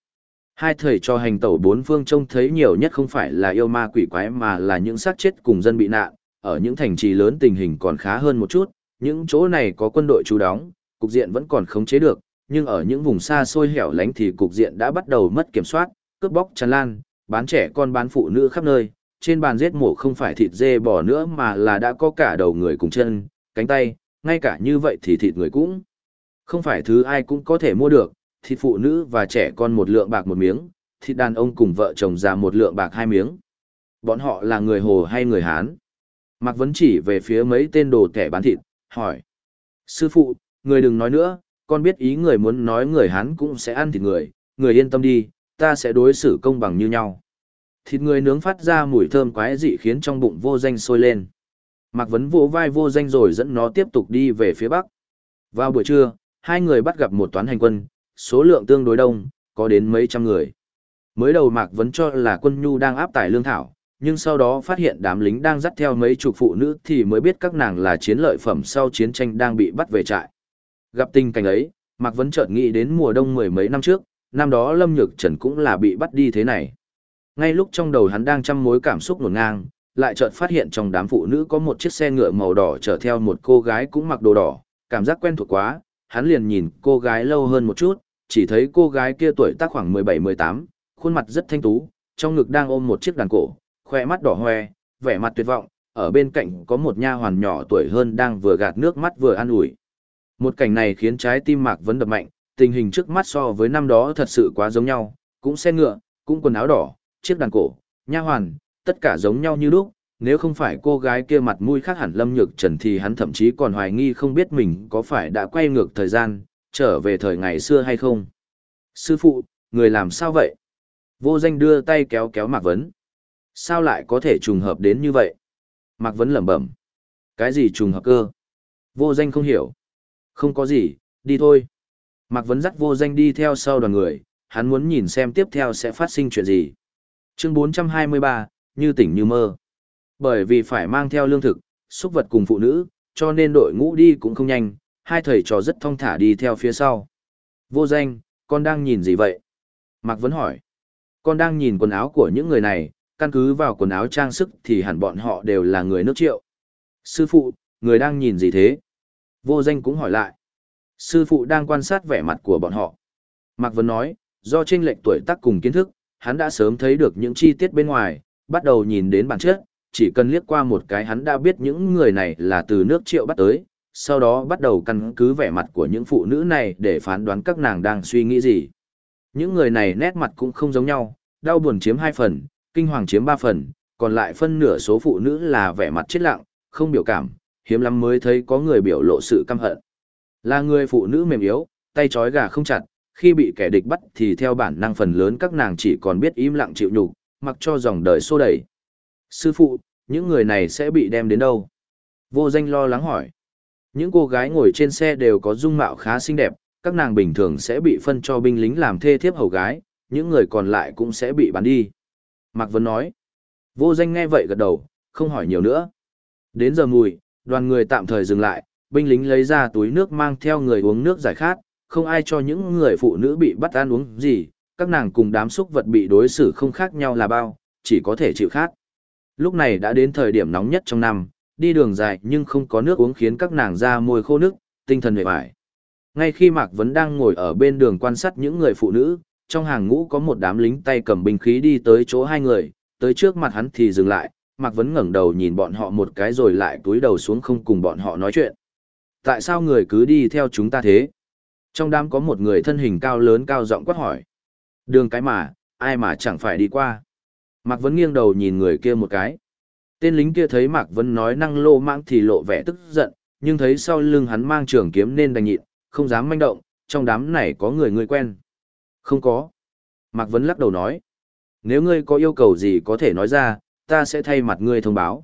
[SPEAKER 1] Hai thầy cho hành tẩu bốn phương trông thấy nhiều nhất không phải là yêu ma quỷ quái mà là những xác chết cùng dân bị nạn, ở những thành trì lớn tình hình còn khá hơn một chút, những chỗ này có quân đội trú đóng, cục diện vẫn còn khống chế được, nhưng ở những vùng xa xôi hẻo lánh thì cục diện đã bắt đầu mất kiểm soát, cướp bóc tràn lan, bán trẻ con bán phụ nữ khắp nơi, trên bàn giết mổ không phải thịt dê bò nữa mà là đã có cả đầu người cùng chân, cánh tay, ngay cả như vậy thì thịt người cũng không phải thứ ai cũng có thể mua được, thịt phụ nữ và trẻ con một lượng bạc một miếng, thịt đàn ông cùng vợ chồng già một lượng bạc hai miếng. Bọn họ là người Hồ hay người Hán? Mạc Vấn chỉ về phía mấy tên đồ kẻ bán thịt, hỏi. Sư phụ, người đừng nói nữa, con biết ý người muốn nói người Hán cũng sẽ ăn thịt người, người yên tâm đi, ta sẽ đối xử công bằng như nhau. Thịt người nướng phát ra mùi thơm quái dị khiến trong bụng vô danh sôi lên. Mạc Vấn vỗ vai vô danh rồi dẫn nó tiếp tục đi về phía bắc. Vào buổi trưa, hai người bắt gặp một toán hành quân, số lượng tương đối đông, có đến mấy trăm người. Mới đầu Mạc Vấn cho là quân nhu đang áp tải lương thảo, nhưng sau đó phát hiện đám lính đang dắt theo mấy chục phụ nữ thì mới biết các nàng là chiến lợi phẩm sau chiến tranh đang bị bắt về trại. Gặp tình cảnh ấy, Mạc Vấn chợt nghĩ đến mùa đông mười mấy năm trước, năm đó Lâm Nhược Trần cũng là bị bắt đi thế này. Ngay lúc trong đầu hắn đang trăm mối cảm xúc nổn ngang, lại chợt phát hiện trong đám phụ nữ có một chiếc xe ngựa màu đỏ chở theo một cô gái cũng mặc đồ đỏ, cảm giác quen thuộc quá, hắn liền nhìn cô gái lâu hơn một chút, chỉ thấy cô gái kia tuổi tác khoảng 17-18, khuôn mặt rất thanh tú, trong ngực đang ôm một chiếc đàn cổ, khoe mắt đỏ hoe, vẻ mặt tuyệt vọng, ở bên cạnh có một nha hoàn nhỏ tuổi hơn đang vừa gạt nước mắt vừa an ủi. Một cảnh này khiến trái tim Mạc Vấn đập mạnh, tình hình trước mắt so với năm đó thật sự quá giống nhau, cũng xe ngựa, cũng quần áo đỏ, chiếc đàn cổ, nha hoàn, tất cả giống nhau như lúc, nếu không phải cô gái kia mặt mũi khác hẳn Lâm Nhược Trần thì hắn thậm chí còn hoài nghi không biết mình có phải đã quay ngược thời gian, trở về thời ngày xưa hay không. Sư phụ, người làm sao vậy? Vô danh đưa tay kéo kéo Mạc Vấn. Sao lại có thể trùng hợp đến như vậy? Mạc Vấn lẩm bẩm. Cái gì trùng hợp cơ? Vô danh không hiểu. Không có gì, đi thôi. Mạc Vấn dắt vô danh đi theo sau đoàn người, hắn muốn nhìn xem tiếp theo sẽ phát sinh chuyện gì. Chương 423, như tỉnh như mơ. Bởi vì phải mang theo lương thực, xúc vật cùng phụ nữ, cho nên đội ngũ đi cũng không nhanh, hai thầy trò rất thong thả đi theo phía sau. Vô danh, con đang nhìn gì vậy? Mạc Vấn hỏi. Con đang nhìn quần áo của những người này, căn cứ vào quần áo trang sức thì hẳn bọn họ đều là người nước triệu. Sư phụ, người đang nhìn gì thế? Vô danh cũng hỏi lại. Sư phụ đang quan sát vẻ mặt của bọn họ. Mạc Vân nói, do tranh lệch tuổi tác cùng kiến thức, hắn đã sớm thấy được những chi tiết bên ngoài, bắt đầu nhìn đến bản chất, chỉ cần liếc qua một cái hắn đã biết những người này là từ nước triệu bắt tới, sau đó bắt đầu căn cứ vẻ mặt của những phụ nữ này để phán đoán các nàng đang suy nghĩ gì. Những người này nét mặt cũng không giống nhau, đau buồn chiếm hai phần, kinh hoàng chiếm ba phần, còn lại phân nửa số phụ nữ là vẻ mặt chết lặng, không biểu cảm, hiếm lắm mới thấy có người biểu lộ sự căm hận. Là người phụ nữ mềm yếu, tay trói gà không chặt, khi bị kẻ địch bắt thì theo bản năng phần lớn các nàng chỉ còn biết im lặng chịu nhục, mặc cho dòng đời xô đẩy. Sư phụ, những người này sẽ bị đem đến đâu? Vô danh lo lắng hỏi. Những cô gái ngồi trên xe đều có dung mạo khá xinh đẹp, các nàng bình thường sẽ bị phân cho binh lính làm thê thiếp hầu gái, những người còn lại cũng sẽ bị bán đi. Mạc Vân nói. Vô danh nghe vậy gật đầu, không hỏi nhiều nữa. Đến giờ mùi, đoàn người tạm thời dừng lại, binh lính lấy ra túi nước mang theo người uống nước giải khát, không ai cho những người phụ nữ bị bắt ăn uống gì, các nàng cùng đám xúc vật bị đối xử không khác nhau là bao, chỉ có thể chịu khát. Lúc này đã đến thời điểm nóng nhất trong năm, đi đường dài nhưng không có nước uống khiến các nàng ra môi khô nước, tinh thần hề bại. Ngay khi Mạc Vấn đang ngồi ở bên đường quan sát những người phụ nữ, trong hàng ngũ có một đám lính tay cầm binh khí đi tới chỗ hai người, tới trước mặt hắn thì dừng lại, Mạc Vấn ngẩng đầu nhìn bọn họ một cái rồi lại túi đầu xuống không cùng bọn họ nói chuyện. Tại sao người cứ đi theo chúng ta thế? Trong đám có một người thân hình cao lớn cao giọng quát hỏi. Đường cái mà, ai mà chẳng phải đi qua. Mạc Vấn nghiêng đầu nhìn người kia một cái. Tên lính kia thấy Mạc Vấn nói năng lô mãng thì lộ vẻ tức giận, nhưng thấy sau lưng hắn mang trường kiếm nên đành nhịn, không dám manh động, trong đám này có người người quen. Không có. Mạc Vấn lắc đầu nói. Nếu ngươi có yêu cầu gì có thể nói ra, ta sẽ thay mặt ngươi thông báo.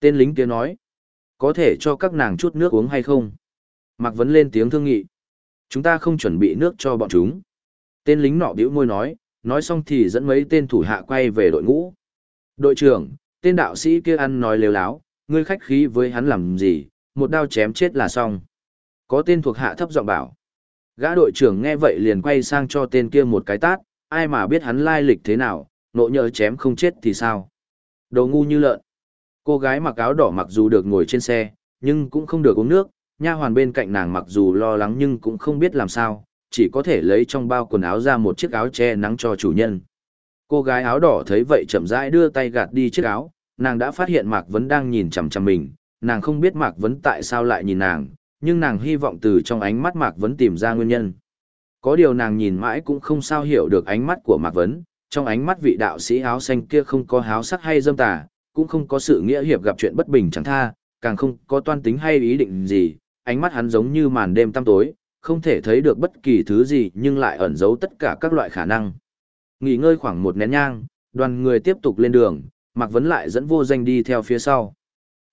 [SPEAKER 1] Tên lính kia nói. Có thể cho các nàng chút nước uống hay không? Mạc Vấn lên tiếng thương nghị. Chúng ta không chuẩn bị nước cho bọn chúng. Tên lính nọ biểu môi nói, nói xong thì dẫn mấy tên thủ hạ quay về đội ngũ. Đội trưởng, tên đạo sĩ kia ăn nói lêu láo, ngươi khách khí với hắn làm gì, một đao chém chết là xong. Có tên thuộc hạ thấp giọng bảo. Gã đội trưởng nghe vậy liền quay sang cho tên kia một cái tát, ai mà biết hắn lai lịch thế nào, nộ nhỡ chém không chết thì sao. Đồ ngu như lợn. Cô gái mặc áo đỏ mặc dù được ngồi trên xe, nhưng cũng không được uống nước, nha hoàn bên cạnh nàng mặc dù lo lắng nhưng cũng không biết làm sao, chỉ có thể lấy trong bao quần áo ra một chiếc áo che nắng cho chủ nhân. Cô gái áo đỏ thấy vậy chậm rãi đưa tay gạt đi chiếc áo, nàng đã phát hiện Mạc Vấn đang nhìn chằm chằm mình, nàng không biết Mạc Vấn tại sao lại nhìn nàng, nhưng nàng hy vọng từ trong ánh mắt Mạc Vấn tìm ra nguyên nhân. Có điều nàng nhìn mãi cũng không sao hiểu được ánh mắt của Mạc Vấn, trong ánh mắt vị đạo sĩ áo xanh kia không có háo sắc hay dâm tà, cũng không có sự nghĩa hiệp gặp chuyện bất bình chẳng tha, càng không có toan tính hay ý định gì, ánh mắt hắn giống như màn đêm tăm tối, không thể thấy được bất kỳ thứ gì nhưng lại ẩn giấu tất cả các loại khả năng. Nghỉ ngơi khoảng một nén nhang, đoàn người tiếp tục lên đường, Mạc Vấn lại dẫn vô danh đi theo phía sau.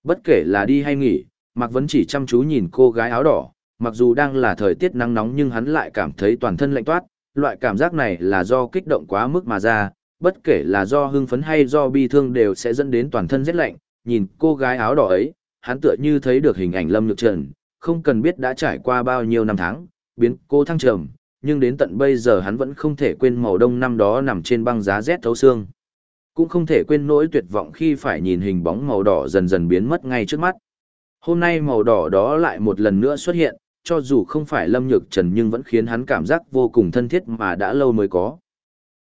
[SPEAKER 1] Bất kể là đi hay nghỉ, Mạc Vấn chỉ chăm chú nhìn cô gái áo đỏ, mặc dù đang là thời tiết nắng nóng nhưng hắn lại cảm thấy toàn thân lạnh toát, loại cảm giác này là do kích động quá mức mà ra, bất kể là do hưng phấn hay do bi thương đều sẽ dẫn đến toàn thân rét lạnh, nhìn cô gái áo đỏ ấy, hắn tựa như thấy được hình ảnh Lâm Nhược Trần, không cần biết đã trải qua bao nhiêu năm tháng, biến cô thăng trầm, nhưng đến tận bây giờ hắn vẫn không thể quên màu đông năm đó nằm trên băng giá rét thấu xương. Cũng không thể quên nỗi tuyệt vọng khi phải nhìn hình bóng màu đỏ dần dần biến mất ngay trước mắt. Hôm nay màu đỏ đó lại một lần nữa xuất hiện, cho dù không phải Lâm Nhược Trần nhưng vẫn khiến hắn cảm giác vô cùng thân thiết mà đã lâu mới có.